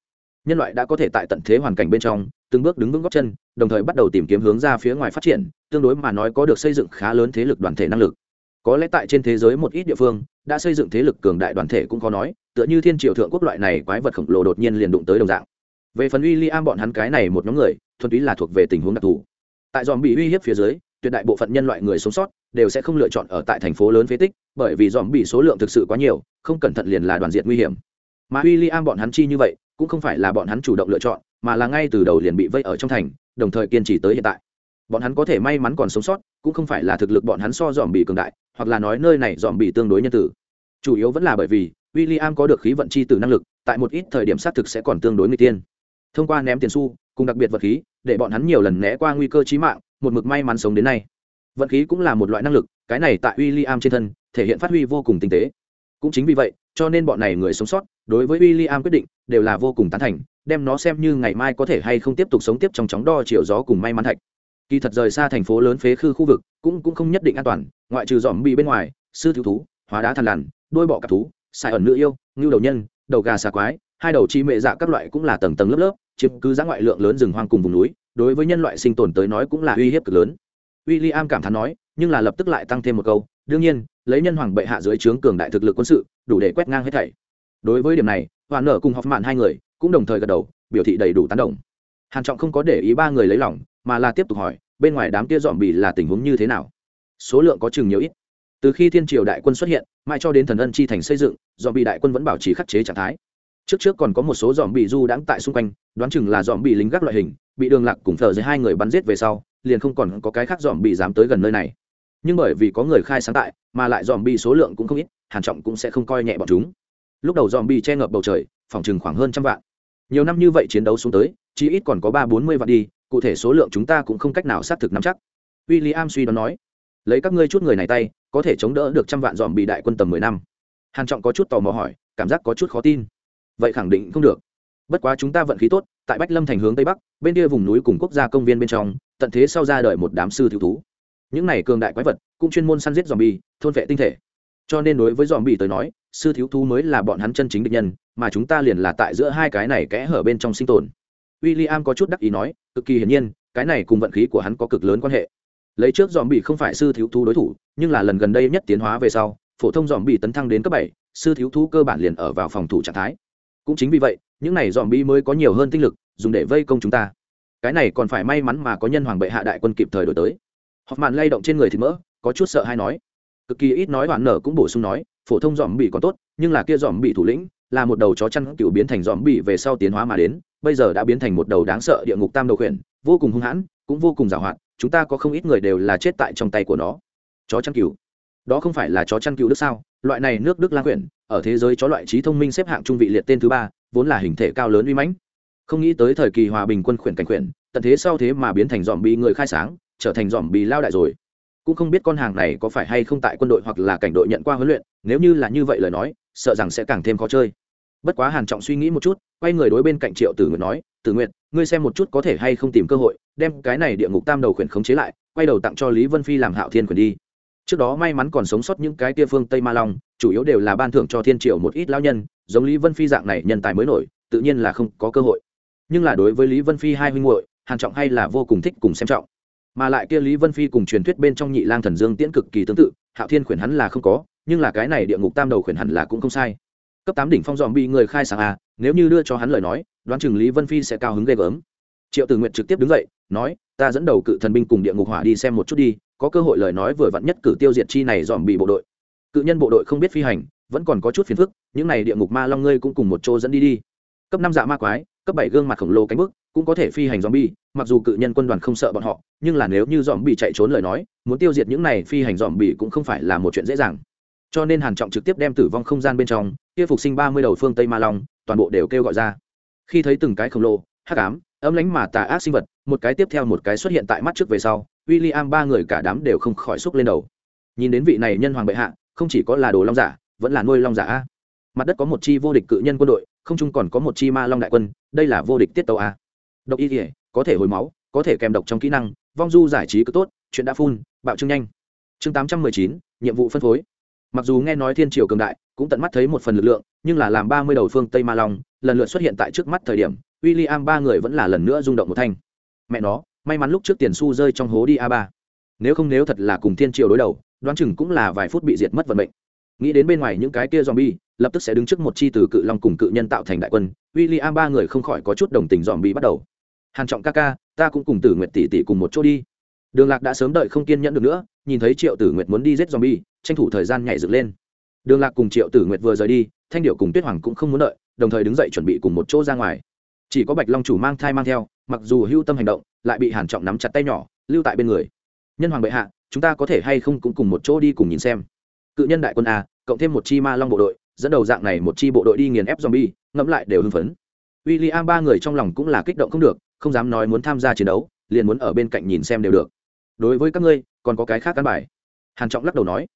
Nhân loại đã có thể tại tận thế hoàn cảnh bên trong, từng bước đứng vững góc chân, đồng thời bắt đầu tìm kiếm hướng ra phía ngoài phát triển, tương đối mà nói có được xây dựng khá lớn thế lực đoàn thể năng lực. Có lẽ tại trên thế giới một ít địa phương, đã xây dựng thế lực cường đại đoàn thể cũng có nói, tựa như thiên triều thượng quốc loại này quái vật khổng lồ đột nhiên liền đụng tới đồng dạng. Về phần uy li am bọn hắn cái này một nhóm người, thuần túy là thuộc về tình huống đặc thù tại dòm bị uy hiếp phía dưới, tuyệt đại bộ phận nhân loại người sống sót đều sẽ không lựa chọn ở tại thành phố lớn phế tích, bởi vì dòm bị số lượng thực sự quá nhiều, không cẩn thận liền là đoàn diệt nguy hiểm. Mà w i l am bọn hắn chi như vậy, cũng không phải là bọn hắn chủ động lựa chọn, mà là ngay từ đầu liền bị vây ở trong thành, đồng thời kiên trì tới hiện tại. Bọn hắn có thể may mắn còn sống sót, cũng không phải là thực lực bọn hắn so dòm bị cường đại, hoặc là nói nơi này dòm bị tương đối nhân tử. Chủ yếu vẫn là bởi vì w i l l i am có được khí vận c h i từ năng lực, tại một ít thời điểm xác thực sẽ còn tương đối người tiên. Thông qua ném tiền xu cùng đặc biệt vật khí, để bọn hắn nhiều lần né qua nguy cơ trí mạng, một mực may mắn sống đến nay. Vận khí cũng là một loại năng lực, cái này tại w i l l i am trên thân, thể hiện phát huy vô cùng tinh tế. Cũng chính vì vậy, cho nên bọn này người sống sót, đối với w i l l i am quyết định, đều là vô cùng tán thành, đem nó xem như ngày mai có thể hay không tiếp tục sống tiếp trong chóng đo chiều gió cùng may mắn thạch. Kỳ thật rời xa thành phố lớn phế khư khu vực, cũng cũng không nhất định an toàn, ngoại trừ dòm bị bên ngoài, sư thiếu thú, hóa đá thằn lằn, đôi bọ cặp thú, xài ẩn nữ yêu, ngưu đầu nhân, đầu gà xà quái, hai đầu chi mệ dạ các loại cũng là tầng tầng lớp lớp chiếm cứ giá ngoại lượng lớn rừng hoang cùng vùng núi, đối với nhân loại sinh tồn tới nói cũng là uy hiếp cực lớn. W i l l i am cảm thán nói, nhưng là lập tức lại tăng thêm một câu, đương nhiên, lấy nhân hoàng bệ hạ dưới trướng cường đại thực lực quân sự, đủ để quét ngang hết thảy. Đối với điểm này hoàn nở cùng học mạn hai người cũng đồng thời gật đầu, biểu thị đầy đủ tán đồng. Hàn trọng không có để ý ba người lấy lòng, mà là tiếp tục hỏi, bên ngoài đám kia dọn bị là tình huống như thế nào? Số lượng có chừng nhiều ít. Từ khi thiên triều đại quân xuất hiện, mãi cho đến thần ân chi thành xây dựng dòm bị đại quân vẫn bảo trì khắc chế trạng thái trước trước còn có một số dòm bị du đãng tại xung quanh, đoán chừng là dòm bị lính gác loại hình, bị đường lạc cùng thờ dưới hai người bắn giết về sau, liền không còn có cái khác dòm bị dám tới gần nơi này. Nhưng bởi vì có người khai sáng tại, mà lại dòm bị số lượng cũng không ít, hàn trọng cũng sẽ không coi nhẹ bọn chúng. Lúc đầu dòm bị che ngập bầu trời, phòng chừng khoảng hơn trăm vạn. Nhiều năm như vậy chiến đấu xuống tới, chỉ ít còn có ba bốn mươi vạn đi, cụ thể số lượng chúng ta cũng không cách nào xác thực nắm chắc. William suy đoán nói, lấy các ngươi chút người này tay, có thể chống đỡ được trăm vạn dòm bị đại quân tầm mười năm. Hàn trọng có chút tò mò hỏi, cảm giác có chút khó tin vậy khẳng định không được. Bất quá chúng ta vận khí tốt, tại bách lâm thành hướng tây bắc, bên kia vùng núi cùng quốc gia công viên bên trong, tận thế sau ra đời một đám sư thiếu thú. Những này cường đại quái vật cũng chuyên môn săn giết dòm bi thôn vệ tinh thể. Cho nên đối với dòm bi tới nói, sư thiếu thú mới là bọn hắn chân chính địch nhân, mà chúng ta liền là tại giữa hai cái này kẽ hở bên trong sinh tồn. W i l l i am có chút đắc ý nói, cực kỳ hiển nhiên, cái này cùng vận khí của hắn có cực lớn quan hệ. Lấy trước dòm bị không phải sư thiếu thú đối thủ, nhưng là lần gần đây nhất tiến hóa về sau, phổ thông dòm bị tấn thăng đến cấp bảy, sư thiếu thú cơ bản liền ở vào phòng thủ trạng thái cũng chính vì vậy, những này dòm bi mới có nhiều hơn tinh lực, dùng để vây công chúng ta. Cái này còn phải may mắn mà có nhân hoàng bệ hạ đại quân kịp thời đổi tới. Họp mạn lay động trên người thì mỡ, có chút sợ hay nói. Cực kỳ ít nói đoạn nở cũng bổ sung nói, phổ thông dòm bị còn tốt, nhưng là kia dòm bị thủ lĩnh, là một đầu chó chăn cựu biến thành dòm bị về sau tiến hóa mà đến, bây giờ đã biến thành một đầu đáng sợ địa ngục tam đầu khuyển, vô cùng hung hãn, cũng vô cùng giàu hoạt chúng ta có không ít người đều là chết tại trong tay của nó. Chó chăn cừu đó không phải là chó chăn cừu đức sao? Loại này nước đức lang quyển ở thế giới chó loại trí thông minh xếp hạng trung vị liệt tên thứ ba, vốn là hình thể cao lớn uy mãnh. Không nghĩ tới thời kỳ hòa bình quân khuyển cảnh khuyển, tận thế sau thế mà biến thành dòm bị người khai sáng, trở thành dòm bị lao đại rồi. Cũng không biết con hàng này có phải hay không tại quân đội hoặc là cảnh đội nhận qua huấn luyện, nếu như là như vậy lời nói, sợ rằng sẽ càng thêm khó chơi. Bất quá hàn trọng suy nghĩ một chút, quay người đối bên cạnh triệu tử nguyệt nói, tử nguyệt, ngươi xem một chút có thể hay không tìm cơ hội, đem cái này địa ngục tam đầu khuyển khống chế lại, quay đầu tặng cho lý vân phi làm hạo thiên khuyển đi. Trước đó may mắn còn sống sót những cái tia phương tây ma long chủ yếu đều là ban thưởng cho thiên triệu một ít lao nhân, giống lý vân phi dạng này nhân tài mới nổi, tự nhiên là không có cơ hội. Nhưng là đối với lý vân phi hai huynh muội, hàn trọng hay là vô cùng thích cùng xem trọng. Mà lại kia lý vân phi cùng truyền thuyết bên trong nhị lang thần dương tiễn cực kỳ tương tự, hạo thiên khuyển hắn là không có, nhưng là cái này địa ngục tam đầu khuyển hẳn là cũng không sai. Cấp tám đỉnh phong dòm bị người khai sáng à nếu như đưa cho hắn lời nói, đoán chừng lý vân phi sẽ cao hứng ghê gớm. Triệu tử nguyện trực tiếp đứng dậy, nói, ta dẫn đầu cự thần binh cùng địa ngục hỏa đi xem một chút đi, có cơ hội lời nói vừa vặn nhất cử tiêu diệt chi này dòm bị bộ đội cự nhân bộ đội không biết phi hành, vẫn còn có chút phiền phức, những này địa ngục ma long ngươi cũng cùng một chỗ dẫn đi đi. Cấp năm dạ ma quái, cấp bảy gương mặt khổng lồ cánh bức cũng có thể phi hành dòm bi mặc dù cự nhân quân đoàn không sợ bọn họ, nhưng là nếu như dòm bị chạy trốn lời nói, muốn tiêu diệt những này phi hành dòm bị cũng không phải là một chuyện dễ dàng. Cho nên hàn trọng trực tiếp đem tử vong không gian bên trong, kia phục sinh ba mươi đầu phương tây ma long, toàn bộ đều kêu gọi ra. Khi thấy từng cái khổng lồ, hắc ám ấm lánh mà tà ác sinh vật, một cái tiếp theo một cái xuất hiện tại mắt trước về sau w i l l i am ba người cả đám đều không khỏi xúc lên đầu. Nhìn đến vị này nhân hoàng bệ hạ không chỉ có là đồ long giả, vẫn là nuôi long giả a. Mặt đất có một chi vô địch cự nhân quân đội, không chung còn có một chi ma long đại quân, đây là vô địch tiết tàu a. Độc y thể có thể hồi máu, có thể kèm độc trong kỹ năng, vong du giải trí cứ tốt, chuyện đã phun, bạo trưng nhanh. Chương tám trăm mười chín, nhiệm vụ phân phối. Mặc dù nghe nói thiên triều cường đại, cũng tận mắt thấy một phần lực lượng, nhưng là làm ba mươi đầu phương tây ma long, lần lượt xuất hiện tại trước mắt thời điểm w i l l i am ba người vẫn là lần nữa rung động một thanh. Mẹ nó, may mắn lúc trước tiền su rơi trong hố đi a ba. Nếu không nếu thật là cùng thiên triều đối đầu đoán chừng cũng là vài phút bị diệt mất vận mệnh. Nghĩ đến bên ngoài những cái kia zombie, lập tức sẽ đứng trước một chi từ cự long cùng cự nhân tạo thành đại quân. William ba người không khỏi có chút đồng tình zombie bắt đầu. Hàn trọng ca ca, ta cũng cùng tử nguyệt tỷ tỷ cùng một chỗ đi. Đường lạc đã sớm đợi không kiên nhẫn được nữa, nhìn thấy triệu tử nguyệt muốn đi giết zombie, tranh thủ thời gian nhảy dựng lên. Đường lạc cùng triệu tử nguyệt vừa rời đi, thanh điệu cùng tuyết hoàng cũng không muốn đợi, đồng thời đứng dậy chuẩn bị cùng một chỗ ra ngoài. Chỉ có bạch long chủ mang thai mang theo, mặc dù hưu tâm hành động, lại bị hàn trọng nắm chặt tay nhỏ, lưu tại bên người. Nhân hoàng bệ hạ chúng ta có thể hay không cũng cùng một chỗ đi cùng nhìn xem. Cự nhân đại quân a, cộng thêm một chi ma long bộ đội, dẫn đầu dạng này một chi bộ đội đi nghiền ép zombie, ngẫm lại đều hưng phấn. W i l l i am ba người trong lòng cũng là kích động không được, không dám nói muốn tham gia chiến đấu, liền muốn ở bên cạnh nhìn xem đều được. Đối với các ngươi, còn có cái khác căn bài? Hàn trọng lắc đầu nói.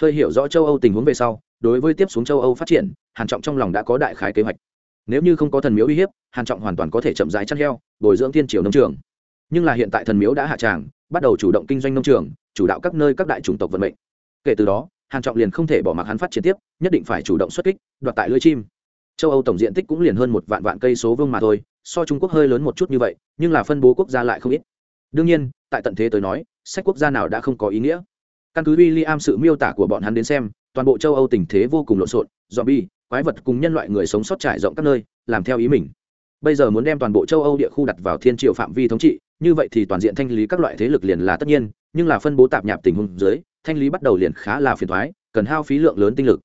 Hơi hiểu rõ châu âu tình huống về sau, đối với tiếp xuống châu âu phát triển, hàn trọng trong lòng đã có đại khái kế hoạch. Nếu như không có thần miếu uy hiếp, hàn trọng hoàn toàn có thể chậm rãi chăn heo, bồi dưỡng thiên triều nông trường. Nhưng là hiện tại thần miếu đã hạ tràng, bắt đầu chủ động kinh doanh nông trường chủ đạo các nơi các đại chủng tộc vận mệnh. Kể từ đó, hàn trọng liền không thể bỏ mặc hắn phát triển tiếp, nhất định phải chủ động xuất kích, đoạt tại lưỡi chim. Châu âu tổng diện tích cũng liền hơn một vạn vạn cây số vương mà thôi, so trung quốc hơi lớn một chút như vậy, nhưng là phân bố quốc gia lại không ít. Đương nhiên, tại tận thế tới nói, sách quốc gia nào đã không có ý nghĩa. Căn cứ William sự miêu tả của bọn hắn đến xem, toàn bộ châu âu tình thế vô cùng lộn xộn, zombie, quái vật cùng nhân loại người sống sót trải rộng các nơi, làm theo ý mình. Bây giờ muốn đem toàn bộ châu âu địa khu đặt vào thiên triều phạm vi thống trị, như vậy thì toàn diện thanh lý các loại thế lực liền là tất nhiên nhưng là phân bố tạp nhạp tình huống dưới, thanh lý bắt đầu liền khá là phiền thoái, cần hao phí lượng lớn tinh lực.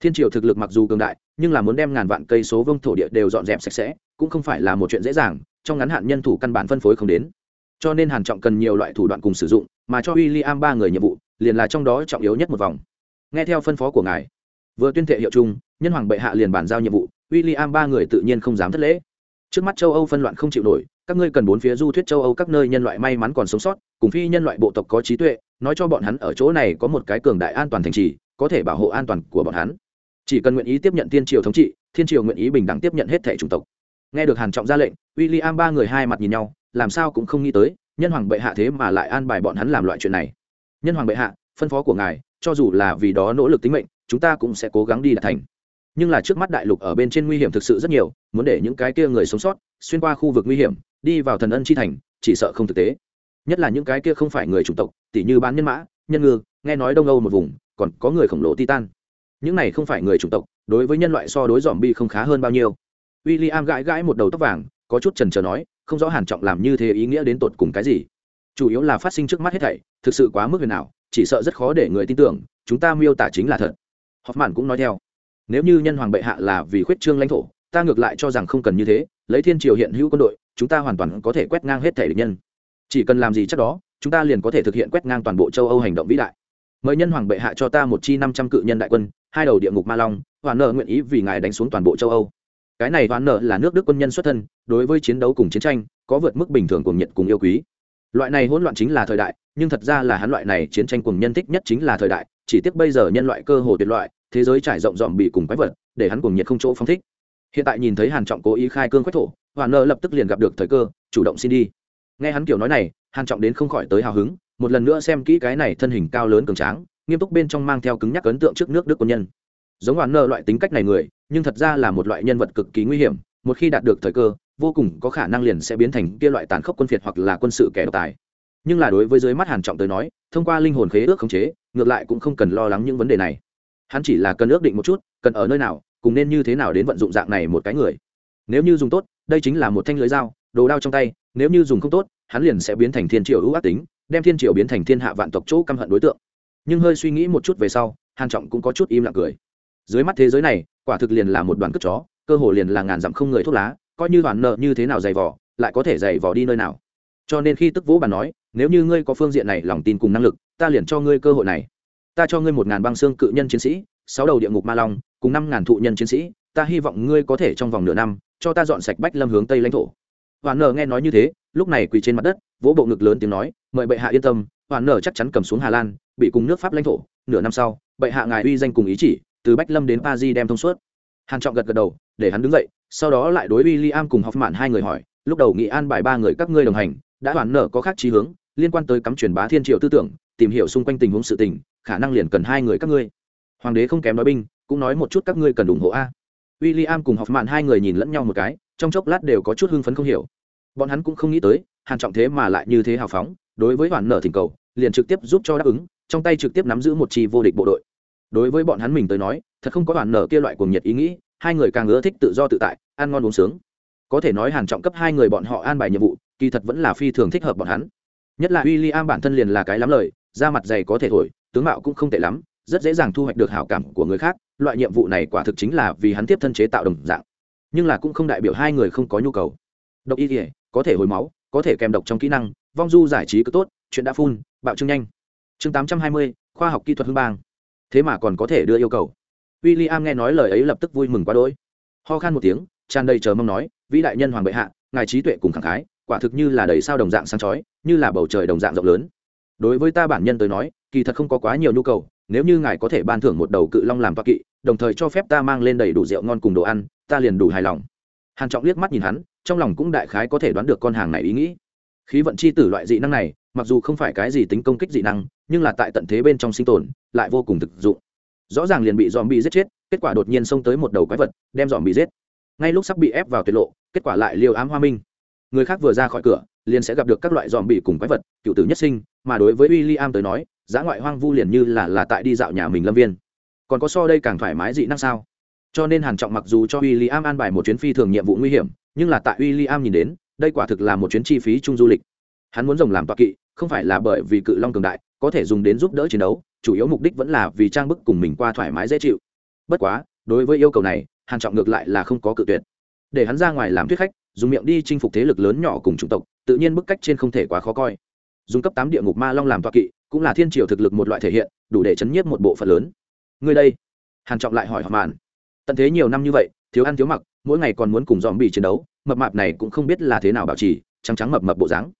Thiên triều thực lực mặc dù cường đại, nhưng là muốn đem ngàn vạn cây số vương thổ địa đều dọn dẹp sạch sẽ, cũng không phải là một chuyện dễ dàng, trong ngắn hạn nhân thủ căn bản phân phối không đến. Cho nên hàn trọng cần nhiều loại thủ đoạn cùng sử dụng, mà cho William ba người nhiệm vụ, liền là trong đó trọng yếu nhất một vòng. Nghe theo phân phó của ngài, vừa tuyên thệ hiệu chung, nhân hoàng bệ hạ liền bàn giao nhiệm vụ, William ba người tự nhiên không dám thất lễ. Trước mắt châu âu phân loạn không chịu nổi các ngươi cần bốn phía du thuyết châu âu các nơi nhân loại may mắn còn sống sót, cùng phi nhân loại bộ tộc có trí tuệ, nói cho bọn hắn ở chỗ này có một cái cường đại an toàn thành trì, có thể bảo hộ an toàn của bọn hắn. Chỉ cần nguyện ý tiếp nhận thiên triều thống trị, thiên triều nguyện ý bình đẳng tiếp nhận hết thẻ chủng tộc. Nghe được hàn trọng ra lệnh, William ba người hai mặt nhìn nhau, làm sao cũng không nghĩ tới, nhân hoàng bệ hạ thế mà lại an bài bọn hắn làm loại chuyện này. Nhân hoàng bệ hạ, phân phó của ngài, cho dù là vì đó nỗ lực tính mệnh, chúng ta cũng sẽ cố gắng đi đạt thành. Nhưng là trước mắt đại lục ở bên trên nguy hiểm thực sự rất nhiều, muốn để những cái kia người sống sót xuyên qua khu vực nguy hiểm đi vào thần ân chi thành, chỉ sợ không thực tế. Nhất là những cái kia không phải người chủng tộc, tỉ như bán nhân mã, nhân ngư, nghe nói đông âu một vùng, còn có người khổng lồ titan. Những này không phải người chủng tộc, đối với nhân loại so đối dòm bi không khá hơn bao nhiêu. W i l l i am gãi gãi một đầu tóc vàng, có chút trần trờ nói, không rõ hàn trọng làm như thế ý nghĩa đến tột cùng cái gì. Chủ yếu là phát sinh trước mắt hết thảy, thực sự quá mức huyền ảo, chỉ sợ rất khó để người tin tưởng, chúng ta miêu tả chính là thật. Hoffman cũng nói theo. Nếu như nhân hoàng bệ hạ là vì khuyết trương lãnh thổ, ta ngược lại cho rằng không cần như thế, lấy thiên triều hiện hữu quân đội chúng ta hoàn toàn có thể quét ngang hết thể địch nhân. Chỉ cần làm gì chắc đó, chúng ta liền có thể thực hiện quét ngang toàn bộ châu âu hành động vĩ đại. Mời nhân hoàng bệ hạ cho ta một chi năm trăm cự nhân đại quân, hai đầu địa ngục ma long, hoàn nợ nguyện ý vì ngài đánh xuống toàn bộ châu âu. Cái này hoàn nợ là nước đức quân nhân xuất thân, đối với chiến đấu cùng chiến tranh, có vượt mức bình thường cùng nhiệt cùng yêu quý. Loại này hỗn loạn chính là thời đại, nhưng thật ra là hắn loại này chiến tranh cùng nhân thích nhất chính là thời đại, chỉ tiếc bây giờ nhân loại cơ hồ tuyệt loại, thế giới trải rộng dòm bị cùng quái vật, để hắn cùng nhiệt không chỗ phong thích. Hiện tại nhìn thấy hàn trọng cố ý khai cương quách thổ hoàn nợ lập tức liền gặp được thời cơ, chủ động xin đi. Nghe hắn kiểu nói này, hàn trọng đến không khỏi tới hào hứng, một lần nữa xem kỹ cái này thân hình cao lớn cường tráng, nghiêm túc bên trong mang theo cứng nhắc ấn tượng trước nước đức quân nhân. Giống hoàn nợ loại tính cách này người, nhưng thật ra là một loại nhân vật cực kỳ nguy hiểm, một khi đạt được thời cơ, vô cùng có khả năng liền sẽ biến thành kia loại tàn khốc quân phiệt hoặc là quân sự kẻ độc tài. Nhưng là đối với dưới mắt hàn trọng tới nói, thông qua linh hồn khế ước khống chế, ngược lại cũng không cần lo lắng những vấn đề này. Hắn chỉ là cần ước định một chút, cần ở nơi nào, cùng nên như thế nào đến vận dụng dạng này một cái người nếu như dùng tốt đây chính là một thanh lưới dao đồ đao trong tay nếu như dùng không tốt hắn liền sẽ biến thành thiên triều ưu ác tính đem thiên triều biến thành thiên hạ vạn tộc chỗ căm hận đối tượng. Nhưng hơi suy nghĩ một chút về sau hàn trọng cũng có chút im lặng cười. Dưới mắt thế giới này quả thực liền là một đoàn cướp chó cơ hồ liền là ngàn dặm không người thuốc lá coi như đoàn nợ như thế nào dày vò, lại có thể dày vò đi nơi nào. Cho nên khi tức vũ bà nói nếu như ngươi có phương diện này lòng tin cùng năng lực ta liền cho ngươi cơ hội này. Ta cho ngươi một ngàn băng xương cự nhân chiến sĩ sáu đầu địa ngục ma long cùng năm ngàn thụ nhân chiến sĩ ta hy vọng ngươi có thể trong vòng nửa năm cho ta dọn sạch bách lâm hướng tây lãnh thổ. Hoàn nở nghe nói như thế, lúc này quỳ trên mặt đất, vỗ bộ ngực lớn tiếng nói, mời bệ hạ yên tâm hoàn nở chắc chắn cầm xuống hà lan, bị cùng nước pháp lãnh thổ, nửa năm sau, bệ hạ ngài uy danh cùng ý chỉ, từ bách lâm đến paris đem thông suốt. Hàn trọng gật gật đầu, để hắn đứng dậy, sau đó lại đối William cùng học mạn hai người hỏi, lúc đầu nghị an bài ba người các ngươi đồng hành, đã hoàn nở có khác chí hướng, liên quan tới cắm truyền bá thiên triệu tư tưởng, tìm hiểu xung quanh tình huống sự tình, khả năng liền cần hai người các ngươi. Hoàng đế không kém nói binh, cũng nói một chút các ngươi cần ủng hộ a. William cùng học mạn hai người nhìn lẫn nhau một cái, trong chốc lát đều có chút hưng phấn không hiểu. Bọn hắn cũng không nghĩ tới, hàn trọng thế mà lại như thế hào phóng, đối với hoàn nở thỉnh cầu, liền trực tiếp giúp cho đáp ứng, trong tay trực tiếp nắm giữ một chi vô địch bộ đội. Đối với bọn hắn mình tới nói, thật không có hoàn nở kia loại cuồng nhiệt ý nghĩ, hai người càng ưa thích tự do tự tại, ăn ngon uống sướng. Có thể nói hàn trọng cấp hai người bọn họ an bài nhiệm vụ, kỳ thật vẫn là phi thường thích hợp bọn hắn. Nhất là William bản thân liền là cái lắm lời, da mặt dày có thể thổi, tướng mạo cũng không tệ lắm rất dễ dàng thu hoạch được hảo cảm của người khác, loại nhiệm vụ này quả thực chính là vì hắn tiếp thân chế tạo đồng dạng. Nhưng là cũng không đại biểu hai người không có nhu cầu. Độc y thể có thể hồi máu, có thể kèm độc trong kỹ năng, vong du giải trí cứ tốt, chuyện đã phun, bạo trưng nhanh. Chương tám trăm hai mươi, khoa học kỹ thuật hưng bang. Thế mà còn có thể đưa yêu cầu. W i l l i am nghe nói lời ấy lập tức vui mừng quá đỗi. Ho khan một tiếng, tràn đầy chờ mong nói, vĩ đại nhân hoàng bệ hạ, ngài trí tuệ cùng khẳng khái, quả thực như là đầy sao đồng dạng sáng chói, như là bầu trời đồng dạng rộng lớn. Đối với ta bản nhân tới nói, kỳ thật không có quá nhiều nhu cầu nếu như ngài có thể ban thưởng một đầu cự long làm toa kỵ, đồng thời cho phép ta mang lên đầy đủ rượu ngon cùng đồ ăn, ta liền đủ hài lòng. Hàn trọng liếc mắt nhìn hắn, trong lòng cũng đại khái có thể đoán được con hàng này ý nghĩ. Khí vận chi tử loại dị năng này, mặc dù không phải cái gì tính công kích dị năng, nhưng là tại tận thế bên trong sinh tồn, lại vô cùng thực dụng. Rõ ràng liền bị dòm bị giết chết, kết quả đột nhiên xông tới một đầu quái vật, đem dòm bị giết. Ngay lúc sắp bị ép vào tuyệt lộ, kết quả lại liều ám hoa minh. Người khác vừa ra khỏi cửa, liền sẽ gặp được các loại dòm bị cùng quái vật, cựu tử nhất sinh, mà đối với w i l l i am tới nói giá ngoại hoang vu liền như là là tại đi dạo nhà mình lâm viên. Còn có so đây càng thoải mái dị năng sao? Cho nên hàn trọng mặc dù cho w i l l i am an bài một chuyến phi thường nhiệm vụ nguy hiểm, nhưng là tại w i l l i am nhìn đến, đây quả thực là một chuyến chi phí chung du lịch. Hắn muốn rồng làm toạc kỵ, không phải là bởi vì cự long cường đại, có thể dùng đến giúp đỡ chiến đấu, chủ yếu mục đích vẫn là vì trang bức cùng mình qua thoải mái dễ chịu. Bất quá, đối với yêu cầu này, hàn trọng ngược lại là không có cự tuyệt. Để hắn ra ngoài làm thuyết khách, dùng miệng đi chinh phục thế lực lớn nhỏ cùng chủng tộc, tự nhiên bức cách trên không thể quá khó coi. Dùng cấp tám địa ngục ma long làm toạc kỵ cũng là thiên triều thực lực một loại thể hiện, đủ để chấn nhiếp một bộ phận lớn. Người đây, hàn trọng lại hỏi họ màn tận thế nhiều năm như vậy, thiếu ăn thiếu mặc, mỗi ngày còn muốn cùng dòm bị chiến đấu, mập mạp này cũng không biết là thế nào bảo trì, trắng trắng mập mập bộ dáng.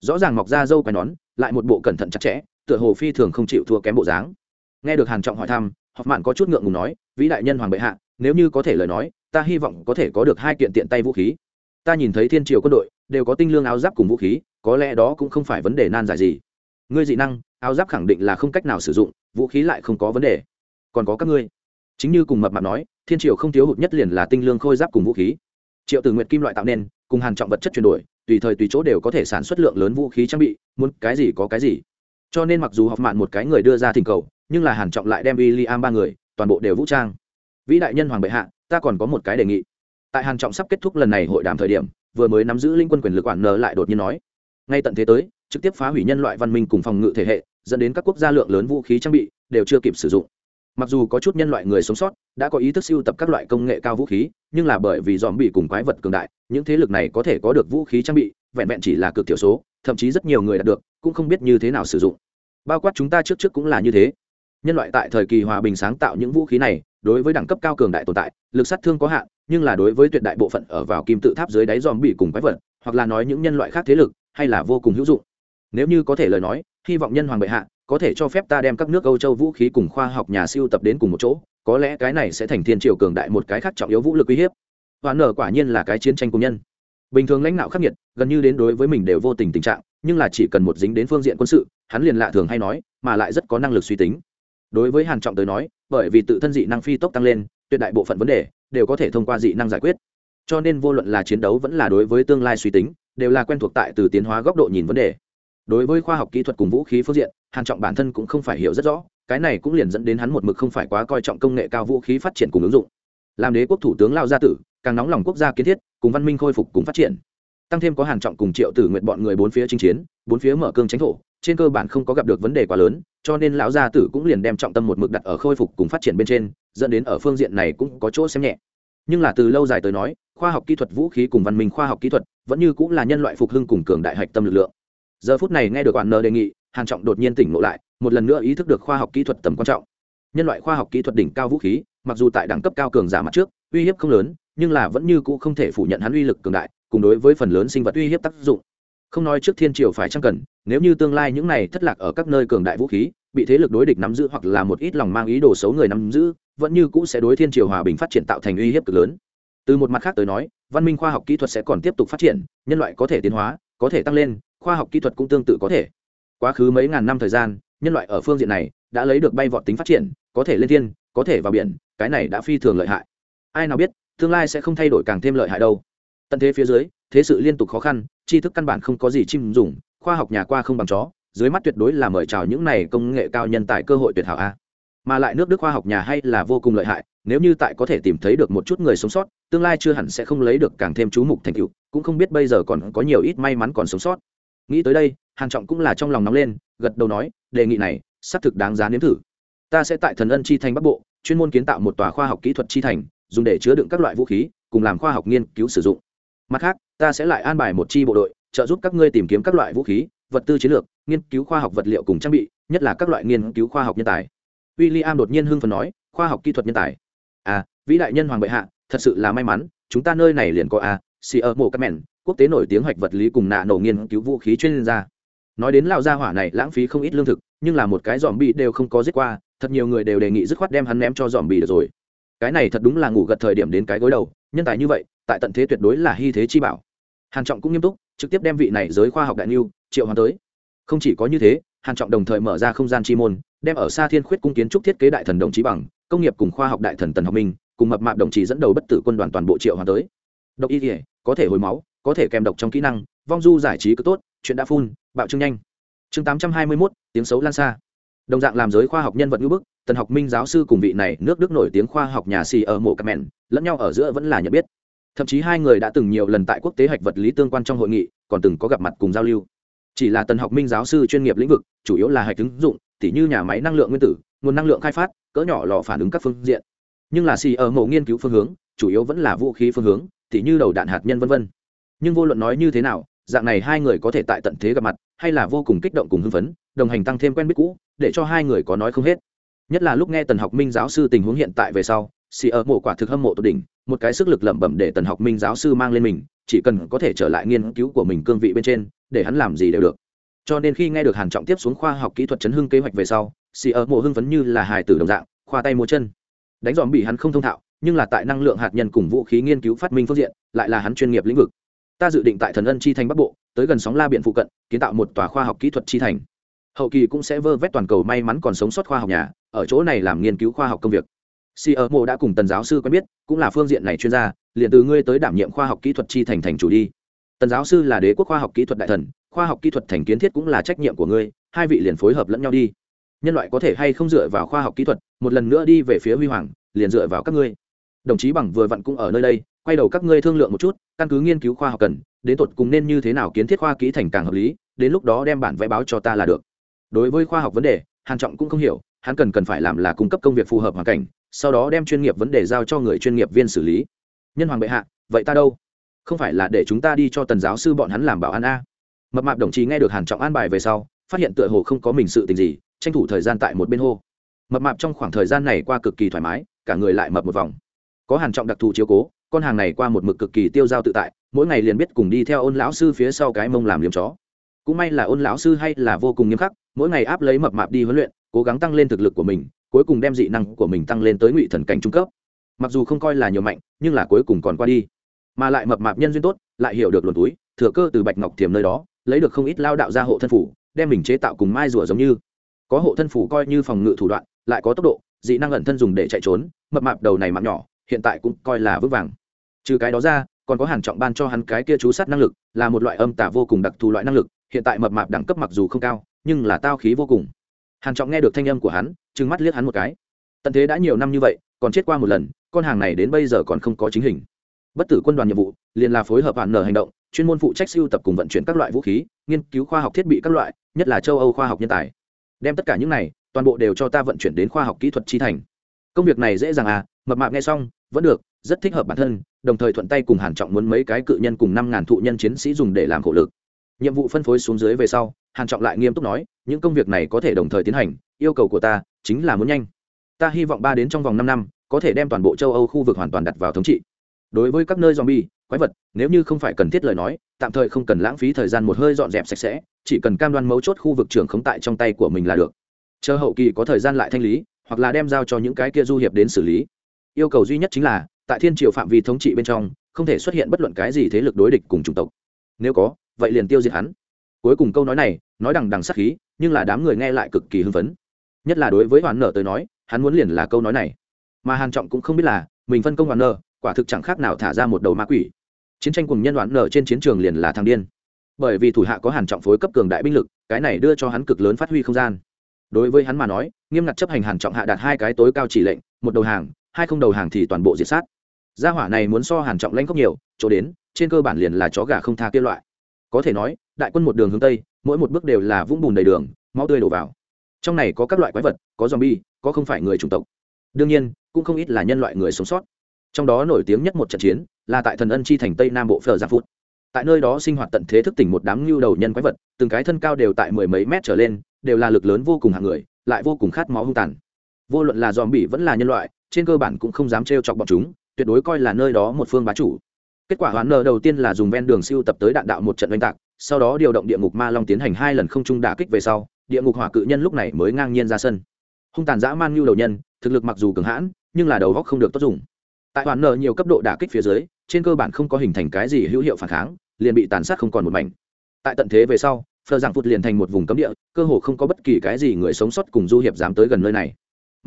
Rõ ràng mọc ra dâu quai nón, lại một bộ cẩn thận chặt chẽ, tựa hồ phi thường không chịu thua kém bộ dáng. Nghe được hàn trọng hỏi thăm học mạn có chút ngượng ngùng nói, vĩ đại nhân hoàng bệ hạ, nếu như có thể lời nói, ta hy vọng có thể có được hai kiện tiện tay vũ khí. Ta nhìn thấy thiên triều quân đội, đều có tinh lương áo giáp cùng vũ khí, có lẽ đó cũng không phải vấn đề nan giải gì ngươi dị năng, áo giáp khẳng định là không cách nào sử dụng, vũ khí lại không có vấn đề. Còn có các ngươi. Chính như cùng mập mạp nói, thiên triều không thiếu hụt nhất liền là tinh lương khôi giáp cùng vũ khí. Triệu Tử nguyệt kim loại tạo nên, cùng hàn trọng vật chất chuyển đổi, tùy thời tùy chỗ đều có thể sản xuất lượng lớn vũ khí trang bị, muốn cái gì có cái gì. Cho nên mặc dù học mạn một cái người đưa ra thỉnh cầu, nhưng là hàn trọng lại đem William ba người, toàn bộ đều vũ trang. Vĩ đại nhân hoàng bệ hạ, ta còn có một cái đề nghị. Tại hàn trọng sắp kết thúc lần này hội đàm thời điểm, vừa mới nắm giữ linh quân quyền lực quản nờ lại đột nhiên nói. Ngay tận thế tới trực tiếp phá hủy nhân loại văn minh cùng phòng ngự thể hệ, dẫn đến các quốc gia lượng lớn vũ khí trang bị đều chưa kịp sử dụng. Mặc dù có chút nhân loại người sống sót đã có ý thức siêu tập các loại công nghệ cao vũ khí, nhưng là bởi vì dòm bị cùng quái vật cường đại, những thế lực này có thể có được vũ khí trang bị, vẹn vẹn chỉ là cực thiểu số, thậm chí rất nhiều người đạt được, cũng không biết như thế nào sử dụng. Bao quát chúng ta trước trước cũng là như thế. Nhân loại tại thời kỳ hòa bình sáng tạo những vũ khí này, đối với đẳng cấp cao cường đại tồn tại, lực sát thương có hạn, nhưng là đối với tuyệt đại bộ phận ở vào kim tự tháp dưới đáy dòm bị cùng quái vật, hoặc là nói những nhân loại khác thế lực, hay là vô cùng hữu dụng nếu như có thể lời nói, hy vọng nhân hoàng bệ hạ có thể cho phép ta đem các nước âu châu vũ khí cùng khoa học nhà siêu tập đến cùng một chỗ, có lẽ cái này sẽ thành thiên triều cường đại một cái khác trọng yếu vũ lực uy hiếp. Và nở quả nhiên là cái chiến tranh công nhân. Bình thường lãnh đạo khắc nghiệt, gần như đến đối với mình đều vô tình tình trạng, nhưng là chỉ cần một dính đến phương diện quân sự, hắn liền lạ thường hay nói, mà lại rất có năng lực suy tính. Đối với hàn trọng tới nói, bởi vì tự thân dị năng phi tốc tăng lên, tuyệt đại bộ phận vấn đề đều có thể thông qua dị năng giải quyết. Cho nên vô luận là chiến đấu vẫn là đối với tương lai suy tính, đều là quen thuộc tại từ tiến hóa góc độ nhìn vấn đề đối với khoa học kỹ thuật cùng vũ khí phương diện, hàn trọng bản thân cũng không phải hiểu rất rõ, cái này cũng liền dẫn đến hắn một mực không phải quá coi trọng công nghệ cao vũ khí phát triển cùng ứng dụng. Làm đế quốc thủ tướng lao gia tử, càng nóng lòng quốc gia kiến thiết, cùng văn minh khôi phục cùng phát triển. Tăng thêm có hàn trọng cùng triệu tử nguyện bọn người bốn phía chinh chiến, bốn phía mở cương tránh thổ, trên cơ bản không có gặp được vấn đề quá lớn, cho nên lão gia tử cũng liền đem trọng tâm một mực đặt ở khôi phục cùng phát triển bên trên, dẫn đến ở phương diện này cũng có chỗ xem nhẹ. Nhưng là từ lâu dài tới nói, khoa học kỹ thuật vũ khí cùng văn minh khoa học kỹ thuật vẫn như cũng là nhân loại phục hưng cùng cường đại hạch tâm lực lượng giờ phút này nghe được quản nờ đề nghị, hàn trọng đột nhiên tỉnh ngộ lại, một lần nữa ý thức được khoa học kỹ thuật tầm quan trọng. Nhân loại khoa học kỹ thuật đỉnh cao vũ khí, mặc dù tại đẳng cấp cao cường giả mặt trước, uy hiếp không lớn, nhưng là vẫn như cũ không thể phủ nhận hắn uy lực cường đại, cùng đối với phần lớn sinh vật uy hiếp tác dụng. Không nói trước thiên triều phải chăng cần, nếu như tương lai những này thất lạc ở các nơi cường đại vũ khí, bị thế lực đối địch nắm giữ hoặc là một ít lòng mang ý đồ xấu người nắm giữ, vẫn như cũ sẽ đối thiên triều hòa bình phát triển tạo thành uy hiếp cực lớn. Từ một mặt khác tới nói, văn minh khoa học kỹ thuật sẽ còn tiếp tục phát triển, nhân loại có thể tiến hóa, có thể tăng lên khoa học kỹ thuật cũng tương tự có thể. Quá khứ mấy ngàn năm thời gian, nhân loại ở phương diện này đã lấy được bay vọt tính phát triển, có thể lên thiên, có thể vào biển, cái này đã phi thường lợi hại. Ai nào biết, tương lai sẽ không thay đổi càng thêm lợi hại đâu. Tận thế phía dưới, thế sự liên tục khó khăn, tri thức căn bản không có gì chim dùng, khoa học nhà qua không bằng chó, dưới mắt tuyệt đối là mời chào những này công nghệ cao nhân tài cơ hội tuyệt hảo a. Mà lại nước đức khoa học nhà hay là vô cùng lợi hại, nếu như tại có thể tìm thấy được một chút người sống sót, tương lai chưa hẳn sẽ không lấy được càng thêm chú mục thành tựu, cũng không biết bây giờ còn có nhiều ít may mắn còn sống sót nghĩ tới đây, hàn trọng cũng là trong lòng nóng lên, gật đầu nói, đề nghị này, xác thực đáng giá nếm thử. Ta sẽ tại thần ân chi thành bắc bộ, chuyên môn kiến tạo một tòa khoa học kỹ thuật chi thành, dùng để chứa đựng các loại vũ khí, cùng làm khoa học nghiên cứu sử dụng. Mặt khác, ta sẽ lại an bài một chi bộ đội, trợ giúp các ngươi tìm kiếm các loại vũ khí, vật tư chiến lược, nghiên cứu khoa học vật liệu cùng trang bị, nhất là các loại nghiên cứu khoa học nhân tài. William đột nhiên hưng phấn nói, khoa học kỹ thuật nhân tài? À vĩ đại nhân hoàng bệ hạ, thật sự là may mắn, chúng ta nơi này liền có à si ở mộ các mẹn, quốc tế nổi tiếng hoạch vật lý cùng nạ nổ nghiên cứu vũ khí chuyên gia. Nói đến lao gia hỏa này, lãng phí không ít lương thực, nhưng là một cái dòm bị đều không có giết qua, thật nhiều người đều đề nghị dứt khoát đem hắn ném cho dòm bị được rồi. Cái này thật đúng là ngủ gật thời điểm đến cái gối đầu, nhân tài như vậy, tại tận thế tuyệt đối là hy thế chi bảo. Hàn trọng cũng nghiêm túc, trực tiếp đem vị này giới khoa học đại niu triệu hoàn tới. Không chỉ có như thế, hàn trọng đồng thời mở ra không gian chi môn, đem ở xa thiên khuyết cung kiến trúc thiết kế đại thần đồng chí bằng, công nghiệp cùng khoa học đại thần tần học minh, cùng mập mạp đồng chí dẫn đầu bất tử quân đoàn toàn bộ triệu hoàn tới độc y thể có thể hồi máu có thể kèm độc trong kỹ năng vong du giải trí cứ tốt chuyện đã phun bạo trương nhanh. Chương 821, tiếng xấu lan xa. Đồng dạng làm giới khoa học nhân vật ngữ bức tần học minh giáo sư cùng vị này nước đức nổi tiếng khoa học nhà xì ở mộ cà mẹn lẫn nhau ở giữa vẫn là nhận biết. Thậm chí hai người đã từng nhiều lần tại quốc tế hạch vật lý tương quan trong hội nghị còn từng có gặp mặt cùng giao lưu. Chỉ là tần học minh giáo sư chuyên nghiệp lĩnh vực chủ yếu là hạch ứng dụng tỉ như nhà máy năng lượng nguyên tử nguồn năng lượng khai phát cỡ nhỏ lò phản ứng các phương diện. Nhưng là xì ở mộ nghiên cứu phương hướng chủ yếu vẫn là vũ khí phương hướng tỉ như đầu đạn hạt nhân vân vân. Nhưng vô luận nói như thế nào, dạng này hai người có thể tại tận thế gặp mặt, hay là vô cùng kích động cùng hưng phấn, đồng hành tăng thêm quen biết cũ, để cho hai người có nói không hết. Nhất là lúc nghe tần học minh giáo sư tình huống hiện tại về sau, xì ở mộ quả thực hâm mộ tột đỉnh, một cái sức lực lẩm bẩm để tần học minh giáo sư mang lên mình, chỉ cần có thể trở lại nghiên cứu của mình cương vị bên trên, để hắn làm gì đều được. Cho nên khi nghe được hàn trọng tiếp xuống khoa học kỹ thuật chấn hưng kế hoạch về sau, xì ở mộ hưng phấn như là hài tử đồng dạng, khoa tay múa chân. Đánh dòm bị hắn không thông thạo nhưng là tại năng lượng hạt nhân cùng vũ khí nghiên cứu phát minh phương diện, lại là hắn chuyên nghiệp lĩnh vực. Ta dự định tại thần ân chi thành bắc bộ, tới gần sóng la biển phụ cận, kiến tạo một tòa khoa học kỹ thuật chi thành. Hậu kỳ cũng sẽ vơ vét toàn cầu may mắn còn sống sót khoa học nhà, ở chỗ này làm nghiên cứu khoa học công việc. Si ở mộ đã cùng tần giáo sư quen biết, cũng là phương diện này chuyên gia, liền từ ngươi tới đảm nhiệm khoa học kỹ thuật chi thành thành chủ đi. Tần giáo sư là đế quốc khoa học kỹ thuật đại thần, khoa học kỹ thuật thành kiến thiết cũng là trách nhiệm của ngươi, hai vị liền phối hợp lẫn nhau đi. Nhân loại có thể hay không dựa vào khoa học kỹ thuật, một lần nữa đi về phía huy hoàng, liền dựa vào các ngươi đồng chí bằng vừa vặn cũng ở nơi đây, quay đầu các ngươi thương lượng một chút, căn cứ nghiên cứu khoa học cần, đến tột cùng nên như thế nào kiến thiết khoa kỹ thành càng hợp lý, đến lúc đó đem bản vẽ báo cho ta là được. Đối với khoa học vấn đề, hàn trọng cũng không hiểu, hắn cần cần phải làm là cung cấp công việc phù hợp hoàn cảnh, sau đó đem chuyên nghiệp vấn đề giao cho người chuyên nghiệp viên xử lý. Nhân hoàng bệ hạ, vậy ta đâu? Không phải là để chúng ta đi cho tần giáo sư bọn hắn làm bảo an a? Mập mạp đồng chí nghe được hàn trọng an bài về sau, phát hiện tựa hồ không có mình sự tình gì, tranh thủ thời gian tại một bên hô. Mập mạp trong khoảng thời gian này qua cực kỳ thoải mái, cả người lại mập một vòng có hàn trọng đặc thù chiếu cố, con hàng này qua một mực cực kỳ tiêu dao tự tại, mỗi ngày liền biết cùng đi theo ôn lão sư phía sau cái mông làm liếm chó. Cũng may là ôn lão sư hay là vô cùng nghiêm khắc, mỗi ngày áp lấy mập mạp đi huấn luyện, cố gắng tăng lên thực lực của mình, cuối cùng đem dị năng của mình tăng lên tới ngụy thần cảnh trung cấp. Mặc dù không coi là nhiều mạnh, nhưng là cuối cùng còn qua đi. Mà lại mập mạp nhân duyên tốt, lại hiểu được luồn túi, thừa cơ từ bạch ngọc thiềm nơi đó, lấy được không ít lao đạo ra hộ thân phủ, đem mình chế tạo cùng mai rùa giống như. Có hộ thân phủ coi như phòng ngự thủ đoạn, lại có tốc độ, dị năng ẩn thân dùng để chạy trốn, mập mạp đầu này mặn nhỏ hiện tại cũng coi là vững vàng. Trừ cái đó ra, còn có hàn trọng ban cho hắn cái kia chú sát năng lực, là một loại âm tả vô cùng đặc thù loại năng lực, hiện tại mập mạp đẳng cấp mặc dù không cao, nhưng là tao khí vô cùng. Hàn trọng nghe được thanh âm của hắn, trừng mắt liếc hắn một cái. Tận thế đã nhiều năm như vậy, còn chết qua một lần, con hàng này đến bây giờ còn không có chính hình. Bất tử quân đoàn nhiệm vụ, liền là phối hợp hoàn nở hành động, chuyên môn phụ trách siêu tập cùng vận chuyển các loại vũ khí, nghiên cứu khoa học thiết bị các loại, nhất là châu âu khoa học nhân tài. Đem tất cả những này, toàn bộ đều cho ta vận chuyển đến khoa học kỹ thuật chi thành. Công việc này dễ dàng à mập mạp nghe xong vẫn được, rất thích hợp bản thân, đồng thời thuận tay cùng hàn trọng muốn mấy cái cự nhân cùng năm ngàn thụ nhân chiến sĩ dùng để làm khổ lực. Nhiệm vụ phân phối xuống dưới về sau, hàn trọng lại nghiêm túc nói, những công việc này có thể đồng thời tiến hành, yêu cầu của ta chính là muốn nhanh. Ta hy vọng ba đến trong vòng năm năm, có thể đem toàn bộ châu âu khu vực hoàn toàn đặt vào thống trị. Đối với các nơi zombie, quái vật, nếu như không phải cần thiết lời nói, tạm thời không cần lãng phí thời gian một hơi dọn dẹp sạch sẽ, chỉ cần cam đoan mấu chốt khu vực trưởng khống tại trong tay của mình là được. Chờ hậu kỳ có thời gian lại thanh lý, hoặc là đem giao cho những cái kia du hiệp đến xử lý yêu cầu duy nhất chính là, tại thiên triều phạm vi thống trị bên trong, không thể xuất hiện bất luận cái gì thế lực đối địch cùng chủng tộc. Nếu có, vậy liền tiêu diệt hắn. Cuối cùng câu nói này, nói đằng đằng sắc khí, nhưng là đám người nghe lại cực kỳ hưng phấn. Nhất là đối với hoàn nợ tới nói, hắn muốn liền là câu nói này. Mà hàn trọng cũng không biết là, mình phân công hoàn nợ quả thực chẳng khác nào thả ra một đầu ma quỷ. Chiến tranh cùng nhân hoàn nợ trên chiến trường liền là thằng điên. Bởi vì thủ hạ có hàn trọng phối cấp cường đại binh lực, cái này đưa cho hắn cực lớn phát huy không gian. Đối với hắn mà nói, nghiêm ngặt chấp hành hàn trọng hạ đạt hai cái tối cao chỉ lệnh một đầu hàng, hai không đầu hàng thì toàn bộ diệt sát. Gia hỏa này muốn so hàn trọng lãnh khốc nhiều, chỗ đến, trên cơ bản liền là chó gà không tha kia loại. Có thể nói, đại quân một đường hướng tây, mỗi một bước đều là vũng bùn đầy đường, máu tươi đổ vào. Trong này có các loại quái vật, có zombie, có không phải người chủng tộc. Đương nhiên, cũng không ít là nhân loại người sống sót. Trong đó nổi tiếng nhất một trận chiến, là tại thần ân chi thành tây nam bộ phở dạ giang phút tại nơi đó sinh hoạt tận thế thức tỉnh một đám lưu đầu nhân quái vật, từng cái thân cao đều tại mười mấy mét trở lên, đều là lực lớn vô cùng hạng người, lại vô cùng khát máu hung tàn vô luận là dòm bỉ vẫn là nhân loại, trên cơ bản cũng không dám trêu chọc bọn chúng, tuyệt đối coi là nơi đó một phương bá chủ. Kết quả hoán nợ đầu tiên là dùng ven đường siêu tập tới đạn đạo một trận oanh tạc, sau đó điều động địa ngục ma long tiến hành hai lần không trung đả kích về sau, địa ngục hỏa cự nhân lúc này mới ngang nhiên ra sân. Hung tàn dã man như đầu nhân, thực lực mặc dù cường hãn, nhưng là đầu góc không được tốt dùng. Tại hoán nợ nhiều cấp độ đả kích phía dưới, trên cơ bản không có hình thành cái gì hữu hiệu phản kháng, liền bị tàn sát không còn một mảnh. Tại tận thế về sau, phờ giảng phụt liền thành một vùng cấm địa, cơ hồ không có bất kỳ cái gì người sống sót cùng du hiệp dám tới gần nơi này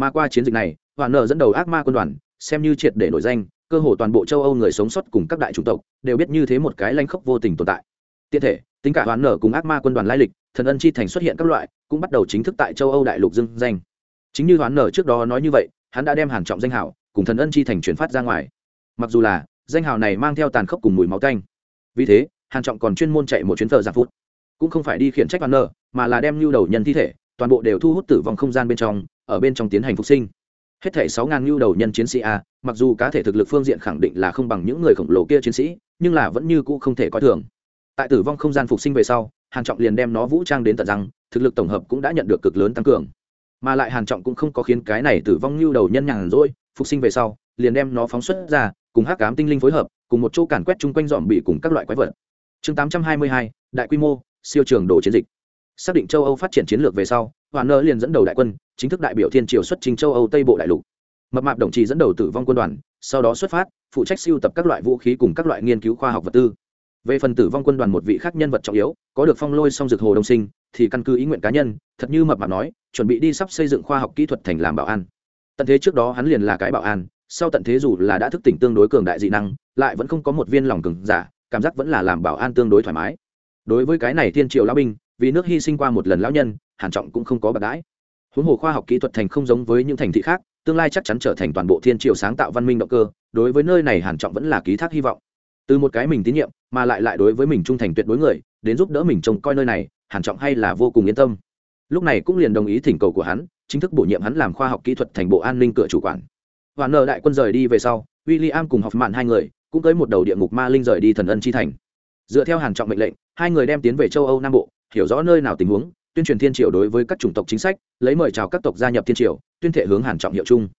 mà qua chiến dịch này hoàn nợ dẫn đầu ác ma quân đoàn xem như triệt để nổi danh cơ hồ toàn bộ châu âu người sống sót cùng các đại chủng tộc đều biết như thế một cái lanh khốc vô tình tồn tại. Tiện thể tính cả hoàn nợ cùng ác ma quân đoàn lai lịch thần ân chi thành xuất hiện các loại cũng bắt đầu chính thức tại châu âu đại lục dưng danh. Chính như hoán nở trước đó nói như vậy hắn đã đem hàn trọng danh hào cùng thần ân chi thành chuyển phát ra ngoài. Mặc dù là danh hào này mang theo tàn khốc cùng mùi máu tanh. Vì thế hàn trọng còn chuyên môn chạy một chuyến thờ giặc phút cũng không phải đi khiển trách Warner, mà là đem lưu đầu nhân thi thể, toàn bộ đều thu hút tử vong không gian bên trong, ở bên trong tiến hành phục sinh. Hết thảy 6000 lưu đầu nhân chiến sĩ a, mặc dù cá thể thực lực phương diện khẳng định là không bằng những người khổng lồ kia chiến sĩ, nhưng là vẫn như cũ không thể coi thường. Tại tử vong không gian phục sinh về sau, Hàn Trọng liền đem nó vũ trang đến tận răng, thực lực tổng hợp cũng đã nhận được cực lớn tăng cường. Mà lại Hàn Trọng cũng không có khiến cái này tử vong lưu đầu nhân nhàn rỗi, phục sinh về sau, liền đem nó phóng xuất ra, cùng hắc ám tinh linh phối hợp, cùng một chỗ càn quét chung quanh dòm bị cùng các loại quái vật. Chương 822, đại quy mô, siêu trường đồ chiến dịch xác định châu âu phát triển chiến lược về sau hoàn nơ liền dẫn đầu đại quân, chính thức đại biểu thiên triều xuất trình châu âu tây bộ đại lục. Mập mạp đồng chí dẫn đầu tử vong quân đoàn, sau đó xuất phát, phụ trách siêu tập các loại vũ khí cùng các loại nghiên cứu khoa học vật tư. Về phần tử vong quân đoàn một vị khác nhân vật trọng yếu, có được phong lôi song dược hồ đông sinh, thì căn cứ ý nguyện cá nhân, thật như mập mạp nói, chuẩn bị đi sắp xây dựng khoa học kỹ thuật thành làm bảo an. Tận thế trước đó hắn liền là cái bảo an, sau tận thế dù là đã thức tỉnh tương đối cường đại dị năng, lại vẫn không có một viên lòng cường giả, cảm giác vẫn là làm bảo an tương đối thoải mái. Đối với cái này thiên triều lao binh vì nước hy sinh qua một lần lão nhân, hàn trọng cũng không có bạc đãi. Huống hồ khoa học kỹ thuật thành không giống với những thành thị khác, tương lai chắc chắn trở thành toàn bộ thiên triều sáng tạo văn minh động cơ, đối với nơi này hàn trọng vẫn là ký thác hy vọng. Từ một cái mình tín nhiệm, mà lại lại đối với mình trung thành tuyệt đối người, đến giúp đỡ mình trông coi nơi này, hàn trọng hay là vô cùng yên tâm. Lúc này cũng liền đồng ý thỉnh cầu của hắn, chính thức bổ nhiệm hắn làm khoa học kỹ thuật thành bộ an ninh cửa chủ quản. Và nợ đại quân rời đi về sau, William cùng học mạn hai người, cũng tới một đầu địa ngục ma linh rời đi thần ân chi thành. Dựa theo hàn trọng mệnh lệnh, hai người đem tiến về châu âu nam bộ hiểu rõ nơi nào tình huống, tuyên truyền thiên triều đối với các chủng tộc chính sách, lấy mời chào các tộc gia nhập thiên triều, tuyên thệ hướng hàn trọng hiệu chung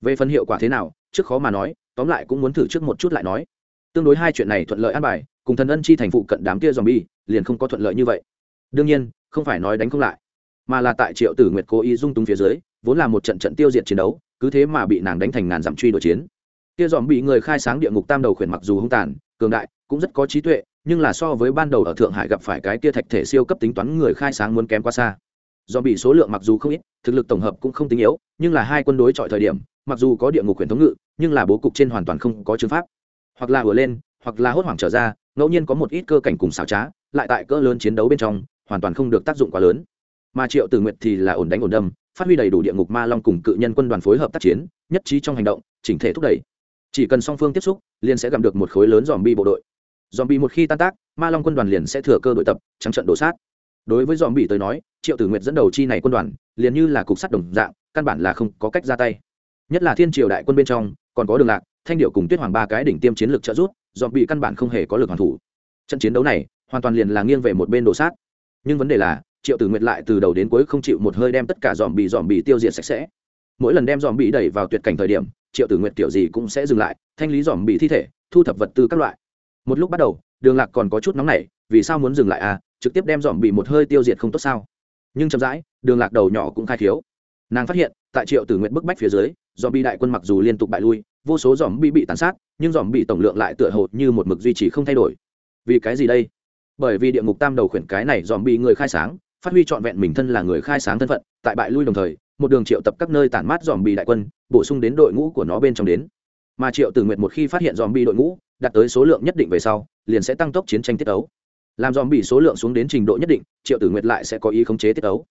về phần hiệu quả thế nào, trước khó mà nói, tóm lại cũng muốn thử trước một chút lại nói. Tương đối hai chuyện này thuận lợi an bài, cùng thần ân chi thành phụ cận đám kia dòm bi liền không có thuận lợi như vậy. Đương nhiên, không phải nói đánh không lại, mà là tại triệu tử nguyệt cố ý dung túng phía dưới, vốn là một trận trận tiêu diệt chiến đấu, cứ thế mà bị nàng đánh thành ngàn dặm truy đuổi chiến. Kia dòm bị người khai sáng địa ngục tam đầu khuyển mặc dù hung tàn, cường đại, cũng rất có trí tuệ nhưng là so với ban đầu ở thượng hải gặp phải cái kia thạch thể siêu cấp tính toán người khai sáng muốn kém quá xa. Do bị số lượng mặc dù không ít, thực lực tổng hợp cũng không tính yếu, nhưng là hai quân đối chọi thời điểm, mặc dù có địa ngục quyền thống ngự, nhưng là bố cục trên hoàn toàn không có chứng pháp. Hoặc là vừa lên, hoặc là hốt hoảng trở ra, ngẫu nhiên có một ít cơ cảnh cùng xảo trá, lại tại cỡ lớn chiến đấu bên trong, hoàn toàn không được tác dụng quá lớn. Mà triệu tử nguyệt thì là ổn đánh ổn đâm, phát huy đầy đủ địa ngục ma long cùng cự nhân quân đoàn phối hợp tác chiến, nhất trí trong hành động, chỉnh thể thúc đẩy. Chỉ cần song phương tiếp xúc, liền sẽ gặp được một khối lớn dòm bi bộ đội dòm bị một khi tan tác, ma long quân đoàn liền sẽ thừa cơ đội tập, trắng trận đổ sát. Đối với dòm bị tới nói, triệu tử nguyệt dẫn đầu chi này quân đoàn, liền như là cục sắt đồng dạng, căn bản là không có cách ra tay. Nhất là thiên triều đại quân bên trong, còn có đường lạc, thanh điệu cùng tuyết hoàng ba cái đỉnh tiêm chiến lược trợ rút dòm bị căn bản không hề có lực hoàn thủ. Trận chiến đấu này, hoàn toàn liền là nghiêng về một bên đổ sát. Nhưng vấn đề là, triệu tử nguyệt lại từ đầu đến cuối không chịu một hơi đem tất cả dòm bị dòm bị tiêu diệt sạch sẽ. Mỗi lần đem dòm bị đẩy vào tuyệt cảnh thời điểm, triệu tử nguyệt kiểu gì cũng sẽ dừng lại, thanh lý dòm bị thi thể, thu thập vật tư các loại một lúc bắt đầu, đường lạc còn có chút nóng nảy, vì sao muốn dừng lại à? Trực tiếp đem dòm bị một hơi tiêu diệt không tốt sao? Nhưng chậm rãi, đường lạc đầu nhỏ cũng khai thiếu nàng phát hiện, tại triệu tử nguyện bức bách phía dưới, dòm bị đại quân mặc dù liên tục bại lui, vô số dòm bị bị tàn sát, nhưng dòm bị tổng lượng lại tựa hồ như một mực duy trì không thay đổi. Vì cái gì đây? Bởi vì địa ngục tam đầu khuyển cái này dòm bị người khai sáng, phát huy trọn vẹn mình thân là người khai sáng thân phận, tại bại lui đồng thời, một đường triệu tập các nơi tản mát dòm bị đại quân, bổ sung đến đội ngũ của nó bên trong đến. Mà triệu tử nguyện một khi phát hiện dòm bị đội ngũ đạt tới số lượng nhất định về sau, liền sẽ tăng tốc chiến tranh tiết ấu làm dòm bị số lượng xuống đến trình độ nhất định, triệu tử nguyệt lại sẽ có ý khống chế tiết ấu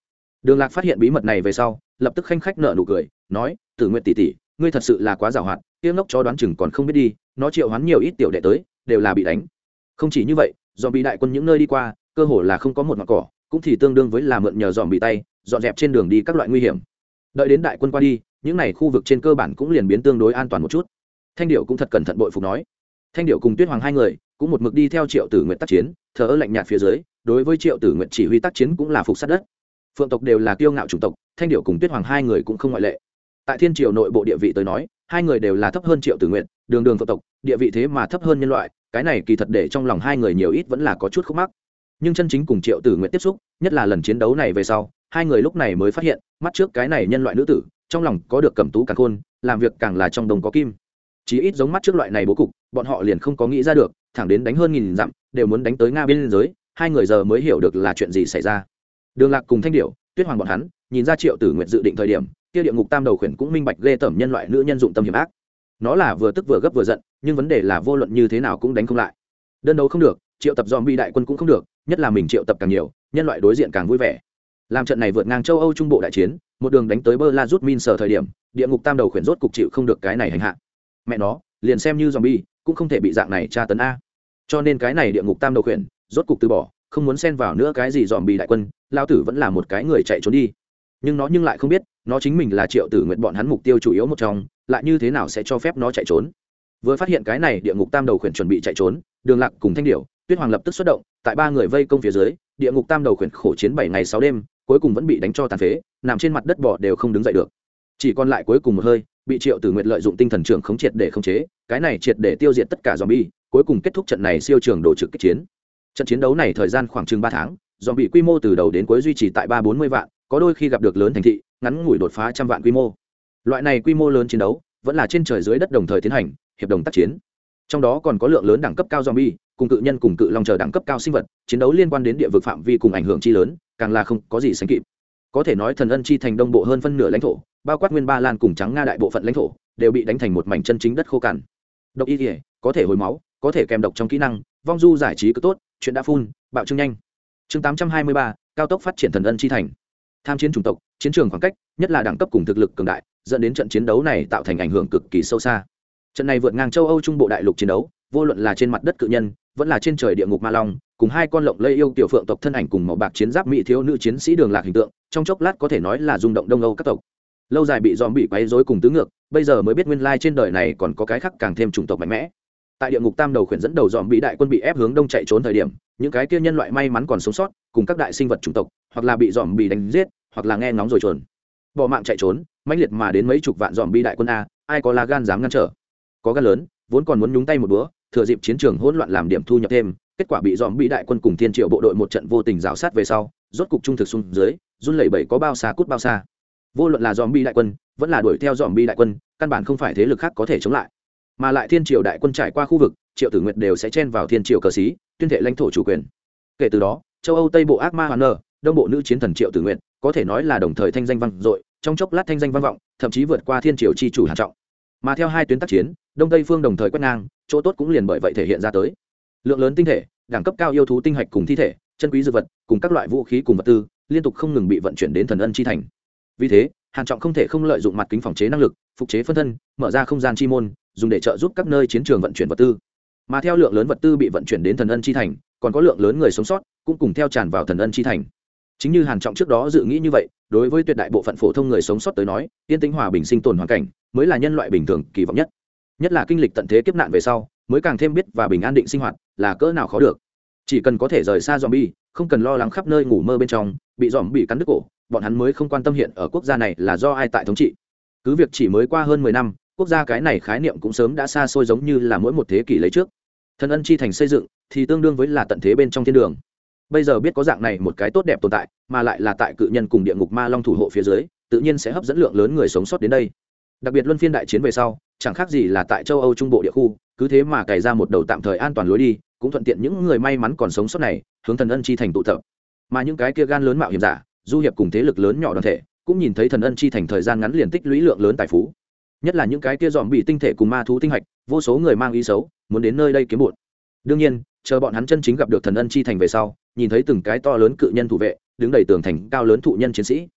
đường lạc phát hiện bí mật này về sau, lập tức khanh khách nợ nụ cười, nói, tử nguyệt tỷ tỷ, ngươi thật sự là quá giàu hoạt tiếng ngốc cho đoán chừng còn không biết đi, nó triệu hoán nhiều ít tiểu đệ tới, đều là bị đánh. Không chỉ như vậy, dòm bị đại quân những nơi đi qua, cơ hồ là không có một mặt cỏ, cũng thì tương đương với là mượn nhờ dòm bị tay, dọn dẹp trên đường đi các loại nguy hiểm. Đợi đến đại quân qua đi, những n à y khu vực trên cơ bản cũng liền biến tương đối an toàn một chút. Thanh điệu cũng thật cẩn thận bội phục nói thanh điệu cùng tuyết hoàng hai người cũng một mực đi theo triệu tử nguyện tác chiến, thờ ơ lạnh nhạt phía dưới, đối với triệu tử nguyện chỉ huy tác chiến cũng là phục sát đất. Phượng tộc đều là kiêu ngạo chủng tộc, thanh điệu cùng tuyết hoàng hai người cũng không ngoại lệ. Tại thiên triều nội bộ địa vị tới nói, hai người đều là thấp hơn triệu tử nguyện đường đường phượng tộc, địa vị thế mà thấp hơn nhân loại, cái này kỳ thật để trong lòng hai người nhiều ít vẫn là có chút khúc mắc. Nhưng chân chính cùng triệu tử nguyện tiếp xúc, nhất là lần chiến đấu này về sau, hai người lúc này mới phát hiện, mắt trước cái này nhân loại nữ tử, trong lòng có được cầm tú càng khôn, làm việc càng là trong đồng có kim chí ít giống mắt trước loại này bố cục, bọn họ liền không có nghĩ ra được, thẳng đến đánh hơn nghìn dặm, đều muốn đánh tới nga biên giới, hai người giờ mới hiểu được là chuyện gì xảy ra. Đường lạc cùng thanh điệu tuyết hoàng bọn hắn, nhìn ra triệu tử nguyện dự định thời điểm, kia địa ngục tam đầu khuyển cũng minh bạch ghê tởm nhân loại nữ nhân dụng tâm hiểm ác. Nó là vừa tức vừa gấp vừa giận, nhưng vấn đề là vô luận như thế nào cũng đánh không lại. Đơn đấu không được, triệu tập dòm bi đại quân cũng không được, nhất là mình triệu tập càng nhiều, nhân loại đối diện càng vui vẻ. Làm trận này vượt ngang châu âu trung bộ đại chiến, một đường đánh tới bơ la rút min sở thời điểm, địa ngục tam đầu khuyển rốt cục chịu không được cái này hành hạ mẹ nó, liền xem như zombie, cũng không thể bị dạng này tra tấn a. Cho nên cái này địa ngục tam đầu khuyển, rốt cục từ bỏ, không muốn xen vào nữa cái gì dòm bị đại quân lao tử vẫn là một cái người chạy trốn đi. Nhưng nó nhưng lại không biết, nó chính mình là triệu tử nguyện bọn hắn mục tiêu chủ yếu một trong, lại như thế nào sẽ cho phép nó chạy trốn? Vừa phát hiện cái này địa ngục tam đầu khuyển chuẩn bị chạy trốn, đường lạc cùng thanh điểu, tuyết hoàng lập tức xuất động, tại ba người vây công phía dưới, địa ngục tam đầu khuyển khổ chiến bảy ngày sáu đêm, cuối cùng vẫn bị đánh cho tàn phế, nằm trên mặt đất bỏ đều không đứng dậy được. Chỉ còn lại cuối cùng một hơi bị triệu tử nguyệt lợi dụng tinh thần trưởng khống triệt để khống chế, cái này triệt để tiêu diệt tất cả zombie, cuối cùng kết thúc trận này siêu trường đổ trực kích chiến. Trận chiến đấu này thời gian khoảng chừng ba tháng, zombie quy mô từ đầu đến cuối duy trì tại ba bốn mươi vạn, có đôi khi gặp được lớn thành thị, ngắn ngủi đột phá trăm vạn quy mô. Loại này quy mô lớn chiến đấu, vẫn là trên trời dưới đất đồng thời tiến hành, hiệp đồng tác chiến. Trong đó còn có lượng lớn đẳng cấp cao zombie, cùng cự nhân cùng cự long chờ đẳng cấp cao sinh vật, chiến đấu liên quan đến địa vực phạm vi cùng ảnh hưởng chi lớn, càng là không có gì sánh kịp. Có thể nói thần ân chi thành đông bộ hơn phân nửa lãnh thổ bao quát nguyên ba lan cùng trắng nga đại bộ phận lãnh thổ, đều bị đánh thành một mảnh chân chính đất khô cằn. Độc y thể có thể hồi máu, có thể kèm độc trong kỹ năng, vong du giải trí cứ tốt, chuyện đã phun, bạo trưng nhanh. Chương tám trăm hai mươi ba, cao tốc phát triển thần ân chi thành. Tham chiến chủng tộc, chiến trường khoảng cách, nhất là đẳng cấp cùng thực lực cường đại, dẫn đến trận chiến đấu này tạo thành ảnh hưởng cực kỳ sâu xa. Trận này vượt ngang châu âu trung bộ đại lục chiến đấu, vô luận là trên mặt đất cự nhân, vẫn là trên trời địa ngục ma long, cùng hai con lộng lây yêu tiểu phượng tộc thân ảnh cùng màu bạc chiến giáp mỹ thiếu nữ chiến sĩ đường lạc hình tượng, trong chốc lát có thể nói là rung động đông âu các tộc lâu dài bị dòm bị quấy rối cùng tứ ngược bây giờ mới biết nguyên lai trên đời này còn có cái khác càng thêm chủng tộc mạnh mẽ. Tại địa ngục tam đầu khuyển dẫn đầu dòm bị đại quân bị ép hướng đông chạy trốn thời điểm những cái kia nhân loại may mắn còn sống sót cùng các đại sinh vật chủng tộc hoặc là bị dòm bị đánh giết hoặc là nghe ngóng rồi chuồn. Bỏ mạng chạy trốn mãnh liệt mà đến mấy chục vạn dòm bị đại quân a ai có lá gan dám ngăn trở? Có gan lớn vốn còn muốn nhúng tay một bữa, thừa dịp chiến trường hỗn loạn làm điểm thu nhập thêm kết quả bị dòm bị đại quân cùng thiên triệu bộ đội một trận vô tình rào sát về sau rốt cục trung thực xuống dưới run lẩy bẩy có bao xa cút bao xa vô luận là dòm bi đại quân, vẫn là đuổi theo dòm bi đại quân, căn bản không phải thế lực khác có thể chống lại. Mà lại thiên triều đại quân trải qua khu vực, triệu tử nguyệt đều sẽ chen vào thiên triều cờ xí, tuyên thệ lãnh thổ chủ quyền. Kể từ đó, châu âu tây bộ ác ma hoàn nơ đông bộ nữ chiến thần triệu tử nguyệt, có thể nói là đồng thời thanh danh văn dội, trong chốc lát thanh danh văn vọng, thậm chí vượt qua thiên triều chi chủ hàn trọng. Mà theo hai tuyến tác chiến, đông tây phương đồng thời quét ngang, chỗ tốt cũng liền bởi vậy thể hiện ra tới. Lượng lớn tinh thể, đẳng cấp cao yêu thú tinh hạch cùng thi thể, chân quý dược vật, cùng các loại vũ khí cùng vật tư, liên tục không ngừng bị vận chuyển đến thần ân chi thành vì thế, hàn trọng không thể không lợi dụng mặt kính phòng chế năng lực, phục chế phân thân, mở ra không gian chi môn, dùng để trợ giúp các nơi chiến trường vận chuyển vật tư. Mà theo lượng lớn vật tư bị vận chuyển đến thần ân chi thành, còn có lượng lớn người sống sót cũng cùng theo tràn vào thần ân chi thành. Chính như hàn trọng trước đó dự nghĩ như vậy, đối với tuyệt đại bộ phận phổ thông người sống sót tới nói, yên tĩnh hòa bình sinh tồn hoàn cảnh mới là nhân loại bình thường kỳ vọng nhất. Nhất là kinh lịch tận thế kiếp nạn về sau, mới càng thêm biết và bình an định sinh hoạt là cỡ nào khó được. Chỉ cần có thể rời xa zombie, không cần lo lắng khắp nơi ngủ mơ bên trong, bị dòm bị cắn đứt cổ bọn hắn mới không quan tâm hiện ở quốc gia này là do ai tại thống trị. Cứ việc chỉ mới qua hơn mười năm, quốc gia cái này khái niệm cũng sớm đã xa xôi giống như là mỗi một thế kỷ lấy trước. Thần ân chi thành xây dựng thì tương đương với là tận thế bên trong thiên đường. Bây giờ biết có dạng này một cái tốt đẹp tồn tại, mà lại là tại cự nhân cùng địa ngục ma long thủ hộ phía dưới, tự nhiên sẽ hấp dẫn lượng lớn người sống sót đến đây. Đặc biệt luân phiên đại chiến về sau, chẳng khác gì là tại châu âu trung bộ địa khu, cứ thế mà cày ra một đầu tạm thời an toàn lối đi, cũng thuận tiện những người may mắn còn sống sót này, hướng thần ân chi thành tụ tập. Mà những cái kia gan lớn mạo hiểm giả du hiệp cùng thế lực lớn nhỏ đoàn thể, cũng nhìn thấy thần ân chi thành thời gian ngắn liền tích lũy lượng lớn tài phú. Nhất là những cái kia dòm bị tinh thể cùng ma thú tinh hạch, vô số người mang ý xấu, muốn đến nơi đây kiếm bụt đương nhiên, chờ bọn hắn chân chính gặp được thần ân chi thành về sau, nhìn thấy từng cái to lớn cự nhân thủ vệ, đứng đầy tường thành cao lớn thụ nhân chiến sĩ.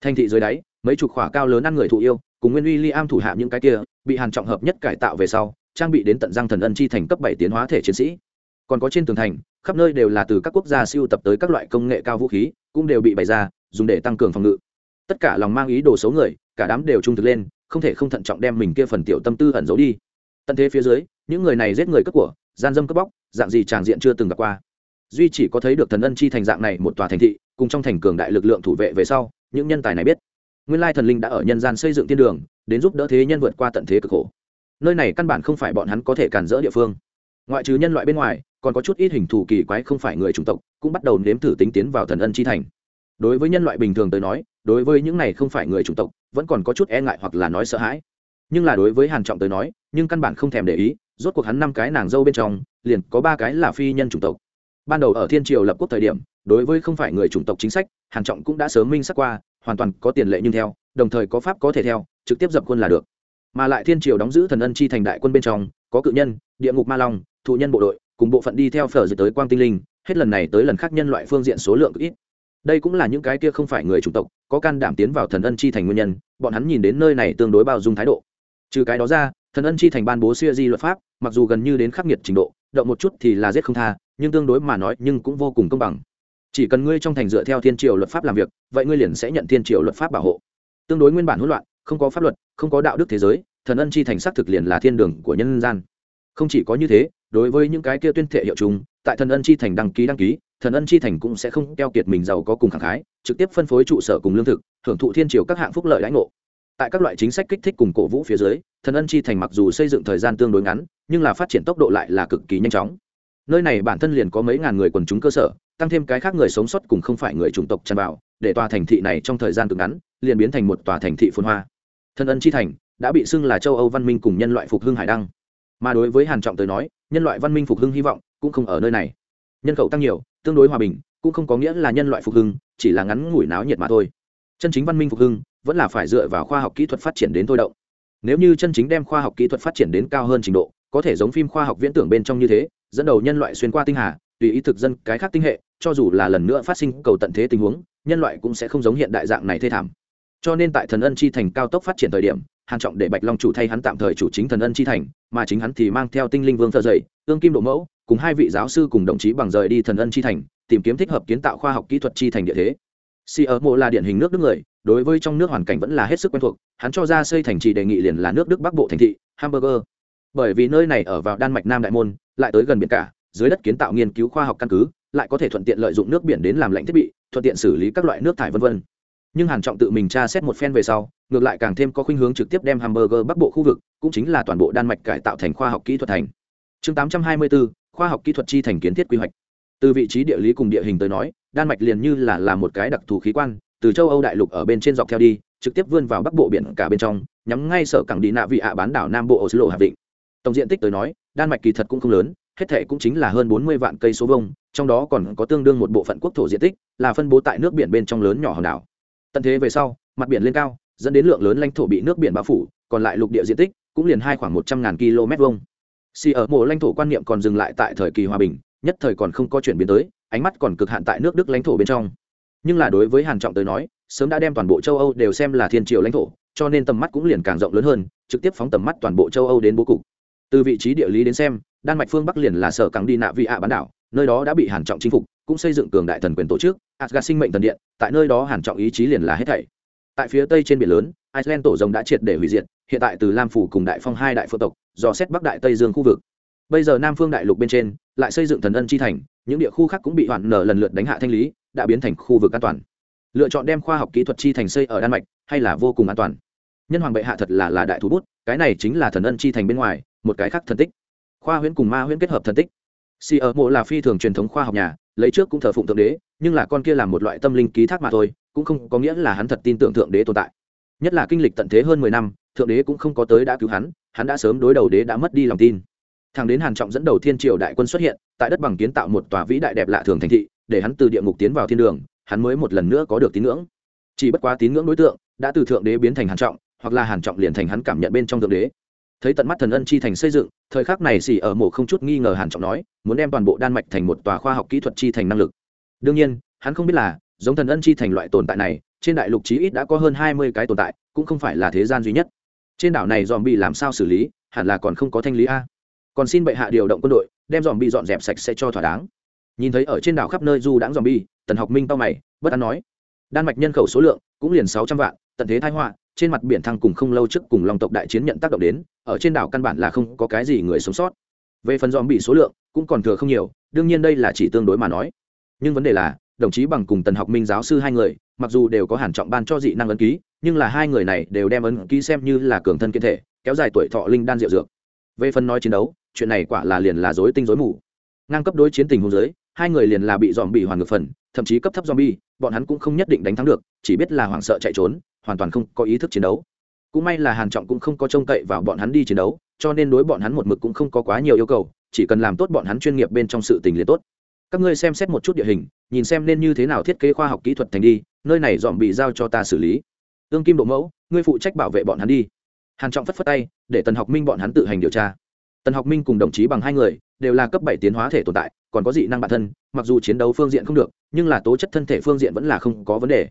Thành thị dưới đáy, mấy chục khỏa cao lớn ăn người thụ yêu, cùng nguyên uy li am thủ hạ những cái kia, bị hàn trọng hợp nhất cải tạo về sau, trang bị đến tận răng thần ân chi thành cấp bảy tiến hóa thể chiến sĩ. Còn có trên tường thành, khắp nơi đều là từ các quốc gia siêu tập tới các loại công nghệ cao vũ khí cũng đều bị bày ra, dùng để tăng cường phòng ngự. Tất cả lòng mang ý đồ xấu người, cả đám đều trung thực lên, không thể không thận trọng đem mình kia phần tiểu tâm tư ẩn giấu đi. Tận thế phía dưới, những người này giết người cướp của, gian dâm cướp bóc, dạng gì tràng diện chưa từng gặp qua. Duy chỉ có thấy được thần ân chi thành dạng này một tòa thành thị, cùng trong thành cường đại lực lượng thủ vệ về sau, những nhân tài này biết. Nguyên lai thần linh đã ở nhân gian xây dựng thiên đường, đến giúp đỡ thế nhân vượt qua tận thế cực khổ. Nơi này căn bản không phải bọn hắn có thể cản rỡ địa phương ngoại trừ nhân loại bên ngoài, còn có chút ít hình thù kỳ quái không phải người chủng tộc, cũng bắt đầu nếm thử tính tiến vào thần ân chi thành. Đối với nhân loại bình thường tới nói, đối với những này không phải người chủng tộc, vẫn còn có chút e ngại hoặc là nói sợ hãi. Nhưng là đối với hàn trọng tới nói, nhưng căn bản không thèm để ý, rốt cuộc hắn năm cái nàng dâu bên trong, liền có ba cái là phi nhân chủng tộc. Ban đầu ở thiên triều lập quốc thời điểm, đối với không phải người chủng tộc chính sách, hàn trọng cũng đã sớm minh sắc qua, hoàn toàn có tiền lệ nhưng theo, đồng thời có pháp có thể theo, trực tiếp dập quân là được. Mà lại thiên triều đóng giữ thần ân chi thành đại quân bên trong, có cự nhân, địa ngục ma long thụ nhân bộ đội, cùng bộ phận đi theo phở dự tới quang tinh linh, hết lần này tới lần khác nhân loại phương diện số lượng ít. Đây cũng là những cái kia không phải người chủng tộc, có can đảm tiến vào thần ân chi thành nguyên nhân, bọn hắn nhìn đến nơi này tương đối bao dung thái độ. Trừ cái đó ra, thần ân chi thành ban bố siêu di luật pháp, mặc dù gần như đến khắc nghiệt trình độ, động một chút thì là giết không tha, nhưng tương đối mà nói, nhưng cũng vô cùng công bằng. Chỉ cần ngươi trong thành dựa theo thiên triều luật pháp làm việc, vậy ngươi liền sẽ nhận thiên triều luật pháp bảo hộ. Tương đối nguyên bản hỗn loạn, không có pháp luật, không có đạo đức thế giới, thần ân chi thành xác thực liền là thiên đường của nhân gian. Không chỉ có như thế đối với những cái kia tuyên thệ hiệu chung, tại thần ân chi thành đăng ký đăng ký, thần ân chi thành cũng sẽ không keo kiệt mình giàu có cùng khẳng khái, trực tiếp phân phối trụ sở cùng lương thực hưởng thụ thiên triều các hạng phúc lợi lãnh ngộ. Tại các loại chính sách kích thích cùng cổ vũ phía dưới, thần ân chi thành mặc dù xây dựng thời gian tương đối ngắn, nhưng là phát triển tốc độ lại là cực kỳ nhanh chóng. Nơi này bản thân liền có mấy ngàn người quần chúng cơ sở, tăng thêm cái khác người sống sót cùng không phải người chủng tộc tràn vào, để tòa thành thị này trong thời gian cực ngắn, liền biến thành một tòa thành thị phồn hoa. Thần ân chi thành đã bị xưng là châu âu văn minh cùng nhân loại phục hưng hải đăng. Mà đối với hàn trọng tới nói nhân loại văn minh phục hưng hy vọng cũng không ở nơi này. Nhân khẩu tăng nhiều, tương đối hòa bình, cũng không có nghĩa là nhân loại phục hưng, chỉ là ngắn ngủi náo nhiệt mà thôi. Chân chính văn minh phục hưng vẫn là phải dựa vào khoa học kỹ thuật phát triển đến thôi động. Nếu như chân chính đem khoa học kỹ thuật phát triển đến cao hơn trình độ, có thể giống phim khoa học viễn tưởng bên trong như thế, dẫn đầu nhân loại xuyên qua tinh hà, tùy ý thực dân cái khác tinh hệ, cho dù là lần nữa phát sinh cầu tận thế tình huống, nhân loại cũng sẽ không giống hiện đại dạng này thê thảm. Cho nên tại thần ân chi thành cao tốc phát triển thời điểm hàn trọng để bạch long chủ thay hắn tạm thời chủ chính thần ân chi thành, mà chính hắn thì mang theo tinh linh vương thợ dậy ương kim độ mẫu, cùng hai vị giáo sư cùng đồng chí bằng rời đi thần ân chi thành, tìm kiếm thích hợp kiến tạo khoa học kỹ thuật chi thành địa thế si ở mộ là điển hình nước đức người, đối với trong nước hoàn cảnh vẫn là hết sức quen thuộc, hắn cho ra xây thành trì đề nghị liền là nước đức bắc bộ thành thị, hamburger bởi vì nơi này ở vào đan mạch nam đại môn, lại tới gần biển cả, dưới đất kiến tạo nghiên cứu khoa học căn cứ, lại có thể thuận tiện lợi dụng nước biển đến làm lạnh thiết bị, thuận tiện xử lý các loại nước thải vân vân nhưng hàn trọng tự mình tra xét một phen về sau ngược lại càng thêm có khuynh hướng trực tiếp đem hamburger bắc bộ khu vực cũng chính là toàn bộ đan mạch cải tạo thành khoa học kỹ thuật thành chương 824, khoa học kỹ thuật chi thành kiến thiết quy hoạch từ vị trí địa lý cùng địa hình tới nói đan mạch liền như là là một cái đặc thù khí quan từ châu âu đại lục ở bên trên dọc theo đi trực tiếp vươn vào bắc bộ biển cả bên trong nhắm ngay sở cảng đi nạ vị ạ bán đảo nam bộ oslo hạp vịnh. tổng diện tích tới nói đan mạch kỳ thật cũng không lớn hết thể cũng chính là hơn bốn mươi vạn cây số vông trong đó còn có tương đương một bộ phận quốc thổ diện tích là phân bố tại nước biển bên trong lớn nhỏ hòn đảo tận thế về sau, mặt biển lên cao, dẫn đến lượng lớn lãnh thổ bị nước biển bao phủ, còn lại lục địa diện tích cũng liền hai khoảng một trăm ngàn km vuông. Xì ở mộ lãnh thổ quan niệm còn dừng lại tại thời kỳ hòa bình, nhất thời còn không có chuyển biến tới, ánh mắt còn cực hạn tại nước đức lãnh thổ bên trong. Nhưng là đối với hàn trọng tới nói, sớm đã đem toàn bộ châu âu đều xem là thiên triều lãnh thổ, cho nên tầm mắt cũng liền càng rộng lớn hơn, trực tiếp phóng tầm mắt toàn bộ châu âu đến bố cục. Từ vị trí địa lý đến xem, đan mạch phương bắc liền là sở cảng đi nạ vị ạ bán đảo, nơi đó đã bị hàn trọng chinh phục, cũng xây dựng cường đại thần quyền tổ chức asgad sinh mệnh thần điện, tại nơi đó hàn trọng ý chí liền là hết thảy. Tại phía tây trên biển lớn, iceland tổ rồng đã triệt để hủy diệt, hiện tại từ lam phủ cùng đại phong hai đại phượng tộc dò xét bắc đại tây dương khu vực. Bây giờ nam phương đại lục bên trên, lại xây dựng thần ân chi thành, những địa khu khác cũng bị hoạn nở lần lượt đánh hạ thanh lý, đã biến thành khu vực an toàn. Lựa chọn đem khoa học kỹ thuật chi thành xây ở đan mạch, hay là vô cùng an toàn? Nhân hoàng bệ hạ thật là là đại thú bút, cái này chính là thần ân chi thành bên ngoài, một cái khác thần tích. Khoa huyễn cùng ma huyễn kết hợp thần tích. Si ở mộ là phi thường truyền thống khoa học nhà lấy trước cũng thờ phụng thượng đế, nhưng là con kia là một loại tâm linh ký thác mà thôi, cũng không có nghĩa là hắn thật tin tưởng thượng đế tồn tại. Nhất là kinh lịch tận thế hơn mười năm, thượng đế cũng không có tới đã cứu hắn hắn đã sớm đối đầu đế đã mất đi lòng tin. Thằng đến hàn trọng dẫn đầu thiên triều đại quân xuất hiện, tại đất bằng kiến tạo một tòa vĩ đại đẹp lạ thường thành thị, để hắn từ địa ngục tiến vào thiên đường, hắn mới một lần nữa có được tín ngưỡng. Chỉ bất quá tín ngưỡng đối tượng, đã từ thượng đế biến thành hàn trọng, hoặc là hàn trọng liền thành hắn cảm nhận bên trong thượng đế thấy tận mắt thần ân chi thành xây dựng, thời khắc này xỉ ở mộ không chút nghi ngờ hàn trọng nói, muốn đem toàn bộ đan mạch thành một tòa khoa học kỹ thuật chi thành năng lực. Đương nhiên, hắn không biết là, giống thần ân chi thành loại tồn tại này, trên đại lục chí ít đã có hơn hai mươi cái tồn tại, cũng không phải là thế gian duy nhất. Trên đảo này dòm bị làm sao xử lý, hẳn là còn không có thanh lý a. Còn xin bệ hạ điều động quân đội, đem dòm bị dọn dẹp sạch sẽ cho thỏa đáng. Nhìn thấy ở trên đảo khắp nơi du đãng dòm bi tần học minh tao mày, bất an nói, đan mạch nhân khẩu số lượng cũng liền sáu trăm vạn, tận thế thái họa trên mặt biển thăng cùng không lâu trước cùng long tộc đại chiến nhận tác động đến ở trên đảo căn bản là không có cái gì người sống sót. Về phần dòm bị số lượng cũng còn thừa không nhiều đương nhiên đây là chỉ tương đối mà nói. Nhưng vấn đề là đồng chí bằng cùng tần học minh giáo sư hai người mặc dù đều có hàn trọng ban cho dị năng ấn ký nhưng là hai người này đều đem ấn ký xem như là cường thân kiên thể kéo dài tuổi thọ linh đan diệu dược. Về phần nói chiến đấu chuyện này quả là liền là dối tinh dối mù. Ngang cấp đối chiến tình hôn giới hai người liền là bị dòm bị hoàn ngược phần thậm chí cấp thấp zombie, bọn hắn cũng không nhất định đánh thắng được, chỉ biết là hoảng sợ chạy trốn, hoàn toàn không có ý thức chiến đấu. Cũng may là Hàn Trọng cũng không có trông cậy vào bọn hắn đi chiến đấu, cho nên đối bọn hắn một mực cũng không có quá nhiều yêu cầu, chỉ cần làm tốt bọn hắn chuyên nghiệp bên trong sự tình liền tốt. Các ngươi xem xét một chút địa hình, nhìn xem nên như thế nào thiết kế khoa học kỹ thuật thành đi, nơi này dọn bị giao cho ta xử lý. Ương Kim Độ Mẫu, ngươi phụ trách bảo vệ bọn hắn đi. Hàn Trọng phất phất tay, để Tần Học Minh bọn hắn tự hành điều tra. Tần Học Minh cùng đồng chí bằng hai người, đều là cấp bảy tiến hóa thể tồn tại, còn có dị năng bản thân mặc dù chiến đấu phương diện không được nhưng là tố chất thân thể phương diện vẫn là không có vấn đề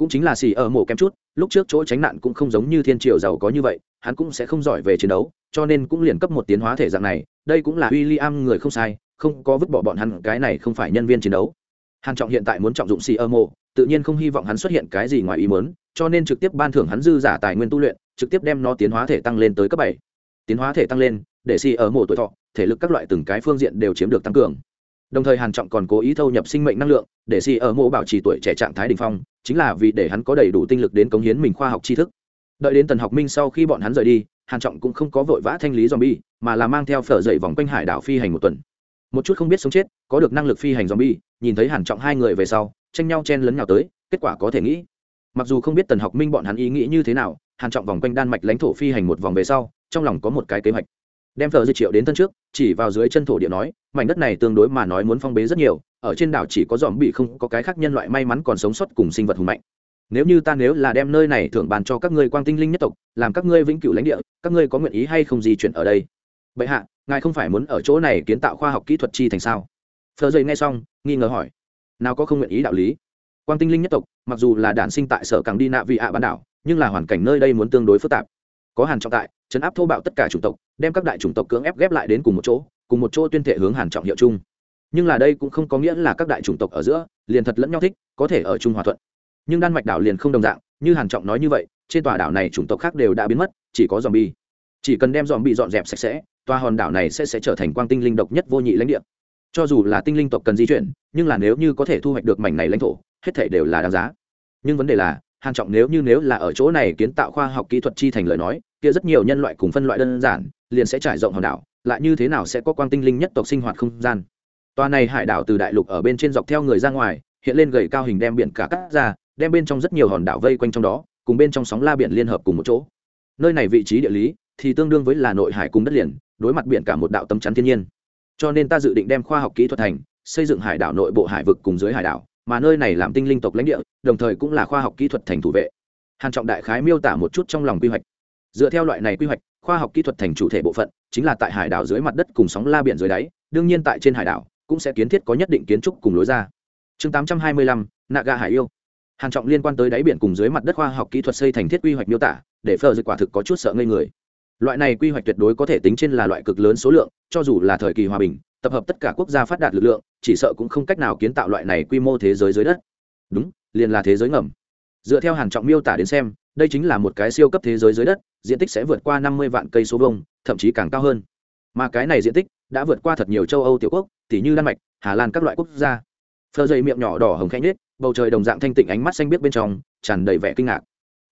cũng chính là xì ở mộ kém chút, lúc trước chỗ tránh nạn cũng không giống như thiên triều giàu có như vậy, hắn cũng sẽ không giỏi về chiến đấu, cho nên cũng liền cấp một tiến hóa thể dạng này, đây cũng là w i l l i am người không sai, không có vứt bỏ bọn hắn, cái này không phải nhân viên chiến đấu. Hàn trọng hiện tại muốn trọng dụng xì ở mộ tự nhiên không hy vọng hắn xuất hiện cái gì ngoài ý muốn, cho nên trực tiếp ban thưởng hắn dư giả tài nguyên tu luyện, trực tiếp đem nó tiến hóa thể tăng lên tới cấp bảy. Tiến hóa thể tăng lên, để xì ở mộ tuổi thọ, thể lực các loại từng cái phương diện đều chiếm được tăng cường đồng thời hàn trọng còn cố ý thâu nhập sinh mệnh năng lượng để si ở mộ bảo trì tuổi trẻ trạng thái đỉnh phong chính là vì để hắn có đầy đủ tinh lực đến cống hiến mình khoa học tri thức đợi đến tần học minh sau khi bọn hắn rời đi hàn trọng cũng không có vội vã thanh lý zombie, mà là mang theo phở dậy vòng quanh hải đảo phi hành một tuần. Một chút không biết sống chết, có được năng lực phi hành zombie, nhìn thấy hàn trọng hai người về sau, tranh nhau chen lấn nhào tới, kết quả có thể nghĩ. Mặc dù không biết tần học minh bọn hắn ý nghĩ như thế nào, hàn trọng vòng quanh đan mạch lãnh thổ phi hành một vòng về sau, trong lòng có một cái kế hoạch đem phở dây triệu đến thân trước, chỉ vào dưới chân thổ địa nói, mảnh đất này tương đối mà nói muốn phong bế rất nhiều, ở trên đảo chỉ có dòm bị không có cái khác nhân loại may mắn còn sống sót cùng sinh vật hùng mạnh. Nếu như ta nếu là đem nơi này thưởng bàn cho các ngươi quang tinh linh nhất tộc, làm các ngươi vĩnh cửu lãnh địa, các ngươi có nguyện ý hay không di chuyển ở đây? Vậy hạ, ngài không phải muốn ở chỗ này kiến tạo khoa học kỹ thuật chi thành sao? Phờ dây nghe xong, nghi ngờ hỏi. Nào có không nguyện ý đạo lý? Quang tinh linh nhất tộc, mặc dù là đản sinh tại sở càng đi nạ vị ạ bán đảo, nhưng là hoàn cảnh nơi đây muốn tương đối phức tạp có hàn trọng tại chấn áp thô bạo tất cả chủng tộc, đem các đại chủng tộc cưỡng ép ghép lại đến cùng một chỗ, cùng một chỗ tuyên thể hướng hàn trọng hiệu chung. Nhưng là đây cũng không có nghĩa là các đại chủng tộc ở giữa, liền thật lẫn nhau thích, có thể ở chung hòa thuận. Nhưng đan mạch đảo liền không đồng dạng, như hàn trọng nói như vậy, trên tòa đảo này chủng tộc khác đều đã biến mất, chỉ có dòm bi chỉ cần đem dòm bị dọn dẹp sạch sẽ, tòa hòn đảo này sẽ sẽ trở thành quang tinh linh độc nhất vô nhị lãnh địa. Cho dù là tinh linh tộc cần di chuyển, nhưng là nếu như có thể thu hoạch được mảnh này lãnh thổ, hết thảy đều là đáng giá. Nhưng vấn đề là hàn trọng nếu như nếu là ở chỗ này kiến tạo khoa học kỹ thuật chi thành lời nói, kia rất nhiều nhân loại cùng phân loại đơn giản, liền sẽ trải rộng hòn đảo, lại như thế nào sẽ có quang tinh linh nhất tộc sinh hoạt không gian? Tòa này hải đảo từ đại lục ở bên trên dọc theo người ra ngoài, hiện lên gầy cao hình đem biển cả cắt ra, đem bên trong rất nhiều hòn đảo vây quanh trong đó, cùng bên trong sóng la biển liên hợp cùng một chỗ. Nơi này vị trí địa lý thì tương đương với là nội hải cùng đất liền, đối mặt biển cả một đạo tấm chắn thiên nhiên. Cho nên ta dự định đem khoa học kỹ thuật thành, xây dựng hải đảo nội bộ hải vực cùng dưới hải đảo mà nơi này làm tinh linh tộc lãnh địa đồng thời cũng là khoa học kỹ thuật thành thủ vệ. Hàn trọng đại khái miêu tả một chút trong lòng quy hoạch. Dựa theo loại này quy hoạch khoa học kỹ thuật thành chủ thể bộ phận chính là tại hải đảo dưới mặt đất cùng sóng la biển dưới đáy đương nhiên tại trên hải đảo cũng sẽ kiến thiết có nhất định kiến trúc cùng lối ra. Chương 825, naga hải yêu. Hàn trọng liên quan tới đáy biển cùng dưới mặt đất khoa học kỹ thuật xây thành thiết quy hoạch miêu tả để phờ dự quả thực có chút sợ ngây người. Loại này quy hoạch tuyệt đối có thể tính trên là loại cực lớn số lượng cho dù là thời kỳ hòa bình tập hợp tất cả quốc gia phát đạt lực lượng chỉ sợ cũng không cách nào kiến tạo loại này quy mô thế giới dưới đất. Đúng, liền là thế giới ngầm. Dựa theo hàn trọng miêu tả đến xem, đây chính là một cái siêu cấp thế giới dưới đất, diện tích sẽ vượt qua năm mươi vạn cây số vuông, thậm chí càng cao hơn. Mà cái này diện tích đã vượt qua thật nhiều châu âu tiểu quốc tỷ như đan mạch, hà lan các loại quốc gia. Phờ dày miệng nhỏ đỏ hồng khanh nết bầu trời đồng dạng thanh tịnh ánh mắt xanh biết bên trong, tràn đầy vẻ kinh ngạc.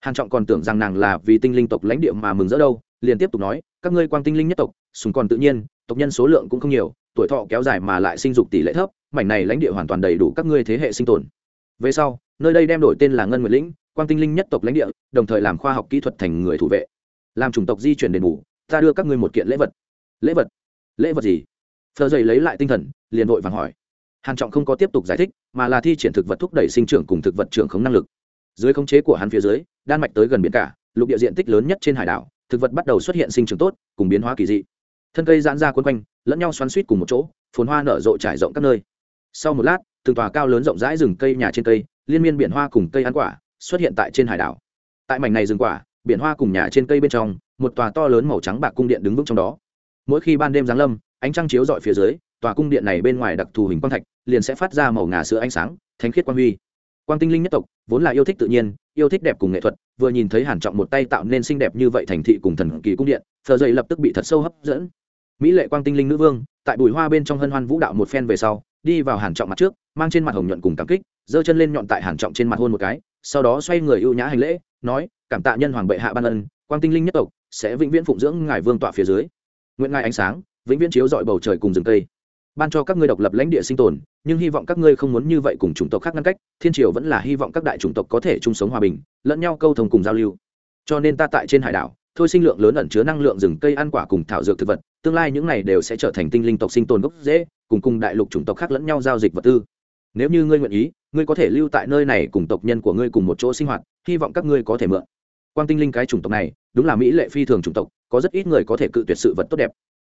Hàn trọng còn tưởng rằng nàng là vì tinh linh tộc lãnh địa mà mừng rỡ đâu, liền tiếp tục nói, các ngươi quang tinh linh nhất tộc, sùng còn tự nhiên tộc nhân số lượng cũng không nhiều, tuổi thọ kéo dài mà lại sinh dục tỷ lệ thấp, mảnh này lãnh địa hoàn toàn đầy đủ các ngươi thế hệ sinh tồn. Về sau, nơi đây đem đổi tên là ngân nguyệt lĩnh, quang tinh linh nhất tộc lãnh địa, đồng thời làm khoa học kỹ thuật thành người thủ vệ. Làm chủng tộc di chuyển đền bù, ta đưa các ngươi một kiện lễ vật. Lễ vật? Lễ vật gì? Phờ dày lấy lại tinh thần, liền vội vàng hỏi. Hàn trọng không có tiếp tục giải thích, mà là thi triển thực vật thúc đẩy sinh trưởng cùng thực vật trưởng khống năng lực. Dưới khống chế của hắn phía dưới, đan mạch tới gần biển cả, lục địa diện tích lớn nhất trên hải đảo, thực vật bắt đầu xuất hiện sinh trưởng tốt, cùng biến hóa kỳ dị thân cây giãn ra quấn quanh, lẫn nhau xoắn suýt cùng một chỗ, phồn hoa nở rộ trải rộng các nơi. Sau một lát, từng tòa cao lớn rộng rãi rừng cây nhà trên cây, liên miên biển hoa cùng cây ăn quả xuất hiện tại trên hải đảo. Tại mảnh này rừng quả, biển hoa cùng nhà trên cây bên trong, một tòa to lớn màu trắng bạc cung điện đứng vững trong đó. Mỗi khi ban đêm giáng lâm, ánh trăng chiếu dọi phía dưới, tòa cung điện này bên ngoài đặc thù hình quang thạch liền sẽ phát ra màu ngà sữa ánh sáng, thánh khiết quang huy. Quang tinh linh nhất tộc, vốn là yêu thích tự nhiên, yêu thích đẹp cùng nghệ thuật, vừa nhìn thấy hàn trọng một tay tạo nên xinh đẹp như vậy thành thị cùng thần kỳ cung điện thờ dậy lập tức bị thật sâu hấp dẫn mỹ lệ quang tinh linh nữ vương, tại bùi hoa bên trong hân hoan vũ đạo một phen về sau, đi vào hàn trọng mặt trước, mang trên mặt hồng nhuận cùng cảm kích, giơ chân lên nhọn tại hàn trọng trên mặt hôn một cái, sau đó xoay người ưu nhã hành lễ, nói, cảm tạ nhân hoàng bệ hạ ban ân, quang tinh linh nhất tộc sẽ vĩnh viễn phụng dưỡng ngài vương tọa phía dưới. Nguyện ngài ánh sáng, vĩnh viễn chiếu dọi bầu trời cùng rừng cây. Ban cho các ngươi độc lập lãnh địa sinh tồn, nhưng hy vọng các ngươi không muốn như vậy cùng chủng tộc khác ngăn cách, thiên triều vẫn là hy vọng các đại chủng tộc có thể chung sống hòa bình, lẫn nhau câu thông cùng giao lưu. Cho nên ta tại trên hải đảo, thôi sinh lượng lớn ẩn chứa năng lượng rừng cây ăn quả cùng thảo dược thực vật tương lai những này đều sẽ trở thành tinh linh tộc sinh tồn gốc dễ cùng cùng đại lục chủng tộc khác lẫn nhau giao dịch vật tư. Nếu như ngươi nguyện ý, ngươi có thể lưu tại nơi này cùng tộc nhân của ngươi cùng một chỗ sinh hoạt, hy vọng các ngươi có thể mượn. Quang tinh linh cái chủng tộc này, đúng là mỹ lệ phi thường chủng tộc, có rất ít người có thể cự tuyệt sự vật tốt đẹp.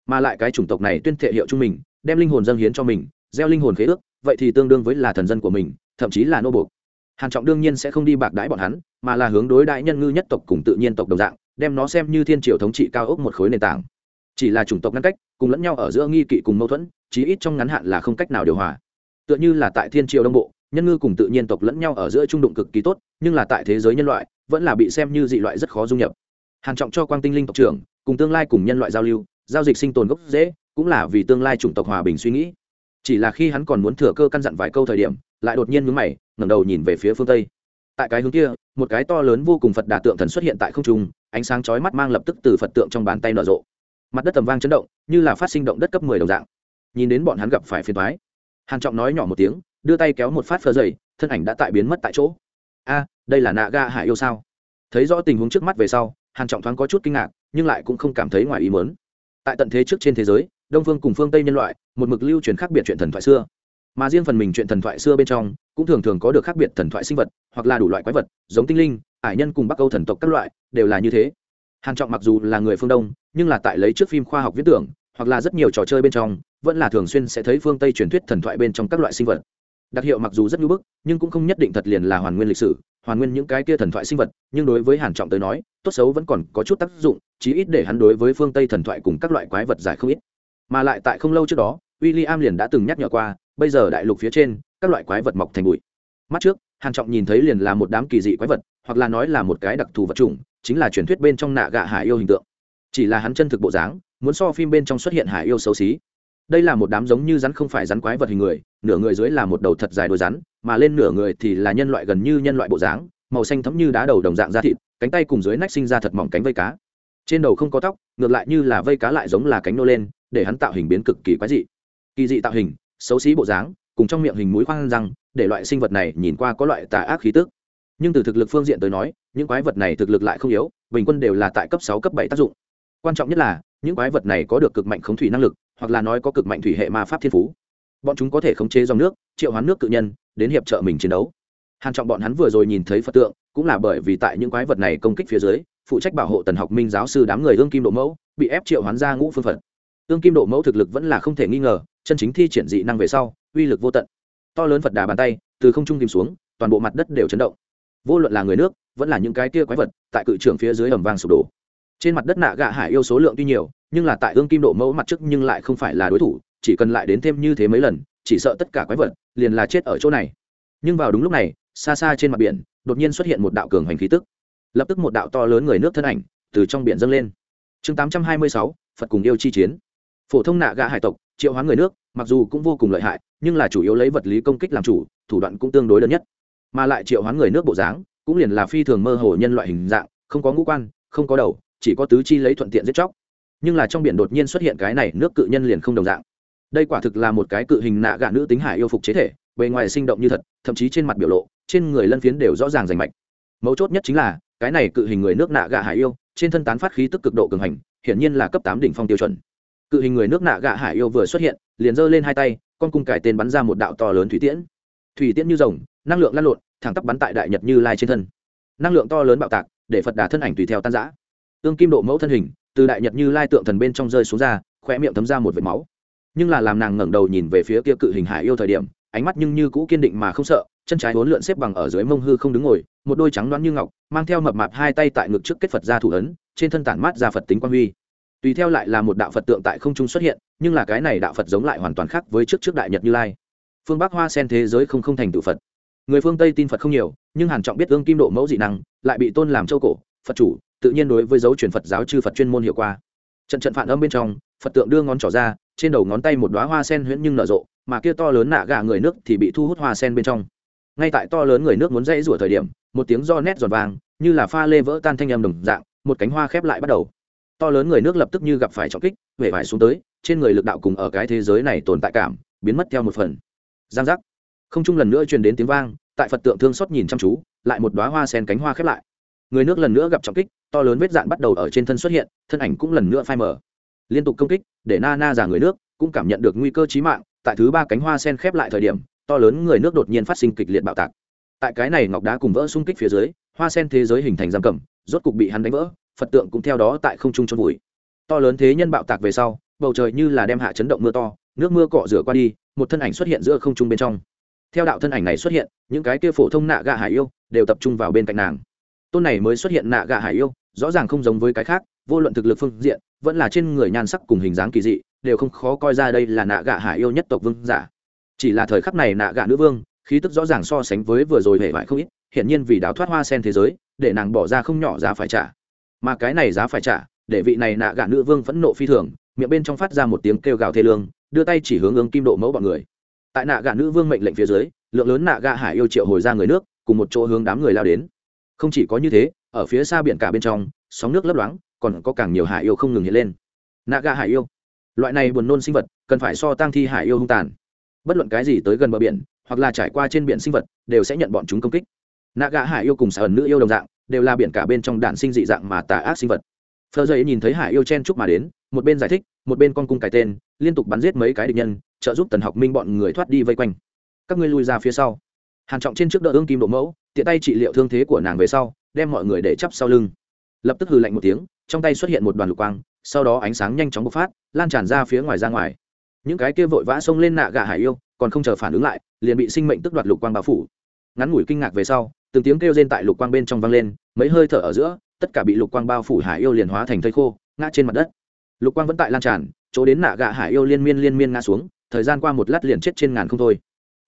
Mà lại cái chủng tộc này tuyên thệ hiệu trung mình, đem linh hồn dâng hiến cho mình, gieo linh hồn khế ước, vậy thì tương đương với là thần dân của mình, thậm chí là nô buộc hàn trọng đương nhiên sẽ không đi bạc đãi bọn hắn, mà là hướng đối đại nhân ngư nhất tộc cùng tự nhiên tộc đồng dạng, đem nó xem như thiên triều thống trị cao ốc một khối nền tảng chỉ là chủng tộc ngăn cách, cùng lẫn nhau ở giữa nghi kỵ cùng mâu thuẫn, chí ít trong ngắn hạn là không cách nào điều hòa. Tựa như là tại thiên triều đông bộ, nhân ngư cùng tự nhiên tộc lẫn nhau ở giữa trung đụng cực kỳ tốt, nhưng là tại thế giới nhân loại, vẫn là bị xem như dị loại rất khó dung nhập. Hàn trọng cho quang tinh linh tộc trưởng, cùng tương lai cùng nhân loại giao lưu, giao dịch sinh tồn gốc dễ cũng là vì tương lai chủng tộc hòa bình suy nghĩ. Chỉ là khi hắn còn muốn thừa cơ căn dặn vài câu thời điểm, lại đột nhiên nhướng mày, ngẩng đầu nhìn về phía phương tây. Tại cái hướng kia, một cái to lớn vô cùng phật đà tượng thần xuất hiện tại không trung, ánh sáng chói mắt mang lập tức từ phật tượng trong bàn tay nở rộ mặt đất tầm vang chấn động, như là phát sinh động đất cấp mười đồng dạng. Nhìn đến bọn hắn gặp phải phiền thoái hàn trọng nói nhỏ một tiếng, đưa tay kéo một phát phơ dày, thân ảnh đã tại biến mất tại chỗ. A, đây là nạ ga hải yêu sao? Thấy rõ tình huống trước mắt về sau, hàn trọng thoáng có chút kinh ngạc, nhưng lại cũng không cảm thấy ngoài ý muốn. Tại tận thế trước trên thế giới, đông phương cùng phương tây nhân loại, một mực lưu truyền khác biệt chuyện thần thoại xưa. Mà riêng phần mình chuyện thần thoại xưa bên trong, cũng thường thường có được khác biệt thần thoại sinh vật, hoặc là đủ loại quái vật, giống tinh linh, ải nhân cùng bắc âu thần tộc các loại, đều là như thế. Hàn trọng mặc dù là người phương đông nhưng là tại lấy trước phim khoa học viễn tưởng, hoặc là rất nhiều trò chơi bên trong, vẫn là thường xuyên sẽ thấy phương tây truyền thuyết thần thoại bên trong các loại sinh vật. Đặc hiệu mặc dù rất nhu bức, nhưng cũng không nhất định thật liền là hoàn nguyên lịch sử, hoàn nguyên những cái kia thần thoại sinh vật, nhưng đối với hàn trọng tới nói, tốt xấu vẫn còn có chút tác dụng, chí ít để hắn đối với phương tây thần thoại cùng các loại quái vật giải không ít. Mà lại tại không lâu trước đó, William liền đã từng nhắc nhở qua, bây giờ đại lục phía trên, các loại quái vật mọc thành bụi. Mắt trước, hàn trọng nhìn thấy liền là một đám kỳ dị quái vật, hoặc là nói là một cái đặc thù vật chủng, chính là truyền thuyết bên trong nạ gạ hải yêu hình tượng chỉ là hắn chân thực bộ dáng, muốn so phim bên trong xuất hiện hải yêu xấu xí. Đây là một đám giống như rắn không phải rắn quái vật hình người, nửa người dưới là một đầu thật dài đôi rắn, mà lên nửa người thì là nhân loại gần như nhân loại bộ dáng, màu xanh thấm như đá đầu đồng dạng da thịt, cánh tay cùng dưới nách sinh ra thật mỏng cánh vây cá. Trên đầu không có tóc, ngược lại như là vây cá lại giống là cánh nô lên, để hắn tạo hình biến cực kỳ quái dị. Kỳ dị tạo hình, xấu xí bộ dáng, cùng trong miệng hình mũi khoang răng, để loại sinh vật này nhìn qua có loại tà ác khí tức. Nhưng từ thực lực phương diện tới nói, những quái vật này thực lực lại không yếu, bình quân đều là tại cấp sáu, cấp bảy tác dụng quan trọng nhất là, những quái vật này có được cực mạnh khống thủy năng lực, hoặc là nói có cực mạnh thủy hệ ma pháp thiên phú. Bọn chúng có thể khống chế dòng nước, triệu hoán nước cự nhân, đến hiệp trợ mình chiến đấu. Hàn trọng bọn hắn vừa rồi nhìn thấy phật tượng, cũng là bởi vì tại những quái vật này công kích phía dưới, phụ trách bảo hộ tần học minh giáo sư đám người ương kim độ mẫu, bị ép triệu hoán ra ngũ phương phật. Ương kim độ mẫu thực lực vẫn là không thể nghi ngờ, chân chính thi triển dị năng về sau, uy lực vô tận. To lớn phật đà bàn tay, từ không trung tìm xuống, toàn bộ mặt đất đều chấn động. Vô luận là người nước, vẫn là những cái tia quái vật, tại cự trưởng phía dưới ẩm vang sụp đổ trên mặt đất nạ gạ hải yêu số lượng tuy nhiều, nhưng là tại ương kim độ mẫu mặt trước nhưng lại không phải là đối thủ, chỉ cần lại đến thêm như thế mấy lần, chỉ sợ tất cả quái vật liền là chết ở chỗ này. Nhưng vào đúng lúc này, xa xa trên mặt biển, đột nhiên xuất hiện một đạo cường hành khí tức. Lập tức một đạo to lớn người nước thân ảnh từ trong biển dâng lên. Chương tám trăm hai mươi sáu, phật cùng yêu chi chiến. Phổ thông nạ gạ hải tộc, triệu hóa người nước, mặc dù cũng vô cùng lợi hại, nhưng là chủ yếu lấy vật lý công kích làm chủ, thủ đoạn cũng tương đối đơn nhất. Mà lại triệu hoán người nước bộ dáng, cũng liền là phi thường mơ hồ nhân loại hình dạng, không có ngũ quan, không có đầu chỉ có tứ chi lấy thuận tiện giết chóc. Nhưng là trong biển đột nhiên xuất hiện cái này, nước cự nhân liền không đồng dạng. Đây quả thực là một cái cự hình nạ gạ nữ tính hải yêu phục chế thể, bề ngoài sinh động như thật, thậm chí trên mặt biểu lộ, trên người lân phiến đều rõ ràng rành mạch. Mấu chốt nhất chính là, cái này cự hình người nước nạ gạ hải yêu, trên thân tán phát khí tức cực độ cường hành, hiển nhiên là cấp tám đỉnh phong tiêu chuẩn. Cự hình người nước nạ gạ hải yêu vừa xuất hiện, liền giơ lên hai tay, con cung cải tên bắn ra một đạo to lớn thủy tiễn. Thủy tiễn như rồng, năng lượng lan lộn, thẳng tắp bắn tại đại nhật như lai trên thân. Năng lượng to lớn bạo tạc, để phật đà thân ảnh tùy theo tan giã ương kim độ mẫu thân hình, từ đại nhật như lai tượng thần bên trong rơi xuống ra khoe miệng thấm ra một vệt máu. Nhưng là làm nàng ngẩng đầu nhìn về phía kia cự hình hải yêu thời điểm, ánh mắt nhưng như cũ kiên định mà không sợ, chân trái bốn lượn xếp bằng ở dưới mông hư không đứng ngồi, một đôi trắng đoán như ngọc, mang theo mập mạp hai tay tại ngực trước kết phật ra thủ ấn, trên thân tản mát ra phật tính quan huy. Tùy theo lại là một đạo phật tượng tại không trung xuất hiện, nhưng là cái này đạo phật giống lại hoàn toàn khác với trước trước đại nhật như lai. Phương bắc hoa sen thế giới không không thành tự phật. Người phương tây tin phật không nhiều, nhưng hàn trọng biết ương kim độ mẫu dị năng, lại bị tôn làm châu cổ, phật chủ tự nhiên đối với dấu truyền phật giáo chư phật chuyên môn hiệu qua. Trận trận phản âm bên trong, phật tượng đưa ngón trỏ ra, trên đầu ngón tay một đóa hoa sen huyễn nhưng nở rộ, mà kia to lớn nạ gà người nước thì bị thu hút hoa sen bên trong. Ngay tại to lớn người nước muốn dãy rủa thời điểm, một tiếng do nét giòn vàng, như là pha lê vỡ tan thanh âm đồng dạng, một cánh hoa khép lại bắt đầu. To lớn người nước lập tức như gặp phải trọng kích huệ vải xuống tới, trên người lực đạo cùng ở cái thế giới này tồn tại cảm, biến mất theo một phần. Giang giác. Không chung lần nữa truyền đến tiếng vang, tại phật tượng thương xót nhìn chăm chú, lại một đoá hoa sen cánh hoa khép lại người nước lần nữa gặp trọng kích, to lớn vết dạn bắt đầu ở trên thân xuất hiện, thân ảnh cũng lần nữa phai mở liên tục công kích, để na na giả người nước cũng cảm nhận được nguy cơ chí mạng, tại thứ ba cánh hoa sen khép lại thời điểm, to lớn người nước đột nhiên phát sinh kịch liệt bạo tạc. Tại cái này ngọc đá cùng vỡ xung kích phía dưới, hoa sen thế giới hình thành giam cầm, rốt cục bị hắn đánh vỡ, phật tượng cũng theo đó tại không trung trôn vùi. To lớn thế nhân bạo tạc về sau, bầu trời như là đem hạ chấn động mưa to, nước mưa cọ rửa qua đi, một thân ảnh xuất hiện giữa không trung bên trong. Theo đạo thân ảnh này xuất hiện, những cái kia phổ thông nạ gạ hải yêu đều tập trung vào bên cạnh nàng tôn này mới xuất hiện nạ gạ hải yêu, rõ ràng không giống với cái khác, vô luận thực lực phương diện, vẫn là trên người nhan sắc cùng hình dáng kỳ dị, đều không khó coi ra đây là nạ gạ hải yêu nhất tộc vương giả. Chỉ là thời khắc này nạ gạ nữ vương, khí tức rõ ràng so sánh với vừa rồi hệ vải không ít, hiển nhiên vì đào thoát hoa sen thế giới, để nàng bỏ ra không nhỏ giá phải trả. Mà cái này giá phải trả, để vị này nạ gạ nữ vương phẫn nộ phi thường, miệng bên trong phát ra một tiếng kêu gào thê lương, đưa tay chỉ hướng ứng kim độ mẫu bọn người. Tại nạ gạ nữ vương mệnh lệnh phía dưới, lượng lớn nạ gạ hải yêu triệu hồi ra người nước, cùng một chỗ hướng đám người lao đến không chỉ có như thế, ở phía xa biển cả bên trong, sóng nước lấp loáng, còn có càng nhiều hải yêu không ngừng hiện lên. Nạ gà hải yêu. Loại này buồn nôn sinh vật, cần phải so tăng thi hải yêu hung tàn. Bất luận cái gì tới gần bờ biển, hoặc là trải qua trên biển sinh vật, đều sẽ nhận bọn chúng công kích. Nạ gà hải yêu cùng sở nữ yêu đồng dạng, đều là biển cả bên trong đạn sinh dị dạng mà tà ác sinh vật. Phờ dậy nhìn thấy hải yêu chen chúc mà đến, một bên giải thích, một bên con cung cái tên, liên tục bắn giết mấy cái địch nhân, trợ giúp tần học minh bọn người thoát đi vây quanh. Các ngươi lui ra phía sau. Hàn trọng trên trước đỡ ương kim độ mẫu tiện tay trị liệu thương thế của nàng về sau, đem mọi người để chắp sau lưng. Lập tức hừ lạnh một tiếng, trong tay xuất hiện một đoàn lục quang, sau đó ánh sáng nhanh chóng bộc phát, lan tràn ra phía ngoài ra ngoài. Những cái kia vội vã xông lên nạ gà hải yêu, còn không chờ phản ứng lại, liền bị sinh mệnh tức đoạt lục quang bao phủ. Ngắn ngủi kinh ngạc về sau, từng tiếng kêu rên tại lục quang bên trong vang lên, mấy hơi thở ở giữa, tất cả bị lục quang bao phủ hải yêu liền hóa thành thây khô, ngã trên mặt đất. Lục quang vẫn tại lan tràn, chỗ đến nạ gạ hải yêu liên miên liên miên ngã xuống, thời gian qua một lát liền chết trên ngàn không thôi.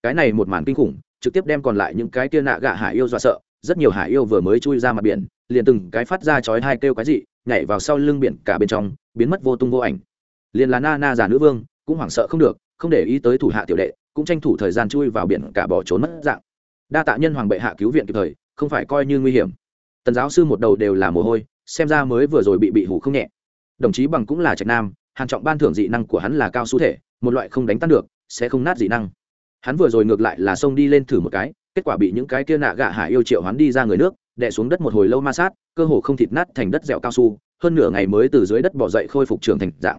Cái này một màn kinh khủng trực tiếp đem còn lại những cái kia nạ gạ hải yêu dọa sợ, rất nhiều hải yêu vừa mới chui ra mặt biển, liền từng cái phát ra chói hai kêu cái gì nhảy vào sau lưng biển cả bên trong, biến mất vô tung vô ảnh. Liền là na na già nữ vương, cũng hoảng sợ không được, không để ý tới thủ hạ tiểu đệ, cũng tranh thủ thời gian chui vào biển cả bỏ trốn mất dạng. Đa tạ nhân hoàng bệ hạ cứu viện kịp thời, không phải coi như nguy hiểm. Tần giáo sư một đầu đều là mồ hôi, xem ra mới vừa rồi bị bị hủ không nhẹ. Đồng chí bằng cũng là trạch nam hàn trọng ban thưởng dị năng của hắn là cao su thể, một loại không đánh tan được, sẽ không nát dị năng hắn vừa rồi ngược lại là xông đi lên thử một cái, kết quả bị những cái kia nạ gạ hải yêu triệu hắn đi ra người nước, đè xuống đất một hồi lâu ma sát, cơ hồ không thịt nát thành đất dẻo cao su, hơn nửa ngày mới từ dưới đất bỏ dậy khôi phục trường thành dạng.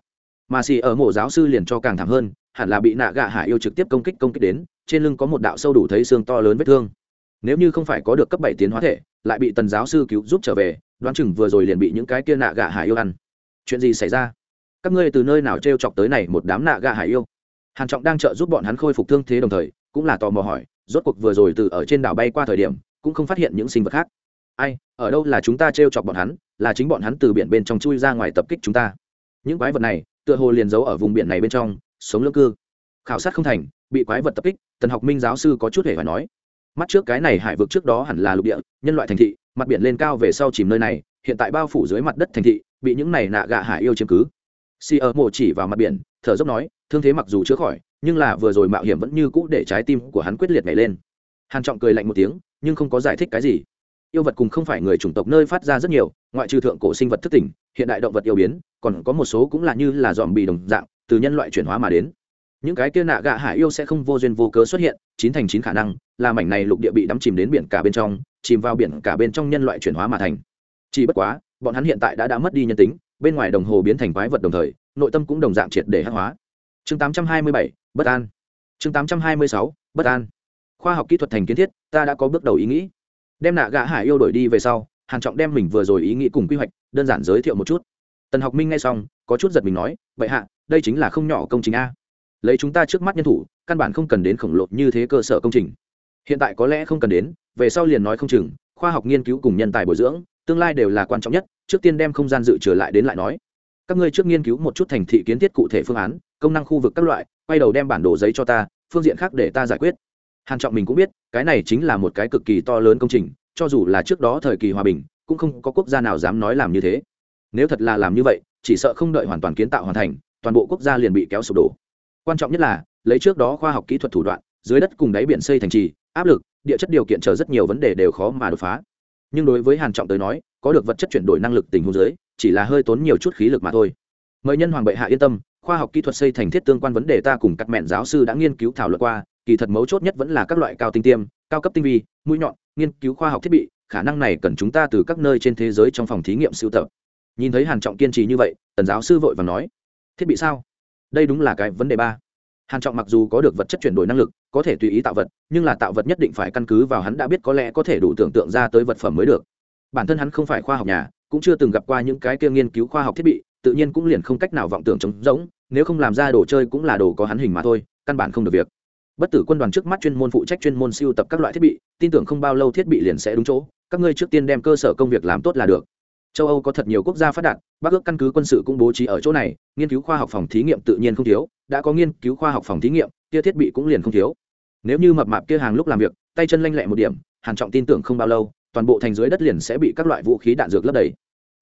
Mà xì ở mộ giáo sư liền cho càng thảm hơn, hẳn là bị nạ gạ hải yêu trực tiếp công kích công kích đến, trên lưng có một đạo sâu đủ thấy xương to lớn vết thương. Nếu như không phải có được cấp bảy tiến hóa thể, lại bị tần giáo sư cứu giúp trở về, đoán chừng vừa rồi liền bị những cái kia nạ gạ hải yêu ăn. Chuyện gì xảy ra? Các ngươi từ nơi nào t r e o chọc tới này một đám nạ gạ hải yêu? Hàn trọng đang trợ giúp bọn hắn khôi phục thương thế đồng thời, cũng là tò mò hỏi, rốt cuộc vừa rồi từ ở trên đảo bay qua thời điểm, cũng không phát hiện những sinh vật khác. Ai, ở đâu là chúng ta trêu chọc bọn hắn, là chính bọn hắn từ biển bên trong chui ra ngoài tập kích chúng ta. Những quái vật này, tựa hồ liền giấu ở vùng biển này bên trong, sống lưỡng cư. Khảo sát không thành, bị quái vật tập kích, tần học minh giáo sư có chút hề phải nói. Mắt trước cái này hải vực trước đó hẳn là lục địa, nhân loại thành thị, mặt biển lên cao về sau chìm nơi này, hiện tại bao phủ dưới mặt đất thành thị, bị những này nạ gạ hải yêu chiếm cứ. Si ở mộ chỉ vào mặt biển, thở dốc nói thương thế mặc dù chữa khỏi, nhưng là vừa rồi mạo hiểm vẫn như cũ để trái tim của hắn quyết liệt nhảy lên. Hàn trọng cười lạnh một tiếng, nhưng không có giải thích cái gì. Yêu vật cùng không phải người chủng tộc nơi phát ra rất nhiều, ngoại trừ thượng cổ sinh vật thức tỉnh, hiện đại động vật yêu biến, còn có một số cũng là như là dòm bì đồng dạng, từ nhân loại chuyển hóa mà đến. Những cái kia nạ gạ hải yêu sẽ không vô duyên vô cớ xuất hiện, chín thành chín khả năng, là mảnh này lục địa bị đắm chìm đến biển cả bên trong, chìm vào biển cả bên trong nhân loại chuyển hóa mà thành. Chỉ bất quá, bọn hắn hiện tại đã đã mất đi nhân tính, bên ngoài đồng hồ biến thành quái vật đồng thời, nội tâm cũng đồng dạng triệt để hắc hóa chương 827, bất an. Chương 826, bất an. Khoa học kỹ thuật thành kiến thiết ta đã có bước đầu ý nghĩ. Đem nạ gã hải yêu đổi đi về sau hàn trọng đem mình vừa rồi ý nghĩ cùng quy hoạch đơn giản giới thiệu một chút. Tần học minh nghe xong có chút giật mình nói vậy hạ đây chính là không nhỏ công trình a. Lấy chúng ta trước mắt nhân thủ căn bản không cần đến khổng lồ như thế cơ sở công trình. Hiện tại có lẽ không cần đến về sau liền nói không chừng khoa học nghiên cứu cùng nhân tài bồi dưỡng tương lai đều là quan trọng nhất trước tiên đem không gian dự trở lại đến lại nói các ngươi trước nghiên cứu một chút thành thị kiến thiết cụ thể phương án, công năng khu vực các loại, quay đầu đem bản đồ giấy cho ta, phương diện khác để ta giải quyết. Hàn trọng mình cũng biết, cái này chính là một cái cực kỳ to lớn công trình, cho dù là trước đó thời kỳ hòa bình, cũng không có quốc gia nào dám nói làm như thế. Nếu thật là làm như vậy, chỉ sợ không đợi hoàn toàn kiến tạo hoàn thành, toàn bộ quốc gia liền bị kéo sụp đổ. Quan trọng nhất là, lấy trước đó khoa học kỹ thuật thủ đoạn, dưới đất cùng đáy biển xây thành trì, áp lực, địa chất điều kiện chờ rất nhiều vấn đề đều khó mà đột phá. Nhưng đối với hàn trọng tới nói, có được vật chất chuyển đổi năng lực tình huống dưới chỉ là hơi tốn nhiều chút khí lực mà thôi. Mời nhân hoàng bệ hạ yên tâm, khoa học kỹ thuật xây thành thiết tương quan vấn đề ta cùng các mẹn giáo sư đã nghiên cứu thảo luận qua, kỳ thật mấu chốt nhất vẫn là các loại cao tinh tiêm, cao cấp tinh vi, mũi nhọn, nghiên cứu khoa học thiết bị, khả năng này cần chúng ta từ các nơi trên thế giới trong phòng thí nghiệm sưu tập. Nhìn thấy hàn trọng kiên trì như vậy, tần giáo sư vội vàng nói, thiết bị sao? Đây đúng là cái vấn đề ba. Hàn trọng mặc dù có được vật chất chuyển đổi năng lực, có thể tùy ý tạo vật, nhưng là tạo vật nhất định phải căn cứ vào hắn đã biết có lẽ có thể đủ tưởng tượng ra tới vật phẩm mới được. Bản thân hắn không phải khoa học nhà cũng chưa từng gặp qua những cái kia nghiên cứu khoa học thiết bị, tự nhiên cũng liền không cách nào vọng tưởng trống rỗng, nếu không làm ra đồ chơi cũng là đồ có hắn hình mà thôi, căn bản không được việc. Bất tử quân đoàn trước mắt chuyên môn phụ trách chuyên môn siêu tập các loại thiết bị, tin tưởng không bao lâu thiết bị liền sẽ đúng chỗ, các ngươi trước tiên đem cơ sở công việc làm tốt là được. Châu âu có thật nhiều quốc gia phát đạt, bắc ước căn cứ quân sự cũng bố trí ở chỗ này, nghiên cứu khoa học phòng thí nghiệm tự nhiên không thiếu, đã có nghiên cứu khoa học phòng thí nghiệm, kia thiết bị cũng liền không thiếu. Nếu như mập mạp kia hàng lúc làm việc, tay chân lanh lẹ một điểm, hàn trọng tin tưởng không bao lâu toàn bộ thành dưới đất liền sẽ bị các loại vũ khí đạn dược lấp đầy.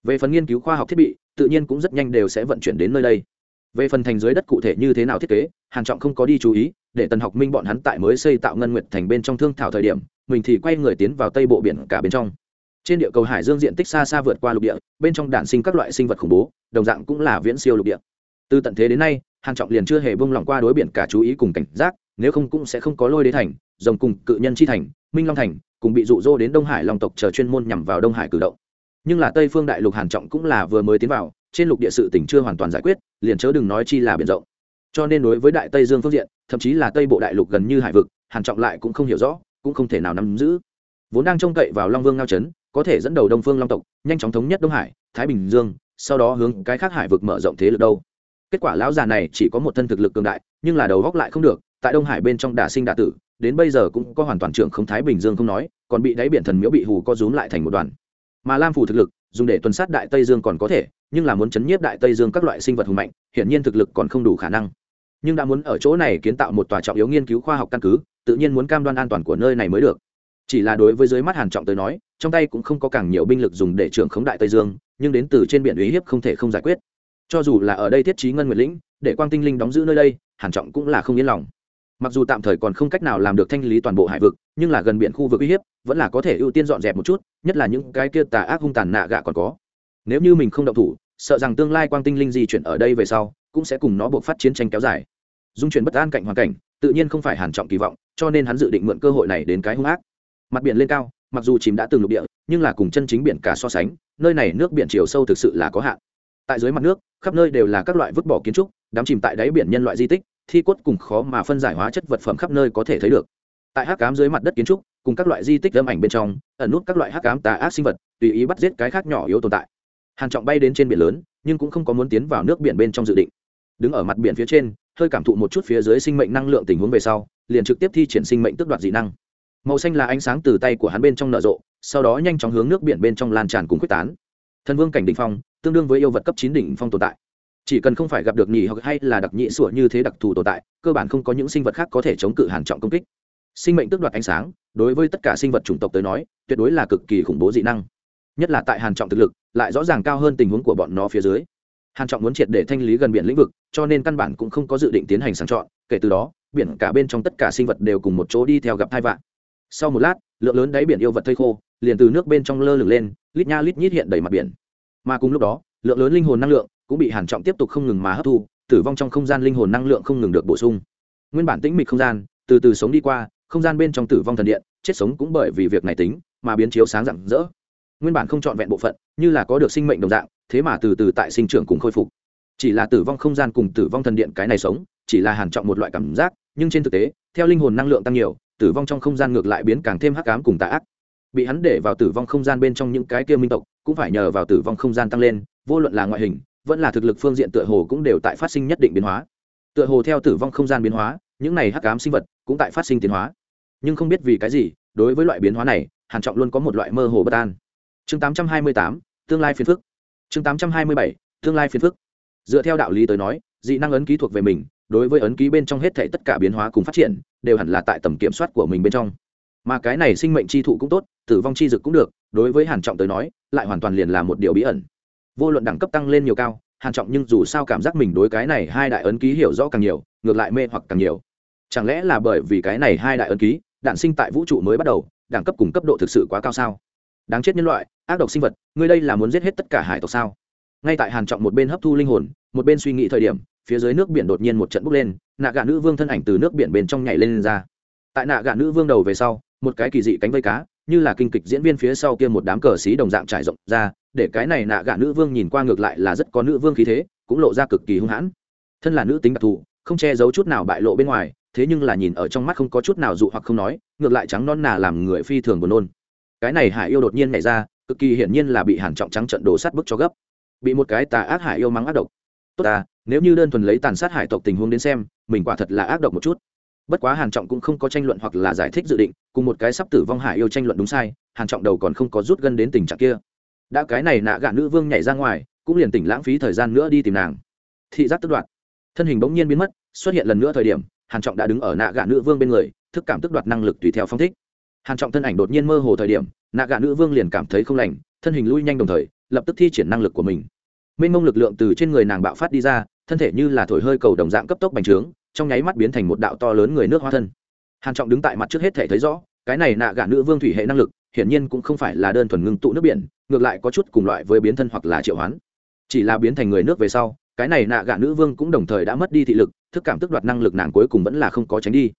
Về phần nghiên cứu khoa học thiết bị, tự nhiên cũng rất nhanh đều sẽ vận chuyển đến nơi đây. Về phần thành dưới đất cụ thể như thế nào thiết kế, hàn trọng không có đi chú ý, để tần học minh bọn hắn tại mới xây tạo ngân nguyệt thành bên trong thương thảo thời điểm, mình thì quay người tiến vào tây bộ biển cả bên trong. Trên địa cầu hải dương diện tích xa xa vượt qua lục địa, bên trong đản sinh các loại sinh vật khủng bố, đồng dạng cũng là viễn siêu lục địa. Từ tận thế đến nay, hàn trọng liền chưa hề buông lỏng qua đối biển cả chú ý cùng cảnh giác, nếu không cũng sẽ không có lôi đế thành rồng cùng cự nhân chi thành, minh long thành, cùng bị dụ rỗ đến đông hải long tộc chờ chuyên môn nhằm vào đông hải cử động. Nhưng là tây phương đại lục hàn trọng cũng là vừa mới tiến vào, trên lục địa sự tỉnh chưa hoàn toàn giải quyết, liền chớ đừng nói chi là biển rộng. Cho nên đối với đại tây dương phương diện, thậm chí là tây bộ đại lục gần như hải vực, hàn trọng lại cũng không hiểu rõ, cũng không thể nào nắm giữ. Vốn đang trông cậy vào long vương ngao chấn, có thể dẫn đầu đông phương long tộc, nhanh chóng thống nhất đông hải, thái bình dương, sau đó hướng cái khác hải vực mở rộng thế lực đâu. Kết quả lão già này chỉ có một thân thực lực cường đại, nhưng là đầu góc lại không được, tại đông hải bên trong đả sinh đả tử đến bây giờ cũng có hoàn toàn trưởng không thái bình dương không nói, còn bị đáy biển thần miễu bị hù co rúm lại thành một đoàn. Mà lam phủ thực lực, dùng để tuần sát đại tây dương còn có thể, nhưng là muốn chấn nhiếp đại tây dương các loại sinh vật hùng mạnh, hiển nhiên thực lực còn không đủ khả năng. Nhưng đã muốn ở chỗ này kiến tạo một tòa trọng yếu nghiên cứu khoa học căn cứ, tự nhiên muốn cam đoan an toàn của nơi này mới được. Chỉ là đối với dưới mắt hàn trọng tới nói, trong tay cũng không có càng nhiều binh lực dùng để trưởng khống đại tây dương, nhưng đến từ trên biển uy hiếp không thể không giải quyết. Cho dù là ở đây thiết trí ngân nguyệt lĩnh, để quang tinh linh đóng giữ nơi đây, hàn trọng cũng là không yên lòng mặc dù tạm thời còn không cách nào làm được thanh lý toàn bộ hải vực, nhưng là gần biển khu vực uy hiếp, vẫn là có thể ưu tiên dọn dẹp một chút, nhất là những cái kia tà ác hung tàn nạ gạ còn có. Nếu như mình không động thủ, sợ rằng tương lai quang tinh linh di chuyển ở đây về sau, cũng sẽ cùng nó buộc phát chiến tranh kéo dài. Dung chuyển bất an cạnh hoàn cảnh, tự nhiên không phải hàn trọng kỳ vọng, cho nên hắn dự định mượn cơ hội này đến cái hung ác. Mặt biển lên cao, mặc dù chìm đã từng lục địa, nhưng là cùng chân chính biển cả so sánh, nơi này nước biển chiều sâu thực sự là có hạn. Tại dưới mặt nước, khắp nơi đều là các loại vứt bỏ kiến trúc đám chìm tại đáy biển nhân loại di tích thi cốt cùng khó mà phân giải hóa chất vật phẩm khắp nơi có thể thấy được. Tại hắc cám dưới mặt đất kiến trúc, cùng các loại di tích âm ảnh bên trong, ẩn nút các loại hắc cám tà ác sinh vật, tùy ý bắt giết cái khác nhỏ yếu tồn tại. Hàn trọng bay đến trên biển lớn, nhưng cũng không có muốn tiến vào nước biển bên trong dự định. Đứng ở mặt biển phía trên, hơi cảm thụ một chút phía dưới sinh mệnh năng lượng tình huống về sau, liền trực tiếp thi triển sinh mệnh tước đoạt dị năng. Màu xanh là ánh sáng từ tay của hắn bên trong nở rộ, sau đó nhanh chóng hướng nước biển bên trong lan tràn cùng quyết tán. Thần vương cảnh đỉnh phong, tương đương với yêu vật cấp chín đỉnh phong tồn tại chỉ cần không phải gặp được nhị hoặc hay là đặc nhị sủa như thế đặc thù tồn tại, cơ bản không có những sinh vật khác có thể chống cự hàn trọng công kích. Sinh mệnh tước đoạt ánh sáng, đối với tất cả sinh vật chủng tộc tới nói, tuyệt đối là cực kỳ khủng bố dị năng. Nhất là tại hàn trọng thực lực, lại rõ ràng cao hơn tình huống của bọn nó phía dưới. Hàn trọng muốn triệt để thanh lý gần biển lĩnh vực, cho nên căn bản cũng không có dự định tiến hành sàng chọn, kể từ đó, biển cả bên trong tất cả sinh vật đều cùng một chỗ đi theo gặp hai vạn. Sau một lát, lượng lớn đáy biển yêu vật thây khô, liền từ nước bên trong lơ lửng lên, lít nha lít nhít hiện đầy mặt biển. Mà cùng lúc đó, lượng lớn linh hồn năng lượng cũng bị hàn trọng tiếp tục không ngừng mà hấp thu, tử vong trong không gian linh hồn năng lượng không ngừng được bổ sung. Nguyên bản tĩnh mịch không gian, từ từ sống đi qua, không gian bên trong tử vong thần điện, chết sống cũng bởi vì việc này tính mà biến chiếu sáng rạng rỡ. Nguyên bản không trọn vẹn bộ phận, như là có được sinh mệnh đồng dạng, thế mà từ từ tại sinh trưởng cùng khôi phục. Chỉ là tử vong không gian cùng tử vong thần điện cái này sống, chỉ là hàn trọng một loại cảm giác, nhưng trên thực tế, theo linh hồn năng lượng tăng nhiều, tử vong trong không gian ngược lại biến càng thêm hắc ám cùng tà ác. Bị hắn để vào tử vong không gian bên trong những cái kia minh tộc, cũng phải nhờ vào tử vong không gian tăng lên, vô luận là ngoại hình vẫn là thực lực phương diện tựa hồ cũng đều tại phát sinh nhất định biến hóa. Tựa hồ theo tử vong không gian biến hóa những này hắc ám sinh vật cũng tại phát sinh tiến hóa. Nhưng không biết vì cái gì đối với loại biến hóa này hàn trọng luôn có một loại mơ hồ bất an. Chương 828, tương lai phiền phức. Chương 827, tương lai phiền phức. Dựa theo đạo lý tới nói dị năng ấn ký thuộc về mình đối với ấn ký bên trong hết thảy tất cả biến hóa cùng phát triển đều hẳn là tại tầm kiểm soát của mình bên trong. Mà cái này sinh mệnh chi thụ cũng tốt tử vong chi dực cũng được đối với hàn trọng tới nói lại hoàn toàn liền là một điều bí ẩn vô luận đẳng cấp tăng lên nhiều cao hàn trọng nhưng dù sao cảm giác mình đối cái này hai đại ấn ký hiểu rõ càng nhiều ngược lại mê hoặc càng nhiều. Chẳng lẽ là bởi vì cái này hai đại ấn ký đản sinh tại vũ trụ mới bắt đầu đẳng cấp cùng cấp độ thực sự quá cao sao? Đáng chết nhân loại ác độc sinh vật ngươi đây là muốn giết hết tất cả hải tộc sao? Ngay tại hàn trọng một bên hấp thu linh hồn một bên suy nghĩ thời điểm phía dưới nước biển đột nhiên một trận bốc lên nạ gà nữ vương thân ảnh từ nước biển bên trong nhảy lên, lên ra. Tại nạ gà nữ vương đầu về sau một cái kỳ dị cánh vây cá như là kinh kịch diễn viên phía sau kia một đám cờ xí đồng dạng trải rộng ra, để cái này nạ gạ nữ vương nhìn qua ngược lại là rất có nữ vương khí thế, cũng lộ ra cực kỳ hung hãn. Thân là nữ tính đặc thù, không che giấu chút nào bại lộ bên ngoài, thế nhưng là nhìn ở trong mắt không có chút nào dụ hoặc không nói, ngược lại trắng non nà làm người phi thường buồn nôn. Cái này hải yêu đột nhiên nhảy ra, cực kỳ hiển nhiên là bị hàn trọng trắng trận đổ sát bức cho gấp. Bị một cái tà ác hải yêu mắng ác độc. Tốt ta, nếu như đơn thuần lấy tàn sát hải tộc tình huống đến xem, mình quả thật là ác độc một chút. Bất quá hàn trọng cũng không có tranh luận hoặc là giải thích dự định cùng một cái sắp tử vong hải yêu tranh luận đúng sai, hàn trọng đầu còn không có rút gân đến tình trạng kia. Đã cái này nạ gạ nữ vương nhảy ra ngoài, cũng liền tỉnh lãng phí thời gian nữa đi tìm nàng. Thị giác tức đoạt. Thân hình bỗng nhiên biến mất, xuất hiện lần nữa thời điểm, hàn trọng đã đứng ở nạ gạ nữ vương bên người, thức cảm tức đoạt năng lực tùy theo phong thích. Hàn trọng thân ảnh đột nhiên mơ hồ thời điểm, nạ gạ nữ vương liền cảm thấy không lành, thân hình lui nhanh đồng thời, lập tức thi triển năng lực của mình. Mênh mông lực lượng từ trên người nàng bạo phát đi ra, thân thể như là thổi hơi cầu đồng dạng cấp tốc bành trướng, trong nháy mắt biến thành một đạo to lớn người nước hoa thân hàn trọng đứng tại mặt trước hết thể thấy rõ, cái này nạ gã nữ vương thủy hệ năng lực, hiển nhiên cũng không phải là đơn thuần ngưng tụ nước biển, ngược lại có chút cùng loại với biến thân hoặc là triệu hoán. Chỉ là biến thành người nước về sau, cái này nạ gã nữ vương cũng đồng thời đã mất đi thị lực, thức cảm tức đoạt năng lực nàng cuối cùng vẫn là không có tránh đi.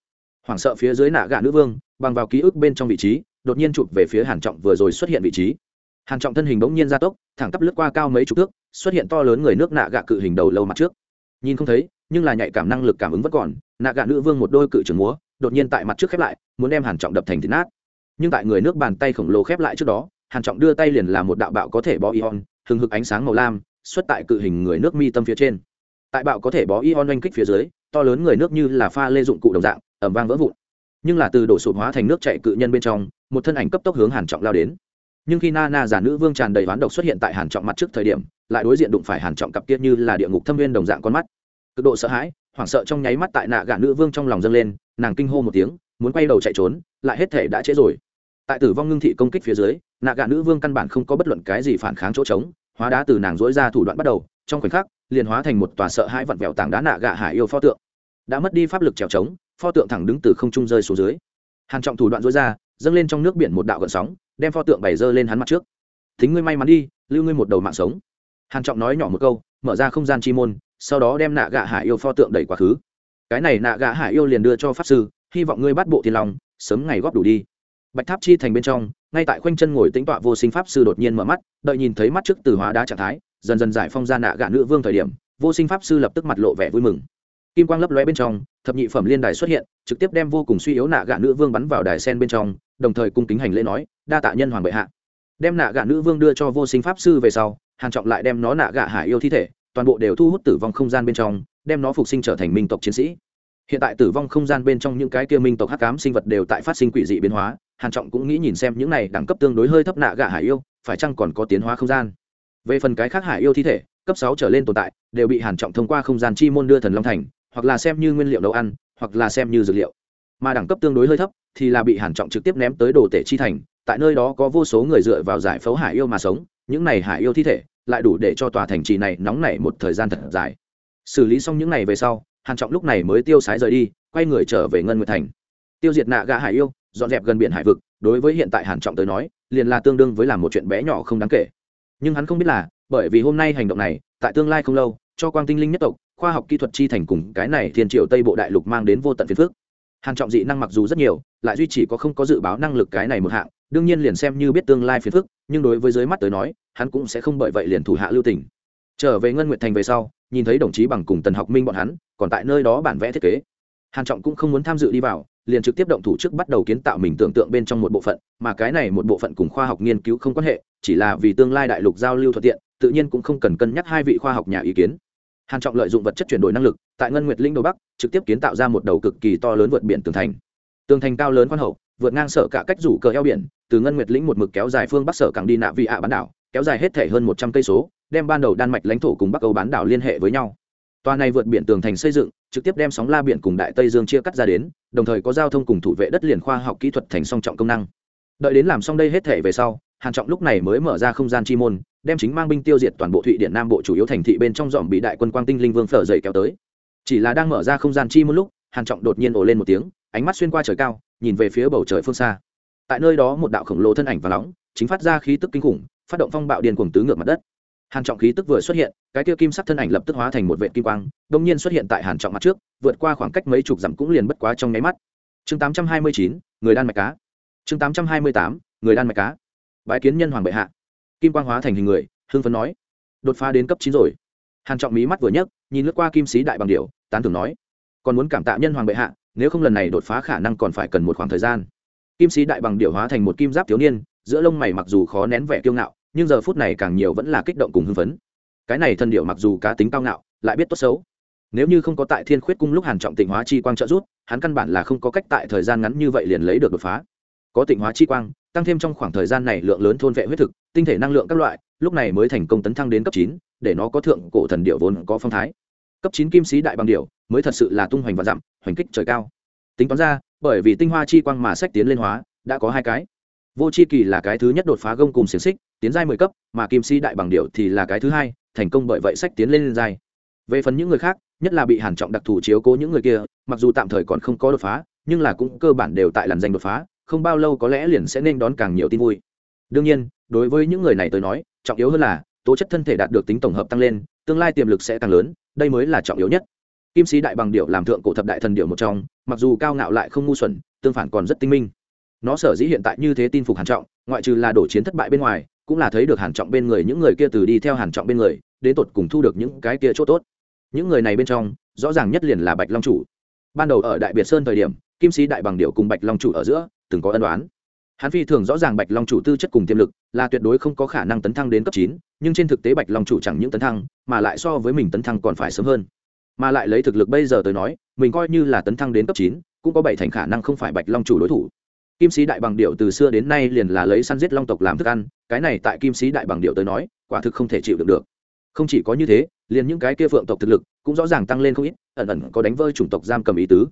Hoảng sợ phía dưới nạ gã nữ vương, bằng vào ký ức bên trong vị trí, đột nhiên chụp về phía hàn trọng vừa rồi xuất hiện vị trí. Hàn trọng thân hình bỗng nhiên gia tốc, thẳng tắp lướt qua cao mấy chục thước, xuất hiện to lớn người nước nạ gạ cự hình đầu lâu mặt trước. Nhìn không thấy, nhưng là nhạy cảm năng lực cảm ứng vẫn còn, nạ gạ nữ vương một đôi cự trường múa đột nhiên tại mặt trước khép lại, muốn đem hàn trọng đập thành thịt nát. Nhưng tại người nước bàn tay khổng lồ khép lại trước đó, hàn trọng đưa tay liền là một đạo bạo có thể bó ion, hừng hực ánh sáng màu lam, xuất tại cự hình người nước mi tâm phía trên. Tại bạo có thể bó ion oanh kích phía dưới, to lớn người nước như là pha lê dụng cụ đồng dạng ẩm vang vỡ vụn. Nhưng là từ đổ sụp hóa thành nước chảy cự nhân bên trong, một thân ảnh cấp tốc hướng hàn trọng lao đến. Nhưng khi na na giả nữ vương tràn đầy oán độc xuất hiện tại hàn trọng mặt trước thời điểm, lại đối diện đụng phải hàn trọng cặp kia như là địa ngục thâm viên đồng dạng con mắt. Cực độ sợ hãi, hoảng sợ trong nháy mắt tại nạ gã nữ vương trong lòng dâng lên nàng kinh hô một tiếng, muốn quay đầu chạy trốn, lại hết thể đã trễ rồi. Tại tử vong ngưng thị công kích phía dưới, nạ gạ nữ vương căn bản không có bất luận cái gì phản kháng chỗ trống, hóa đá từ nàng dỗi ra thủ đoạn bắt đầu, trong khoảnh khắc, liền hóa thành một tòa sợ hãi vặn vẹo tảng đá nạ gạ hải yêu pho tượng. Đã mất đi pháp lực trèo trống, pho tượng thẳng đứng từ không trung rơi xuống dưới. Hàn trọng thủ đoạn dỗi ra, dâng lên trong nước biển một đạo gợn sóng, đem pho tượng bày dơ lên hắn mặt trước. Thính ngươi may mắn đi, lưu ngươi một đầu mạng sống. Hàn trọng nói nhỏ một câu, mở ra không gian chi môn, sau đó đem nạ gạ hải yêu pho tượng đẩy quá khứ cái này nạ gạ hải yêu liền đưa cho pháp sư, hy vọng ngươi bắt bộ thiên long, sớm ngày góp đủ đi. Bạch tháp chi thành bên trong, ngay tại khoanh chân ngồi tĩnh tọa vô sinh pháp sư đột nhiên mở mắt, đợi nhìn thấy mắt trước từ hóa đá trạng thái, dần dần giải phong ra nạ gạ nữ vương thời điểm, vô sinh pháp sư lập tức mặt lộ vẻ vui mừng. Kim quang lấp lóe bên trong, thập nhị phẩm liên đài xuất hiện, trực tiếp đem vô cùng suy yếu nạ gạ nữ vương bắn vào đài sen bên trong, đồng thời cung kính hành lễ nói, đa tạ nhân hoàng bệ hạ. Đem nạ gạ nữ vương đưa cho vô sinh pháp sư về sau hàn trọng lại đem nó nạ gạ hải yêu thi thể toàn bộ đều thu hút tử vong không gian bên trong, đem nó phục sinh trở thành minh tộc chiến sĩ. Hiện tại tử vong không gian bên trong những cái kia minh tộc hắc ám sinh vật đều tại phát sinh quỷ dị biến hóa, hàn trọng cũng nghĩ nhìn xem những này đẳng cấp tương đối hơi thấp nạ gạ hải yêu, phải chăng còn có tiến hóa không gian. Về phần cái khác hải yêu thi thể, cấp sáu trở lên tồn tại, đều bị hàn trọng thông qua không gian chi môn đưa thần long thành, hoặc là xem như nguyên liệu nấu ăn, hoặc là xem như dược liệu. Mà đẳng cấp tương đối hơi thấp, thì là bị hàn trọng trực tiếp ném tới đồ tể chi thành, tại nơi đó có vô số người dựa vào giải phẫu hải yêu mà sống những này hải yêu thi thể lại đủ để cho tòa thành trì này nóng nảy một thời gian thật dài. Xử lý xong những này về sau, hàn trọng lúc này mới tiêu sái rời đi, quay người trở về ngân nguyệt thành. Tiêu diệt nạ gã hải yêu, dọn dẹp gần biển hải vực, đối với hiện tại hàn trọng tới nói, liền là tương đương với làm một chuyện bé nhỏ không đáng kể. Nhưng hắn không biết là, bởi vì hôm nay hành động này, tại tương lai không lâu, cho quang tinh linh nhất tộc, khoa học kỹ thuật chi thành cùng cái này thiên triều tây bộ đại lục mang đến vô tận phiền phức. hàn trọng dị năng mặc dù rất nhiều, lại duy chỉ có không có dự báo năng lực cái này một hạng đương nhiên liền xem như biết tương lai phiền phức, nhưng đối với dưới mắt tới nói, hắn cũng sẽ không bởi vậy liền thủ hạ lưu tình. Trở về ngân nguyệt thành về sau, nhìn thấy đồng chí bằng cùng tần học minh bọn hắn, còn tại nơi đó bản vẽ thiết kế. Hàn trọng cũng không muốn tham dự đi vào, liền trực tiếp động thủ trước bắt đầu kiến tạo mình tưởng tượng bên trong một bộ phận, mà cái này một bộ phận cùng khoa học nghiên cứu không quan hệ, chỉ là vì tương lai đại lục giao lưu thuận tiện, tự nhiên cũng không cần cân nhắc hai vị khoa học nhà ý kiến. Hàn trọng lợi dụng vật chất chuyển đổi năng lực, tại ngân nguyệt linh đầu bắc, trực tiếp kiến tạo ra một đầu cực kỳ to lớn vượt biển tường thành. Tường thành cao lớn khoan hậu vượt ngang sở cả cách rủ cờ eo biển, từ ngân nguyệt lĩnh một mực kéo dài phương bắc sở cảng đi nạ vị ạ bán đảo, kéo dài hết thể hơn một trăm cây số, đem ban đầu đan mạch lãnh thổ cùng bắc âu bán đảo liên hệ với nhau. Tòa này vượt biển tường thành xây dựng, trực tiếp đem sóng la biển cùng đại tây dương chia cắt ra đến, đồng thời có giao thông cùng thủ vệ đất liền khoa học kỹ thuật thành song trọng công năng. Đợi đến làm xong đây hết thể về sau, hàn trọng lúc này mới mở ra không gian chi môn, đem chính mang binh tiêu diệt toàn bộ thụy điện nam bộ chủ yếu thành thị bên trong dòm bị đại quân quang tinh linh vương phở dậy kéo tới. Chỉ là đang mở ra không gian chi môn lúc, hàn trọng đột nhiên ồ lên một tiếng, ánh mắt xuyên qua trời cao nhìn về phía bầu trời phương xa. Tại nơi đó một đạo khổng lồ thân ảnh và nóng chính phát ra khí tức kinh khủng phát động phong bạo điên cuồng tứ ngược mặt đất. Hàn trọng khí tức vừa xuất hiện cái kia kim sắc thân ảnh lập tức hóa thành một vệ kim quang đông nhiên xuất hiện tại hàn trọng mặt trước vượt qua khoảng cách mấy chục dặm cũng liền bất quá trong nháy mắt. Chương 829, người đan mạch cá. Chương 828, người đan mạch cá. Bái kiến nhân hoàng bệ hạ. Kim quang hóa thành hình người hưng phấn nói. Đột phá đến cấp chín rồi. Hàn trọng mí mắt vừa nhấc nhìn lướt qua kim sĩ đại bằng điểu tán thưởng nói còn muốn cảm tạ nhân hoàng bệ hạ, nếu không lần này đột phá khả năng còn phải cần một khoảng thời gian. Kim sĩ đại bằng điều hóa thành một kim giáp thiếu niên, giữa lông mày mặc dù khó nén vẻ kiêu ngạo, nhưng giờ phút này càng nhiều vẫn là kích động cùng hưng phấn. Cái này thân điểu mặc dù cá tính cao ngạo, lại biết tốt xấu. Nếu như không có tại thiên khuyết cung lúc hàn trọng tịnh hóa chi quang trợ rút hắn căn bản là không có cách tại thời gian ngắn như vậy liền lấy được đột phá. Có tịnh hóa chi quang, tăng thêm trong khoảng thời gian này lượng lớn thôn vệ huyết thực, tinh thể năng lượng các loại, lúc này mới thành công tấn thăng đến cấp chín, để nó có thượng cổ thần điệu vốn có phong thái cấp chín kim sĩ đại bằng điệu mới thật sự là tung hoành và dặm, hoành kích trời cao. Tính toán ra, bởi vì tinh hoa chi quang mà sách tiến lên hóa, đã có hai cái. Vô c h i kỳ là cái thứ nhất đột phá gông cùng xiềng xích, tiến giai mười cấp, mà kim sĩ đại bằng điệu thì là cái thứ hai, thành công bởi vậy sách tiến lên lên giai. Về phần những người khác, nhất là bị hàn trọng đặc thù chiếu cố những người kia, mặc dù tạm thời còn không có đột phá, nhưng là cũng cơ bản đều tại làn danh đột phá, không bao lâu có lẽ liền sẽ nên đón càng nhiều tin vui. Đương nhiên, đối với những người này tôi nói, trọng yếu hơn là, tố chất thân thể đạt được tính tổng hợp tăng lên, tương lai tiềm lực sẽ càng lớn đây mới là trọng yếu nhất. Kim sĩ đại bằng điệu làm thượng cổ thập đại thần điệu một trong, mặc dù cao ngạo lại không ngu xuẩn, tương phản còn rất tinh minh. Nó sở dĩ hiện tại như thế tin phục hàn trọng, ngoại trừ là đổ chiến thất bại bên ngoài, cũng là thấy được hàn trọng bên người những người kia từ đi theo hàn trọng bên người, đến tột cùng thu được những cái kia chỗ tốt. Những người này bên trong, rõ ràng nhất liền là bạch long chủ. Ban đầu ở đại biệt sơn thời điểm, kim sĩ đại bằng điệu cùng bạch long chủ ở giữa, từng có ân đoán hắn phi thường rõ ràng bạch long chủ tư chất cùng tiềm lực, là tuyệt đối không có khả năng tấn thăng đến cấp chín, nhưng trên thực tế bạch long chủ chẳng những tấn thăng, mà lại so với mình tấn thăng còn phải sớm hơn. Mà lại lấy thực lực bây giờ tới nói, mình coi như là tấn thăng đến cấp chín, cũng có bảy thành khả năng không phải bạch long chủ đối thủ. Kim sĩ đại bằng điệu từ xưa đến nay liền là lấy săn giết long tộc làm thức ăn, cái này tại kim sĩ đại bằng điệu tới nói, quả thực không thể chịu được được. Không chỉ có như thế, liền những cái kia phượng tộc thực lực cũng rõ ràng tăng lên không ít, ẩn ẩn có đánh vơi chủng tộc giam cầm ý tứ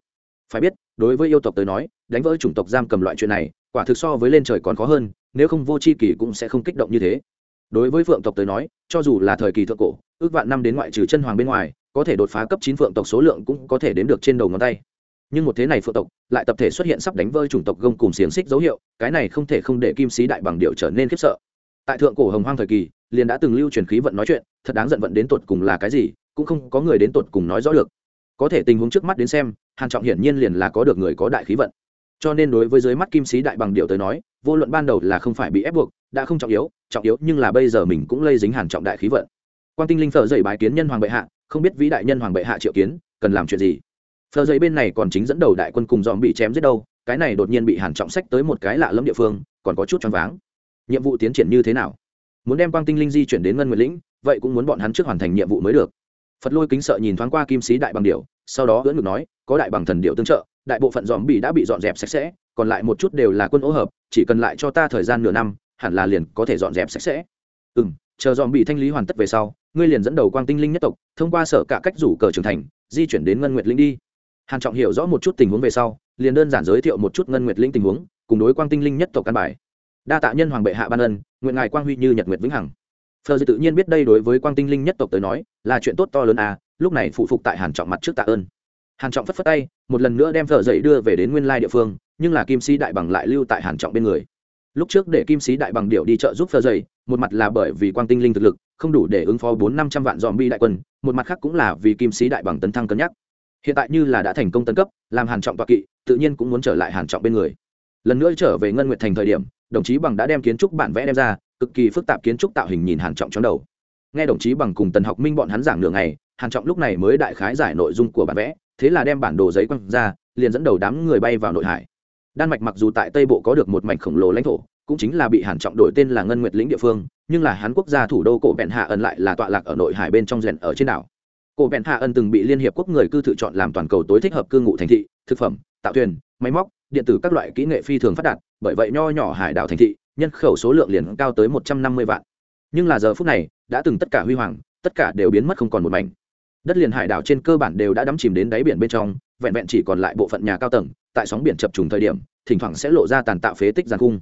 phải biết, đối với yêu tộc tới nói, đánh vỡ chủng tộc giam cầm loại chuyện này, quả thực so với lên trời còn khó hơn, nếu không vô c h i kỳ cũng sẽ không kích động như thế. Đối với phượng tộc tới nói, cho dù là thời kỳ thượng cổ, ước vạn năm đến ngoại trừ chân hoàng bên ngoài, có thể đột phá cấp chín phượng tộc số lượng cũng có thể đến được trên đầu ngón tay. Nhưng một thế này phượng tộc, lại tập thể xuất hiện sắp đánh vơi chủng tộc gông cùng xiềng xích dấu hiệu, cái này không thể không để kim sĩ đại bằng điệu trở nên khiếp sợ. Tại thượng cổ hồng hoang thời kỳ, liền đã từng lưu truyền khí vận nói chuyện, thật đáng giận vận đến tột cùng là cái gì, cũng không có người đến tột cùng nói rõ được. Có thể tình huống trước mắt đến xem hàn trọng hiển nhiên liền là có được người có đại khí vận. Cho nên đối với dưới mắt kim sĩ đại bằng điệu tới nói, vô luận ban đầu là không phải bị ép buộc, đã không trọng yếu trọng yếu nhưng là bây giờ mình cũng lây dính hàn trọng đại khí vận. Quan tinh linh phở dậy bái kiến nhân hoàng bệ hạ, không biết vĩ đại nhân hoàng bệ hạ triệu kiến, cần làm chuyện gì? Phở dậy bên này còn chính dẫn đầu đại quân cùng dòm bị chém giết đâu, cái này đột nhiên bị hàn trọng sách tới một cái lạ lẫm địa phương, còn có chút choáng váng. Nhiệm vụ tiến triển như thế nào? Muốn đem quang tinh linh di chuyển đến ngân nguyệt lĩnh, vậy cũng muốn bọn hắn trước hoàn thành nhiệm vụ mới được. Phật lôi kính sợ nhìn thoáng qua kim sĩ đại bằng điệu sau đó ưỡn ngực nói, có đại bằng thần điệu tương trợ, đại bộ phận dòm bị đã bị dọn dẹp sạch sẽ, còn lại một chút đều là quân ố hợp, chỉ cần lại cho ta thời gian nửa năm, hẳn là liền có thể dọn dẹp sạch sẽ. Ừ m chờ dòm bị thanh lý hoàn tất về sau, ngươi liền dẫn đầu quang tinh linh nhất tộc, thông qua sở cả cách rủ cờ trưởng thành, di chuyển đến ngân nguyệt linh đi. Hàn trọng hiểu rõ một chút tình huống về sau, liền đơn giản giới thiệu một chút ngân nguyệt linh tình huống, cùng đối quang tinh linh nhất tộc căn bài. Đa tạ nhân hoàng bệ hạ ban ân, nguyện ngài quang huy như nhật nguyệt vĩnh hằng. Phờ tự nhiên biết đây đối với quang tinh linh nhất tộc tới nói, là chuyện tốt to lớn à lúc này phụ phục tại hàn trọng mặt trước tạ ơn. Hàn trọng phất phất tay, một lần nữa đem vợ dậy đưa về đến nguyên lai địa phương, nhưng là kim sĩ đại bằng lại lưu tại hàn trọng bên người. Lúc trước để kim sĩ đại bằng điệu đi chợ giúp vợ dậy, một mặt là bởi vì quang tinh linh thực lực, không đủ để ứng phó bốn năm trăm vạn dòm bi đại quân, một mặt khác cũng là vì kim sĩ đại bằng tấn thăng cân nhắc. Hiện tại như là đã thành công tấn cấp, làm hàn trọng toạc kỵ, tự nhiên cũng muốn trở lại hàn trọng bên người. Lần nữa trở về ngân nguyệt thành thời điểm, đồng chí bằng đã đem kiến trúc bản vẽ đem ra, cực kỳ phức tạp kiến trúc tạo hình nhìn hàn trọng trong đầu. Nghe đồng chí bằng cùng tần học minh bọn hắn giảng nửa ngày hàn trọng lúc này mới đại khái giải nội dung của bản vẽ, thế là đem bản đồ giấy quăng ra, liền dẫn đầu đám người bay vào nội hải. Đan mạch mặc dù tại tây bộ có được một mảnh khổng lồ lãnh thổ, cũng chính là bị hàn trọng đổi tên là ngân nguyệt lĩnh địa phương, nhưng là hàn quốc gia thủ đô cổ bẹn hạ ẩn lại là tọa lạc ở nội hải bên trong rèn ở trên đảo. Cổ bẹn hạ ẩn từng bị liên hiệp quốc người cư tự chọn làm toàn cầu tối thích hợp cư ngụ thành thị, thực phẩm, tạo thuyền, máy móc, điện tử các loại kỹ nghệ phi thường phát đạt, bởi vậy nho nhỏ hải đảo thành thị, nhân khẩu số lượng liền cao tới một trăm năm mươi vạn. Nhưng là giờ phút này, đã từng tất cả huy hoàng, tất cả đều biến mất không còn một mảnh đất liền hải đảo trên cơ bản đều đã đắm chìm đến đáy biển bên trong, vẹn vẹn chỉ còn lại bộ phận nhà cao tầng, tại sóng biển chập trùng thời điểm, thỉnh thoảng sẽ lộ ra tàn tạo phế tích giàn cung.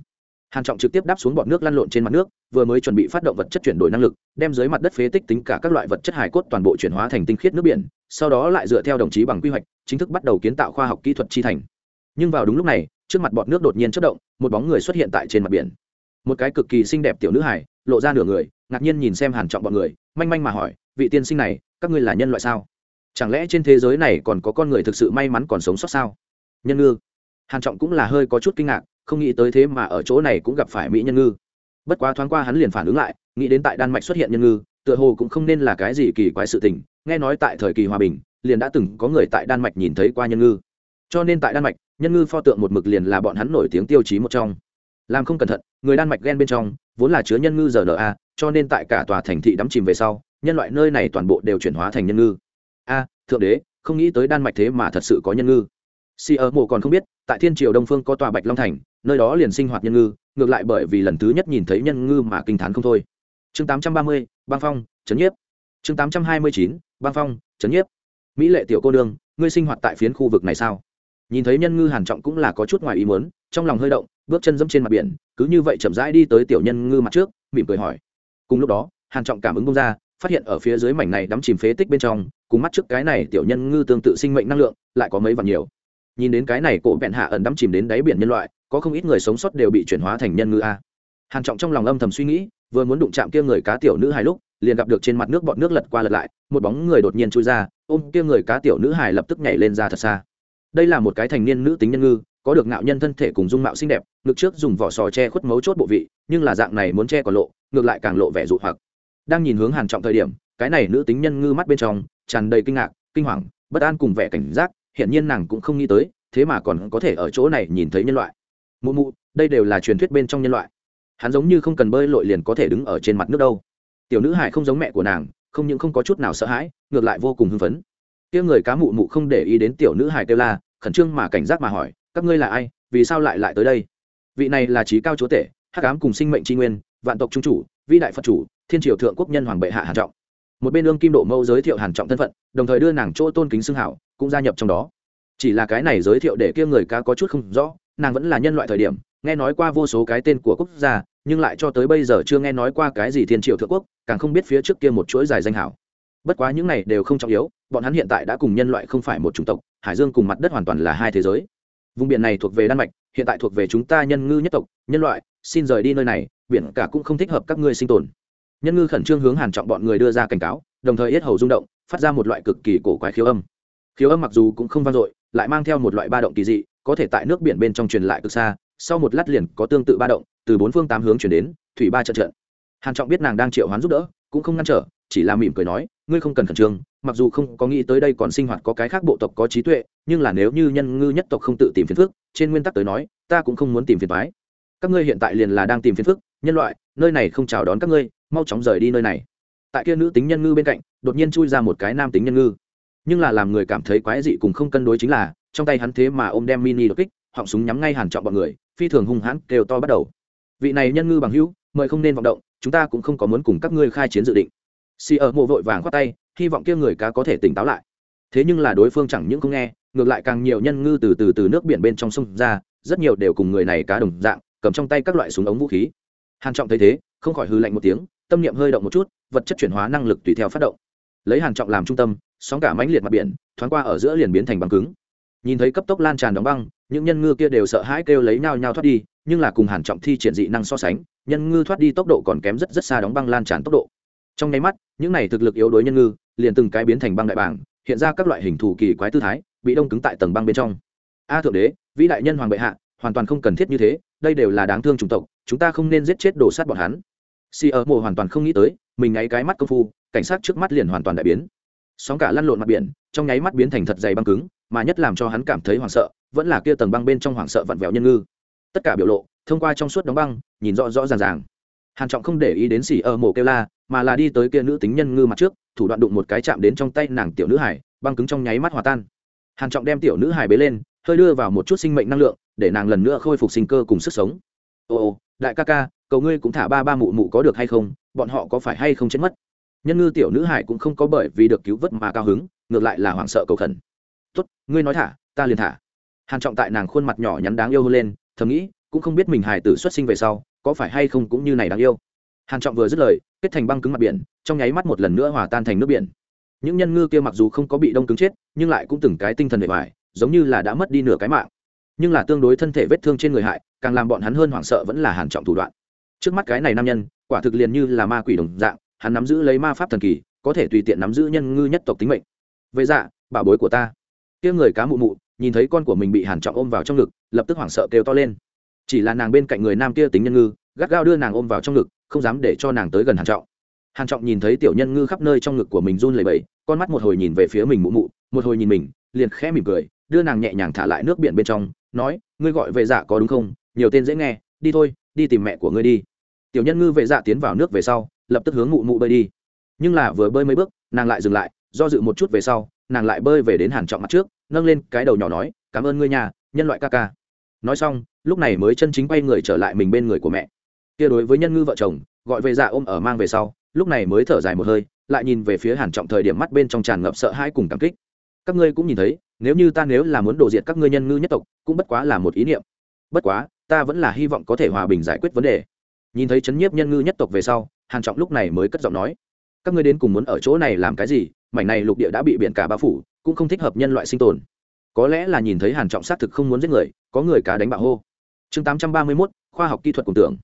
Hàn trọng trực tiếp đáp xuống bọt nước lăn lộn trên mặt nước, vừa mới chuẩn bị phát động vật chất chuyển đổi năng lực, đem dưới mặt đất phế tích tính cả các loại vật chất hải cốt toàn bộ chuyển hóa thành tinh khiết nước biển, sau đó lại dựa theo đồng chí bằng quy hoạch, chính thức bắt đầu kiến tạo khoa học kỹ thuật chi thành. Nhưng vào đúng lúc này, trước mặt bọt nước đột nhiên chất động, một bóng người xuất hiện tại trên mặt biển. Một cái cực kỳ xinh đẹp tiểu nữ hải lộ ra nửa người, ngạc nhiên nhìn xem hàn trọng bọn người, manh manh mà hỏi, vị tiên sinh này các ngươi là nhân loại sao? Chẳng lẽ trên thế giới này còn có con người thực sự may mắn còn sống sót sao? Nhân ngư. Hàn trọng cũng là hơi có chút kinh ngạc, không nghĩ tới thế mà ở chỗ này cũng gặp phải mỹ nhân ngư. Bất quá thoáng qua hắn liền phản ứng lại, nghĩ đến tại đan mạch xuất hiện nhân ngư, tựa hồ cũng không nên là cái gì kỳ quái sự tình, nghe nói tại thời kỳ hòa bình, liền đã từng có người tại đan mạch nhìn thấy qua nhân ngư. Cho nên tại đan mạch, nhân ngư pho tượng một mực liền là bọn hắn nổi tiếng tiêu chí một trong. Làm không cẩn thận, người đan mạch ghen bên trong, vốn là chứa nhân ngư rna cho nên tại cả tòa thành thị đắm chìm về sau nhân loại nơi này toàn bộ đều chuyển hóa thành nhân ngư. A, thượng đế, không nghĩ tới đan mạch thế mà thật sự có nhân ngư. Si ở mộ còn không biết, tại thiên triều đông phương có tòa bạch long thành, nơi đó liền sinh hoạt nhân ngư, ngược lại bởi vì lần thứ nhất nhìn thấy nhân ngư mà kinh t h á n không thôi. Chương tám trăm ba mươi, băng phong, trấn nhiếp. Chương tám trăm hai mươi chín, băng phong, trấn nhiếp. Mỹ lệ tiểu cô đương ngươi sinh hoạt tại phiến khu vực này sao? Nhìn thấy nhân ngư hàn trọng cũng là có chút ngoài ý muốn, trong lòng hơi động, bước chân dẫm trên mặt biển, cứ như vậy chậm rãi đi tới tiểu nhân ngư mặt trước, mỉm cười hỏi. Cùng lúc đó, hàn trọng cảm ứng bông ra phát hiện ở phía dưới mảnh này đắm chìm phế tích bên trong, cùng mắt trước cái này tiểu nhân ngư tương tự sinh mệnh năng lượng, lại có mấy vạn nhiều. Nhìn đến cái này cổ vẹn hạ ẩn đắm chìm đến đáy biển nhân loại, có không ít người sống sót đều bị chuyển hóa thành nhân ngư a. Hàn trọng trong lòng âm thầm suy nghĩ, vừa muốn đụng chạm kia người cá tiểu nữ hài lúc, liền gặp được trên mặt nước bọn nước lật qua lật lại, một bóng người đột nhiên chui ra, ôm kia người cá tiểu nữ hài lập tức nhảy lên ra thật xa. Đây là một cái thành niên nữ tính nhân ngư, có được ngạo nhân thân thể cùng dung mạo xinh đẹp, ngực trước dùng vỏ sò che khuất mấu chốt bộ vị, nhưng là dạng này muốn che còn lộ, ngược lại càng lộ vẻ dụ hoặc đang nhìn hướng hàn trọng thời điểm, cái này nữ tính nhân ngư mắt bên trong, tràn đầy kinh ngạc, kinh hoàng, bất an cùng vẻ cảnh giác hiện nhiên nàng cũng không nghĩ tới, thế mà còn có thể ở chỗ này nhìn thấy nhân loại. Mụ mụ, đây đều là truyền thuyết bên trong nhân loại. Hắn giống như không cần bơi lội liền có thể đứng ở trên mặt nước đâu. Tiểu nữ hải không giống mẹ của nàng, không những không có chút nào sợ hãi, ngược lại vô cùng hưng phấn. Kia người cá mụ mụ không để ý đến tiểu nữ hải kêu la, khẩn trương mà cảnh giác mà hỏi, các ngươi là ai? Vì sao lại lại tới đây? Vị này là trí cao chúa tể, hắc ám cùng sinh mệnh tri nguyên, vạn tộc trung chủ, vĩ đại phật chủ thiên triều thượng quốc nhân hoàng bệ hạ hàn trọng. Một bên ương kim độ mẫu giới thiệu hàn trọng thân phận, đồng thời đưa nàng chỗ tôn kính xưng hảo, cũng gia nhập trong đó. Chỉ là cái này giới thiệu để kia người cá có chút không rõ, nàng vẫn là nhân loại thời điểm, nghe nói qua vô số cái tên của quốc gia, nhưng lại cho tới bây giờ chưa nghe nói qua cái gì thiên triều thượng quốc, càng không biết phía trước kia một chuỗi dài danh hảo. Bất quá những này đều không trọng yếu, bọn hắn hiện tại đã cùng nhân loại không phải một chủng tộc, hải dương cùng mặt đất hoàn toàn là hai thế giới. Vùng biển này thuộc về đan mạch, hiện tại thuộc về chúng ta nhân ngư nhất tộc, nhân loại, xin rời đi nơi này, biển cả cũng không thích hợp các ngươi sinh tồn nhân ngư khẩn trương hướng hàn trọng bọn người đưa ra cảnh cáo, đồng thời yết hầu rung động, phát ra một loại cực kỳ cổ quái khiếu âm. Khiếu âm mặc dù cũng không vang dội, lại mang theo một loại ba động kỳ dị, có thể tại nước biển bên trong truyền lại cực xa, sau một lát liền có tương tự ba động, từ bốn phương tám hướng chuyển đến, thủy ba trận trận. Hàn trọng biết nàng đang triệu hoán giúp đỡ, cũng không ngăn trở, chỉ là mỉm cười nói, ngươi không cần khẩn trương, mặc dù không có nghĩ tới đây còn sinh hoạt có cái khác bộ tộc có trí tuệ, nhưng là nếu như nhân ngư nhất tộc không tự tìm phiền phức, trên nguyên tắc tới nói, ta cũng không muốn tìm phiền toái. Các ngươi hiện tại liền là đang tìm phiền phức, nhân loại, nơi này không chào đón các ngươi mau chóng rời đi nơi này. Tại kia nữ tính nhân ngư bên cạnh, đột nhiên chui ra một cái nam tính nhân ngư. Nhưng là làm người cảm thấy quái dị cùng không cân đối chính là, trong tay hắn thế mà ôm đem mini đột kích, họng súng nhắm ngay hàn trọng bọn người, phi thường hung hãn kêu to bắt đầu. Vị này nhân ngư bằng hữu, mời không nên vọng động, chúng ta cũng không có muốn cùng các ngươi khai chiến dự định. Si ở mộ vội vàng khoát tay, hy vọng kia người cá có thể tỉnh táo lại. Thế nhưng là đối phương chẳng những không nghe, ngược lại càng nhiều nhân ngư từ từ từ nước biển bên trong sông ra, rất nhiều đều cùng người này cá đồng dạng, cầm trong tay các loại súng ống vũ khí. Hàn trọng thấy thế, không khỏi hư lạnh một tiếng tâm niệm hơi động một chút, vật chất chuyển hóa năng lực tùy theo phát động. Lấy hàn trọng làm trung tâm, sóng cả mãnh liệt mặt biển, thoáng qua ở giữa liền biến thành băng cứng. Nhìn thấy cấp tốc lan tràn đóng băng, những nhân ngư kia đều sợ hãi kêu lấy nhau nhau thoát đi, nhưng là cùng hàn trọng thi triển dị năng so sánh, nhân ngư thoát đi tốc độ còn kém rất rất xa đóng băng lan tràn tốc độ. Trong nháy mắt, những này thực lực yếu đuối nhân ngư, liền từng cái biến thành băng đại bảng hiện ra các loại hình thù kỳ quái tư thái, bị đông cứng tại tầng băng bên trong. A thượng đế, vĩ đại nhân hoàng bệ hạ, hoàn toàn không cần thiết như thế, đây đều là đáng thương chủng tộc, chúng ta không nên giết chết đổ sát bọn hắn si ở mộ hoàn toàn không nghĩ tới mình ngáy cái mắt công phu cảnh sát trước mắt liền hoàn toàn đại biến. Sóng cả lăn lộn mặt biển trong nháy mắt biến thành thật dày băng cứng mà nhất làm cho hắn cảm thấy hoảng sợ vẫn là kia tầng băng bên trong hoảng sợ vặn vẹo nhân ngư. Tất cả biểu lộ thông qua trong suốt đóng băng nhìn rõ rõ ràng ràng. Hàn trọng không để ý đến xỉ ở mộ kêu la mà là đi tới kia nữ tính nhân ngư mặt trước thủ đoạn đụng một cái chạm đến trong tay nàng tiểu nữ hải băng cứng trong nháy mắt hòa tan. Hàn trọng đem tiểu nữ hải bế lên hơi đưa vào một chút sinh mệnh năng lượng để nàng lần nữa khôi phục sinh cơ cùng sức sống. "Ô, đại ca ca cầu ngươi cũng thả ba ba mụ mụ có được hay không, bọn họ có phải hay không chết mất. Nhân ngư tiểu nữ hải cũng không có bởi vì được cứu vớt mà cao hứng, ngược lại là hoảng sợ cầu khẩn. Tốt, ngươi nói thả, ta liền thả. Hàn trọng tại nàng khuôn mặt nhỏ nhắn đáng yêu lên, thầm nghĩ, cũng không biết mình hải tử xuất sinh về sau, có phải hay không cũng như này đáng yêu. Hàn trọng vừa dứt lời, kết thành băng cứng mặt biển, trong nháy mắt một lần nữa hòa tan thành nước biển. Những nhân ngư kia mặc dù không có bị đông cứng chết, nhưng lại cũng từng cái tinh thần bề ngoài, giống như là đã mất đi nửa cái mạng. Nhưng là tương đối thân thể vết thương trên người hại, càng làm bọn hắn hơn hoảng sợ vẫn là hàn trọng thủ đoạn trước mắt cái này nam nhân, quả thực liền như là ma quỷ đồng dạng, hắn nắm giữ lấy ma pháp thần kỳ, có thể tùy tiện nắm giữ nhân ngư nhất tộc tính mệnh. Vậy dạ bảo bối của ta. Kia người cá mụ mụ, nhìn thấy con của mình bị hàn trọng ôm vào trong ngực, lập tức hoảng sợ kêu to lên. Chỉ là nàng bên cạnh người nam kia tính nhân ngư, gắt gao đưa nàng ôm vào trong ngực, không dám để cho nàng tới gần hàn trọng. Hàn trọng nhìn thấy tiểu nhân ngư khắp nơi trong ngực của mình run lẩy bẩy, con mắt một hồi nhìn về phía mình mụ mụ, một hồi nhìn mình, liền khẽ mỉm cười, đưa nàng nhẹ nhàng thả lại nước biển bên trong, nói, ngươi gọi về dạ có đúng không? Nhiều tên dễ nghe, đi thôi, đi tìm mẹ của ngươi đi tiểu nhân ngư vệ dạ tiến vào nước về sau, lập tức hướng mụ mụ bơi đi. Nhưng là vừa bơi mấy bước, nàng lại dừng lại, do dự một chút về sau, nàng lại bơi về đến hàn trọng mặt trước, nâng lên cái đầu nhỏ nói, cảm ơn ngươi nhà, nhân loại ca ca. Nói xong, lúc này mới chân chính quay người trở lại mình bên người của mẹ. Kia đối với nhân ngư vợ chồng, gọi về dạ ôm ở mang về sau, lúc này mới thở dài một hơi, lại nhìn về phía hàn trọng thời điểm mắt bên trong tràn ngập sợ hãi cùng cảm kích. Các ngươi cũng nhìn thấy, nếu như ta nếu là muốn đổ diệt các ngươi nhân ngư nhất tộc, cũng bất quá là một ý niệm. Bất quá, ta vẫn là hy vọng có thể hòa bình giải quyết vấn đề nhìn thấy chấn nhiếp nhân ngư nhất tộc về sau hàn trọng lúc này mới cất giọng nói các ngươi đến cùng muốn ở chỗ này làm cái gì? Mảnh này lục địa đã bị biển cả bao phủ cũng không thích hợp nhân loại sinh tồn. Có lẽ là nhìn thấy hàn trọng xác thực không muốn giết người có người cá đánh bạo hô. Chương 831, khoa học kỹ thuật cùng tưởng.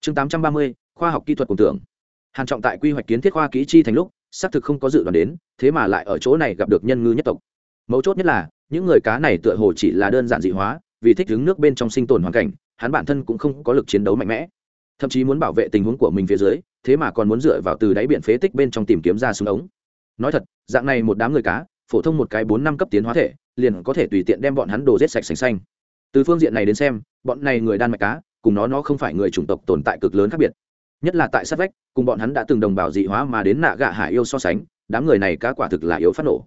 Chương 830, khoa học kỹ thuật cùng tưởng. Hàn trọng tại quy hoạch kiến thiết khoa kỹ chi thành lúc xác thực không có dự đoán đến thế mà lại ở chỗ này gặp được nhân ngư nhất tộc. Mấu chốt nhất là những người cá này tựa hồ chỉ là đơn giản dị hóa vì thích ứng nước bên trong sinh tồn hoàn cảnh hắn bản thân cũng không có lực chiến đấu mạnh mẽ thậm chí muốn bảo vệ tình huống của mình phía dưới, thế mà còn muốn dựa vào từ đáy biển phế tích bên trong tìm kiếm ra súng ống. Nói thật, dạng này một đám người cá, phổ thông một cái bốn năm cấp tiến hóa thể, liền có thể tùy tiện đem bọn hắn đồ rết sạch sành xanh. Từ phương diện này đến xem, bọn này người đan mạch cá, cùng nó nó không phải người chủng tộc tồn tại cực lớn khác biệt. Nhất là tại sát vách, cùng bọn hắn đã từng đồng bào dị hóa mà đến nạ gạ hải yêu so sánh, đám người này cá quả thực là yếu phát nổ.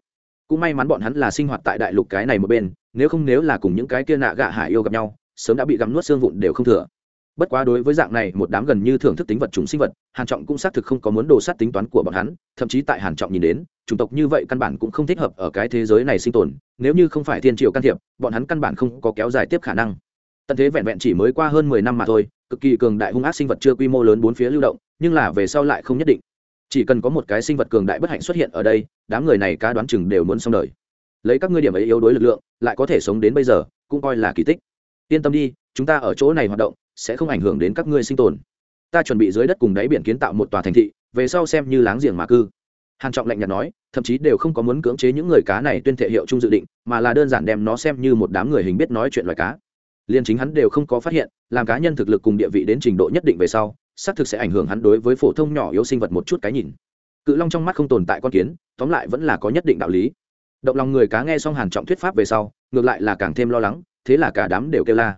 Cũng may mắn bọn hắn là sinh hoạt tại đại lục cái này một bên, nếu không nếu là cùng những cái kia nạ gạ hải yêu gặp nhau, sớm đã bị gắm nuốt xương vụn đều không thừa bất quá đối với dạng này, một đám gần như thưởng thức tính vật chủng sinh vật, hàn trọng cũng xác thực không có muốn đồ sát tính toán của bọn hắn, thậm chí tại hàn trọng nhìn đến, chủng tộc như vậy căn bản cũng không thích hợp ở cái thế giới này sinh tồn, nếu như không phải thiên triều can thiệp, bọn hắn căn bản không có kéo dài tiếp khả năng. Tận thế vẹn vẹn chỉ mới qua hơn mười năm mà thôi, cực kỳ cường đại hung ác sinh vật chưa quy mô lớn bốn phía lưu động, nhưng là về sau lại không nhất định. Chỉ cần có một cái sinh vật cường đại bất hạnh xuất hiện ở đây, đám người này cá đoán chừng đều muốn xong đời. Lấy các ngươi điểm ấy yếu đối lực lượng, lại có thể sống đến bây giờ, cũng coi là kỳ tích yên tâm đi, chúng ta ở chỗ này hoạt động, sẽ không ảnh hưởng đến các ngươi sinh tồn. Ta chuẩn bị dưới đất cùng đáy biển kiến tạo một tòa thành thị, về sau xem như láng giềng mà cư. Hàn trọng lạnh nhạt nói, thậm chí đều không có muốn cưỡng chế những người cá này tuyên thể hiệu chung dự định, mà là đơn giản đem nó xem như một đám người hình biết nói chuyện loài cá. Liên chính hắn đều không có phát hiện, làm cá nhân thực lực cùng địa vị đến trình độ nhất định về sau, xác thực sẽ ảnh hưởng hắn đối với phổ thông nhỏ yếu sinh vật một chút cái nhìn. Cự long trong mắt không tồn tại con kiến, tóm lại vẫn là có nhất định đạo lý. Động lòng người cá nghe xong hàn trọng thuyết pháp về sau, ngược lại là càng thêm lo lắng thế là cả đám đều kêu la.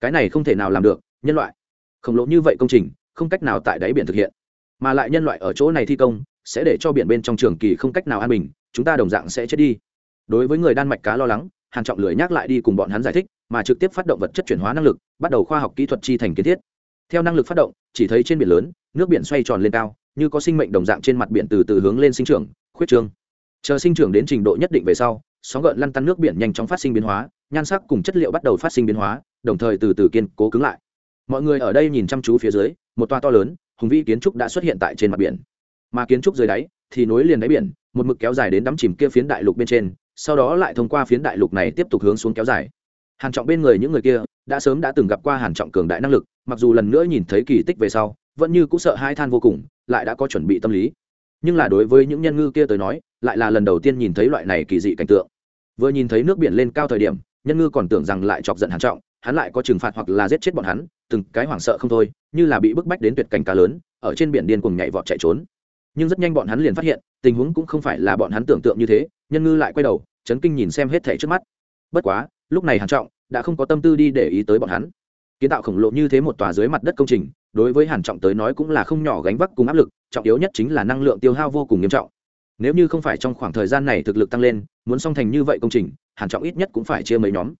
Cái này không thể nào làm được, nhân loại. Khổng lồ như vậy công trình, không cách nào tại đáy biển thực hiện. Mà lại nhân loại ở chỗ này thi công, sẽ để cho biển bên trong trường kỳ không cách nào an bình, chúng ta đồng dạng sẽ chết đi. Đối với người đan mạch cá lo lắng, hàn trọng lười nhắc lại đi cùng bọn hắn giải thích, mà trực tiếp phát động vật chất chuyển hóa năng lực, bắt đầu khoa học kỹ thuật chi thành kiến thiết. Theo năng lực phát động, chỉ thấy trên biển lớn, nước biển xoay tròn lên cao, như có sinh mệnh đồng dạng trên mặt biển từ từ hướng lên sinh trưởng, khuyết trương. Chờ sinh trưởng đến trình độ nhất định về sau, sóng gợn lăn tăn nước biển nhanh chóng phát sinh biến hóa nhan sắc cùng chất liệu bắt đầu phát sinh biến hóa, đồng thời từ từ kiên cố cứng lại. Mọi người ở đây nhìn chăm chú phía dưới, một toa to lớn, hùng vĩ kiến trúc đã xuất hiện tại trên mặt biển. Mà kiến trúc dưới đáy, thì nối liền đáy biển, một mực kéo dài đến đắm chìm kia phiến đại lục bên trên, sau đó lại thông qua phiến đại lục này tiếp tục hướng xuống kéo dài. Hàn trọng bên người những người kia, đã sớm đã từng gặp qua hàn trọng cường đại năng lực, mặc dù lần nữa nhìn thấy kỳ tích về sau, vẫn như cũng sợ hai than vô cùng, lại đã có chuẩn bị tâm lý. Nhưng là đối với những nhân ngư kia tới nói, lại là lần đầu tiên nhìn thấy loại này kỳ dị cảnh tượng. Vừa nhìn thấy nước biển lên cao thời điểm nhân ngư còn tưởng rằng lại chọc giận hàn trọng, hắn lại có trừng phạt hoặc là giết chết bọn hắn, từng cái hoảng sợ không thôi, như là bị bức bách đến tuyệt cảnh cá lớn, ở trên biển điên cuồng nhảy vọt chạy trốn. Nhưng rất nhanh bọn hắn liền phát hiện, tình huống cũng không phải là bọn hắn tưởng tượng như thế, nhân ngư lại quay đầu, chấn kinh nhìn xem hết thảy trước mắt. Bất quá, lúc này hàn trọng đã không có tâm tư đi để ý tới bọn hắn. Kiến tạo khổng lồ như thế một tòa dưới mặt đất công trình, đối với hàn trọng tới nói cũng là không nhỏ gánh vác cùng áp lực, trọng yếu nhất chính là năng lượng tiêu hao vô cùng nghiêm trọng nếu như không phải trong khoảng thời gian này thực lực tăng lên, muốn song thành như vậy công trình hàn trọng ít nhất cũng phải chia mấy nhóm.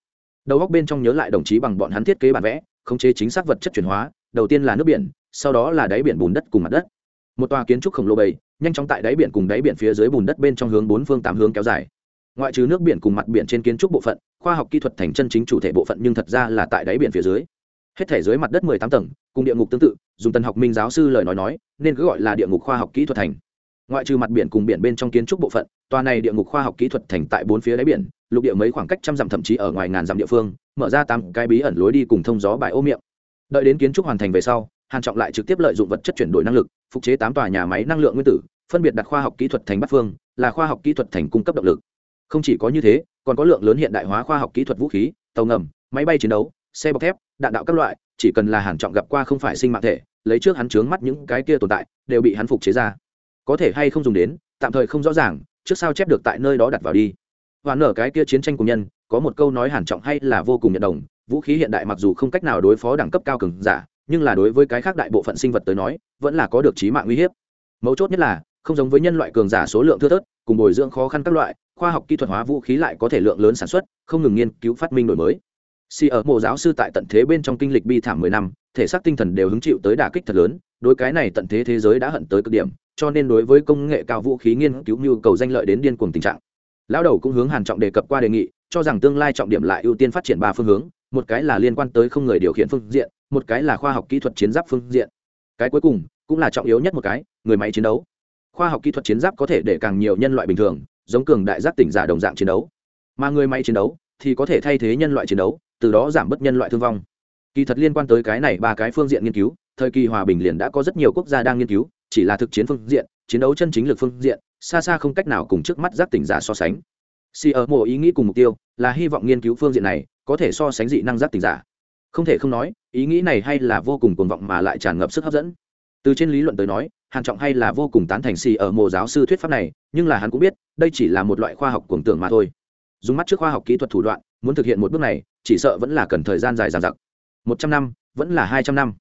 Đầu góc bên trong nhớ lại đồng chí bằng bọn hắn thiết kế bản vẽ, khống chế chính xác vật chất chuyển hóa, đầu tiên là nước biển, sau đó là đáy biển bùn đất cùng mặt đất. Một tòa kiến trúc khổng lồ bầy, nhanh chóng tại đáy biển cùng đáy biển phía dưới bùn đất bên trong hướng bốn phương tám hướng kéo dài. Ngoại trừ nước biển cùng mặt biển trên kiến trúc bộ phận, khoa học kỹ thuật thành chân chính chủ thể bộ phận nhưng thật ra là tại đáy biển phía dưới. Hết thể dưới mặt đất mười tám tầng, cùng địa ngục tương tự, dùng tân học minh giáo sư lời nói nói, nên cứ gọi là địa ngục khoa học kỹ thuật thành ngoại trừ mặt biển cùng biển bên trong kiến trúc bộ phận, tòa này địa ngục khoa học kỹ thuật thành tại bốn phía đáy biển, lục địa mấy khoảng cách trăm dặm thậm chí ở ngoài ngàn dặm địa phương, mở ra tám cái bí ẩn lối đi cùng thông gió bãi ô miệng. Đợi đến kiến trúc hoàn thành về sau, hàn trọng lại trực tiếp lợi dụng vật chất chuyển đổi năng lực, phục chế tám tòa nhà máy năng lượng nguyên tử, phân biệt đặt khoa học kỹ thuật thành bát phương, là khoa học kỹ thuật thành cung cấp động lực. Không chỉ có như thế, còn có lượng lớn hiện đại hóa khoa học kỹ thuật vũ khí, tàu ngầm, máy bay chiến đấu, xe bọc thép, đạn đạo các loại, chỉ cần là hàn trọng gặp qua không phải sinh mạng thể, lấy trước hắn chướng mắt những cái kia tồn tại, đều bị hắn phục chế ra có thể hay không dùng đến, tạm thời không rõ ràng, trước sao chép được tại nơi đó đặt vào đi. Và nở cái kia chiến tranh cùng nhân, có một câu nói hàn trọng hay là vô cùng nhận đồng, vũ khí hiện đại mặc dù không cách nào đối phó đẳng cấp cao cường giả, nhưng là đối với cái khác đại bộ phận sinh vật tới nói, vẫn là có được trí mạng uy hiếp. Mấu chốt nhất là, không giống với nhân loại cường giả số lượng thưa thớt, cùng bồi dưỡng khó khăn các loại, khoa học kỹ thuật hóa vũ khí lại có thể lượng lớn sản xuất, không ngừng nghiên cứu phát minh đổi mới. Si ở mộ giáo sư tại tận thế bên trong kinh lịch bi thảm mười năm, thể xác tinh thần đều hứng chịu tới đả kích thật lớn, đối cái này tận thế thế giới đã hận tới cực điểm cho nên đối với công nghệ cao vũ khí nghiên cứu nhu cầu danh lợi đến điên cuồng tình trạng. Lão đầu cũng hướng hàn trọng đề cập qua đề nghị, cho rằng tương lai trọng điểm lại ưu tiên phát triển ba phương hướng, một cái là liên quan tới không người điều khiển phương diện, một cái là khoa học kỹ thuật chiến giáp phương diện. Cái cuối cùng, cũng là trọng yếu nhất một cái, người máy chiến đấu. Khoa học kỹ thuật chiến giáp có thể để càng nhiều nhân loại bình thường, giống cường đại giáp tỉnh giả đồng dạng chiến đấu. Mà người máy chiến đấu thì có thể thay thế nhân loại chiến đấu, từ đó giảm bớt nhân loại thương vong. Kỳ thật liên quan tới cái này ba cái phương diện nghiên cứu, thời kỳ hòa bình liền đã có rất nhiều quốc gia đang nghiên cứu chỉ là thực chiến phương diện, chiến đấu chân chính lực phương diện, xa xa không cách nào cùng trước mắt giác tỉnh giả so sánh. Si ở mộ ý nghĩ cùng mục tiêu là hy vọng nghiên cứu phương diện này có thể so sánh dị năng giác tỉnh giả. Không thể không nói, ý nghĩ này hay là vô cùng cuồng vọng mà lại tràn ngập sức hấp dẫn. Từ trên lý luận tới nói, hàn trọng hay là vô cùng tán thành si ở mộ giáo sư thuyết pháp này, nhưng là hắn cũng biết, đây chỉ là một loại khoa học cuồng tưởng mà thôi. Dùng mắt trước khoa học kỹ thuật thủ đoạn, muốn thực hiện một bước này, chỉ sợ vẫn là cần thời gian dài dằng dặc. Một trăm năm, vẫn là hai trăm năm.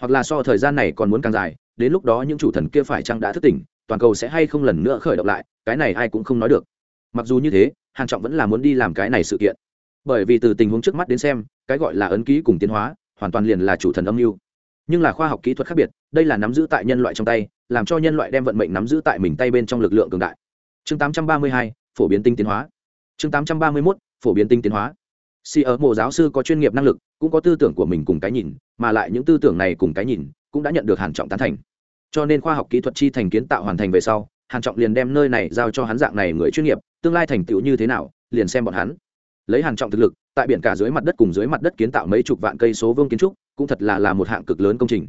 Hoặc là so thời gian này còn muốn càng dài đến lúc đó những chủ thần kia phải chăng đã thức tỉnh toàn cầu sẽ hay không lần nữa khởi động lại cái này ai cũng không nói được. Mặc dù như thế hàn trọng vẫn là muốn đi làm cái này sự kiện. Bởi vì từ tình huống trước mắt đến xem cái gọi là ấn ký cùng tiến hóa hoàn toàn liền là chủ thần âm mưu. Nhưng là khoa học kỹ thuật khác biệt đây là nắm giữ tại nhân loại trong tay làm cho nhân loại đem vận mệnh nắm giữ tại mình tay bên trong lực lượng cường đại. Chương 832, phổ biến tinh tiến hóa. Chương 831, phổ biến tinh tiến hóa. Si ở mộ giáo sư có chuyên nghiệp năng lực cũng có tư tưởng của mình cùng cái nhìn mà lại những tư tưởng này cùng cái nhìn cũng đã nhận được hàn trọng tán thành cho nên khoa học kỹ thuật chi thành kiến tạo hoàn thành về sau, hàn trọng liền đem nơi này giao cho hắn dạng này người chuyên nghiệp, tương lai thành tựu như thế nào, liền xem bọn hắn. Lấy hàn trọng thực lực, tại biển cả dưới mặt đất cùng dưới mặt đất kiến tạo mấy chục vạn cây số vương kiến trúc, cũng thật là là một hạng cực lớn công trình.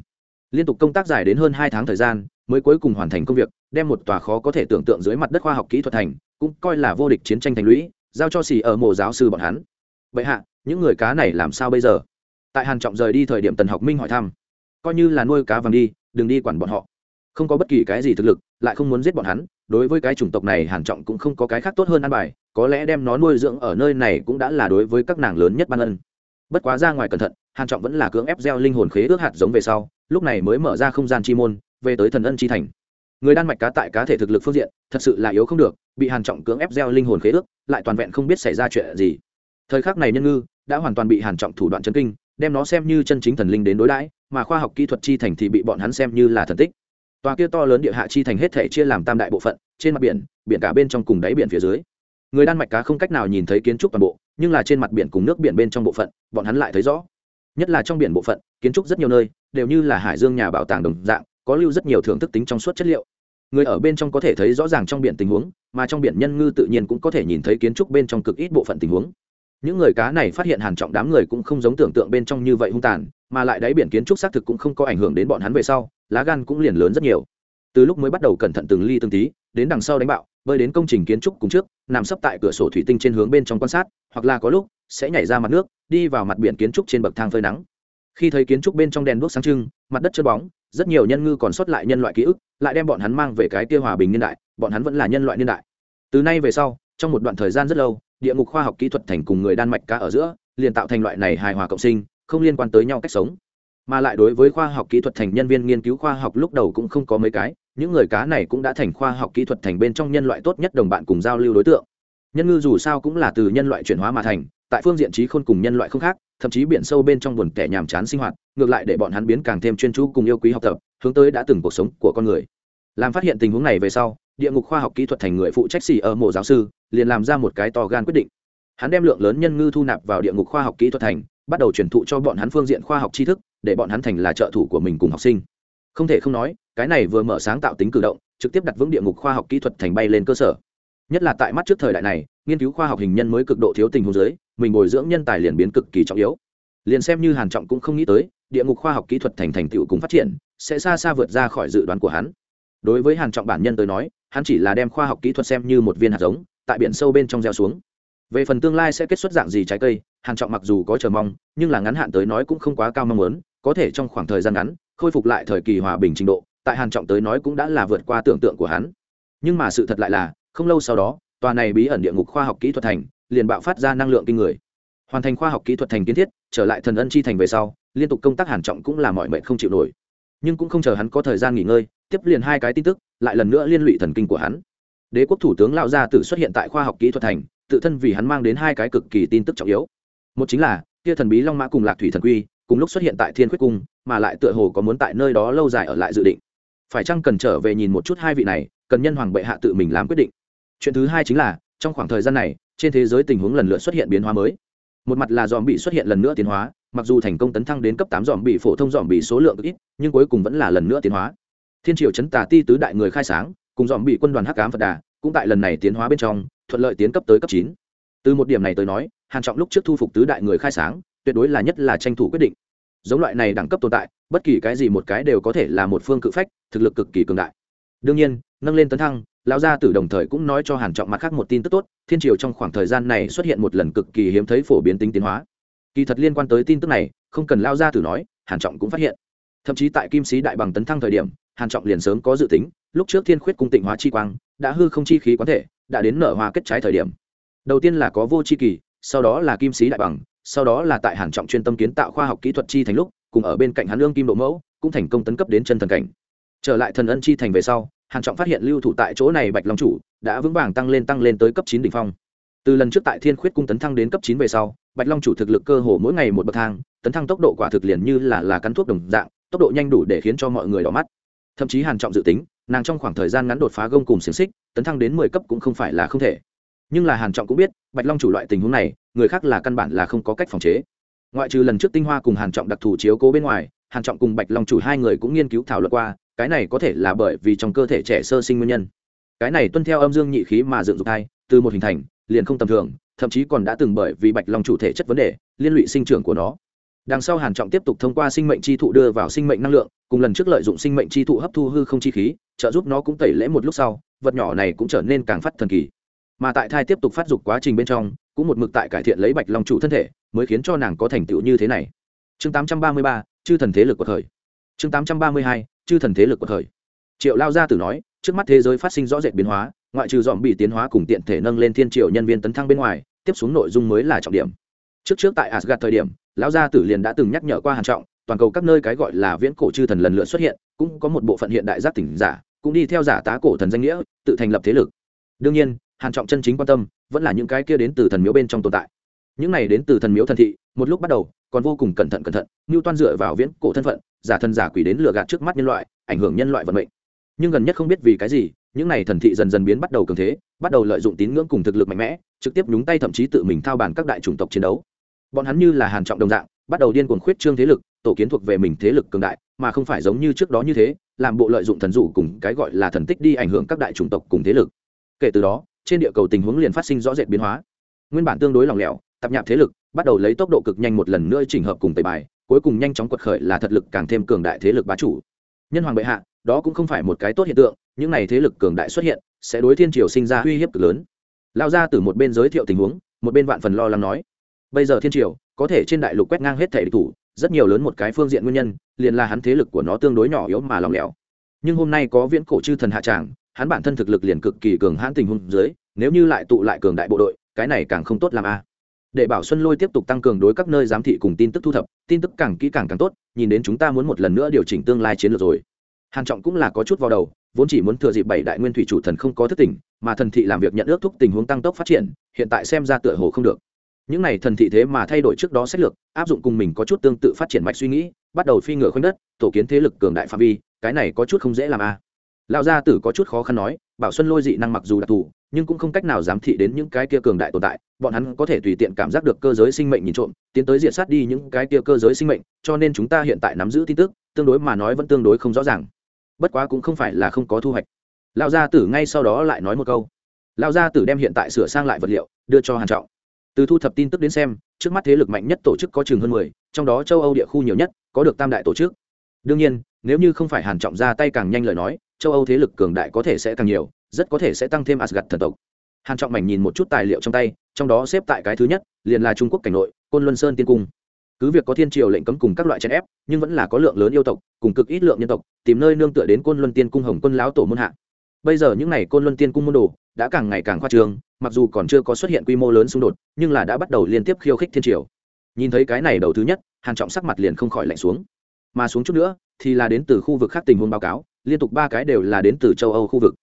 Liên tục công tác dài đến hơn hai tháng thời gian, mới cuối cùng hoàn thành công việc, đem một tòa khó có thể tưởng tượng dưới mặt đất khoa học kỹ thuật thành, cũng coi là vô địch chiến tranh thành lũy, giao cho xì ở mộ giáo sư bọn hắn. Vậy hạ, những người cá này làm sao bây giờ? Tại hàn trọng rời đi thời điểm tần học minh hỏi thăm. Coi như là nuôi cá vàng đi, đừng đi quản bọn họ không có bất kỳ cái gì thực lực, lại không muốn giết bọn hắn, đối với cái chủng tộc này hàn trọng cũng không có cái khác tốt hơn ăn bài, có lẽ đem nó nuôi dưỡng ở nơi này cũng đã là đối với các nàng lớn nhất ban ân. Bất quá ra ngoài cẩn thận, hàn trọng vẫn là cưỡng ép gieo linh hồn khế ước hạt giống về sau, lúc này mới mở ra không gian chi môn, về tới thần ân chi thành. Người đan mạch cá tại cá thể thực lực phương diện, thật sự là yếu không được, bị hàn trọng cưỡng ép gieo linh hồn khế ước, lại toàn vẹn không biết xảy ra chuyện gì. Thời khắc này nhân ngư, đã hoàn toàn bị hàn trọng thủ đoạn chấn kinh, đem nó xem như chân chính thần linh đến đối đãi, mà khoa học kỹ thuật chi thành thì bị bọn hắn xem như là thần tích tòa kia to lớn địa hạ chi thành hết thể chia làm tam đại bộ phận, trên mặt biển biển cả bên trong cùng đáy biển phía dưới. Người đan mạch cá không cách nào nhìn thấy kiến trúc toàn bộ, nhưng là trên mặt biển cùng nước biển bên trong bộ phận, bọn hắn lại thấy rõ. Nhất là trong biển bộ phận, kiến trúc rất nhiều nơi, đều như là hải dương nhà bảo tàng đồng dạng, có lưu rất nhiều thưởng thức tính trong suốt chất liệu. Người ở bên trong có thể thấy rõ ràng trong biển tình huống, mà trong biển nhân ngư tự nhiên cũng có thể nhìn thấy kiến trúc bên trong cực ít bộ phận tình huống những người cá này phát hiện hàn trọng đám người cũng không giống tưởng tượng bên trong như vậy hung tàn, mà lại đáy biển kiến trúc xác thực cũng không có ảnh hưởng đến bọn hắn về sau, lá gan cũng liền lớn rất nhiều. Từ lúc mới bắt đầu cẩn thận từng ly từng tí, đến đằng sau đánh bạo, bơi đến công trình kiến trúc cùng trước, nằm sấp tại cửa sổ thủy tinh trên hướng bên trong quan sát, hoặc là có lúc, sẽ nhảy ra mặt nước, đi vào mặt biển kiến trúc trên bậc thang phơi nắng. Khi thấy kiến trúc bên trong đèn đuốc sáng trưng, mặt đất trơn bóng, rất nhiều nhân ngư còn sót lại nhân loại ký ức, lại đem bọn hắn mang về cái tiêu hòa bình niên đại, bọn hắn vẫn là nhân loại niên đại. Từ nay về sau, trong một đoạn thời gian rất lâu địa ngục khoa học kỹ thuật thành cùng người đan mạch cá ở giữa, liền tạo thành loại này hài hòa cộng sinh, không liên quan tới nhau cách sống. Mà lại đối với khoa học kỹ thuật thành nhân viên nghiên cứu khoa học lúc đầu cũng không có mấy cái, những người cá này cũng đã thành khoa học kỹ thuật thành bên trong nhân loại tốt nhất đồng bạn cùng giao lưu đối tượng. Nhân ngư dù sao cũng là từ nhân loại chuyển hóa mà thành, tại phương diện trí khôn cùng nhân loại không khác, thậm chí biển sâu bên trong buồn kẻ nhàm chán sinh hoạt, ngược lại để bọn hắn biến càng thêm chuyên chú cùng yêu quý học tập, hướng tới đã từng cuộc sống của con người. Làm phát hiện tình huống này về sau địa ngục khoa học kỹ thuật thành người phụ trách xì ở mộ giáo sư, liền làm ra một cái to gan quyết định. Hắn đem lượng lớn nhân ngư thu nạp vào địa ngục khoa học kỹ thuật thành, bắt đầu truyền thụ cho bọn hắn phương diện khoa học tri thức, để bọn hắn thành là trợ thủ của mình cùng học sinh. Không thể không nói, cái này vừa mở sáng tạo tính cử động, trực tiếp đặt vững địa ngục khoa học kỹ thuật thành bay lên cơ sở. Nhất là tại mắt trước thời đại này, nghiên cứu khoa học hình nhân mới cực độ thiếu tình hồ dưới, mình bồi dưỡng nhân tài liền biến cực kỳ trọng yếu. Liền xem như hàn trọng cũng không nghĩ tới, địa ngục khoa học kỹ thuật thành thành tựu cùng phát triển, sẽ xa xa vượt ra khỏi dự đoán của hắn. Đối với hàn trọng bản nhân tới nói hắn chỉ là đem khoa học kỹ thuật xem như một viên hạt giống, tại biển sâu bên trong gieo xuống. Về phần tương lai sẽ kết xuất dạng gì trái cây, hàn trọng mặc dù có chờ mong, nhưng là ngắn hạn tới nói cũng không quá cao mong muốn, có thể trong khoảng thời gian ngắn, khôi phục lại thời kỳ hòa bình trình độ, tại hàn trọng tới nói cũng đã là vượt qua tưởng tượng của hắn. Nhưng mà sự thật lại là, không lâu sau đó, tòa này bí ẩn địa ngục khoa học kỹ thuật thành liền bạo phát ra năng lượng kinh người. Hoàn thành khoa học kỹ thuật thành kiến thiết, trở lại thần ân chi thành về sau, liên tục công tác hàn trọng cũng là mọi mệnh không chịu nổi. Nhưng cũng không chờ hắn có thời gian nghỉ ngơi tiếp liền hai cái tin tức, lại lần nữa liên lụy thần kinh của hắn. Đế quốc thủ tướng lão gia tử xuất hiện tại khoa học kỹ thuật thành, tự thân vì hắn mang đến hai cái cực kỳ tin tức trọng yếu. Một chính là, kia thần bí long mã cùng lạc thủy thần quy, cùng lúc xuất hiện tại thiên khuyết cung, mà lại tựa hồ có muốn tại nơi đó lâu dài ở lại dự định. Phải chăng cần trở về nhìn một chút hai vị này, cần nhân hoàng bệ hạ tự mình làm quyết định. Chuyện thứ hai chính là, trong khoảng thời gian này, trên thế giới tình huống lần lượt xuất hiện biến hóa mới. Một mặt là dòm bị xuất hiện lần nữa tiến hóa, mặc dù thành công tấn thăng đến cấp tám dòm bị phổ thông dòm bị số lượng ít, nhưng cuối cùng vẫn là lần nữa tiến hóa thiên triều chấn tà ti tứ đại người khai sáng, cùng dòm bị quân đoàn hắc cám phật đà, cũng tại lần này tiến hóa bên trong, thuận lợi tiến cấp tới cấp chín. Từ một điểm này tới nói, hàn trọng lúc trước thu phục tứ đại người khai sáng, tuyệt đối là nhất là tranh thủ quyết định. Giống loại này đẳng cấp tồn tại, bất kỳ cái gì một cái đều có thể là một phương cự phách, thực lực cực kỳ cường đại. Đương nhiên, nâng lên tấn thăng, lão gia tử đồng thời cũng nói cho hàn trọng mặt khác một tin tức tốt, thiên triều trong khoảng thời gian này xuất hiện một lần cực kỳ hiếm thấy phổ biến tính tiến hóa. Kỳ thật liên quan tới tin tức này, không cần lão gia tử nói, hàn trọng cũng phát hiện thậm chí tại kim sĩ đại bằng tấn thăng thời điểm, hàn trọng liền sớm có dự tính, lúc trước thiên khuyết cung tịnh hóa chi quang, đã hư không chi khí quán thể, đã đến nở hoa kết trái thời điểm. Đầu tiên là có vô chi kỳ, sau đó là kim sĩ đại bằng, sau đó là tại hàn trọng chuyên tâm kiến tạo khoa học kỹ thuật chi thành lúc, cùng ở bên cạnh hắn lương kim độ mẫu, cũng thành công tấn cấp đến chân thần cảnh. Trở lại thần ân chi thành về sau, hàn trọng phát hiện lưu thủ tại chỗ này bạch long chủ đã vững vàng tăng lên tăng lên tới cấp chín đỉnh phong. Từ lần trước tại thiên khuyết cung tấn thăng đến cấp chín về sau, bạch long chủ thực lực cơ hồ mỗi ngày một bậc thang, tấn thăng tốc độ quả thực liền như là là cắn thuốc đồng dạng tốc độ nhanh đủ để khiến cho mọi người đỏ mắt. Thậm chí hàn trọng dự tính, nàng trong khoảng thời gian ngắn đột phá gông cùng xiềng xích, tấn thăng đến mười cấp cũng không phải là không thể. Nhưng là hàn trọng cũng biết, bạch long chủ loại tình huống này, người khác là căn bản là không có cách phòng chế. Ngoại trừ lần trước tinh hoa cùng hàn trọng đặc thù chiếu cố bên ngoài, hàn trọng cùng bạch long chủ hai người cũng nghiên cứu thảo luận qua, cái này có thể là bởi vì trong cơ thể trẻ sơ sinh nguyên nhân. Cái này tuân theo âm dương nhị khí mà dựng dục thai, từ một hình thành, liền không tầm thường, thậm chí còn đã từng bởi vì bạch long chủ thể chất vấn đề, liên lụy sinh trưởng của nó đằng sau hàn trọng tiếp tục thông qua sinh mệnh chi thụ đưa vào sinh mệnh năng lượng cùng lần trước lợi dụng sinh mệnh chi thụ hấp thu hư không chi khí trợ giúp nó cũng tẩy lễ một lúc sau vật nhỏ này cũng trở nên càng phát thần kỳ. Mà tại thai tiếp tục phát dục quá trình bên trong cũng một mực tại cải thiện lấy bạch long chủ thân thể mới khiến cho nàng có thành tựu như thế này. Chương 833, chư thần thế lực của thời. Chương 832, chư thần thế lực của thời. Triệu lao gia tử nói trước mắt thế giới phát sinh rõ rệt biến hóa ngoại trừ dòm bị tiến hóa cùng tiện thể nâng lên thiên triệu nhân viên tấn thăng bên ngoài tiếp xuống nội dung mới là trọng điểm trước trước tại asgad thời điểm, lão gia tử liền đã từng nhắc nhở qua hàn trọng, toàn cầu các nơi cái gọi là viễn cổ chư thần lần lượt xuất hiện, cũng có một bộ phận hiện đại giác tỉnh giả, cũng đi theo giả tá cổ thần danh nghĩa, tự thành lập thế lực. Đương nhiên, hàn trọng chân chính quan tâm, vẫn là những cái kia đến từ thần miếu bên trong tồn tại. Những này đến từ thần miếu thần thị, một lúc bắt đầu, còn vô cùng cẩn thận cẩn thận như toan dựa vào viễn cổ thân phận, giả thần giả quỷ đến lừa gạt trước mắt nhân loại, ảnh hưởng nhân loại vận mệnh. Nhưng gần nhất không biết vì cái gì, những này thần thị dần dần biến bắt đầu cường thế, bắt đầu lợi dụng tín ngưỡng cùng thực lực mạnh mẽ, trực tiếp nhúng tay thậm chí tự mình thao bàn các đại chủng tộc chiến đấu bọn hắn như là hàn trọng đồng dạng, bắt đầu điên cuồng khuyết trương thế lực, tổ kiến thuộc về mình thế lực cường đại, mà không phải giống như trước đó như thế, làm bộ lợi dụng thần dụ cùng cái gọi là thần tích đi ảnh hưởng các đại chủng tộc cùng thế lực. Kể từ đó, trên địa cầu tình huống liền phát sinh rõ rệt biến hóa. Nguyên bản tương đối lỏng lẻo tập nhạp thế lực bắt đầu lấy tốc độ cực nhanh một lần nữa chỉnh hợp cùng tẩy bài, cuối cùng nhanh chóng quật khởi là thật lực càng thêm cường đại thế lực bá chủ. Nhân hoàng bệ hạ, đó cũng không phải một cái tốt hiện tượng, những này thế lực cường đại xuất hiện, sẽ đối thiên triều sinh ra uy hiếp cực lớn. Lao ra từ một bên giới thiệu tình huống, một bên vạn phần lo lắng nói bây giờ thiên triều, có thể trên đại lục quét ngang hết thể địch thủ, rất nhiều lớn một cái phương diện nguyên nhân, liền là hắn thế lực của nó tương đối nhỏ yếu mà lỏng lẻo. Nhưng hôm nay có viễn cổ chư thần hạ tràng, hắn bản thân thực lực liền cực kỳ cường hãn tình huống dưới, nếu như lại tụ lại cường đại bộ đội, cái này càng không tốt làm a. Để bảo xuân lôi tiếp tục tăng cường đối các nơi giám thị cùng tin tức thu thập, tin tức càng kỹ càng càng tốt, nhìn đến chúng ta muốn một lần nữa điều chỉnh tương lai chiến lược rồi. Hàn trọng cũng là có chút vào đầu, vốn chỉ muốn thừa dịp bảy đại nguyên thủy chủ thần không có thức tỉnh, mà thần thị làm việc nhận ước thúc tình huống tăng tốc phát triển, hiện tại xem ra tựa hồ không được những này thần thị thế mà thay đổi trước đó sách lược, áp dụng cùng mình có chút tương tự phát triển mạch suy nghĩ, bắt đầu phi ngựa khoanh đất, tổ kiến thế lực cường đại phạm vi, cái này có chút không dễ làm a. Lão gia tử có chút khó khăn nói, bảo xuân lôi dị năng mặc dù đặc thù, nhưng cũng không cách nào giám thị đến những cái kia cường đại tồn tại, bọn hắn có thể tùy tiện cảm giác được cơ giới sinh mệnh nhìn trộm, tiến tới diện sát đi những cái kia cơ giới sinh mệnh, cho nên chúng ta hiện tại nắm giữ tin tức, tương đối mà nói vẫn tương đối không rõ ràng. Bất quá cũng không phải là không có thu hoạch. Lão gia tử ngay sau đó lại nói một câu. Lão gia tử đem hiện tại sửa sang lại vật liệu, đưa cho hàn trọng từ thu thập tin tức đến xem, trước mắt thế lực mạnh nhất tổ chức có chừng hơn mười, trong đó châu âu địa khu nhiều nhất, có được tam đại tổ chức. Đương nhiên, nếu như không phải hàn trọng ra tay càng nhanh lời nói, châu âu thế lực cường đại có thể sẽ càng nhiều, rất có thể sẽ tăng thêm asgad thần tộc. Hàn trọng mảnh nhìn một chút tài liệu trong tay, trong đó xếp tại cái thứ nhất, liền là trung quốc cảnh nội, côn luân sơn tiên cung. Cứ việc có thiên triều lệnh cấm cùng các loại chèn ép, nhưng vẫn là có lượng lớn yêu tộc, cùng cực ít lượng nhân tộc, tìm nơi nương tựa đến côn luân tiên cung hồng quân lão tổ môn hạ. Bây giờ những này côn luân tiên cung môn đồ đã càng ngày càng khoa trường mặc dù còn chưa có xuất hiện quy mô lớn xung đột, nhưng là đã bắt đầu liên tiếp khiêu khích thiên triều. Nhìn thấy cái này đầu thứ nhất, hàn trọng sắc mặt liền không khỏi lạnh xuống. Mà xuống chút nữa, thì là đến từ khu vực khác tình huống báo cáo, liên tục ba cái đều là đến từ châu âu khu vực.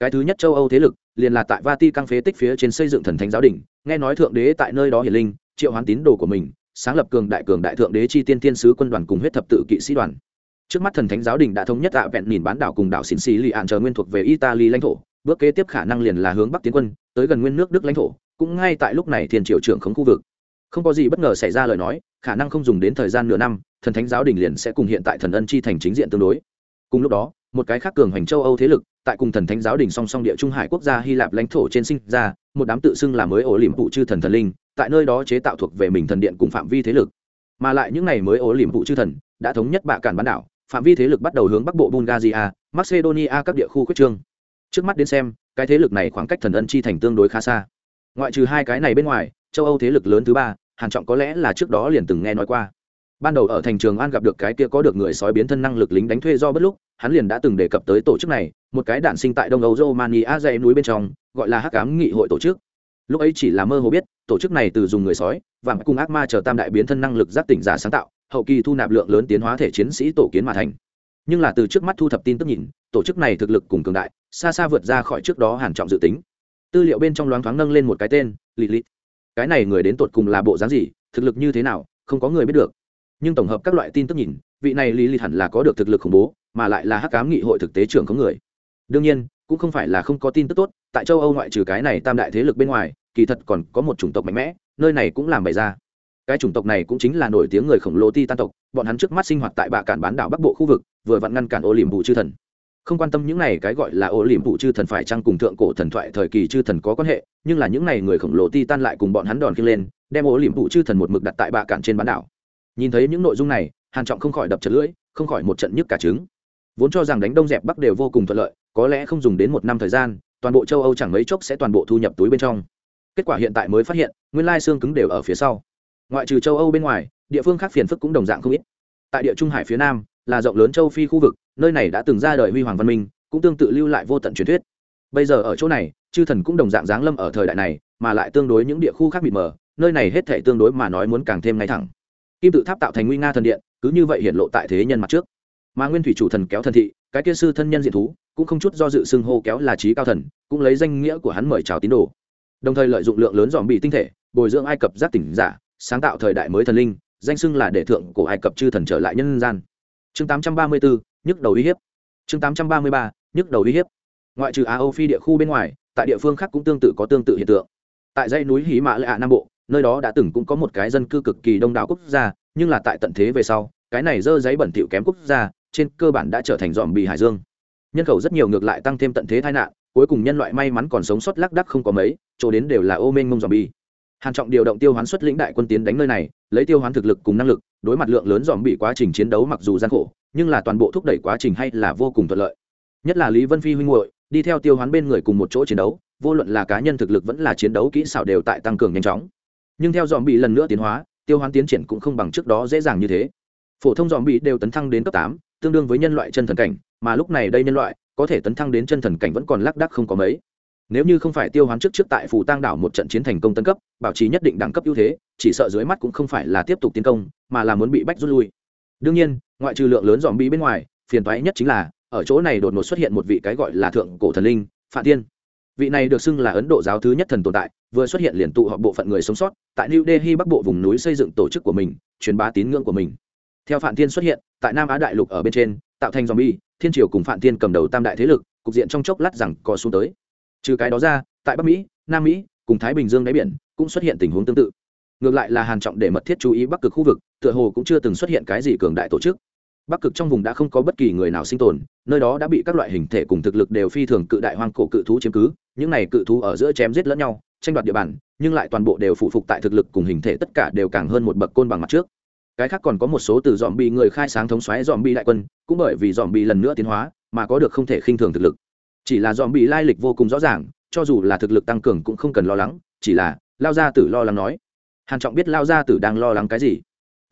Cái thứ nhất châu âu thế lực, liền là tại vati căng phế tích phía trên xây dựng thần thánh giáo đình, nghe nói thượng đế tại nơi đó hiển linh, triệu hoán tín đồ của mình, sáng lập cường đại cường đại thượng đế chi tiên tiên sứ quân đoàn cùng huyết thập tự kỵ sĩ đoàn. Trước mắt thần thánh giáo đình đã thống nhất ạ vẹn nhìn bán đảo cùng đảo xỉn xì lì ạn chờ nguyên thuộc về italy lãnh thổ, bước kế tiếp khả năng liền là hướng bắc tiến quân tới gần nguyên nước đức lãnh thổ, cũng ngay tại lúc này thiên triều trưởng khống khu vực. Không có gì bất ngờ xảy ra lời nói, khả năng không dùng đến thời gian nửa năm, thần thánh giáo đình liền sẽ cùng hiện tại thần ân chi thành chính diện tương đối. Cùng lúc đó, một cái khác cường hoành châu âu thế lực, tại cùng thần thánh giáo đình song song địa trung hải quốc gia hy lạp lãnh thổ trên sinh ra, một đám tự xưng là mới ổ liềm phụ chư thần thần linh, tại nơi đó chế tạo thuộc về mình thần điện cùng phạm vi thế lực. Mà lại những ngày mới ổ liềm phụ chư thần, đã thống nhất bạ cản bán đảo, phạm vi thế lực bắt đầu hướng bắc bộ bulgaria, macedonia, các địa khu quyết trương trước mắt đến xem, cái thế lực này khoảng cách thần ân chi thành tương đối khá xa. Ngoại trừ hai cái này bên ngoài, châu âu thế lực lớn thứ ba, hàn trọng có lẽ là trước đó liền từng nghe nói qua. Ban đầu ở thành trường an gặp được cái kia có được người sói biến thân năng lực lính đánh thuê do bất lúc, hắn liền đã từng đề cập tới tổ chức này, một cái đản sinh tại đông âu romania dây núi bên trong, gọi là hắc ám nghị hội tổ chức. Lúc ấy chỉ là mơ hồ biết, tổ chức này từ dùng người sói, và cùng ác ma chờ tam đại biến thân năng lực giác tỉnh giả sáng tạo, hậu kỳ thu nạp lượng lớn tiến hóa thể chiến sĩ tổ kiến mà thành. Nhưng là từ trước mắt thu thập tin tức nhìn tổ chức này thực lực cùng cường đại, xa xa vượt ra khỏi trước đó hàn trọng dự tính. Tư liệu bên trong loáng thoáng nâng lên một cái tên lì lì cái này người đến tột cùng là bộ dáng gì, thực lực như thế nào, không có người biết được. Nhưng tổng hợp các loại tin tức nhìn, vị này lì lì hẳn là có được thực lực khủng bố, mà lại là hắc cám nghị hội thực tế trưởng có người. Đương nhiên, cũng không phải là không có tin tức tốt, tại châu âu ngoại trừ cái này tam đại thế lực bên ngoài, kỳ thật còn có một chủng tộc mạnh mẽ, nơi này cũng làm bày ra. Cái chủng tộc này cũng chính là nổi tiếng người khổng lồ ti tan tộc, bọn hắn trước mắt sinh hoạt tại bạ cản bán đảo bắc bộ khu vực, vừa vặn ngăn cản ô liềm bù chư thần không quan tâm những này cái gọi là ô liềm phụ chư thần phải chăng cùng thượng cổ thần thoại thời kỳ chư thần có quan hệ, nhưng là những này người khổng lồ ti tan lại cùng bọn hắn đòn khiêng lên, đem ô liềm phụ chư thần một mực đặt tại bạ cản trên bán đảo. Nhìn thấy những nội dung này, hàn trọng không khỏi đập chật lưỡi, không khỏi một trận nhức cả trứng. Vốn cho rằng đánh đông dẹp bắc đều vô cùng thuận lợi, có lẽ không dùng đến một năm thời gian, toàn bộ châu âu chẳng mấy chốc sẽ toàn bộ thu nhập túi bên trong. Kết quả hiện tại mới phát hiện, nguyên lai xương cứng đều ở phía sau. Ngoại trừ châu âu bên ngoài, địa phương khác phiền phức cũng đồng dạng không ít. Tại địa trung hải phía nam là rộng lớn châu phi khu vực, nơi này đã từng ra đời huy hoàng văn minh, cũng tương tự lưu lại vô tận truyền thuyết. Bây giờ ở chỗ này, chư thần cũng đồng dạng giáng lâm ở thời đại này, mà lại tương đối những địa khu khác bị mờ, nơi này hết thể tương đối mà nói muốn càng thêm ngay thẳng. Kim tự tháp tạo thành nguy nga thần điện, cứ như vậy hiện lộ tại thế nhân mặt trước. Mà nguyên thủy chủ thần kéo thần thị, cái kia sư thân nhân diện thú, cũng không chút do dự xưng hô kéo là trí cao thần, cũng lấy danh nghĩa của hắn mời chào tín đồ. Đồng thời lợi dụng lượng lớn dòm bị tinh thể, bồi dưỡng ai cập giác tỉnh giả, sáng tạo thời đại mới thần linh, danh xưng là đệ thượng của ai cập chư thần trở lại nhân gian chương 834, nhức đầu uy hiếp. chương 833, nhức đầu uy hiếp. ngoại trừ a âu phi địa khu bên ngoài tại địa phương khác cũng tương tự có tương tự hiện tượng. tại dãy núi hí mã lệ hạ nam bộ nơi đó đã từng cũng có một cái dân cư cực kỳ đông đảo quốc gia nhưng là tại tận thế về sau cái này dơ giấy bẩn thỉu kém quốc gia trên cơ bản đã trở thành dòm bị hải dương. nhân khẩu rất nhiều ngược lại tăng thêm tận thế tai nạn cuối cùng nhân loại may mắn còn sống sót lác đắc không có mấy chỗ đến đều là ô mênh mông dòm bi hàn trọng điều động tiêu hoán xuất lĩnh đại quân tiến đánh nơi này lấy tiêu hoán thực lực cùng năng lực đối mặt lượng lớn dòm bị quá trình chiến đấu mặc dù gian khổ, nhưng là toàn bộ thúc đẩy quá trình hay là vô cùng thuận lợi. Nhất là lý vân phi huynh hội đi theo tiêu hoán bên người cùng một chỗ chiến đấu, vô luận là cá nhân thực lực vẫn là chiến đấu kỹ xảo đều tại tăng cường nhanh chóng. Nhưng theo dòm bị lần nữa tiến hóa, tiêu hoán tiến triển cũng không bằng trước đó dễ dàng như thế. Phổ thông dòm bị đều tấn thăng đến cấp tám, tương đương với nhân loại chân thần cảnh, mà lúc này đây nhân loại, có thể tấn thăng đến chân thần cảnh vẫn còn lác đác không có mấy nếu như không phải tiêu hoán trước trước tại phù tang đảo một trận chiến thành công tân cấp bảo trì nhất định đẳng cấp ưu thế chỉ sợ dưới mắt cũng không phải là tiếp tục tiến công mà là muốn bị bách rút lui. Đương nhiên ngoại trừ lượng lớn dòm bi bên ngoài phiền toái nhất chính là ở chỗ này đột ngột xuất hiện một vị cái gọi là thượng cổ thần linh phạm tiên vị này được xưng là ấn độ giáo thứ nhất thần tồn tại vừa xuất hiện liền tụ họp bộ phận người sống sót tại new delhi bắc bộ vùng núi xây dựng tổ chức của mình truyền bá tín ngưỡng của mình. Theo phạm thiên xuất hiện tại nam á đại lục ở bên trên tạo thành dòm bi, thiên triều cùng phạm thiên cầm đầu tam đại thế lực cục diện trong chốc lát rằng có xuống tới trừ cái đó ra, tại bắc mỹ, nam mỹ, cùng thái bình dương đáy biển cũng xuất hiện tình huống tương tự. Ngược lại là hàn trọng để mật thiết chú ý bắc cực khu vực, tựa hồ cũng chưa từng xuất hiện cái gì cường đại tổ chức. Bắc cực trong vùng đã không có bất kỳ người nào sinh tồn, nơi đó đã bị các loại hình thể cùng thực lực đều phi thường cự đại hoang cổ cự thú chiếm cứ, những này cự thú ở giữa chém giết lẫn nhau, tranh đoạt địa bàn, nhưng lại toàn bộ đều phụ phục tại thực lực cùng hình thể tất cả đều càng hơn một bậc côn bằng mặt trước. Cái khác còn có một số từ dòm bị người khai sáng thống xoáy dòm bị đại quân, cũng bởi vì dòm bị lần nữa tiến hóa, mà có được không thể khinh thường thực lực chỉ là dòm bị lai lịch vô cùng rõ ràng, cho dù là thực lực tăng cường cũng không cần lo lắng, chỉ là, lao gia tử lo lắng nói. Hàn trọng biết lao gia tử đang lo lắng cái gì.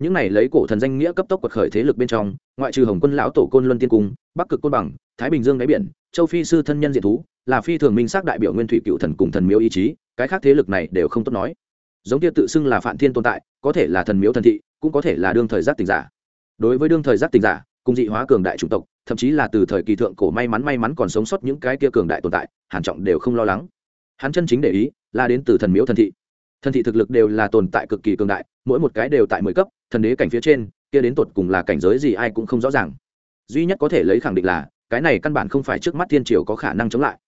Những này lấy cổ thần danh nghĩa cấp tốc quật khởi thế lực bên trong, ngoại trừ hồng quân lão tổ côn luân tiên cung, bắc cực côn bằng, thái bình dương đáy biển, châu phi sư thân nhân diện thú, là phi thường minh xác đại biểu nguyên thủy cựu thần cùng thần miếu ý chí, cái khác thế lực này đều không tốt nói. Giống kia tự xưng là phản thiên tồn tại, có thể là thần miếu thần thị, cũng có thể là đương thời giác tình giả. Đối với đương thời giác tình giả, cùng dị hóa cường đại chủng tộc thậm chí là từ thời kỳ thượng cổ may mắn may mắn còn sống sót những cái kia cường đại tồn tại, hàn trọng đều không lo lắng. Hắn chân chính để ý là đến từ thần miếu thần thị. Thần thị thực lực đều là tồn tại cực kỳ cường đại, mỗi một cái đều tại mười cấp, thần đế cảnh phía trên, kia đến tột cùng là cảnh giới gì ai cũng không rõ ràng. Duy nhất có thể lấy khẳng định là, cái này căn bản không phải trước mắt thiên triều có khả năng chống lại.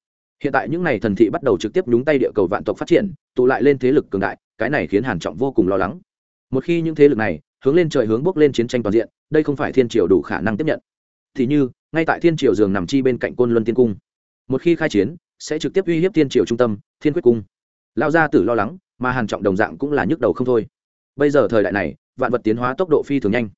Hiện tại những n à y thần thị bắt đầu trực tiếp nhúng tay địa cầu vạn tộc phát triển, tụ lại lên thế lực cường đại, cái này khiến hàn trọng vô cùng lo lắng. Một khi những thế lực này hướng lên trời hướng bước lên chiến tranh toàn diện, đây không phải thiên triều đủ khả năng tiếp nhận thì như, ngay tại thiên triều giường nằm chi bên cạnh côn luân tiên cung. Một khi khai chiến, sẽ trực tiếp uy hiếp thiên triều trung tâm, thiên quyết cung. Lao gia tử lo lắng, mà hàn trọng đồng dạng cũng là nhức đầu không thôi. Bây giờ thời đại này, vạn vật tiến hóa tốc độ phi thường nhanh.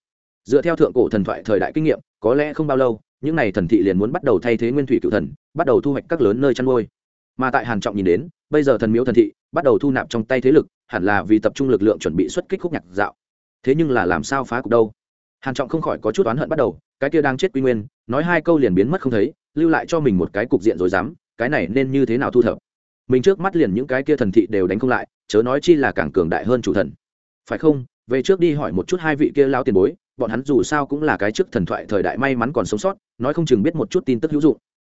Dựa theo thượng cổ thần thoại thời đại kinh nghiệm, có lẽ không bao lâu, những n à y thần thị liền muốn bắt đầu thay thế nguyên thủy cựu thần, bắt đầu thu hoạch các lớn nơi chăn nuôi. Mà tại hàn trọng nhìn đến, bây giờ thần miếu thần thị bắt đầu thu nạp trong tay thế lực, hẳn là vì tập trung lực lượng chuẩn bị xuất kích khúc nhạc dạo. Thế nhưng là làm sao phá cục đâu? Hàn trọng không khỏi có chút oán hận bắt đầu cái kia đang chết quy nguyên, nói hai câu liền biến mất không thấy, lưu lại cho mình một cái cục diện rồi dám cái này nên như thế nào thu thập? Mình trước mắt liền những cái kia thần thị đều đánh không lại, chớ nói chi là càng cường đại hơn chủ thần. Phải không? Về trước đi hỏi một chút hai vị kia lao tiền bối, bọn hắn dù sao cũng là cái trước thần thoại thời đại may mắn còn sống sót, nói không chừng biết một chút tin tức hữu dụng.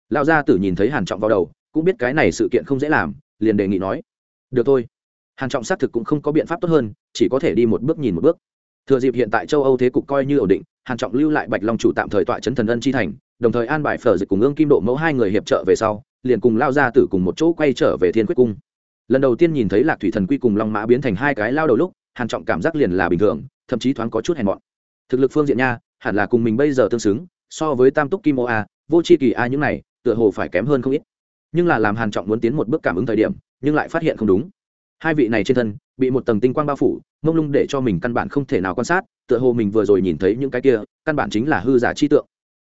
Lao gia tử nhìn thấy hàn trọng vào đầu, cũng biết cái này sự kiện không dễ làm, liền đề nghị nói, được thôi. Hàn trọng xác thực cũng không có biện pháp tốt hơn, chỉ có thể đi một bước nhìn một bước thừa dịp hiện tại châu âu thế cục coi như ổn định, hàn trọng lưu lại bạch long chủ tạm thời tọa chấn thần ân chi thành, đồng thời an bài phở dịch cùng ương kim độ mẫu hai người hiệp trợ về sau, liền cùng lao ra tử cùng một chỗ quay trở về thiên quyết cung. Lần đầu tiên nhìn thấy lạc thủy thần quy cùng long mã biến thành hai cái lao đầu lúc, hàn trọng cảm giác liền là bình thường, thậm chí thoáng có chút hèn mọn. Thực lực phương diện nha, hẳn là cùng mình bây giờ tương xứng, so với tam túc kim ô a, vô c h i kỳ a những này, tựa hồ phải kém hơn không ít. Nhưng là làm hàn trọng muốn tiến một bước cảm ứng thời điểm, nhưng lại phát hiện không đúng hai vị này trên thân, bị một tầng tinh quang bao phủ, mông lung để cho mình căn bản không thể nào quan sát, tựa hồ mình vừa rồi nhìn thấy những cái kia, căn bản chính là hư giả chi tượng.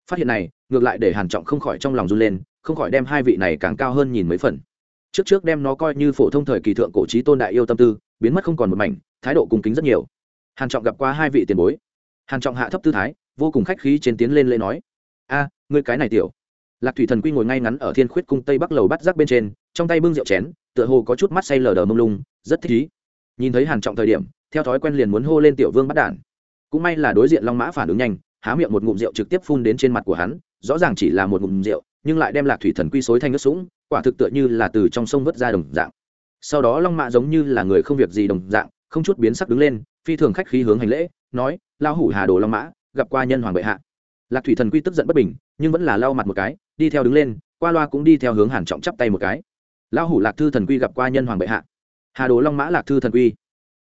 Phát hiện này, ngược lại để hàn trọng không khỏi trong lòng run lên, không khỏi đem hai vị này càng cao hơn nhìn mấy phần. Trước trước đem nó coi như phổ thông thời kỳ thượng cổ trí tôn đại yêu tâm tư, biến mất không còn một mảnh, thái độ cung kính rất nhiều. Hàn trọng gặp qua hai vị tiền bối. Hàn trọng hạ thấp tư thái, vô cùng khách khí trên tiến lên lễ nói, a, ngươi cái này tiểu. Lạc thủy thần quy ngồi ngay ngắn ở thiên khuyết cung tây bắc lầu bắt Giác bên trên trong tay bưng rượu chén, tựa hồ có chút mắt say lờ đờ mông lung, rất thích ý. Nhìn thấy hàn trọng thời điểm, theo thói quen liền muốn hô lên tiểu vương bắt đản. Cũng may là đối diện long mã phản ứng nhanh, há miệng một ngụm rượu trực tiếp phun đến trên mặt của hắn, rõ ràng chỉ là một ngụm rượu, nhưng lại đem lạc thủy thần quy xối thanh nước sũng, quả thực tựa như là từ trong sông vớt ra đồng dạng. Sau đó long mã giống như là người không việc gì đồng dạng, không chút biến sắc đứng lên, phi thường khách khí hướng hành lễ, nói lao hủ hà đồ long mã, gặp qua nhân hoàng bệ hạ. Lạc thủy thần quy tức giận bất bình, nhưng vẫn là lau mặt một cái, đi theo đứng lên, qua loa cũng đi theo hướng hàn trọng chắp tay một cái. Lão hủ lạc thư thần quy gặp qua nhân hoàng bệ hạ. Hà đồ long mã lạc thư thần quy.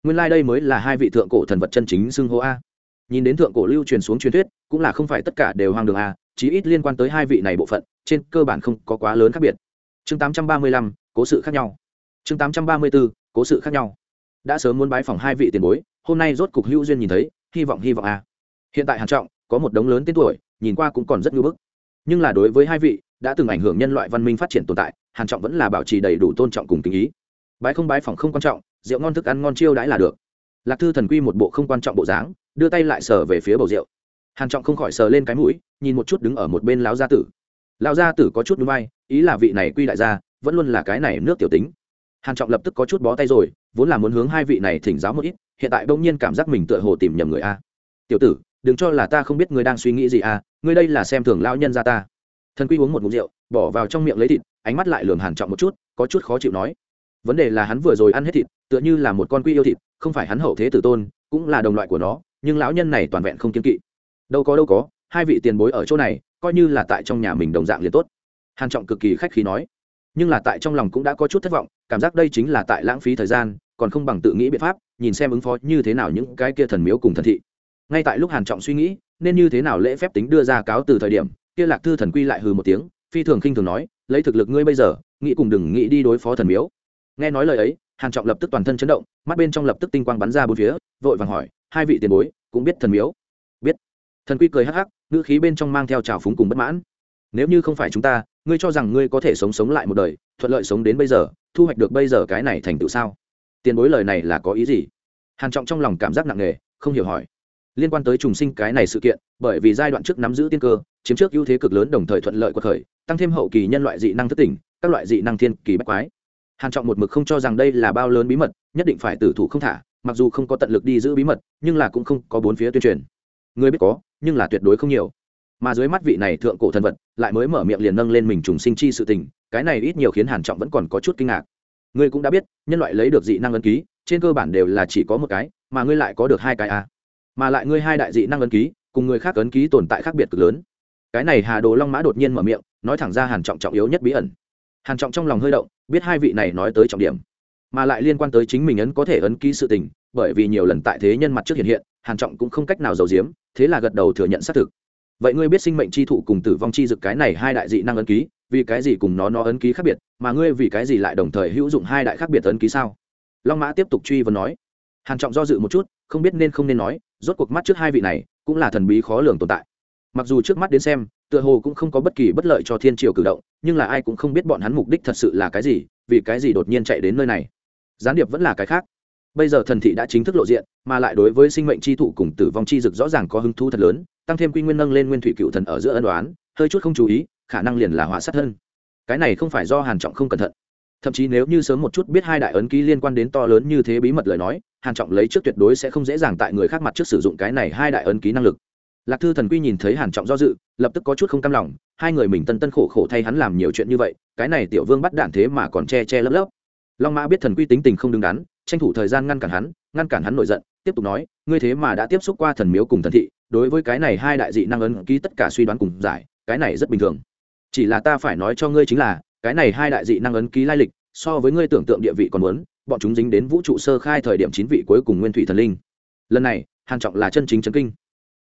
Nguyên lai đây mới là hai vị thượng cổ thần vật chân chính xưng hô a. Nhìn đến thượng cổ lưu truyền xuống truyền thuyết cũng là không phải tất cả đều hoang đường a chí ít liên quan tới hai vị này bộ phận trên cơ bản không có quá lớn khác biệt. Chương 835, cố sự khác nhau. Chương 834, cố sự khác nhau. Đã sớm muốn bái phòng hai vị tiền bối hôm nay rốt cục hữu duyên nhìn thấy hy vọng hy vọng a. Hiện tại hàn trọng có một đống lớn tên tuổi nhìn qua cũng còn rất ngưỡng bức nhưng là đối với hai vị, đã từng ảnh hưởng nhân loại văn minh phát triển tồn tại, hàn trọng vẫn là bảo trì đầy đủ tôn trọng cùng tình ý. Bái không bái phòng không quan trọng, rượu ngon thức ăn ngon chiêu đãi là được. Lạc thư thần quy một bộ không quan trọng bộ dáng, đưa tay lại sờ về phía bầu rượu. Hàn trọng không khỏi sờ lên cái mũi, nhìn một chút đứng ở một bên lão gia tử. Lão gia tử có chút núi bay ý là vị này quy đại gia, vẫn luôn là cái này nước tiểu tính. Hàn trọng lập tức có chút bó tay rồi, vốn là muốn hướng hai vị này thỉnh giáo một ít, hiện tại bỗng nhiên cảm giác mình tựa hồ tìm nhầm người a. Tiểu tử đừng cho là ta không biết ngươi đang suy nghĩ gì à ngươi đây là xem thường lão nhân gia ta. Thần quy uống một ngụm rượu, bỏ vào trong miệng lấy thịt, ánh mắt lại lườm hàn trọng một chút, có chút khó chịu nói. Vấn đề là hắn vừa rồi ăn hết thịt, tựa như là một con quy yêu thịt, không phải hắn hậu thế tử tôn, cũng là đồng loại của nó, nhưng lão nhân này toàn vẹn không kiên kỵ. Đâu có đâu có, hai vị tiền bối ở chỗ này, coi như là tại trong nhà mình đồng dạng liền tốt. Hàn trọng cực kỳ khách khí nói. Nhưng là tại trong lòng cũng đã có chút thất vọng, cảm giác đây chính là tại lãng phí thời gian, còn không bằng tự nghĩ biện pháp, nhìn xem ứng phó như thế nào những cái kia thần miếu cùng thần thị ngay tại lúc hàn trọng suy nghĩ, nên như thế nào lễ phép tính đưa ra cáo từ thời điểm, kia lạc thư thần quy lại hừ một tiếng, phi thường khinh thường nói, lấy thực lực ngươi bây giờ, nghĩ cùng đừng nghĩ đi đối phó thần miếu. Nghe nói lời ấy, hàn trọng lập tức toàn thân chấn động, mắt bên trong lập tức tinh quang bắn ra bốn phía, vội vàng hỏi, hai vị tiền bối, cũng biết thần miếu? Biết. Thần quy cười hắc hắc, ngữ khí bên trong mang theo trào phúng cùng bất mãn. Nếu như không phải chúng ta, ngươi cho rằng ngươi có thể sống sống lại một đời, thuận lợi sống đến bây giờ, thu hoạch được bây giờ cái này thành tựu sao? Tiền bối lời này là có ý gì? Hàn trọng trong lòng cảm giác nặng nề, không hiểu hỏi liên quan tới trùng sinh cái này sự kiện, bởi vì giai đoạn trước nắm giữ tiên cơ, chiếm trước ưu thế cực lớn đồng thời thuận lợi của khởi, tăng thêm hậu kỳ nhân loại dị năng thất tỉnh các loại dị năng thiên kỳ bách quái. Hàn trọng một mực không cho rằng đây là bao lớn bí mật, nhất định phải tử thủ không thả, mặc dù không có tận lực đi giữ bí mật, nhưng là cũng không có bốn phía tuyên truyền. Người biết có, nhưng là tuyệt đối không nhiều. Mà dưới mắt vị này thượng cổ thần vật, lại mới mở miệng liền nâng lên mình trùng sinh chi sự tình, cái này ít nhiều khiến hàn trọng vẫn còn có chút kinh ngạc. Ngươi cũng đã biết, nhân loại lấy được dị năng ấn ký, trên cơ bản đều là chỉ có một cái, mà ngươi lại có được hai cái à? Mà lại ngươi hai đại dị năng ấn ký, cùng người khác ấn ký tồn tại khác biệt cực lớn. Cái này hà đồ long mã đột nhiên mở miệng, nói thẳng ra hàn trọng trọng yếu nhất bí ẩn. Hàn trọng trong lòng hơi động, biết hai vị này nói tới trọng điểm, mà lại liên quan tới chính mình ấn có thể ấn ký sự tình, bởi vì nhiều lần tại thế nhân mặt trước hiện hiện, hàn trọng cũng không cách nào giấu giếm, thế là gật đầu thừa nhận xác thực. Vậy ngươi biết sinh mệnh chi thụ cùng tử vong chi dực cái này hai đại dị năng ấn ký, vì cái gì cùng nó nó ấn ký khác biệt, mà ngươi vì cái gì lại đồng thời hữu dụng hai đại khác biệt ấn ký sao? Long mã tiếp tục truy vấn nói. Hàn trọng do dự một chút, không biết nên không nên nói rốt cuộc mắt trước hai vị này cũng là thần bí khó lường tồn tại. Mặc dù trước mắt đến xem, tựa hồ cũng không có bất kỳ bất lợi cho thiên triều cử động, nhưng là ai cũng không biết bọn hắn mục đích thật sự là cái gì, vì cái gì đột nhiên chạy đến nơi này. Gián điệp vẫn là cái khác. Bây giờ thần thị đã chính thức lộ diện, mà lại đối với sinh mệnh chi thụ cùng tử vong chi dực rõ ràng có hứng thú thật lớn, tăng thêm quy nguyên nâng lên nguyên thủy cựu thần ở giữa ân đoán hơi chút không chú ý, khả năng liền là họa sát hơn cái này không phải do hàn trọng không cẩn thận. Thậm chí nếu như sớm một chút biết hai đại ấn ký liên quan đến to lớn như thế bí mật lời nói hàn trọng lấy trước tuyệt đối sẽ không dễ dàng tại người khác mặt trước sử dụng cái này hai đại ấn ký năng lực. Lạc thư thần quy nhìn thấy hàn trọng do dự, lập tức có chút không cam lòng, hai người mình tân tân khổ khổ thay hắn làm nhiều chuyện như vậy, cái này tiểu vương bắt đạn thế mà còn che che lấp lấp. Long mã biết thần quy tính tình không đứng đắn, tranh thủ thời gian ngăn cản hắn, ngăn cản hắn nổi giận, tiếp tục nói, ngươi thế mà đã tiếp xúc qua thần miếu cùng thần thị, đối với cái này hai đại dị năng ấn ký tất cả suy đoán cùng giải, cái này rất bình thường. Chỉ là ta phải nói cho ngươi chính là, cái này hai đại dị năng ấn ký lai lịch, so với ngươi tưởng tượng địa vị còn muốn bọn chúng dính đến vũ trụ sơ khai thời điểm chín vị cuối cùng nguyên thủy thần linh. Lần này, hàn trọng là chân chính chấn kinh.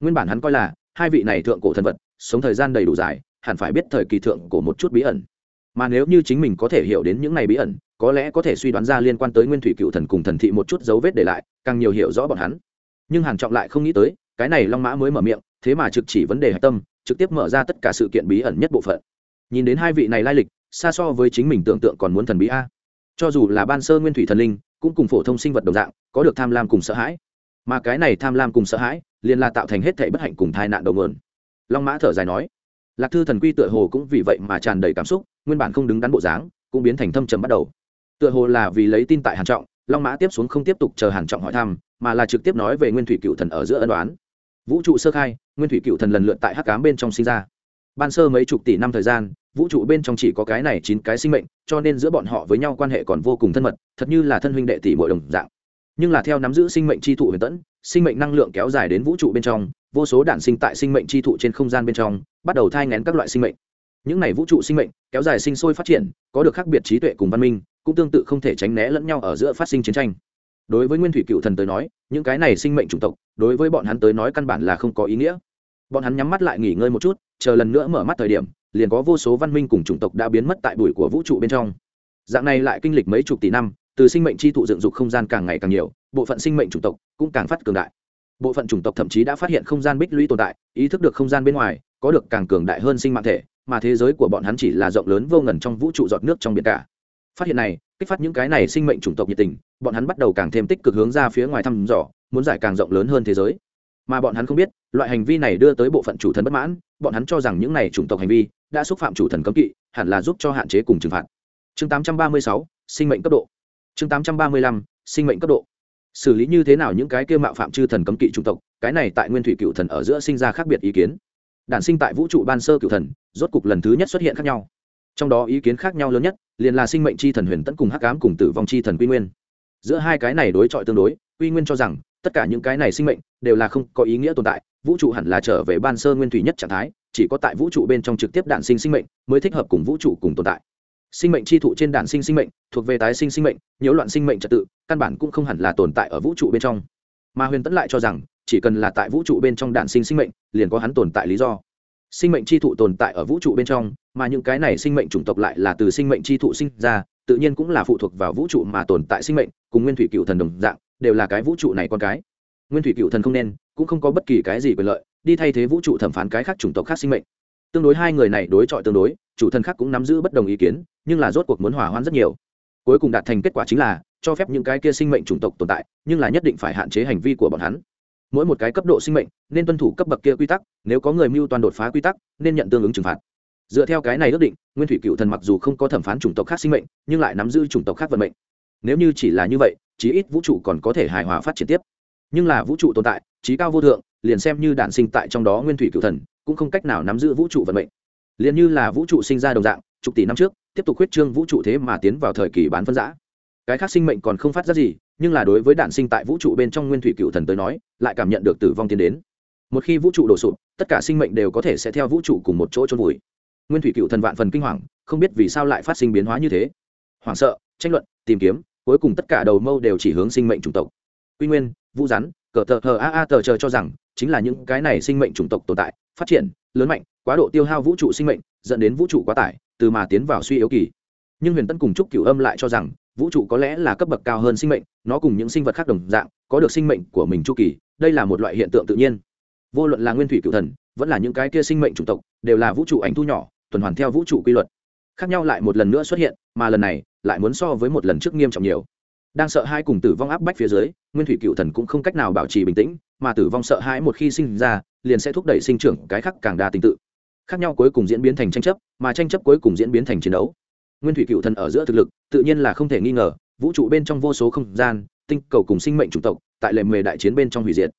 Nguyên bản hắn coi là, hai vị này thượng cổ thần vật, sống thời gian đầy đủ dài, hẳn phải biết thời kỳ thượng cổ một chút bí ẩn. Mà nếu như chính mình có thể hiểu đến những này bí ẩn, có lẽ có thể suy đoán ra liên quan tới nguyên thủy cựu thần cùng thần thị một chút dấu vết để lại, càng nhiều hiểu rõ bọn hắn. Nhưng hàn trọng lại không nghĩ tới, cái này long mã mới mở miệng, thế mà trực chỉ vấn đề hạch tâm, trực tiếp mở ra tất cả sự kiện bí ẩn nhất bộ phận. Nhìn đến hai vị này lai lịch, xa so với chính mình tưởng tượng còn muốn thần bí a cho dù là ban sơ nguyên thủy thần linh, cũng cùng phổ thông sinh vật đồng dạng, có được tham lam cùng sợ hãi. Mà cái này tham lam cùng sợ hãi, liền là tạo thành hết thảy bất hạnh cùng tai nạn đầu nguồn. Long mã thở dài nói, lạc thư thần quy tựa hồ cũng vì vậy mà tràn đầy cảm xúc, nguyên bản không đứng đắn bộ dáng, cũng biến thành thâm trầm bắt đầu. Tựa hồ là vì lấy tin tại hàn trọng, long mã tiếp xuống không tiếp tục chờ hàn trọng hỏi thăm, mà là trực tiếp nói về nguyên thủy cựu thần ở giữa ân đoán vũ trụ sơ khai, nguyên thủy cựu thần lần lượt tại hắc ám bên trong sinh ra. Ban sơ mấy chục tỷ năm thời gian vũ trụ bên trong chỉ có cái này chín cái sinh mệnh, cho nên giữa bọn họ với nhau quan hệ còn vô cùng thân mật, thật như là thân huynh đệ tỷ bội đồng dạng. Nhưng là theo nắm giữ sinh mệnh chi thụ huyền tẫn, sinh mệnh năng lượng kéo dài đến vũ trụ bên trong, vô số đản sinh tại sinh mệnh chi thụ trên không gian bên trong, bắt đầu thai ngén các loại sinh mệnh. Những này vũ trụ sinh mệnh, kéo dài sinh sôi phát triển, có được khác biệt trí tuệ cùng văn minh, cũng tương tự không thể tránh né lẫn nhau ở giữa phát sinh chiến tranh. Đối với nguyên thủy cựu thần tới nói, những cái này sinh mệnh chủng tộc, đối với bọn hắn tới nói căn bản là không có ý nghĩa. Bọn hắn nhắm mắt lại nghỉ ngơi một chút, chờ lần nữa mở mắt thời điểm liền có vô số văn minh cùng chủng tộc đã biến mất tại bụi của vũ trụ bên trong. Dạng này lại kinh lịch mấy chục tỷ năm, từ sinh mệnh chi thụ dựng dục không gian càng ngày càng nhiều, bộ phận sinh mệnh chủng tộc cũng càng phát cường đại. Bộ phận chủng tộc thậm chí đã phát hiện không gian bích lũy tồn tại, ý thức được không gian bên ngoài, có được càng cường đại hơn sinh mạng thể, mà thế giới của bọn hắn chỉ là rộng lớn vô ngần trong vũ trụ giọt nước trong biển cả. Phát hiện này, kích phát những cái này sinh mệnh chủng tộc nhiệt tình, bọn hắn bắt đầu càng thêm tích cực hướng ra phía ngoài thăm dò, muốn giải càng rộng lớn hơn thế giới. Mà bọn hắn không biết, loại hành vi này đưa tới bộ phận chủ thần bất mãn, bọn hắn cho rằng những này chủng tộc hành vi đã xúc phạm chủ thần cấm kỵ hẳn là giúp cho hạn chế cùng trừng phạt. Chương 836, sinh mệnh cấp độ. Chương 835, sinh mệnh cấp độ. Xử lý như thế nào những cái kia mạo phạm chư thần cấm kỵ trung tộc cái này tại nguyên thủy cựu thần ở giữa sinh ra khác biệt ý kiến. Đản sinh tại vũ trụ ban sơ cựu thần rốt cục lần thứ nhất xuất hiện khác nhau. Trong đó ý kiến khác nhau lớn nhất liền là sinh mệnh c h i thần huyền tẫn cùng hắc cám cùng tử vong c h i thần quy nguyên. Giữa hai cái này đối chọi tương đối quy nguyên cho rằng tất cả những cái này sinh mệnh đều là không có ý nghĩa tồn tại, vũ trụ hẳn là trở về ban sơ nguyên thủy nhất trạng thái, chỉ có tại vũ trụ bên trong trực tiếp đạn sinh sinh mệnh mới thích hợp cùng vũ trụ cùng tồn tại. Sinh mệnh chi thụ trên đạn sinh sinh mệnh, thuộc về tái sinh sinh mệnh, nhiễu loạn sinh mệnh trật tự, căn bản cũng không hẳn là tồn tại ở vũ trụ bên trong. Mà huyền tẫn lại cho rằng, chỉ cần là tại vũ trụ bên trong đạn sinh sinh mệnh, liền có hắn tồn tại lý do. Sinh mệnh chi thụ tồn tại ở vũ trụ bên trong, mà những cái này sinh mệnh chủng tộc lại là từ sinh mệnh chi thụ sinh ra, tự nhiên cũng là phụ thuộc vào vũ trụ mà tồn tại sinh mệnh, cùng nguyên thủy cựu thần đồng dạng đều là cái vũ trụ này con cái. Nguyên thủy cựu thần không nên, cũng không có bất kỳ cái gì quyền lợi, đi thay thế vũ trụ thẩm phán cái khác chủng tộc khác sinh mệnh. Tương đối hai người này đối chọi tương đối, chủ thần khác cũng nắm giữ bất đồng ý kiến, nhưng là rốt cuộc muốn hỏa hoãn rất nhiều. Cuối cùng đạt thành kết quả chính là, cho phép những cái kia sinh mệnh chủng tộc tồn tại, nhưng là nhất định phải hạn chế hành vi của bọn hắn. Mỗi một cái cấp độ sinh mệnh, nên tuân thủ cấp bậc kia quy tắc, nếu có người mưu toàn đột phá quy tắc, nên nhận tương ứng trừng phạt. Dựa theo cái này ước định, nguyên thủy cựu thần mặc dù không có thẩm phán chủng tộc khác sinh mệnh, nhưng lại nắm giữ chủng tộc khác vận mệnh nếu như chỉ là như vậy, chí ít vũ trụ còn có thể hài hòa phát triển tiếp. Nhưng là vũ trụ tồn tại trí cao vô thượng, liền xem như đản sinh tại trong đó nguyên thủy cựu thần, cũng không cách nào nắm giữ vũ trụ vận mệnh. Liền như là vũ trụ sinh ra đồng dạng, chục tỷ năm trước, tiếp tục huyết trương vũ trụ thế mà tiến vào thời kỳ bán phân giã. Cái khác sinh mệnh còn không phát ra gì, nhưng là đối với đạn sinh tại vũ trụ bên trong nguyên thủy cựu thần tới nói, lại cảm nhận được tử vong tiến đến. Một khi vũ trụ đổ sụp, tất cả sinh mệnh đều có thể sẽ theo vũ trụ cùng một chỗ trôn vùi. Nguyên thủy cựu thần vạn phần kinh hoàng, không biết vì sao lại phát sinh biến hóa như thế. Hoảng sợ, tranh luận, tìm kiếm cuối cùng tất cả đầu mâu đều chỉ hướng sinh mệnh chủng tộc. Quy nguyên, vũ rắn cờ tờ hờ a a tờ chờ cho rằng, chính là những cái này sinh mệnh chủng tộc tồn tại, phát triển, lớn mạnh, quá độ tiêu hao vũ trụ sinh mệnh, dẫn đến vũ trụ quá tải, từ mà tiến vào suy yếu kỳ. Nhưng huyền tân cùng trúc cửu âm lại cho rằng, vũ trụ có lẽ là cấp bậc cao hơn sinh mệnh, nó cùng những sinh vật khác đồng dạng, có được sinh mệnh của mình chu kỳ, đây là một loại hiện tượng tự nhiên. Vô luận là nguyên thủy cựu thần, vẫn là những cái kia sinh mệnh chủng tộc, đều là vũ trụ ảnh thu nhỏ, tuần hoàn theo vũ trụ quy luật. Khác nhau lại một lần nữa xuất hiện, mà lần này lại muốn so với một lần trước nghiêm trọng nhiều. Đang sợ hai cùng tử vong áp bách phía dưới, nguyên thủy cựu thần cũng không cách nào bảo trì bình tĩnh, mà tử vong sợ hãi một khi sinh ra, liền sẽ thúc đẩy sinh trưởng cái khác càng đa tình tự. Khác nhau cuối cùng diễn biến thành tranh chấp, mà tranh chấp cuối cùng diễn biến thành chiến đấu. Nguyên thủy cựu thần ở giữa thực lực, tự nhiên là không thể nghi ngờ, vũ trụ bên trong vô số không gian, tinh cầu cùng sinh mệnh chủng tộc, tại lệ mề đại chiến bên trong hủy diệt.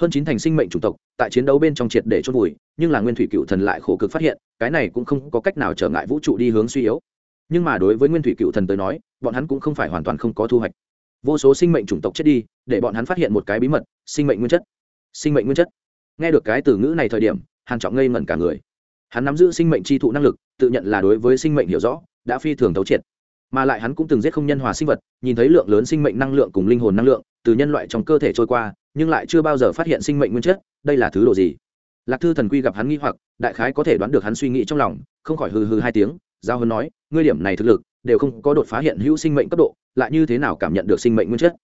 Hơn chín thành sinh mệnh chủng tộc, tại chiến đấu bên trong triệt để chôn vùi, nhưng là nguyên thủy cựu thần lại khổ cực phát hiện, cái này cũng không có cách nào trở ngại vũ trụ đi hướng suy yếu nhưng mà đối với nguyên thủy cựu thần tới nói, bọn hắn cũng không phải hoàn toàn không có thu hoạch. Vô số sinh mệnh chủng tộc chết đi, để bọn hắn phát hiện một cái bí mật, sinh mệnh nguyên chất. Sinh mệnh nguyên chất. Nghe được cái từ ngữ này thời điểm, hàn trọng ngây ngẩn cả người. Hắn nắm giữ sinh mệnh chi thụ năng lực, tự nhận là đối với sinh mệnh hiểu rõ, đã phi thường thấu triệt. Mà lại hắn cũng từng giết không nhân hòa sinh vật, nhìn thấy lượng lớn sinh mệnh năng lượng cùng linh hồn năng lượng từ nhân loại trong cơ thể trôi qua, nhưng lại chưa bao giờ phát hiện sinh mệnh nguyên chất, đây là thứ đồ gì? Lạc thư thần quy gặp hắn nghi hoặc, đại khái có thể đoán được hắn suy nghĩ trong lòng, không khỏi hừ hừ hai tiếng giao hơn nói ngươi điểm này thực lực đều không có đột phá hiện hữu sinh mệnh cấp độ lại như thế nào cảm nhận được sinh mệnh nguyên chất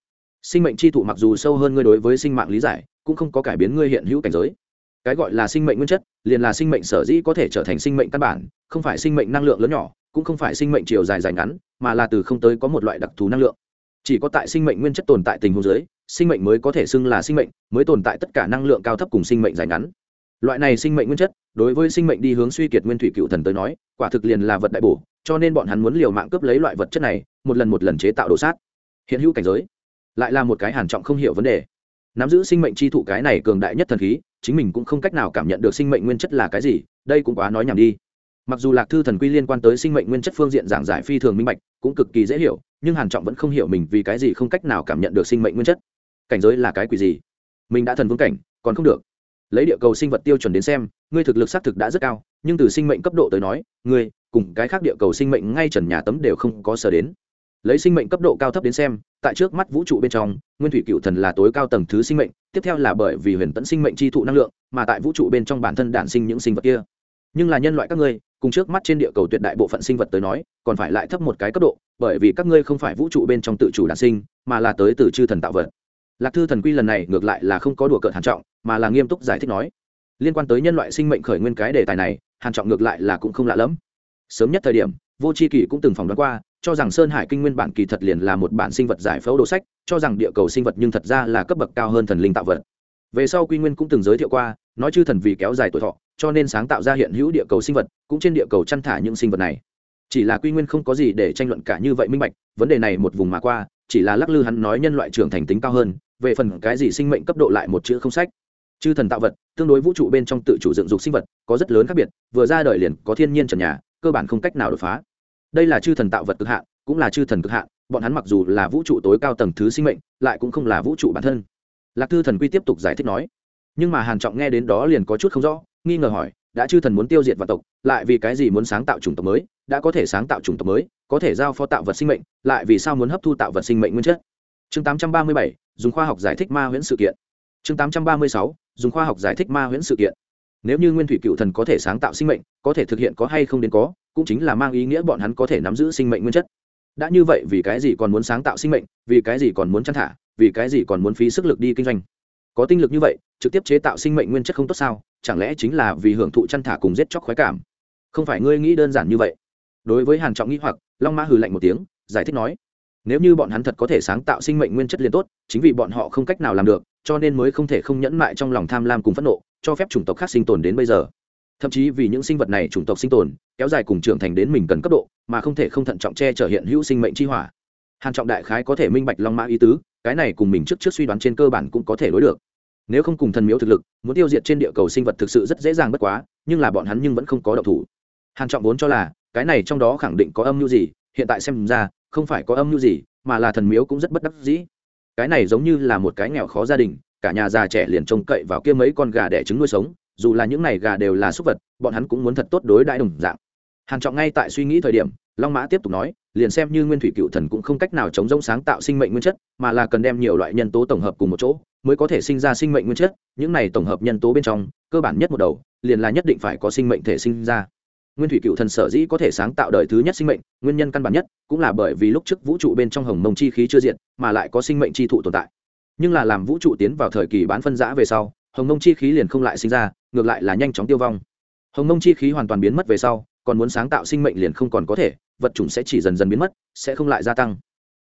sinh mệnh chi thụ mặc dù sâu hơn ngươi đối với sinh mạng lý giải cũng không có cải biến ngươi hiện hữu cảnh giới cái gọi là sinh mệnh nguyên chất liền là sinh mệnh sở dĩ có thể trở thành sinh mệnh căn bản không phải sinh mệnh năng lượng lớn nhỏ cũng không phải sinh mệnh chiều dài dài ngắn mà là từ không tới có một loại đặc thù năng lượng chỉ có tại sinh mệnh nguyên chất tồn tại tình huống giới sinh mệnh mới có thể xưng là sinh mệnh mới tồn tại tất cả năng lượng cao thấp cùng sinh mệnh dài ngắn loại này sinh mệnh nguyên chất, đối với sinh mệnh đi hướng suy kiệt nguyên thủy cựu thần tới nói, quả thực liền là vật đại bổ, cho nên bọn hắn muốn liều mạng cướp lấy loại vật chất này, một lần một lần chế tạo đồ sát. Hiện hữu cảnh giới, lại là một cái hàn trọng không hiểu vấn đề. Nắm giữ sinh mệnh chi thụ cái này cường đại nhất thần khí, chính mình cũng không cách nào cảm nhận được sinh mệnh nguyên chất là cái gì, đây cũng quá nói nhảm đi. Mặc dù lạc thư thần quy liên quan tới sinh mệnh nguyên chất phương diện giảng giải phi thường minh bạch, cũng cực kỳ dễ hiểu, nhưng hàn trọng vẫn không hiểu mình vì cái gì không cách nào cảm nhận được sinh mệnh nguyên chất. Cảnh giới là cái quỷ gì? Mình đã thần vương cảnh, còn không được lấy địa cầu sinh vật tiêu chuẩn đến xem, ngươi thực lực xác thực đã rất cao, nhưng từ sinh mệnh cấp độ tới nói, ngươi cùng cái khác địa cầu sinh mệnh ngay trần nhà tấm đều không có sở đến. Lấy sinh mệnh cấp độ cao thấp đến xem, tại trước mắt vũ trụ bên trong, nguyên thủy cựu thần là tối cao tầng thứ sinh mệnh, tiếp theo là bởi vì huyền tẫn sinh mệnh chi thụ năng lượng, mà tại vũ trụ bên trong bản thân đản sinh những sinh vật kia. Nhưng là nhân loại các ngươi, cùng trước mắt trên địa cầu tuyệt đại bộ phận sinh vật tới nói, còn phải lại thấp một cái cấp độ, bởi vì các ngươi không phải vũ trụ bên trong tự chủ đản sinh, mà là tới từ chư thần tạo vật lạc thư thần quy lần này ngược lại là không có đùa cợt hàn trọng, mà là nghiêm túc giải thích nói, liên quan tới nhân loại sinh mệnh khởi nguyên cái đề tài này, hàn trọng ngược lại là cũng không lạ lắm sớm nhất thời điểm, vô c h i kỷ cũng từng phỏng đoán qua, cho rằng sơn hải kinh nguyên bản kỳ thật liền là một bản sinh vật giải phẫu đồ sách, cho rằng địa cầu sinh vật nhưng thật ra là cấp bậc cao hơn thần linh tạo vật. Về sau quy nguyên cũng từng giới thiệu qua, nói chư thần vì kéo dài tuổi thọ, cho nên sáng tạo ra hiện hữu địa cầu sinh vật, cũng trên địa cầu chăn thả những sinh vật này. Chỉ là quy nguyên không có gì để tranh luận cả như vậy minh bạch, vấn đề này một vùng mà qua chỉ là lắc lư hắn nói nhân loại trưởng thành tính cao hơn, về phần cái gì sinh mệnh cấp độ lại một chữ không sách. Chư thần tạo vật, tương đối vũ trụ bên trong tự chủ dựng dục sinh vật, có rất lớn khác biệt, vừa ra đời liền có thiên nhiên trần nhà, cơ bản không cách nào đột phá. Đây là chư thần tạo vật cực hạn, cũng là chư thần cực hạn, bọn hắn mặc dù là vũ trụ tối cao tầng thứ sinh mệnh, lại cũng không là vũ trụ bản thân. Lạc thư thần quy tiếp tục giải thích nói, nhưng mà hàn trọng nghe đến đó liền có chút không rõ, nghi ngờ hỏi đã chư thần muốn tiêu diệt vạn tộc lại vì cái gì muốn sáng tạo chủng tộc mới đã có thể sáng tạo chủng tộc mới có thể giao phó tạo vật sinh mệnh lại vì sao muốn hấp thu tạo vật sinh mệnh nguyên chất? Chương 837, dùng khoa học giải thích ma huyễn sự kiện. Chương 836, dùng khoa học giải thích ma huyễn sự kiện. Nếu như nguyên thủy cựu thần có thể sáng tạo sinh mệnh có thể thực hiện có hay không đến có cũng chính là mang ý nghĩa bọn hắn có thể nắm giữ sinh mệnh nguyên chất. Đã như vậy vì cái gì còn muốn sáng tạo sinh mệnh vì cái gì còn muốn chăn thả vì cái gì còn muốn phí sức lực đi kinh doanh? Có tinh lực như vậy, trực tiếp chế tạo sinh mệnh nguyên chất không tốt sao? Chẳng lẽ chính là vì hưởng thụ chăn thả cùng giết chóc khoái cảm? Không phải ngươi nghĩ đơn giản như vậy. Đối với hàn trọng nghĩ hoặc, long mã hừ lạnh một tiếng, giải thích nói, nếu như bọn hắn thật có thể sáng tạo sinh mệnh nguyên chất liền tốt, chính vì bọn họ không cách nào làm được, cho nên mới không thể không nhẫn mại trong lòng tham lam cùng phẫn nộ, cho phép chủng tộc khác sinh tồn đến bây giờ. Thậm chí vì những sinh vật này chủng tộc sinh tồn, kéo dài cùng trưởng thành đến mình cần cấp độ, mà không thể không thận trọng che chở hiện hữu sinh mệnh chi hỏa. Hàn trọng đại khái có thể minh bạch long mã ý tứ, cái này cùng mình trước trước suy đoán trên cơ bản cũng có thể đối được nếu không cùng thần miếu thực lực, muốn tiêu diệt trên địa cầu sinh vật thực sự rất dễ dàng bất quá, nhưng là bọn hắn nhưng vẫn không có động thủ. Hàn trọng vốn cho là, cái này trong đó khẳng định có âm mưu gì, hiện tại xem ra, không phải có âm mưu gì, mà là thần miếu cũng rất bất đắc dĩ. Cái này giống như là một cái nghèo khó gia đình, cả nhà già trẻ liền trông cậy vào kia mấy con gà đẻ trứng nuôi sống, dù là những này gà đều là súc vật, bọn hắn cũng muốn thật tốt đối đãi đồng dạng. Hàn trọng ngay tại suy nghĩ thời điểm, long mã tiếp tục nói liền xem như nguyên thủy cựu thần cũng không cách nào chống rông sáng tạo sinh mệnh nguyên chất, mà là cần đem nhiều loại nhân tố tổng hợp cùng một chỗ, mới có thể sinh ra sinh mệnh nguyên chất. Những này tổng hợp nhân tố bên trong, cơ bản nhất một đầu, liền là nhất định phải có sinh mệnh thể sinh ra. Nguyên thủy cựu thần sở dĩ có thể sáng tạo đời thứ nhất sinh mệnh, nguyên nhân căn bản nhất cũng là bởi vì lúc trước vũ trụ bên trong hồng mông chi khí chưa diện mà lại có sinh mệnh chi thụ tồn tại. Nhưng là làm vũ trụ tiến vào thời kỳ bán phân giã về sau, hồng mông chi khí liền không lại sinh ra, ngược lại là nhanh chóng tiêu vong. Hồng mông chi khí hoàn toàn biến mất về sau, còn muốn sáng tạo sinh mệnh liền không còn có thể vật chủng sẽ chỉ dần dần biến mất, sẽ không lại gia tăng.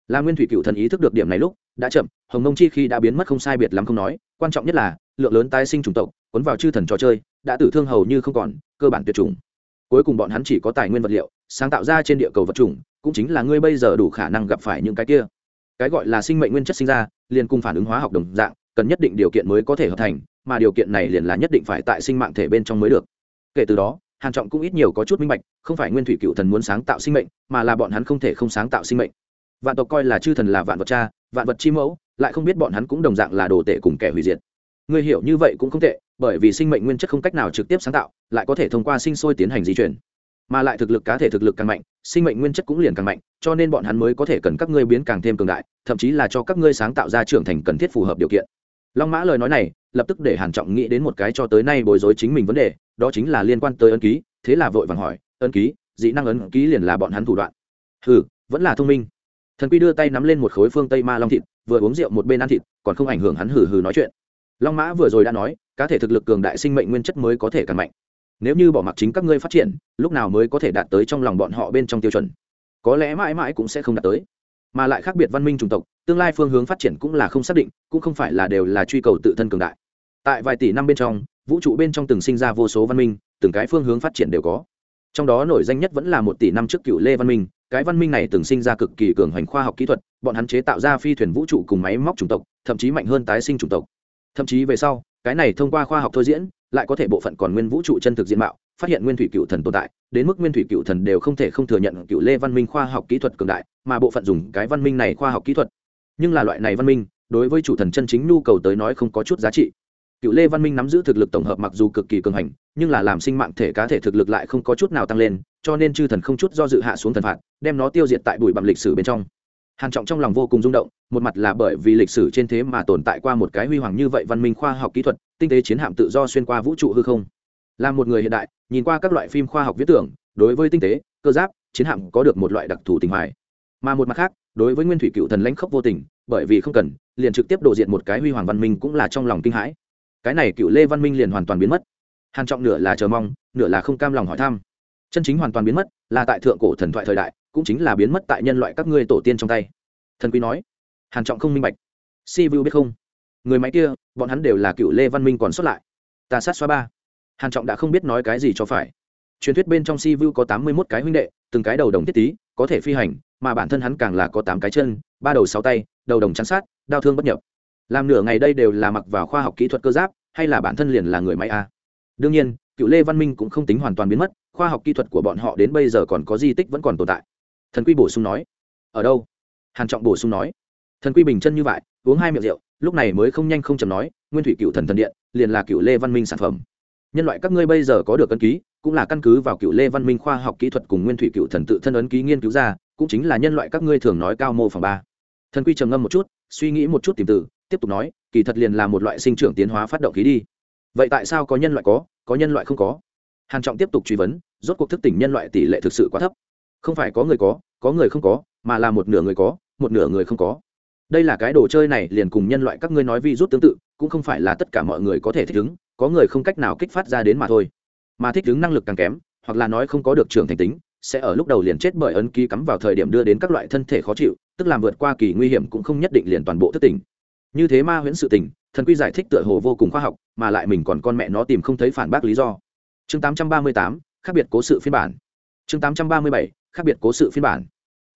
Là nguyên thủy cựu thần ý thức được điểm này lúc, đã chậm, hồng mông chi khi đã biến mất không sai biệt lắm không nói, quan trọng nhất là, lượng lớn tái sinh chủng tộc, cuốn vào chư thần trò chơi, đã tử thương hầu như không còn, cơ bản tuyệt chủng. Cuối cùng bọn hắn chỉ có tài nguyên vật liệu, sáng tạo ra trên địa cầu vật chủng, cũng chính là ngươi bây giờ đủ khả năng gặp phải những cái kia. Cái gọi là sinh mệnh nguyên chất sinh ra, liền cùng phản ứng hóa học đồng dạng, cần nhất định điều kiện mới có thể hợp thành, mà điều kiện này liền là nhất định phải tại sinh mạng thể bên trong mới được. Kể từ đó hàn trọng cũng ít nhiều có chút minh bạch, không phải nguyên thủy cựu thần muốn sáng tạo sinh mệnh, mà là bọn hắn không thể không sáng tạo sinh mệnh. Vạn tộc coi là chư thần là vạn vật cha, vạn vật chi mẫu, lại không biết bọn hắn cũng đồng dạng là đồ tệ cùng kẻ hủy diệt. Ngươi hiểu như vậy cũng không tệ, bởi vì sinh mệnh nguyên chất không cách nào trực tiếp sáng tạo, lại có thể thông qua sinh sôi tiến hành di chuyển. Mà lại thực lực cá thể thực lực càng mạnh, sinh mệnh nguyên chất cũng liền càng mạnh, cho nên bọn hắn mới có thể cần các ngươi biến càng thêm cường đại, thậm chí là cho các ngươi sáng tạo ra trưởng thành cần thiết phù hợp điều kiện. Long mã lời nói này, lập tức để hàn trọng nghĩ đến một cái cho tới nay bối rối chính mình vấn đề đó chính là liên quan tới ấn ký, thế là vội vàng hỏi, ấn ký, dị năng ấn ký liền là bọn hắn thủ đoạn? Hừ, vẫn là thông minh. Thần quy đưa tay nắm lên một khối phương tây ma long thịt, vừa uống rượu một bên ăn thịt, còn không ảnh hưởng hắn hừ hừ nói chuyện. Long mã vừa rồi đã nói, cá thể thực lực cường đại sinh mệnh nguyên chất mới có thể càng mạnh. Nếu như bỏ mặc chính các ngươi phát triển, lúc nào mới có thể đạt tới trong lòng bọn họ bên trong tiêu chuẩn? Có lẽ mãi mãi cũng sẽ không đạt tới. Mà lại khác biệt văn minh chủng tộc, tương lai phương hướng phát triển cũng là không xác định, cũng không phải là đều là truy cầu tự thân cường đại. Tại vài tỷ năm bên trong vũ trụ bên trong từng sinh ra vô số văn minh, từng cái phương hướng phát triển đều có. Trong đó nổi danh nhất vẫn là một tỷ năm trước cựu lê văn minh, cái văn minh này từng sinh ra cực kỳ cường hành khoa học kỹ thuật, bọn hắn chế tạo ra phi thuyền vũ trụ cùng máy móc chủng tộc, thậm chí mạnh hơn tái sinh chủng tộc. Thậm chí về sau, cái này thông qua khoa học thôi diễn, lại có thể bộ phận còn nguyên vũ trụ chân thực diện mạo, phát hiện nguyên thủy cựu thần tồn tại, đến mức nguyên thủy cựu thần đều không thể không thừa nhận cựu lê văn minh khoa học kỹ thuật cường đại, mà bộ phận dùng cái văn minh này khoa học kỹ thuật. Nhưng là loại này văn minh, đối với chủ thần chân chính nhu cầu tới nói không có chút giá trị cựu lê văn minh nắm giữ thực lực tổng hợp mặc dù cực kỳ cường hành, nhưng là làm sinh mạng thể cá thể thực lực lại không có chút nào tăng lên, cho nên chư thần không chút do dự hạ xuống thần phạt, đem nó tiêu diệt tại bụi bặm lịch sử bên trong. Hàn trọng trong lòng vô cùng rung động, một mặt là bởi vì lịch sử trên thế mà tồn tại qua một cái huy hoàng như vậy văn minh khoa học kỹ thuật, tinh tế chiến hạm tự do xuyên qua vũ trụ hư không. Là một người hiện đại, nhìn qua các loại phim khoa học viễn tưởng, đối với tinh tế, cơ giáp, chiến hạm có được một loại đặc thù tình hoài. Mà một mặt khác, đối với nguyên thủy cựu thần lãnh khốc vô tình, bởi vì không cần, liền trực tiếp độ diện một cái huy hoàng văn minh cũng là trong lòng kinh hãi cái này cựu lê văn minh liền hoàn toàn biến mất. Hàn trọng nửa là chờ mong, nửa là không cam lòng hỏi thăm. Chân chính hoàn toàn biến mất là tại thượng cổ thần thoại thời đại, cũng chính là biến mất tại nhân loại các ngươi tổ tiên trong tay. Thần quý nói, hàn trọng không minh bạch. Si vu biết không? Người máy kia, bọn hắn đều là cựu lê văn minh còn xuất lại. Ta sát xóa ba. Hàn trọng đã không biết nói cái gì cho phải. Truyền thuyết bên trong si vu có tám mươi 81 cái huynh đệ, từng cái đầu đồng thiết tí, có thể phi hành, mà bản thân hắn càng là có tám cái chân, ba đầu sáu tay, đầu đồng chắn sát đau thương bất nhập làm nửa ngày đây đều là mặc vào khoa học kỹ thuật cơ giáp, hay là bản thân liền là người máy a? Đương nhiên, cựu lê văn minh cũng không tính hoàn toàn biến mất, khoa học kỹ thuật của bọn họ đến bây giờ còn có di tích vẫn còn tồn tại. Thần quy bổ sung nói. Ở đâu? Hàn trọng bổ sung nói. Thần quy bình chân như vậy, uống hai miệng rượu, lúc này mới không nhanh không chậm nói, nguyên thủy cựu thần thần điện, liền là cựu lê văn minh sản phẩm. Nhân loại các ngươi bây giờ có được ấn ký, cũng là căn cứ vào cựu lê văn minh khoa học kỹ thuật cùng nguyên thủy cựu thần tự thân ấn ký nghiên cứu ra, cũng chính là nhân loại các ngươi thường nói cao mô phẳng ba. Thần quy trầm ngâm một chút, suy nghĩ một chút tìm từ tiếp tục nói, kỳ thật liền là một loại sinh trưởng tiến hóa phát động khí đi. Vậy tại sao có nhân loại có có nhân loại không có? Hàn trọng tiếp tục truy vấn, rốt cuộc thức tỉnh nhân loại tỷ lệ thực sự quá thấp. Không phải có người có có người không có, mà là một nửa người có, một nửa người không có. Đây là cái đồ chơi này liền cùng nhân loại các ngươi nói vi rút tương tự, cũng không phải là tất cả mọi người có thể thích ứng, có người không cách nào kích phát ra đến mà thôi. Mà thích ứng năng lực càng kém, hoặc là nói không có được trưởng thành tính, sẽ ở lúc đầu liền chết bởi ấn ký cắm vào thời điểm đưa đến các loại thân thể khó chịu, tức làm vượt qua kỳ nguy hiểm cũng không nhất định liền toàn bộ thức tỉnh như thế ma huyễn sự tình thần quy giải thích tựa hồ vô cùng khoa học mà lại mình còn con mẹ nó tìm không thấy phản bác lý do. Chương 838, khác biệt cố sự phiên bản. Chương 837, khác biệt cố sự phiên bản.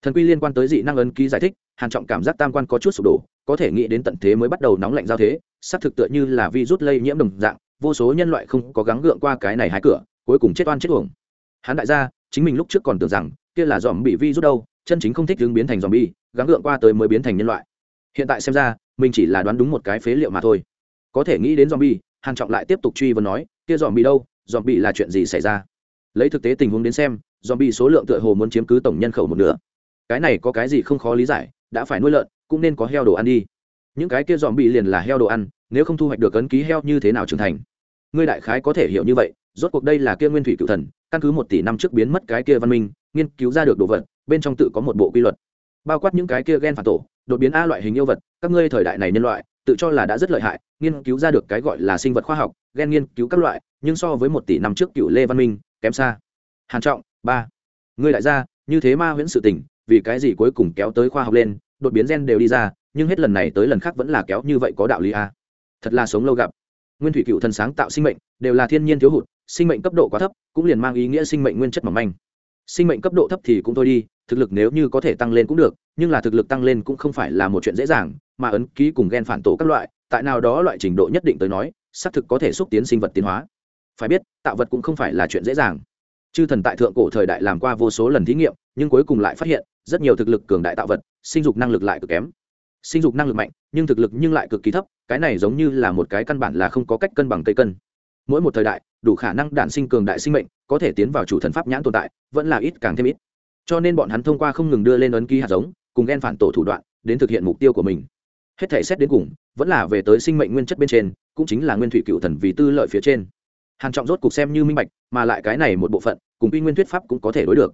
Thần quy liên quan tới dị năng ấn ký giải thích hàn trọng cảm giác tam quan có chút sụp đổ có thể nghĩ đến tận thế mới bắt đầu nóng lạnh giao thế xác thực tựa như là virus lây nhiễm đồng dạng vô số nhân loại không có gắng gượng qua cái này hai cửa cuối cùng chết oan chết uổng. Hắn đại gia chính mình lúc trước còn tưởng rằng kia là dòm bị virus đâu chân chính không thích hướng biến thành dòm bi gắng gượng qua tới mới biến thành nhân loại. Hiện tại xem ra mình chỉ là đoán đúng một cái phế liệu mà thôi. Có thể nghĩ đến dòm bi hàn trọng lại tiếp tục truy vấn nói, kia dòm bi đâu? Dòm bi là chuyện gì xảy ra? Lấy thực tế tình huống đến xem dòm bi số lượng tựa hồ muốn chiếm cứ tổng nhân khẩu một nửa. Cái này có cái gì không khó lý giải, đã phải nuôi lợn, cũng nên có heo đồ ăn đi. Những cái kia dòm bi liền là heo đồ ăn, nếu không thu hoạch được ấn ký heo như thế nào trưởng thành? Ngươi đại khái có thể hiểu như vậy, rốt cuộc đây là kia nguyên thủy cựu thần, căn cứ một tỷ năm trước biến mất cái kia văn minh, nghiên cứu ra được đồ vật, bên trong tự có một bộ quy luật. Bao quát những cái kia gen phản tổ đột biến a loại hình yêu vật, các ngươi thời đại này nhân loại, tự cho là đã rất lợi hại, nghiên cứu ra được cái gọi là sinh vật khoa học, gen nghiên cứu các loại, nhưng so với một tỷ năm trước cựu lê văn minh, kém xa. Hàn trọng, ba. Ngươi đại gia, như thế ma huyễn sự tình, vì cái gì cuối cùng kéo tới khoa học lên, đột biến gen đều đi ra, nhưng hết lần này tới lần khác vẫn là kéo như vậy có đạo lý a. Thật là sống lâu gặp. Nguyên thủy cựu thần sáng tạo sinh mệnh, đều là thiên nhiên thiếu hụt, sinh mệnh cấp độ quá thấp, cũng liền mang ý nghĩa sinh mệnh nguyên chất mỏng manh. Sinh mệnh cấp độ thấp thì cũng thôi đi thực lực nếu như có thể tăng lên cũng được, nhưng là thực lực tăng lên cũng không phải là một chuyện dễ dàng, mà ấn ký cùng gen phản tổ các loại, tại nào đó loại trình độ nhất định tới nói, xác thực có thể xúc tiến sinh vật tiến hóa. Phải biết, tạo vật cũng không phải là chuyện dễ dàng. Chư thần tại thượng cổ thời đại làm qua vô số lần thí nghiệm, nhưng cuối cùng lại phát hiện, rất nhiều thực lực cường đại tạo vật, sinh dục năng lực lại cực kém. Sinh dục năng lực mạnh, nhưng thực lực nhưng lại cực kỳ thấp, cái này giống như là một cái căn bản là không có cách cân bằng cây cân. Mỗi một thời đại, đủ khả năng đản sinh cường đại sinh mệnh, có thể tiến vào chủ thần pháp nhãn tồn tại, vẫn là ít càng thêm ít cho nên bọn hắn thông qua không ngừng đưa lên ấn ký hạt giống, cùng ghen phản tổ thủ đoạn, đến thực hiện mục tiêu của mình. Hết thể xét đến cùng, vẫn là về tới sinh mệnh nguyên chất bên trên, cũng chính là nguyên thủy cựu thần vì tư lợi phía trên. Hàn trọng rốt cục xem như minh bạch, mà lại cái này một bộ phận, cùng quy nguyên thuyết pháp cũng có thể đối được.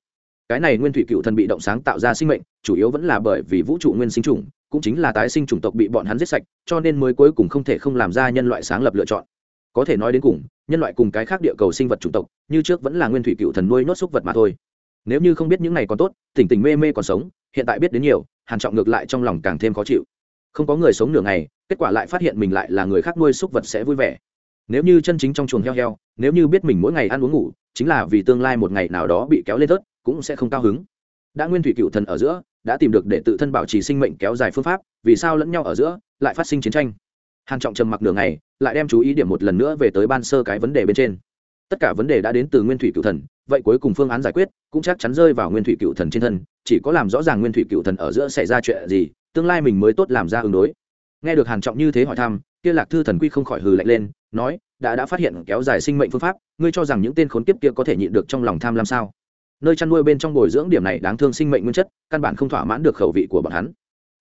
Cái này nguyên thủy cựu thần bị động sáng tạo ra sinh mệnh, chủ yếu vẫn là bởi vì vũ trụ nguyên sinh trùng cũng chính là tái sinh chủng tộc bị bọn hắn giết sạch, cho nên mới cuối cùng không thể không làm ra nhân loại sáng lập lựa chọn. Có thể nói đến cùng, nhân loại cùng cái khác địa cầu sinh vật chủng tộc, như trước vẫn là nguyên thủy cựu thần nuôi nốt xúc vật mà thôi nếu như không biết những này còn tốt, tỉnh tỉnh mê mê còn sống, hiện tại biết đến nhiều, hàn trọng ngược lại trong lòng càng thêm khó chịu. Không có người sống nửa ngày, kết quả lại phát hiện mình lại là người khác nuôi xúc vật sẽ vui vẻ. Nếu như chân chính trong chuồng heo heo, nếu như biết mình mỗi ngày ăn uống ngủ, chính là vì tương lai một ngày nào đó bị kéo lên tớt cũng sẽ không cao hứng. Đã nguyên thủy cựu thần ở giữa, đã tìm được để tự thân bảo trì sinh mệnh kéo dài phương pháp, vì sao lẫn nhau ở giữa lại phát sinh chiến tranh? Hàn trọng trầm mặc nửa ngày, lại đem chú ý điểm một lần nữa về tới ban sơ cái vấn đề bên trên. Tất cả vấn đề đã đến từ nguyên thủy cựu thần vậy cuối cùng phương án giải quyết cũng chắc chắn rơi vào nguyên thủy cựu thần trên thân, chỉ có làm rõ ràng nguyên thủy cựu thần ở giữa xảy ra chuyện gì, tương lai mình mới tốt làm ra ứng đối. Nghe được hàn trọng như thế hỏi thăm, kia lạc thư thần quy không khỏi hừ lạnh lên, nói, đã đã phát hiện kéo dài sinh mệnh phương pháp, ngươi cho rằng những tên khốn kiếp kia có thể nhịn được trong lòng tham lam sao? Nơi chăn nuôi bên trong bồi dưỡng điểm này đáng thương sinh mệnh nguyên chất, căn bản không thỏa mãn được khẩu vị của bọn hắn.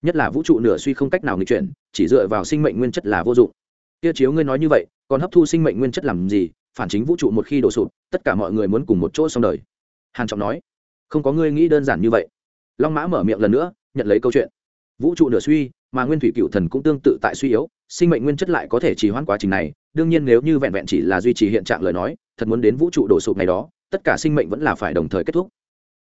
Nhất là vũ trụ nửa suy không cách nào nghịch chuyển, chỉ dựa vào sinh mệnh nguyên chất là vô dụng. Kia chiếu, ngươi nói như vậy, còn hấp thu sinh mệnh nguyên chất làm gì? Phản chính vũ trụ một khi đổ sụp, tất cả mọi người muốn cùng một chỗ xong đời. Hàn trọng nói. Không có ngươi nghĩ đơn giản như vậy. Long mã mở miệng lần nữa, nhận lấy câu chuyện. Vũ trụ nửa suy, mà nguyên thủy cựu thần cũng tương tự tại suy yếu, sinh mệnh nguyên chất lại có thể trì hoãn quá trình này, đương nhiên nếu như vẹn vẹn chỉ là duy trì hiện trạng lời nói, thật muốn đến vũ trụ đổ sụp này đó, tất cả sinh mệnh vẫn là phải đồng thời kết thúc.